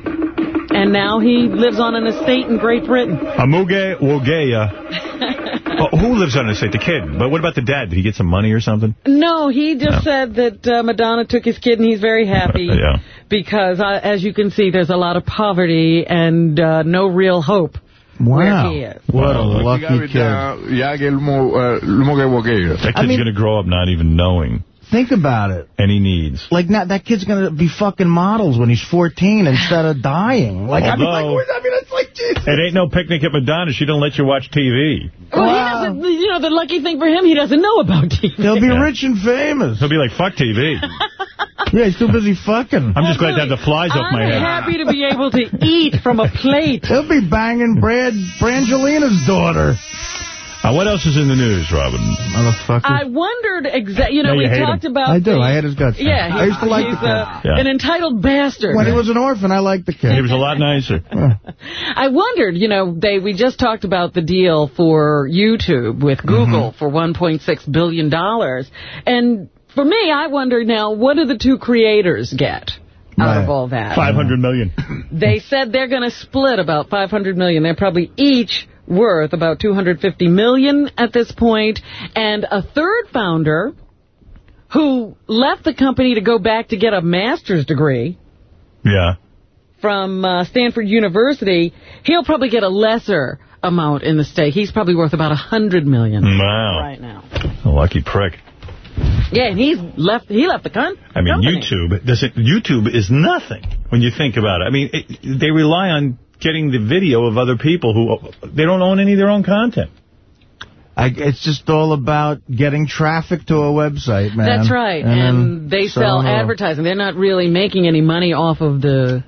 And now he lives on an estate in Great Britain. Amuge Wogeya. oh, who lives on an estate? The kid. But what about the dad? Did he get some money or something? No, he just said that uh, Madonna took his kid and he's very happy Yeah. because, uh, as you can see, there's a lot of poverty and uh, no real hope where he is. What a lucky kid. That kid's I mean- going to grow up not even knowing Think about it. any needs. Like, now, that kid's going to be fucking models when he's 14 instead of dying. Like, I mean, like, I mean, it's like, Jesus. It ain't no picnic at Madonna. She don't let you watch TV. Well, he doesn't, you know, the lucky thing for him, he doesn't know about TV. He'll be Yeah. rich and famous. He'll be like, fuck TV. Yeah, he's too busy fucking. I'm just glad to have the flies off my head. I'm head. happy to be able to eat from a plate. He'll be banging Brad Brangelina's daughter. Uh, what else is in the news, Robin? Motherfucker. I wondered exactly, you know, Now you we hate talked him. about... I do. the- I hate his guts. Yeah, I used to like he's the kid. uh, Yeah. an entitled bastard. When he was an orphan, I liked the kid. He was a lot nicer. I wondered, you know, they we just talked about the deal for YouTube with Google for $1.6 billion. And for me, I wonder now, what do the two creators get out Right. of all that? 500 million. They said they're going to split about 500 million. They're probably each worth about 250 million at this point. And a third founder who left the company to go back to get a master's degree Yeah. from uh, Stanford University, he'll probably get a lesser amount in the stake. He's probably worth about 100 million Wow. right now. A lucky prick. Yeah, and he's left. He left the con- I mean, company. YouTube does it. YouTube is nothing when you think about it. I mean, it, they rely on getting the video of other people who they don't own any of their own content. I, it's just all about getting traffic to a website, man. That's right. And, And, then they sell selling advertising. They're not really making any money off of the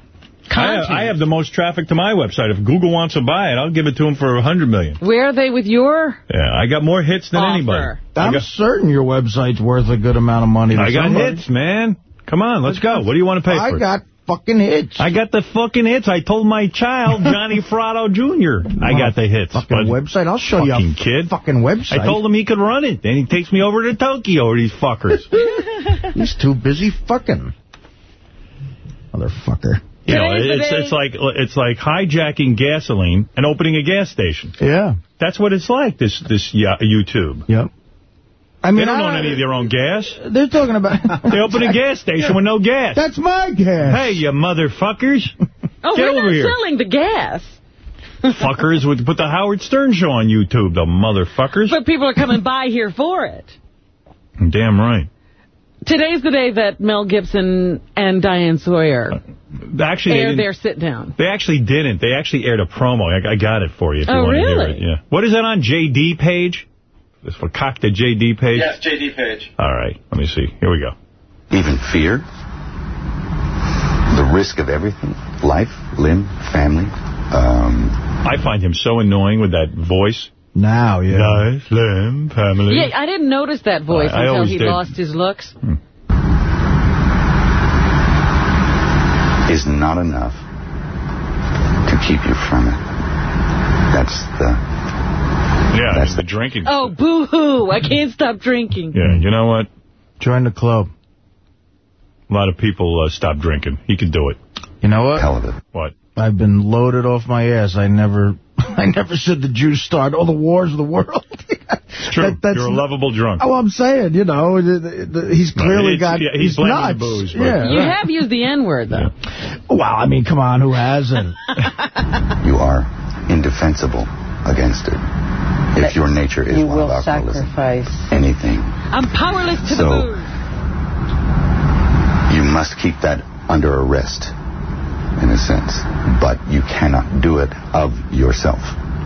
I content. have, I have the most traffic to my website. If Google wants to buy it, I'll give it to them for a 100 million. Where are they with your Yeah, I got more hits than offer? anybody. I I'm got, certain your website's worth a good amount of money to I got somebody. hits, man. Come on, let's go. What do you want to pay I for? it? got fucking hits. I got the fucking hits. I told my child, Johnny Fratto Jr., I got the hits. Fucking website. I'll show you fucking a kid. fucking website. I told him he could run it. Then he takes me over to Tokyo, these fuckers. He's too busy fucking. Motherfucker. You know, it's it's like it's like hijacking gasoline and opening a gas station. Yeah. That's what it's like. This this yeah, YouTube. Yep. I mean, they don't I- own any of their own gas. They're talking about... They open a gas station with no gas. That's my gas. Hey, you motherfuckers! Oh, Get we're over not here. selling the gas. Fuckers would put the Howard Stern show on YouTube. The motherfuckers. But people are coming by here for it. Damn right. Today's the day that Mel Gibson and Diane Sawyer uh, Actually, they aired their sit-down. They actually didn't. They actually aired a promo. I, I got it for you if you Oh, want to hear really? it. Yeah. What is that on JD page? This for cock the JD page? Yes, JD page. All right. Let me see. Here we go. Even fear, the risk of everything, life, limb, family. Um, I find him so annoying with that voice. Now, yeah. Nice, limb, family. Yeah, I didn't notice that voice I- I until always he did. lost his looks. is not enough to keep you from it. That's the Yeah, that's the drinking. Oh, boo-hoo, I can't stop drinking. Yeah, you know what? Join the club. A lot of people uh, stop drinking. He can do it. You know what? hell of it. What? I've been loaded off my ass. I never... I never said the Jews start all the wars of the world. It's true. That- that's- You're a lovable drunk. Oh, I'm saying, you know, the, the, the, he's clearly it's- got... yeah, he's blaming the nuts. booze, but- Yeah, You right. have used the N-word, though. Well, I mean, come on, who hasn't? You are indefensible against it. If your nature is You one will of alcoholism, sacrifice. anything, I'm powerless to So- the booze. you must keep that under arrest, in a sense. But you cannot do it of yourself.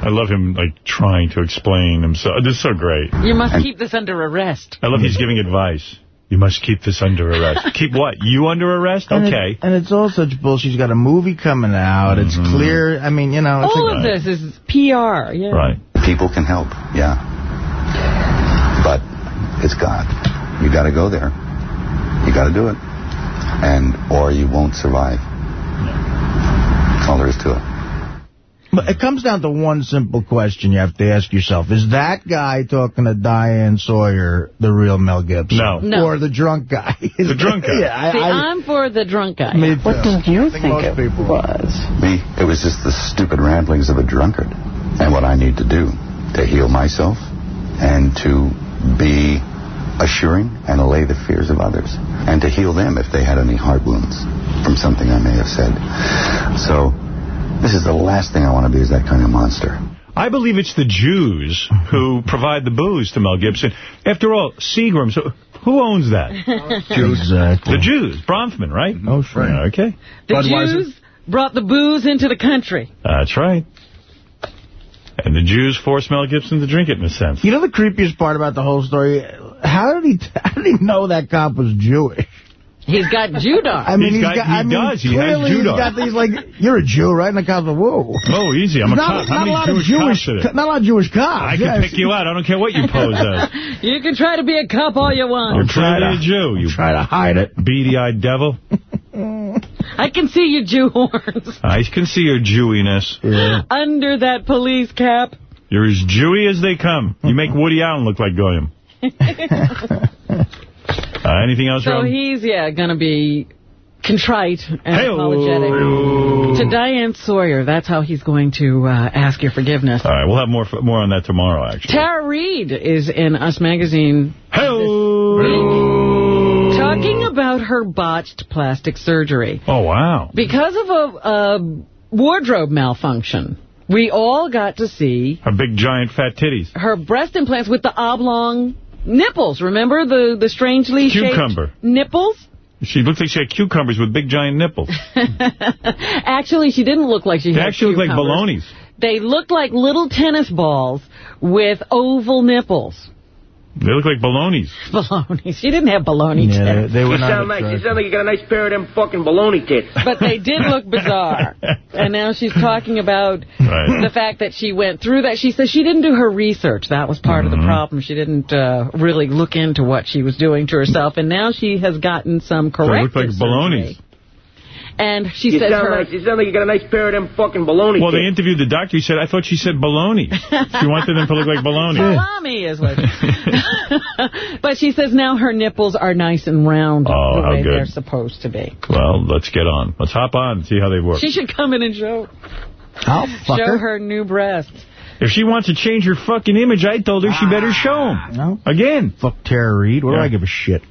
I love him, like, trying to explain himself. This is so great. You must keep this under arrest. I love he's giving advice. You must keep this under arrest. keep what? You under arrest? And it- Okay. and it's all such bullshit. He's got a movie coming out. It's mm-hmm. clear. I mean, you know. It's All like, of this is PR, yeah. Right. People can help, yeah. But it's God. You got to go there. You got to do it. And, or you won't survive. That's all there is to it. But it comes down to one simple question you have to ask yourself. Is that guy talking to Diane Sawyer the real Mel Gibson? No. No. Or the drunk guy? The drunk guy. yeah, I, See, I, I'm for the drunk guy. me What too. did you I think, most it people was? Me, it was just the stupid ramblings of a drunkard. And what I need to do to heal myself and to be assuring and allay the fears of others. And to heal them if they had any heart wounds from something I may have said. So, this is the last thing I want to be is that kind of monster. I believe it's the Jews who provide the booze to Mel Gibson. After all, Seagram's, who owns that? Exactly. The Jews. Bronfman, right? Oh, sure. Yeah, okay. The Budweiser. Jews brought the booze into the country. That's right. And the Jews forced Mel Gibson to drink it in a sense. You know the creepiest part about the whole story? How did he how did he know that cop was Jewish? He's got Judar. I mean, He's he's got- got, he I mean, does. He has clearly he's Judar. got these, like, you're a Jew, right? And the cop's like, whoa. Oh, easy. I'm a not, cop. How not many a lot Jewish, of Jewish, cops are there? not a lot of Jewish cops. I can Yeah, pick you out. I don't care what you pose as. You can try to be a cop all you want. You're trying to be a Jew, you Try to hide it. beady-eyed devil. I can see your Jew horns I can see your Jewiness. Yeah. under that police cap. You're as Jewy as they come. You make Woody Allen look like Goyim. Uh, anything else, So Rob? he's, yeah, going to be contrite and Hey-o. apologetic. To Diane Sawyer, that's how he's going to uh, ask your forgiveness. All right, we'll have more more on that tomorrow, actually. Tara Reid is in Us Magazine Hey-o. talking about her botched plastic surgery. Oh, wow. Because of a, a wardrobe malfunction, we all got to see Her big, giant, fat titties. her breast implants with the oblong nipples. Remember the, the strangely Cucumber. shaped nipples? She looked like she had cucumbers with big, giant nipples. Actually, she didn't look like she They had actually look like cucumbers. balonies. They looked like little tennis balls with oval nipples. They look like balonies. Baloney. She didn't have baloney Yeah, tits. they, they were You not sound like you attractive. sound like you got a nice pair of them fucking baloney tits. But they did look bizarre. And now she's talking about Right. the fact that she went through that. She says she didn't do her research. That was part Mm-hmm. of the problem. She didn't uh, really look into what she was doing to herself. And now she has gotten some correct. They look like balonies. Surgery. And she you said sound her... nice. You sound like you got a nice pair of them fucking baloney Well, they interviewed the doctor. He said, I thought she said baloney. She wanted them to look like baloney. Salami is what. but she says now her nipples are nice and round Oh, the how way good. they're supposed to be. Well, let's get on. Let's hop on and see how they work. She should come in and show I'll fuck show her. her new breasts. If she wants to change her fucking image, I told her she better ah, show them. No. Again. Fuck Tara Reid. What do I give a shit?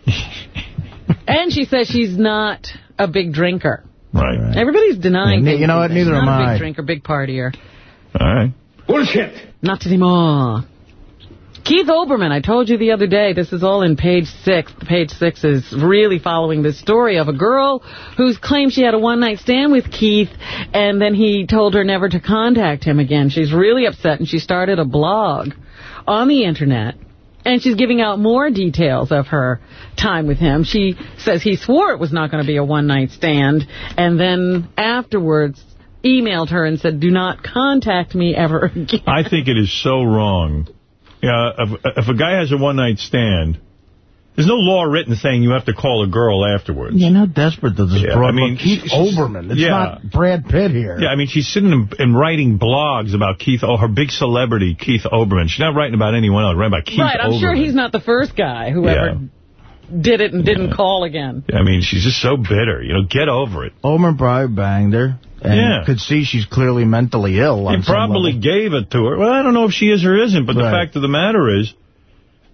And she says she's not a big drinker. Right. Everybody's denying Yeah, you know these what? days. Neither not am a big I. drinker, big partier. All right. Bullshit. Not anymore. Keith Olbermann, I told you the other day, this is all in page six. Page six is really following this story of a girl who's claimed she had a one-night stand with Keith, and then he told her never to contact him again. She's really upset, and she started a blog on the Internet, and she's giving out more details of her time with him. She says he swore it was not going to be a one-night stand, and then afterwards emailed her and said, do not contact me ever again. I think it is so wrong. Yeah, if, if a guy has a one-night stand, there's no law written saying you have to call a girl afterwards. You're not desperate to this Yeah, broad I mean. Keith she's- Olbermann. It's yeah. not Brad Pitt here. Yeah, I mean, she's sitting and, and writing blogs about Keith, oh, her big celebrity, Keith Olbermann. She's not writing about anyone else, writing about Keith right, I'm sure he's not the first guy who ever did it and didn't call again. I mean, she's just so bitter. You know, get over it. Olbermann probably banged her. And Yeah. could see she's clearly mentally ill. He probably level. gave it to her. Well, I don't know if she is or isn't, but the fact of the matter is,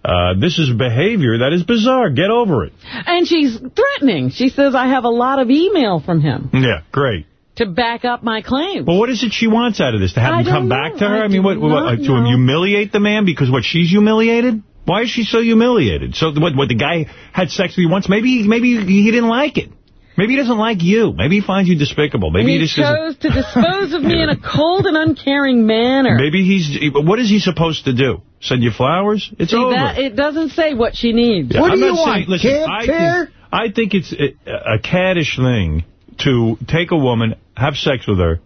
uh, this is behavior that is bizarre. Get over it. And she's threatening. She says, I have a lot of email from him Yeah, great. to back up my claims. Well, what is it she wants out of this? To have I him come don't back to her? I I, mean, what, what, not to humiliate the man because what she's humiliated? Why is she so humiliated? So what? What the guy had sex with you once? Maybe maybe he didn't like it. Maybe he doesn't like you. Maybe he finds you despicable. Maybe he he just isn't- chose to dispose of me in a cold and uncaring manner. Maybe he's. What is he supposed to do? Send you flowers? It's See, over. that, it doesn't say what she needs. Yeah, I'm not saying, listen, I think, I think it's a, a caddish thing to take a woman, have sex with her,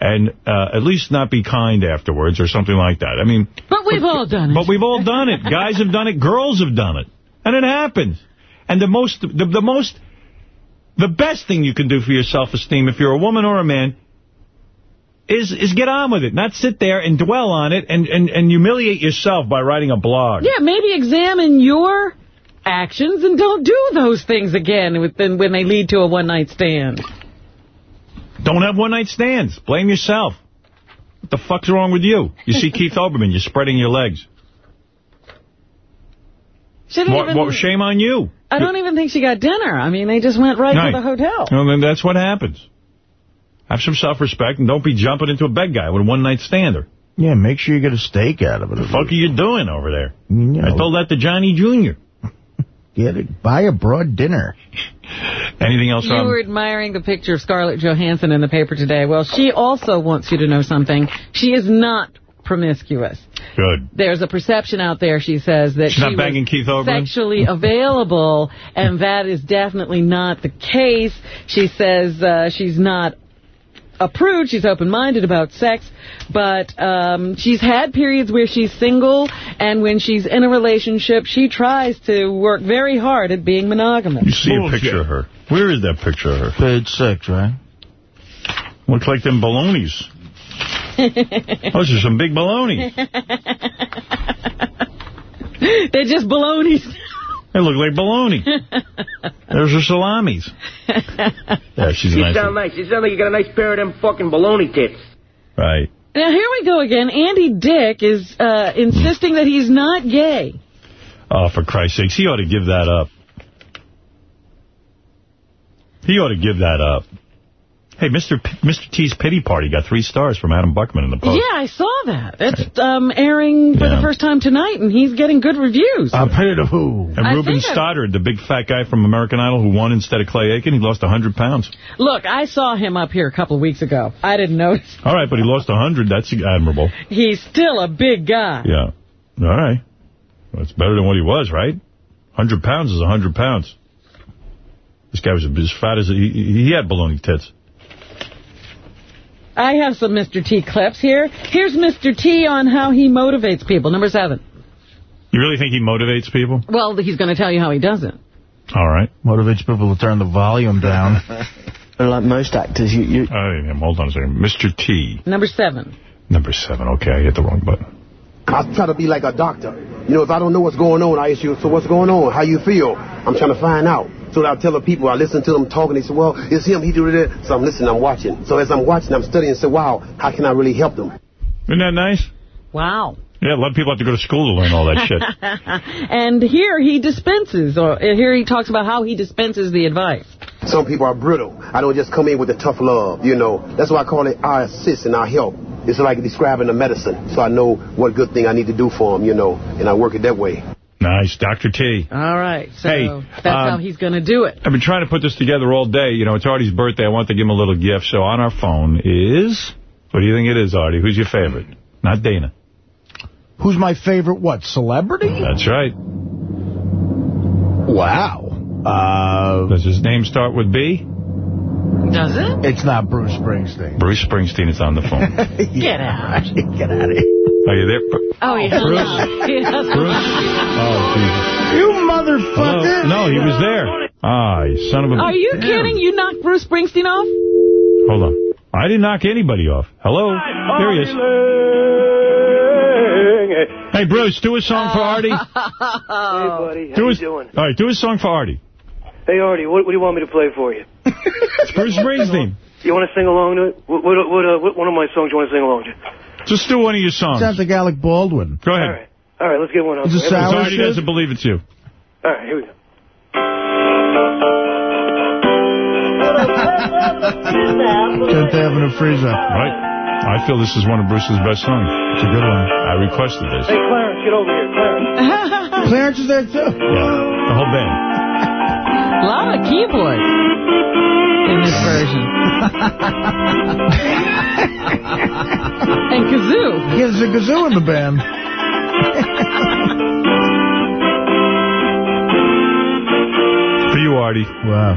and uh, at least not be kind afterwards or something like that. I mean, But we've all done it. but we've all done it. Guys have done it. Girls have done it. And it happens. And the most, the, the most, the best thing you can do for your self-esteem, if you're a woman or a man, is is get on with it. Not sit there and dwell on it and, and, and humiliate yourself by writing a blog. Yeah, maybe examine your actions and don't do those things again with- when they lead to a one-night stand. Don't have one-night stands. Blame yourself. What the fuck's wrong with you? You see Keith Olbermann, you're spreading your legs. What, even, what shame on you? I don't even think she got dinner. I mean, they just went right Right. to the hotel. Well, then that's what happens. Have some self-respect and don't be jumping into a bed guy with a one-night stander. Yeah, make sure you get a steak out of it. What the fuck are you doing over there? You I told that to Johnny Jr. get it. Buy a broad dinner. Anything else, You Rob? were admiring the picture of Scarlett Johansson in the paper today. Well, she also wants you to know something. She is not promiscuous. Good. There's a perception out there, she says, that She's not banging Keith Olbermann? sexually available, and that is definitely not the case. She says uh, she's not a prude. She's open-minded about sex, but um, she's had periods where she's single, and when she's in a relationship, she tries to work very hard at being monogamous. You see a picture of her. Where is that picture of her? Page six, right? Looks like them balonies. Those are some big baloney. They're just balonies. They look like baloney. There's her salamis. Yeah, she's a You nice sound nice. You sound like you got a nice pair of them fucking baloney tits. Right. Now, here we go again. Andy Dick is uh, insisting that he's not gay. Oh, for Christ's sakes, he ought to give that up. He ought to give that up. Hey, Mr. P Mr. T's Pity Party got three stars from Adam Buckman in the Post. Yeah, I saw that. It's um, airing for Yeah. the first time tonight, and he's getting good reviews. I paid a who. And I Ruben think Studdard, the big fat guy from American Idol who won instead of Clay Aiken, he lost 100 pounds. Look, I saw him up here a couple of weeks ago. I didn't notice. All right, but he lost 100. That's admirable. He's still a big guy. Yeah. All right. Well, it's better than what he was, right? 100 pounds is 100 pounds. This guy was as fat as... He, he had baloney tits. I have some Mr. T clips here. Here's Mr. T on how he motivates people. Number seven. You really think he motivates people? Well, he's going to tell you how he does it. All right. Motivates people to turn the volume down. like most actors, you... you Uh, hold on a second. Mr. T. Number seven. Number seven. Okay, I hit the wrong button. I try to be like a doctor. You know, if I don't know what's going on, I ask you, so what's going on? How you feel? I'm trying to find out. So I tell the people, I listen to them talking, they say, well, it's him, he do it. So I'm listening, I'm watching. So as I'm watching, I'm studying and say, wow, how can I really help them? Isn't that nice? Wow. Yeah, a lot of people have to go to school to learn all that shit. and here he dispenses, or uh, here he talks about how he dispenses the advice. Some people are brittle. I don't just come in with the tough love, you know. That's why I call it our assist and our help. It's like describing a medicine, so I know what good thing I need to do for them, you know, and I work it that way. Nice, Dr. T. All right, so Hey, that's um, how he's going to do it. I've been trying to put this together all day. You know, it's Artie's birthday. I want to give him a little gift. So on our phone is... What do you think it is, Artie? Who's your favorite? Not Dana. Who's my favorite, what, celebrity? That's right. Wow. Uh, Does his name start with B? Does it? It's not Bruce Springsteen. Bruce Springsteen is on the phone. Get out. Get out of here. Are you there? Oh, he hung Bruce? up. He hung up. Oh, Jesus. You Hello? motherfucker. No, he was there. Ah, you son of a... Are you kidding? You knocked Bruce Springsteen off? Hold on. I didn't knock anybody off. Hello? There he is. Hey, Bruce, do a song for Artie. Hey, buddy. How Do you a, doing? All right, do a song for Artie. Hey, Artie, what, what do you want me to play for you? It's Bruce Springsteen. You want to sing along to it? What, what, what, uh, what one of my songs you want to sing along to? Just do one of your songs. Sounds like Alec Baldwin. Go ahead. All right, All right let's get one up. Is it Hey, sour Because Artie shit? doesn't believe it's you. All right, here we go. Tenth Avenue Freeze Up. Right? I feel this is one of Bruce's best songs. It's a good one. I requested this. Hey, Clarence, get over here. Clarence. Clarence is there, too. Yeah, the whole band. A lot of keyboard in this version. and kazoo. Yeah, there's a kazoo in the band. For you, Artie. Wow.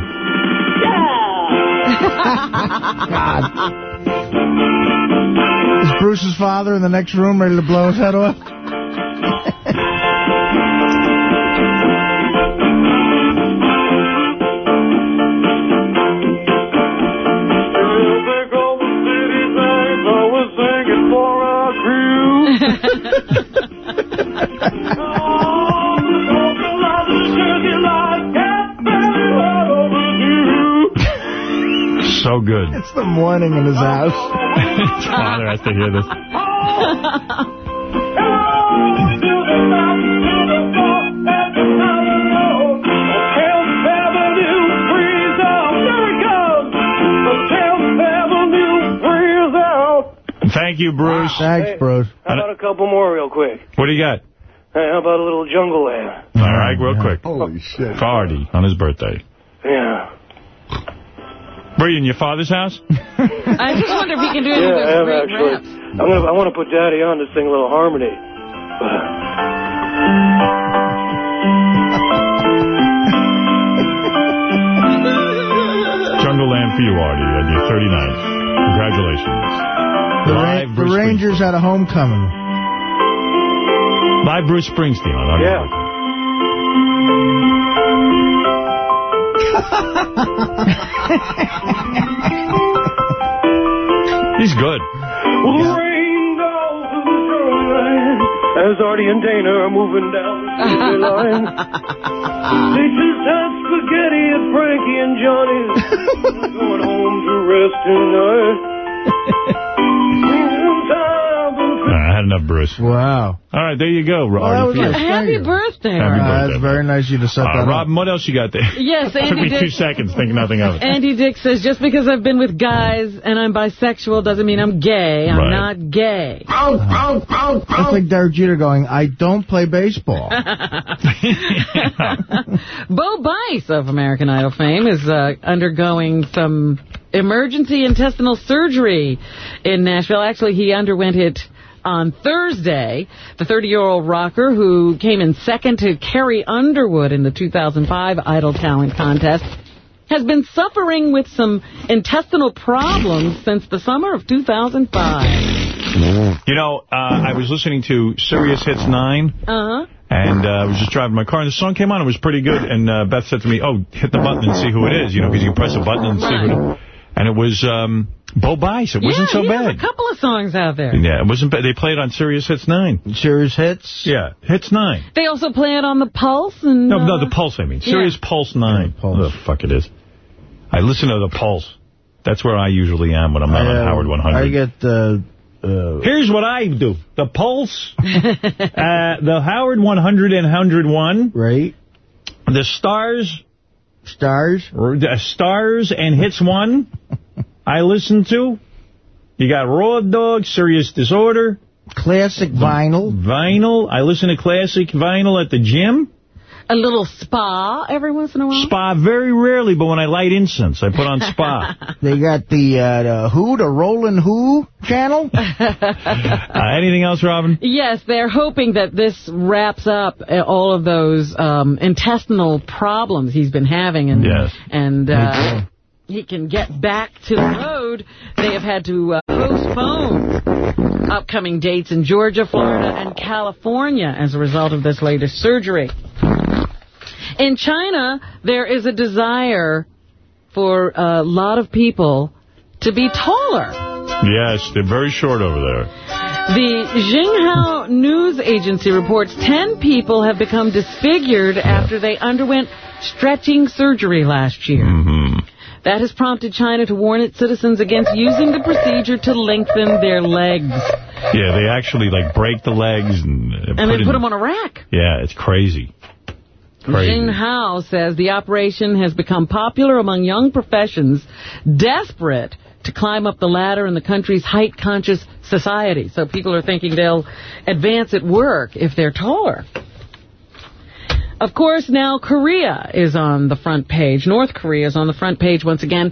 God. Is Bruce's father in the next room ready to blow his head off? So good. It's the morning in his house. His father has to hear this. Thank you, Bruce. Thanks, Bruce. How about a couple more real quick? What do you got? Hey, how about a little jungle land? All right, real quick. Holy shit. For on his birthday. Yeah. Were you in your father's house? I just wonder if he can do any Yeah, of I am actually. raps. I'm gonna, I want to put Daddy on to sing a little harmony. Jungle Land for you, Artie, on your 39th. Congratulations. The, Ra- Live the Rangers had a homecoming. Springsteen. Live Bruce Springsteen on Artie's Yeah. birthday. He's good. Well, the rain goes to the shoreline as Artie and Dana are moving down the city line. they just had spaghetti at Frankie and Johnny's. going home to rest tonight. All right, I had enough, Bruce. Wow. All right, there you go, that Artie. was for you. Happy birthday, Happy Uh, birthday. that's very nice of you to set Uh, that up. Robin, what else you got there? Yes, Took Andy me two seconds, think nothing of it. Andy Dick says, just because I've been with guys and I'm bisexual doesn't mean I'm gay. I'm Right. not gay. That's like Derek Jeter going, I don't play baseball. Bo Bice of American Idol fame is uh, undergoing some emergency intestinal surgery in Nashville. Actually, he underwent it on Thursday. The 30-year-old rocker who came in second to Carrie Underwood in the 2005 Idol Talent Contest has been suffering with some intestinal problems since the summer of 2005. You know, uh, I was listening to Sirius Hits 9, Uh-huh. And uh, I was just driving my car, and the song came on. It was pretty good. And uh, Beth said to me, oh, hit the button and see who it is, you know, because you can press a button and see who it is. And it was um, Bo Bice. It wasn't yeah, so he bad. has a couple of songs out there. Yeah, it wasn't bad. They played on Sirius Hits 9. Sirius Hits? Yeah, Hits 9. They also play it on the Pulse and No, uh, no, the Pulse, I mean. yeah. Sirius Pulse 9. Pulse. the fuck it is. I listen to the Pulse. That's where I usually am when I'm not I, on uh, Howard 100. I get uh, uh, Here's what I do. The Pulse, uh, the Howard 100 and 101. Right. The Stars. Stars? The Stars and Hits 1 I listen to. You got Raw Dog, Sirius Disorder. Classic vinyl. Vinyl. I listen to classic vinyl at the gym. a little spa every once in a while. Spa very rarely, but when I light incense, I put on Spa. They got the, uh, the Who, the Rollin' Who channel. uh, anything else, Robin? Yes, they're hoping that this wraps up uh, all of those um, intestinal problems he's been having, and Yes. and uh, he can get back to the road. They have had to uh, postpone upcoming dates in Georgia, Florida, and California as a result of this latest surgery. In China, there is a desire for a lot of people to be taller. Yes, they're very short over there. The Xinhua news agency reports 10 people have become disfigured after they underwent stretching surgery last year. Mm-hmm. That has prompted China to warn its citizens against using the procedure to lengthen their legs. Yeah, they actually, like, break the legs and, uh, And put they put them on a rack. Yeah, it's crazy. Crazy. Hao says the operation has become popular among young professions desperate to climb up the ladder in the country's height-conscious society. So people are thinking they'll advance at work if they're taller. Of course, now Korea is on the front page. North Korea is on the front page once again.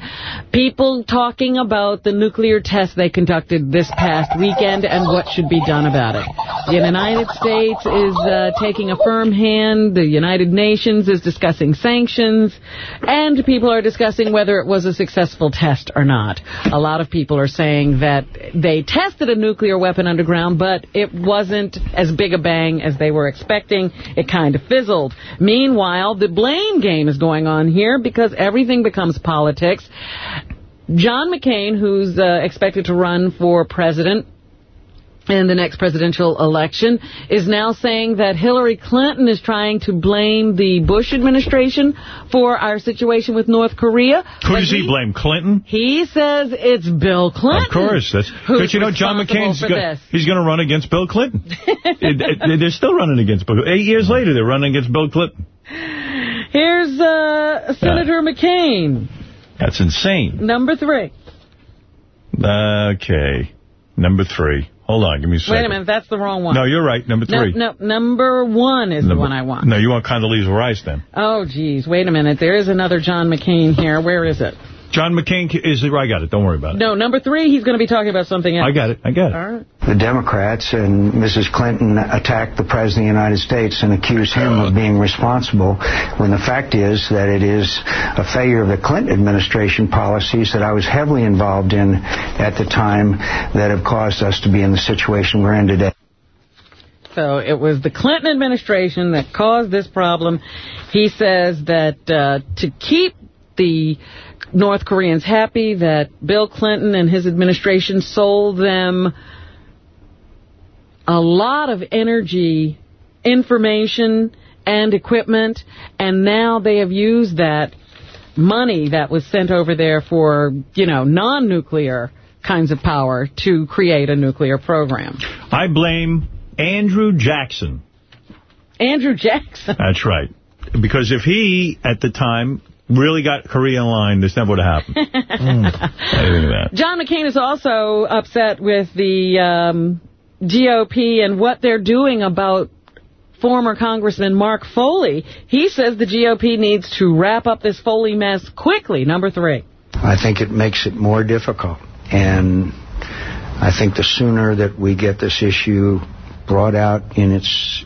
People talking about the nuclear test they conducted this past weekend and what should be done about it. The United States is uh, taking a firm hand. The United Nations is discussing sanctions. And people are discussing whether it was a successful test or not. A lot of people are saying that they tested a nuclear weapon underground, but it wasn't as big a bang as they were expecting. It kind of fizzled. Meanwhile, the blame game is going on here because everything becomes politics. John McCain, who's uh, expected to run for president in the next presidential election, is now saying that Hillary Clinton is trying to blame the Bush administration for our situation with North Korea. Who does he blame? Clinton? He says it's Bill Clinton. Of course. That's who's But you know, John McCain's for go- this. he's going to run against Bill Clinton. It- it- they're still running against Bill. Eight years later, they're running against Bill Clinton. Here's uh, Senator McCain, That's insane. number three. Okay. Number three. Hold on, give me a second. Wait a minute, that's the wrong one. No, you're right. Number three. no, number one is the one I want. No, you want Condoleezza Rice then. Oh, geez, wait a minute. There is another John McCain here. Where is it? John McCain is... The I got it. Don't worry about it. No, number three, he's going to be talking about something else. I got it. I got it. All right. The Democrats and Mrs. Clinton attacked the President of the United States and accused him of being responsible when the fact is that it is a failure of the Clinton administration policies that I was heavily involved in at the time that have caused us to be in the situation we're in today. So it was the Clinton administration that caused this problem. He says that uh, to keep the North Koreans happy, that Bill Clinton and his administration sold them a lot of energy, information, and equipment, and now they have used that money that was sent over there for, you know, non-nuclear kinds of power to create a nuclear program. I blame Andrew Jackson. Andrew Jackson. That's right. Because if he, at the time, really got Korea in line, this never would have happened. Anything of that. John McCain is also upset with the um, GOP and what they're doing about former Congressman Mark Foley. He says the GOP needs to wrap up this Foley mess quickly. Number three. I think it makes it more difficult. And I think the sooner that we get this issue brought out in its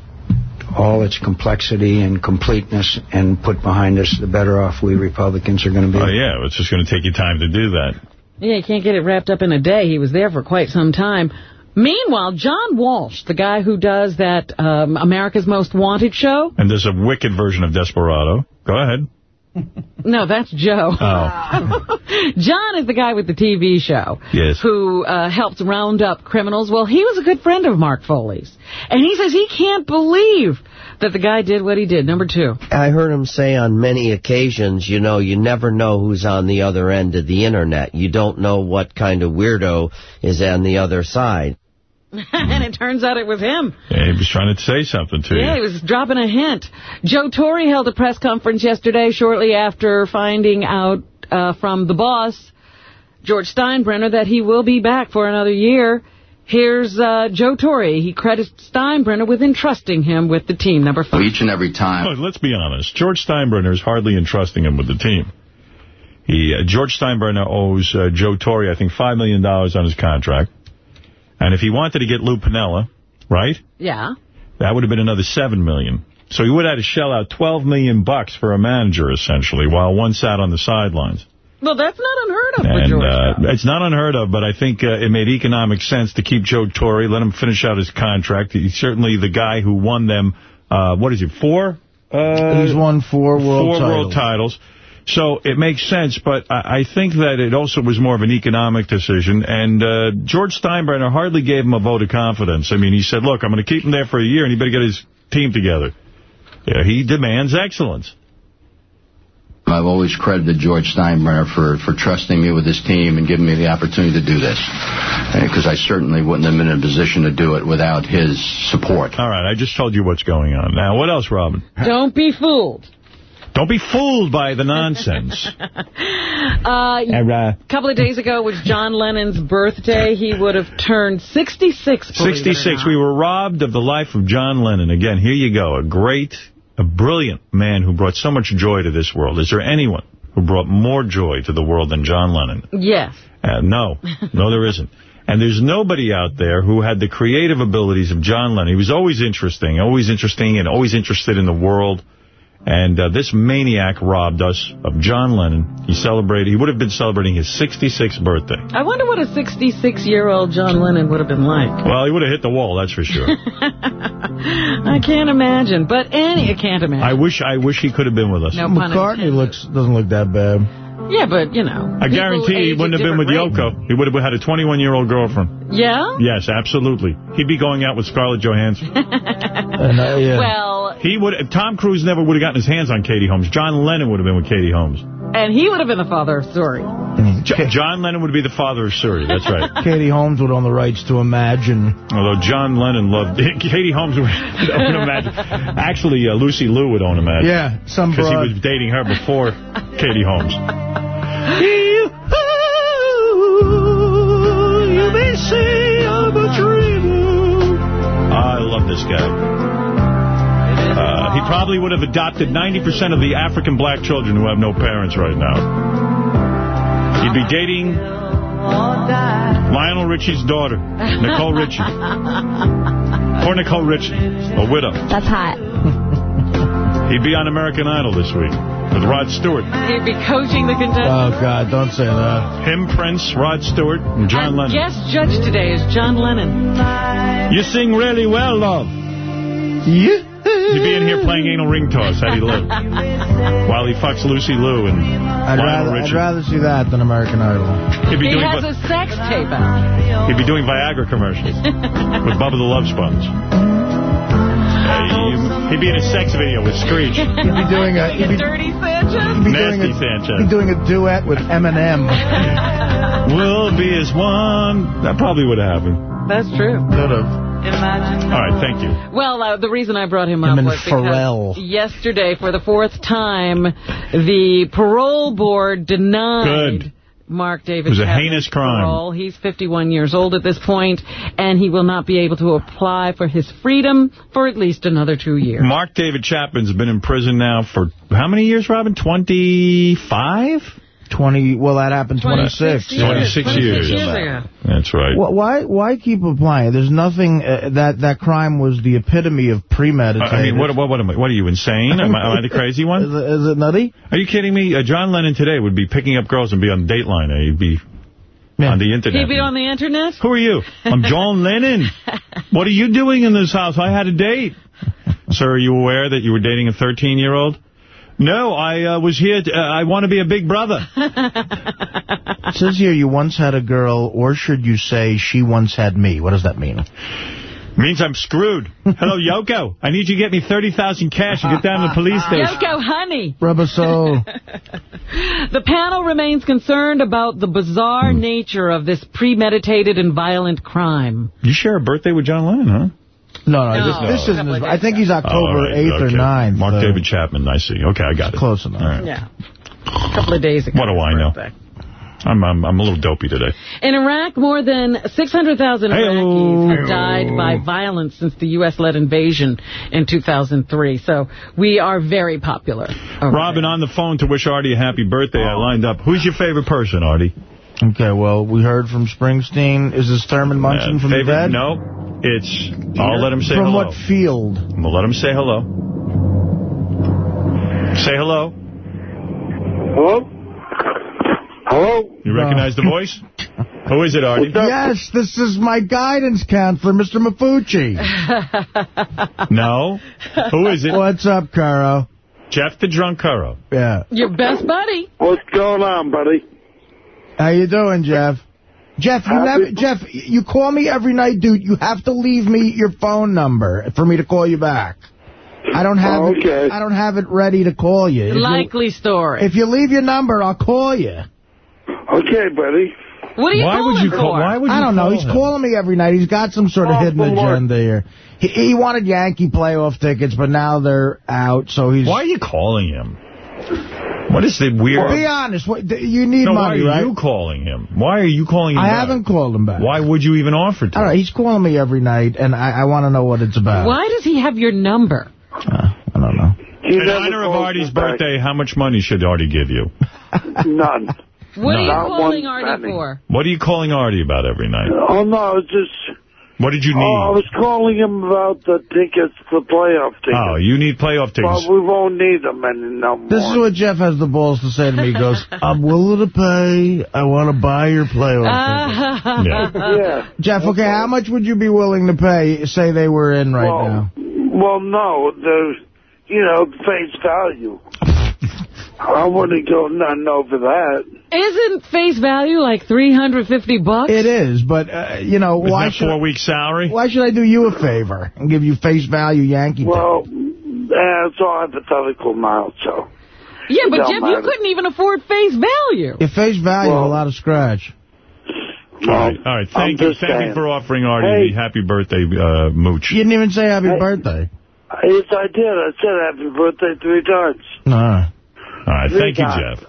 all its complexity and completeness and put behind us, the better off we Republicans are going to be. Oh, yeah, it's just going to take you time to do that. Yeah, you can't get it wrapped up in a day. He was there for quite some time. Meanwhile, John Walsh, the guy who does that um, America's Most Wanted show, And there's a wicked version of Desperado. Go ahead. No, that's Joe. Oh. John is the guy with the TV show. Yes. Who uh, helps round up criminals. Well, he was a good friend of Mark Foley's. And he says he can't believe that the guy did what he did. Number two. I heard him say on many occasions, you know, you never know who's on the other end of the Internet. You don't know what kind of weirdo is on the other side. and it turns out it was him. Yeah, he was trying to say something to Yeah, he was dropping a hint. Joe Torre held a press conference yesterday shortly after finding out uh, from the boss, George Steinbrenner, that he will be back for another year. Here's uh, Joe Torre. He credits Steinbrenner with entrusting him with the team. Number five. Each and every time. Look, let's be honest. George Steinbrenner is hardly entrusting him with the team. He uh, George Steinbrenner owes uh, Joe Torre, I think, $5 million on his contract. And if he wanted to get Lou Piniella, right, Yeah. that would have been another 7 million. So he would have had to shell out 12 million bucks for a manager, essentially, while one sat on the sidelines. Well, that's not unheard of for And George. uh, it's not unheard of, but I think uh, it made economic sense to keep Joe Torre, let him finish out his contract. He's certainly the guy who won them, uh, what is it, four? Uh, He's won four world four titles. world titles. So it makes sense, but I, I think that it also was more of an economic decision. And uh, George Steinbrenner hardly gave him a vote of confidence. I mean, he said, look, I'm going to keep him there for a year, and he better get his team together. Yeah, he demands excellence. I've always credited George Steinbrenner for, for trusting me with his team and giving me the opportunity to do this. Because I certainly wouldn't have been in a position to do it without his support. All right, I just told you what's going on. Now, what else, Robin? Don't be fooled. Don't be fooled by the nonsense. Uh, a couple of days ago was John Lennon's birthday. He would have turned 66. believe it or 66. We were robbed of the life of John Lennon. Again, here you go. A great, a brilliant man who brought so much joy to this world. Is there anyone who brought more joy to the world than John Lennon? Yes. Uh, no. No, there isn't. And there's nobody out there who had the creative abilities of John Lennon. He was always interesting, always interesting, and always interested in the world. And uh, this maniac robbed us of John Lennon. He celebrated, he would have been celebrating his 66th birthday. I wonder what a 66-year-old John Lennon would have been like. Well, he would have hit the wall, that's for sure. I can't imagine. But any, I can't imagine. I wish I wish he could have been with us. No McCartney looks doesn't look that bad. Yeah, but, you know. I guarantee he wouldn't have been with different Yoko. He would have had a 21-year-old girlfriend. Yeah? Yes, absolutely. He'd be going out with Scarlett Johansson. Well, He would. Tom Cruise never would have gotten his hands on Katie Holmes. John Lennon would have been with Katie Holmes. and he would have been the father of Sorry. J- John Lennon would be the father of Suri. That's right. Katie Holmes would own the rights to Imagine. Although John Lennon loved Katie Holmes would own Imagine. Actually, uh, Lucy Liu would own Imagine. Yeah, some because he was dating her before Katie Holmes. You may say I'm a dreamer. I love this guy. Uh, he probably would have adopted 90% of the African black children who have no parents right now. He'd be dating Lionel Richie's daughter, Nicole Richie. Poor Nicole Richie, a widow. That's hot. He'd be on American Idol this week with Rod Stewart. He'd be coaching the contestants. Oh, God, don't say that. Him, Prince, Rod Stewart, and John Lennon. Guest judge today is John Lennon. You sing really well, love. Yeah. He'd be in here playing anal ring toss. How'd he live? While he fucks Lucy Liu and I'd Lionel rather, I'd rather see that than American Idol. He'd be He doing has a sex tape out. he'd be doing Viagra commercials with Bubba the Love Sponge. He- he'd be in a sex video with Screech. He'd be doing a he'd be, Dirty Sanchez. he'd be doing a, Sanchez. he'd be doing a duet with Eminem. We'll be as one. That probably would have happened. That's true. Could have. Imagine. All right, thank you. Well, uh, the reason I brought him, Him up was Pharrell. because yesterday, for the fourth time, the parole board denied Good. Mark David It was a heinous crime. parole. He's 51 years old at this point, and he will not be able to apply for his freedom for at least another two years. Mark David Chapman's been in prison now for how many years, Robin? 25? 20, well, that happened 26. 26 26 years. years ago. That's right. Wh- Why why keep applying? There's nothing, uh, that that crime was the epitome of premeditated. I mean, what, what, what, am I, what are you, insane? Am I, am I the crazy one? Is it, is it nutty? Are you kidding me? Uh, John Lennon today would be picking up girls and be on Dateline. He'd be on the internet. Keep it on the internet? Who are you? I'm John Lennon. What are you doing in this house? I had a date. Sir, are you aware that you were dating a 13-year-old? No, I uh, was here. To, uh, I want to be a big brother. It says here you once had a girl, or should you say she once had me? What does that mean? Means I'm screwed. Hello, Yoko. I need you to get me 30,000 cash and get down to the police station. Yoko, honey. Rubber soul. The panel remains concerned about the bizarre nature of this premeditated and violent crime. You share a birthday with John Lennon, huh? No, no, No. this, this isn't. His, I think he's Oh, October all right, 8th or okay. 9th. Mark uh, David Chapman, I see. Okay, I got it. Close enough. All right. Yeah. A couple of days ago. What do I know? I'm, I'm I'm a little dopey today. In Iraq, more than 600,000 Iraqis have died by violence since the U.S.-led invasion in 2003. So we are very popular. Robin, on the phone to wish Artie a happy birthday. I lined up. Who's your favorite person, Artie? Okay, well, we heard from Springsteen. Is this Thurman Munson Uh, from favorite? the dead? No, it's. I'll let him say From hello. From what field? I'm gonna let him say hello. Say hello. Hello? Hello? You recognize the uh, voice? Who is it, Artie? Yes, this is my guidance counselor, Mr. Mafucci. No. Who is it? What's up, Caro? Jeff the Drunk Caro. Yeah. Your best buddy. What's going on, buddy? How you doing, Jeff? Jeff, you never, Jeff, you call me every night, dude. You have to leave me your phone number for me to call you back. I don't have Oh, it. okay. I don't have it ready to call you. If you- Likely story. If you leave your number, I'll call you. Okay, buddy. What are you Why would calling you call? for? Why would you I don't know. call He's him? calling me every night. He's got some sort of Oh, hidden agenda here. He, he wanted Yankee playoff tickets, but now they're out, so he's... Why are you calling him? What is the weird? Be honest. What, you need no, money, why are right? you calling him? Why are you calling him I back? haven't called him back. Why would you even offer to? All right, he's calling me every night, and I, I want to know what it's about. Why does he have your number? Uh, I don't know. You In never honor of Artie's me back. birthday, how much money should Artie give you? None. What are you Not calling Artie penny. for? What are you calling Artie about every night? Oh, no, it's just... What did you Oh, I was calling him about the tickets, the playoff tickets. Oh, you need playoff tickets. Well, we won't need them any no. This is what Jeff has the balls to say to me. He goes, I'm willing to pay. I want to buy your playoff tickets. Ah. yeah. Jeff, okay, how much would you be willing to pay, say they were in right well, now? Well, no, there's, you know, face value. I wouldn't go nothing over that. Isn't face value like 350 bucks? It is, but, uh, you know, Isn't why should, four weeks salary? why should I do you a favor and give you face value Yankee Well, it's all hypothetical now, so. Yeah, but It don't Jeff, you couldn't even afford face value. Your face value Well- a lot of scratch. All right, all right. Thank I'm you, just thank you for offering Artie Hey. the happy birthday uh, mooch. You didn't even say happy Hey. birthday. Yes, I did. I said happy birthday three times. No. All right, thank you, Jeff.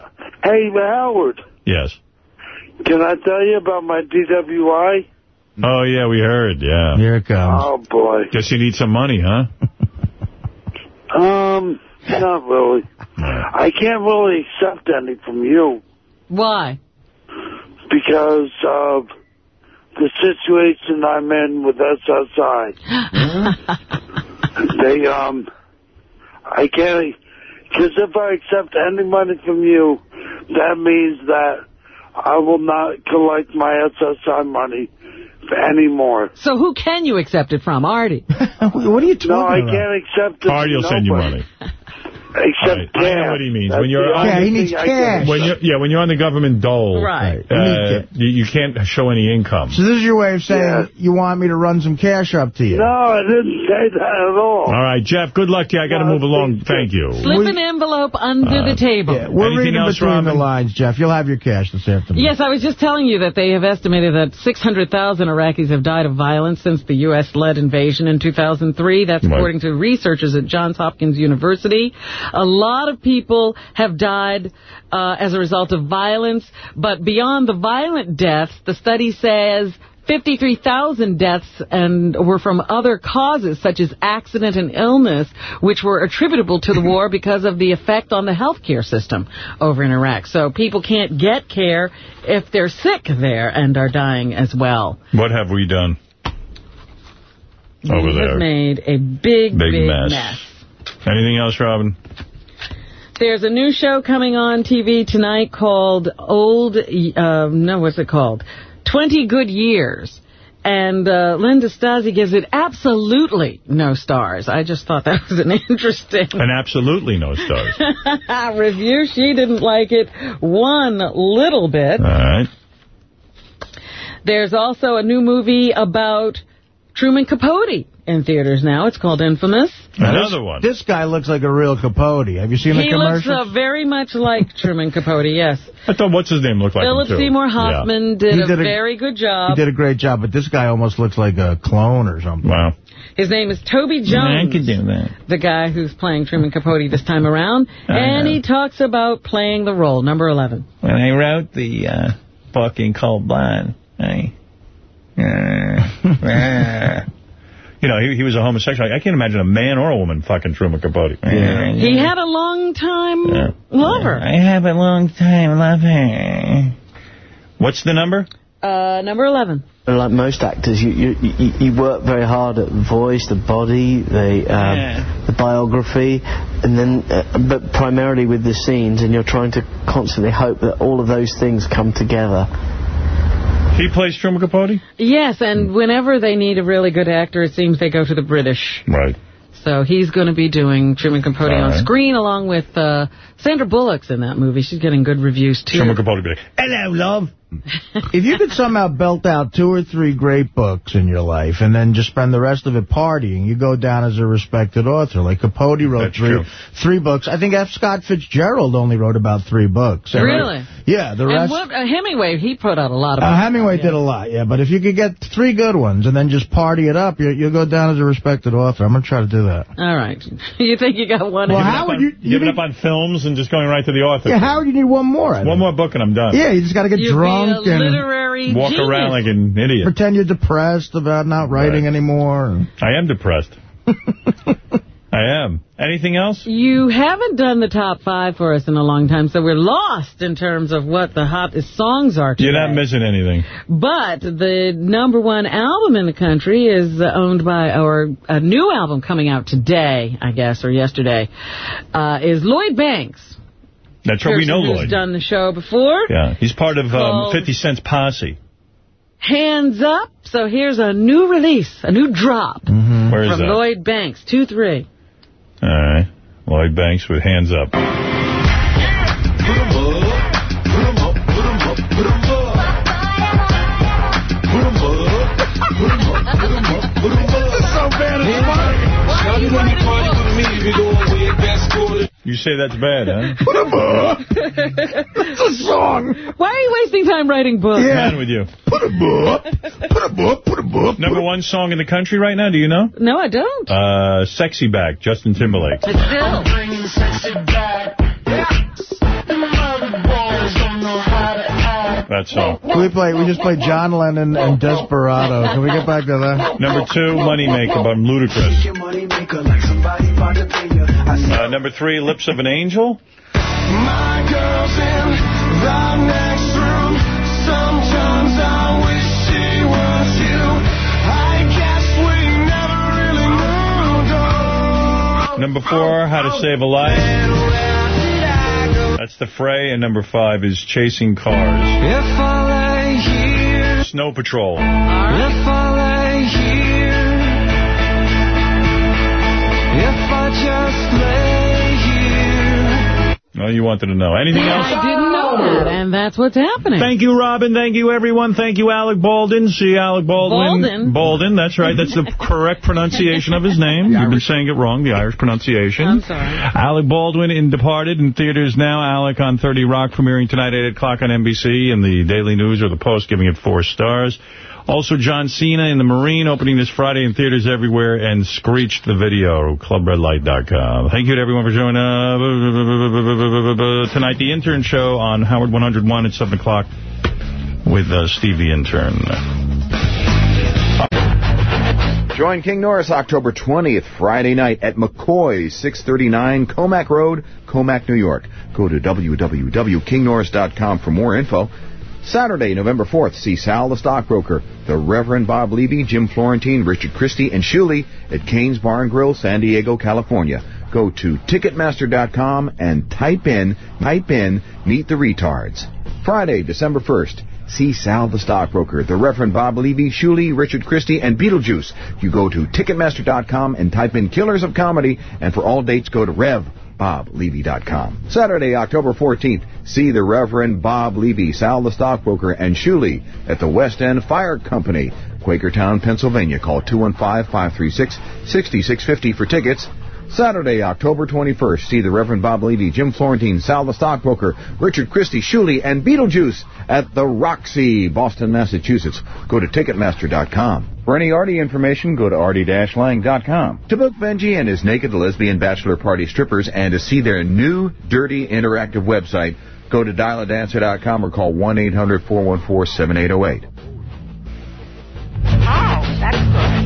Hey, Howard, Yes. can I tell you about my DWI? Oh yeah, we heard. Yeah. Here it comes. Oh, boy. Guess you need some money, huh? Um, not really. I can't really accept any from you Why? because of the situation I'm in with SSI. They, um, I can't, because if I accept any money from you, that means that I will not collect my SSI money anymore. So who can you accept it from? Artie. what are you talking No, I about? can't accept it. Artie will from send you money. Except All right, I know what he means. That's When you're on- only Yeah, he needs cash. When you yeah, when you're on the government dole, Right. uh, you, you can't show any income. So this is your way of saying Yeah. you want me to run some cash up to you. No, I didn't say that at all. All right, Jeff. Good luck to you. I got to No, move along. thank Thank you. Slip an envelope under the table. Yeah, we're Anything reading else, between the lines, Jeff. You'll have your cash this afternoon. Yes, I was just telling you that they have estimated that 600,000 Iraqis have died of violence since the U.S.-led invasion in 2003. That's Right. according to researchers at Johns Hopkins University. A lot of people have died uh, as a result of violence, but beyond the violent deaths, the study says 53,000 deaths and were from other causes such as accident and illness, which were attributable to the war because of the effect on the healthcare system over in Iraq. So people can't get care if they're sick there and are dying as well. What have we done over we there? have made a big, Big big, mess. mess. Anything else, Robin? There's a new show coming on TV tonight called Old, uh, no, what's it called? 20 Good Years. And uh, Linda Stasi gives it absolutely no stars. I just thought that was an interesting And absolutely no stars. review. She didn't like it one little bit. All right. There's also a new movie about Truman Capote in theaters now. It's called Infamous. Another one. This guy looks like a real Capote. Have you seen the commercial? He looks uh, very much like Truman Capote, yes. I thought, what's his name looked like Philip him, too. Seymour Yeah. Hoffman did, He a did a- very good job. He did a great job, but this guy almost looks like a clone or something. Wow. His name is Toby Jones. I Jones, could do that. the guy who's playing Truman Capote this time around. I and know. he talks about playing the role, number 11. When I wrote the uh, fucking Cold Blood, I... you know, he, he was a homosexual. I can't imagine a man or a woman fucking Truman Capote. He had a long time Yeah. lover. I have a long time lover. What's the number? Uh, number 11. Like most actors, you, you you you work very hard at the voice, the body, the um, Yeah. the biography, and then uh, but primarily with the scenes, and you're trying to constantly hope that all of those things come together. He plays Truman Capote? Yes, and whenever they need a really good actor, it seems they go to the British. Right. So he's going to be doing Truman Capote All on screen along with uh, Sandra Bullock's in that movie. She's getting good reviews, too. Truman Capote be like, hello, love. if you could somehow belt out two or three great books in your life and then just spend the rest of it partying, you go down as a respected author. Like Capote wrote That's three true. three books. I think F. Scott Fitzgerald only wrote about three books. Really? Yeah, the and rest... what, uh, Hemingway, he put out a lot of Uh, books. Hemingway did a lot, yeah. But if you could get three good ones and then just party it up, you, you'll go down as a respected author. I'm going to try to do that. All right. you think you got one? Well, how would you... you Giving need- up on films and just going right to the author. yeah, Howard, you need one more. I One think. more book and I'm done. Yeah, you just got to get You'd be drunk a and literary Walk genius. around like an idiot. pretend you're depressed about not writing anymore. I am depressed. I am. Anything else? You haven't done the top five for us in a long time, so we're lost in terms of what the hottest songs are today. You're not missing anything. But the number one album in the country is uh, owned by, or a new album coming out today, I guess, or yesterday, uh, is Lloyd Banks. That's right. We know person who's Lloyd. done the show before. Yeah, he's part of um, 50 Cent's posse. Hands Up. So here's a new release, a new drop Where is from that? Lloyd Banks, 2-3. All right. Lloyd Banks with hands up. You say that's bad, huh? Put a book! That's a song. Why are you wasting time writing books? Man with you. Put a book. Put a book. Put a book. Number one song in the country right now, do you know? No, I don't. Uh, Sexy Back, Justin Timberlake. But still. That song. We play. We just played John Lennon and Desperado. Can we get back to that? Number two, Moneymaker by Ludacris. Uh, number three, Lips of an Angel. My girl's in the next room. Sometimes I wish she was you. I guess we never really moved on. Number four, How to Save a Life. That's the fray. And number five is Chasing Cars. If I lay here, Snow Patrol. Here. Oh, you wanted to know. Anything else? I didn't know that, and that's what's happening. Thank you, Robin. Thank you, everyone. Thank you, Alec Baldwin. See Alec Baldwin. Baldwin? Baldwin, that's right. That's the correct pronunciation of his name. You've been saying it wrong, the Irish pronunciation. I'm sorry. Alec Baldwin in Departed in theaters now. Alec on 30 Rock premiering tonight at 8 o'clock on NBC and the Daily News or the Post giving it four stars. Also, John Cena in The Marine opening this Friday in theaters everywhere and Screeched the video, clubredlight.com. Thank you to everyone for joining uh, tonight. The Intern Show on Howard 101 at 7 o'clock with uh, Steve the Intern. Join King Norris October 20th, Friday night at McCoy, 639 Commack Road, Commack, New York. Go to www.kingnorris.com for more info. Saturday, November 4th, see Sal the Stockbroker, the Reverend Bob Levy, Jim Florentine, Richard Christie, and Shuli at Kane's Bar and Grill, San Diego, California. Go to Ticketmaster.com and type in, type in, Meet the Retards. Friday, December 1st. See Sal the Stockbroker, the Reverend Bob Levy, Shuli, Richard Christie, and Beetlejuice. You go to Ticketmaster.com and type in Killers of Comedy, and for all dates go to RevBobLevy.com. Saturday, October 14th, see the Reverend Bob Levy, Sal the Stockbroker, and Shuli at the West End Fire Company, Quakertown, Pennsylvania. Call 215-536-6650 for tickets. Saturday, October 21st, see the Reverend Bob Levy, Jim Florentine, Sal the Stockbroker, Richard Christie, Shuli, and Beetlejuice at the Roxy, Boston, Massachusetts. Go to Ticketmaster.com. For any Artie information, go to artie-lang.com. To book Benji and his naked lesbian bachelor party strippers and to see their new, dirty, interactive website, go to dialadancer.com or call 1-800-414-7808. Oh, that's good.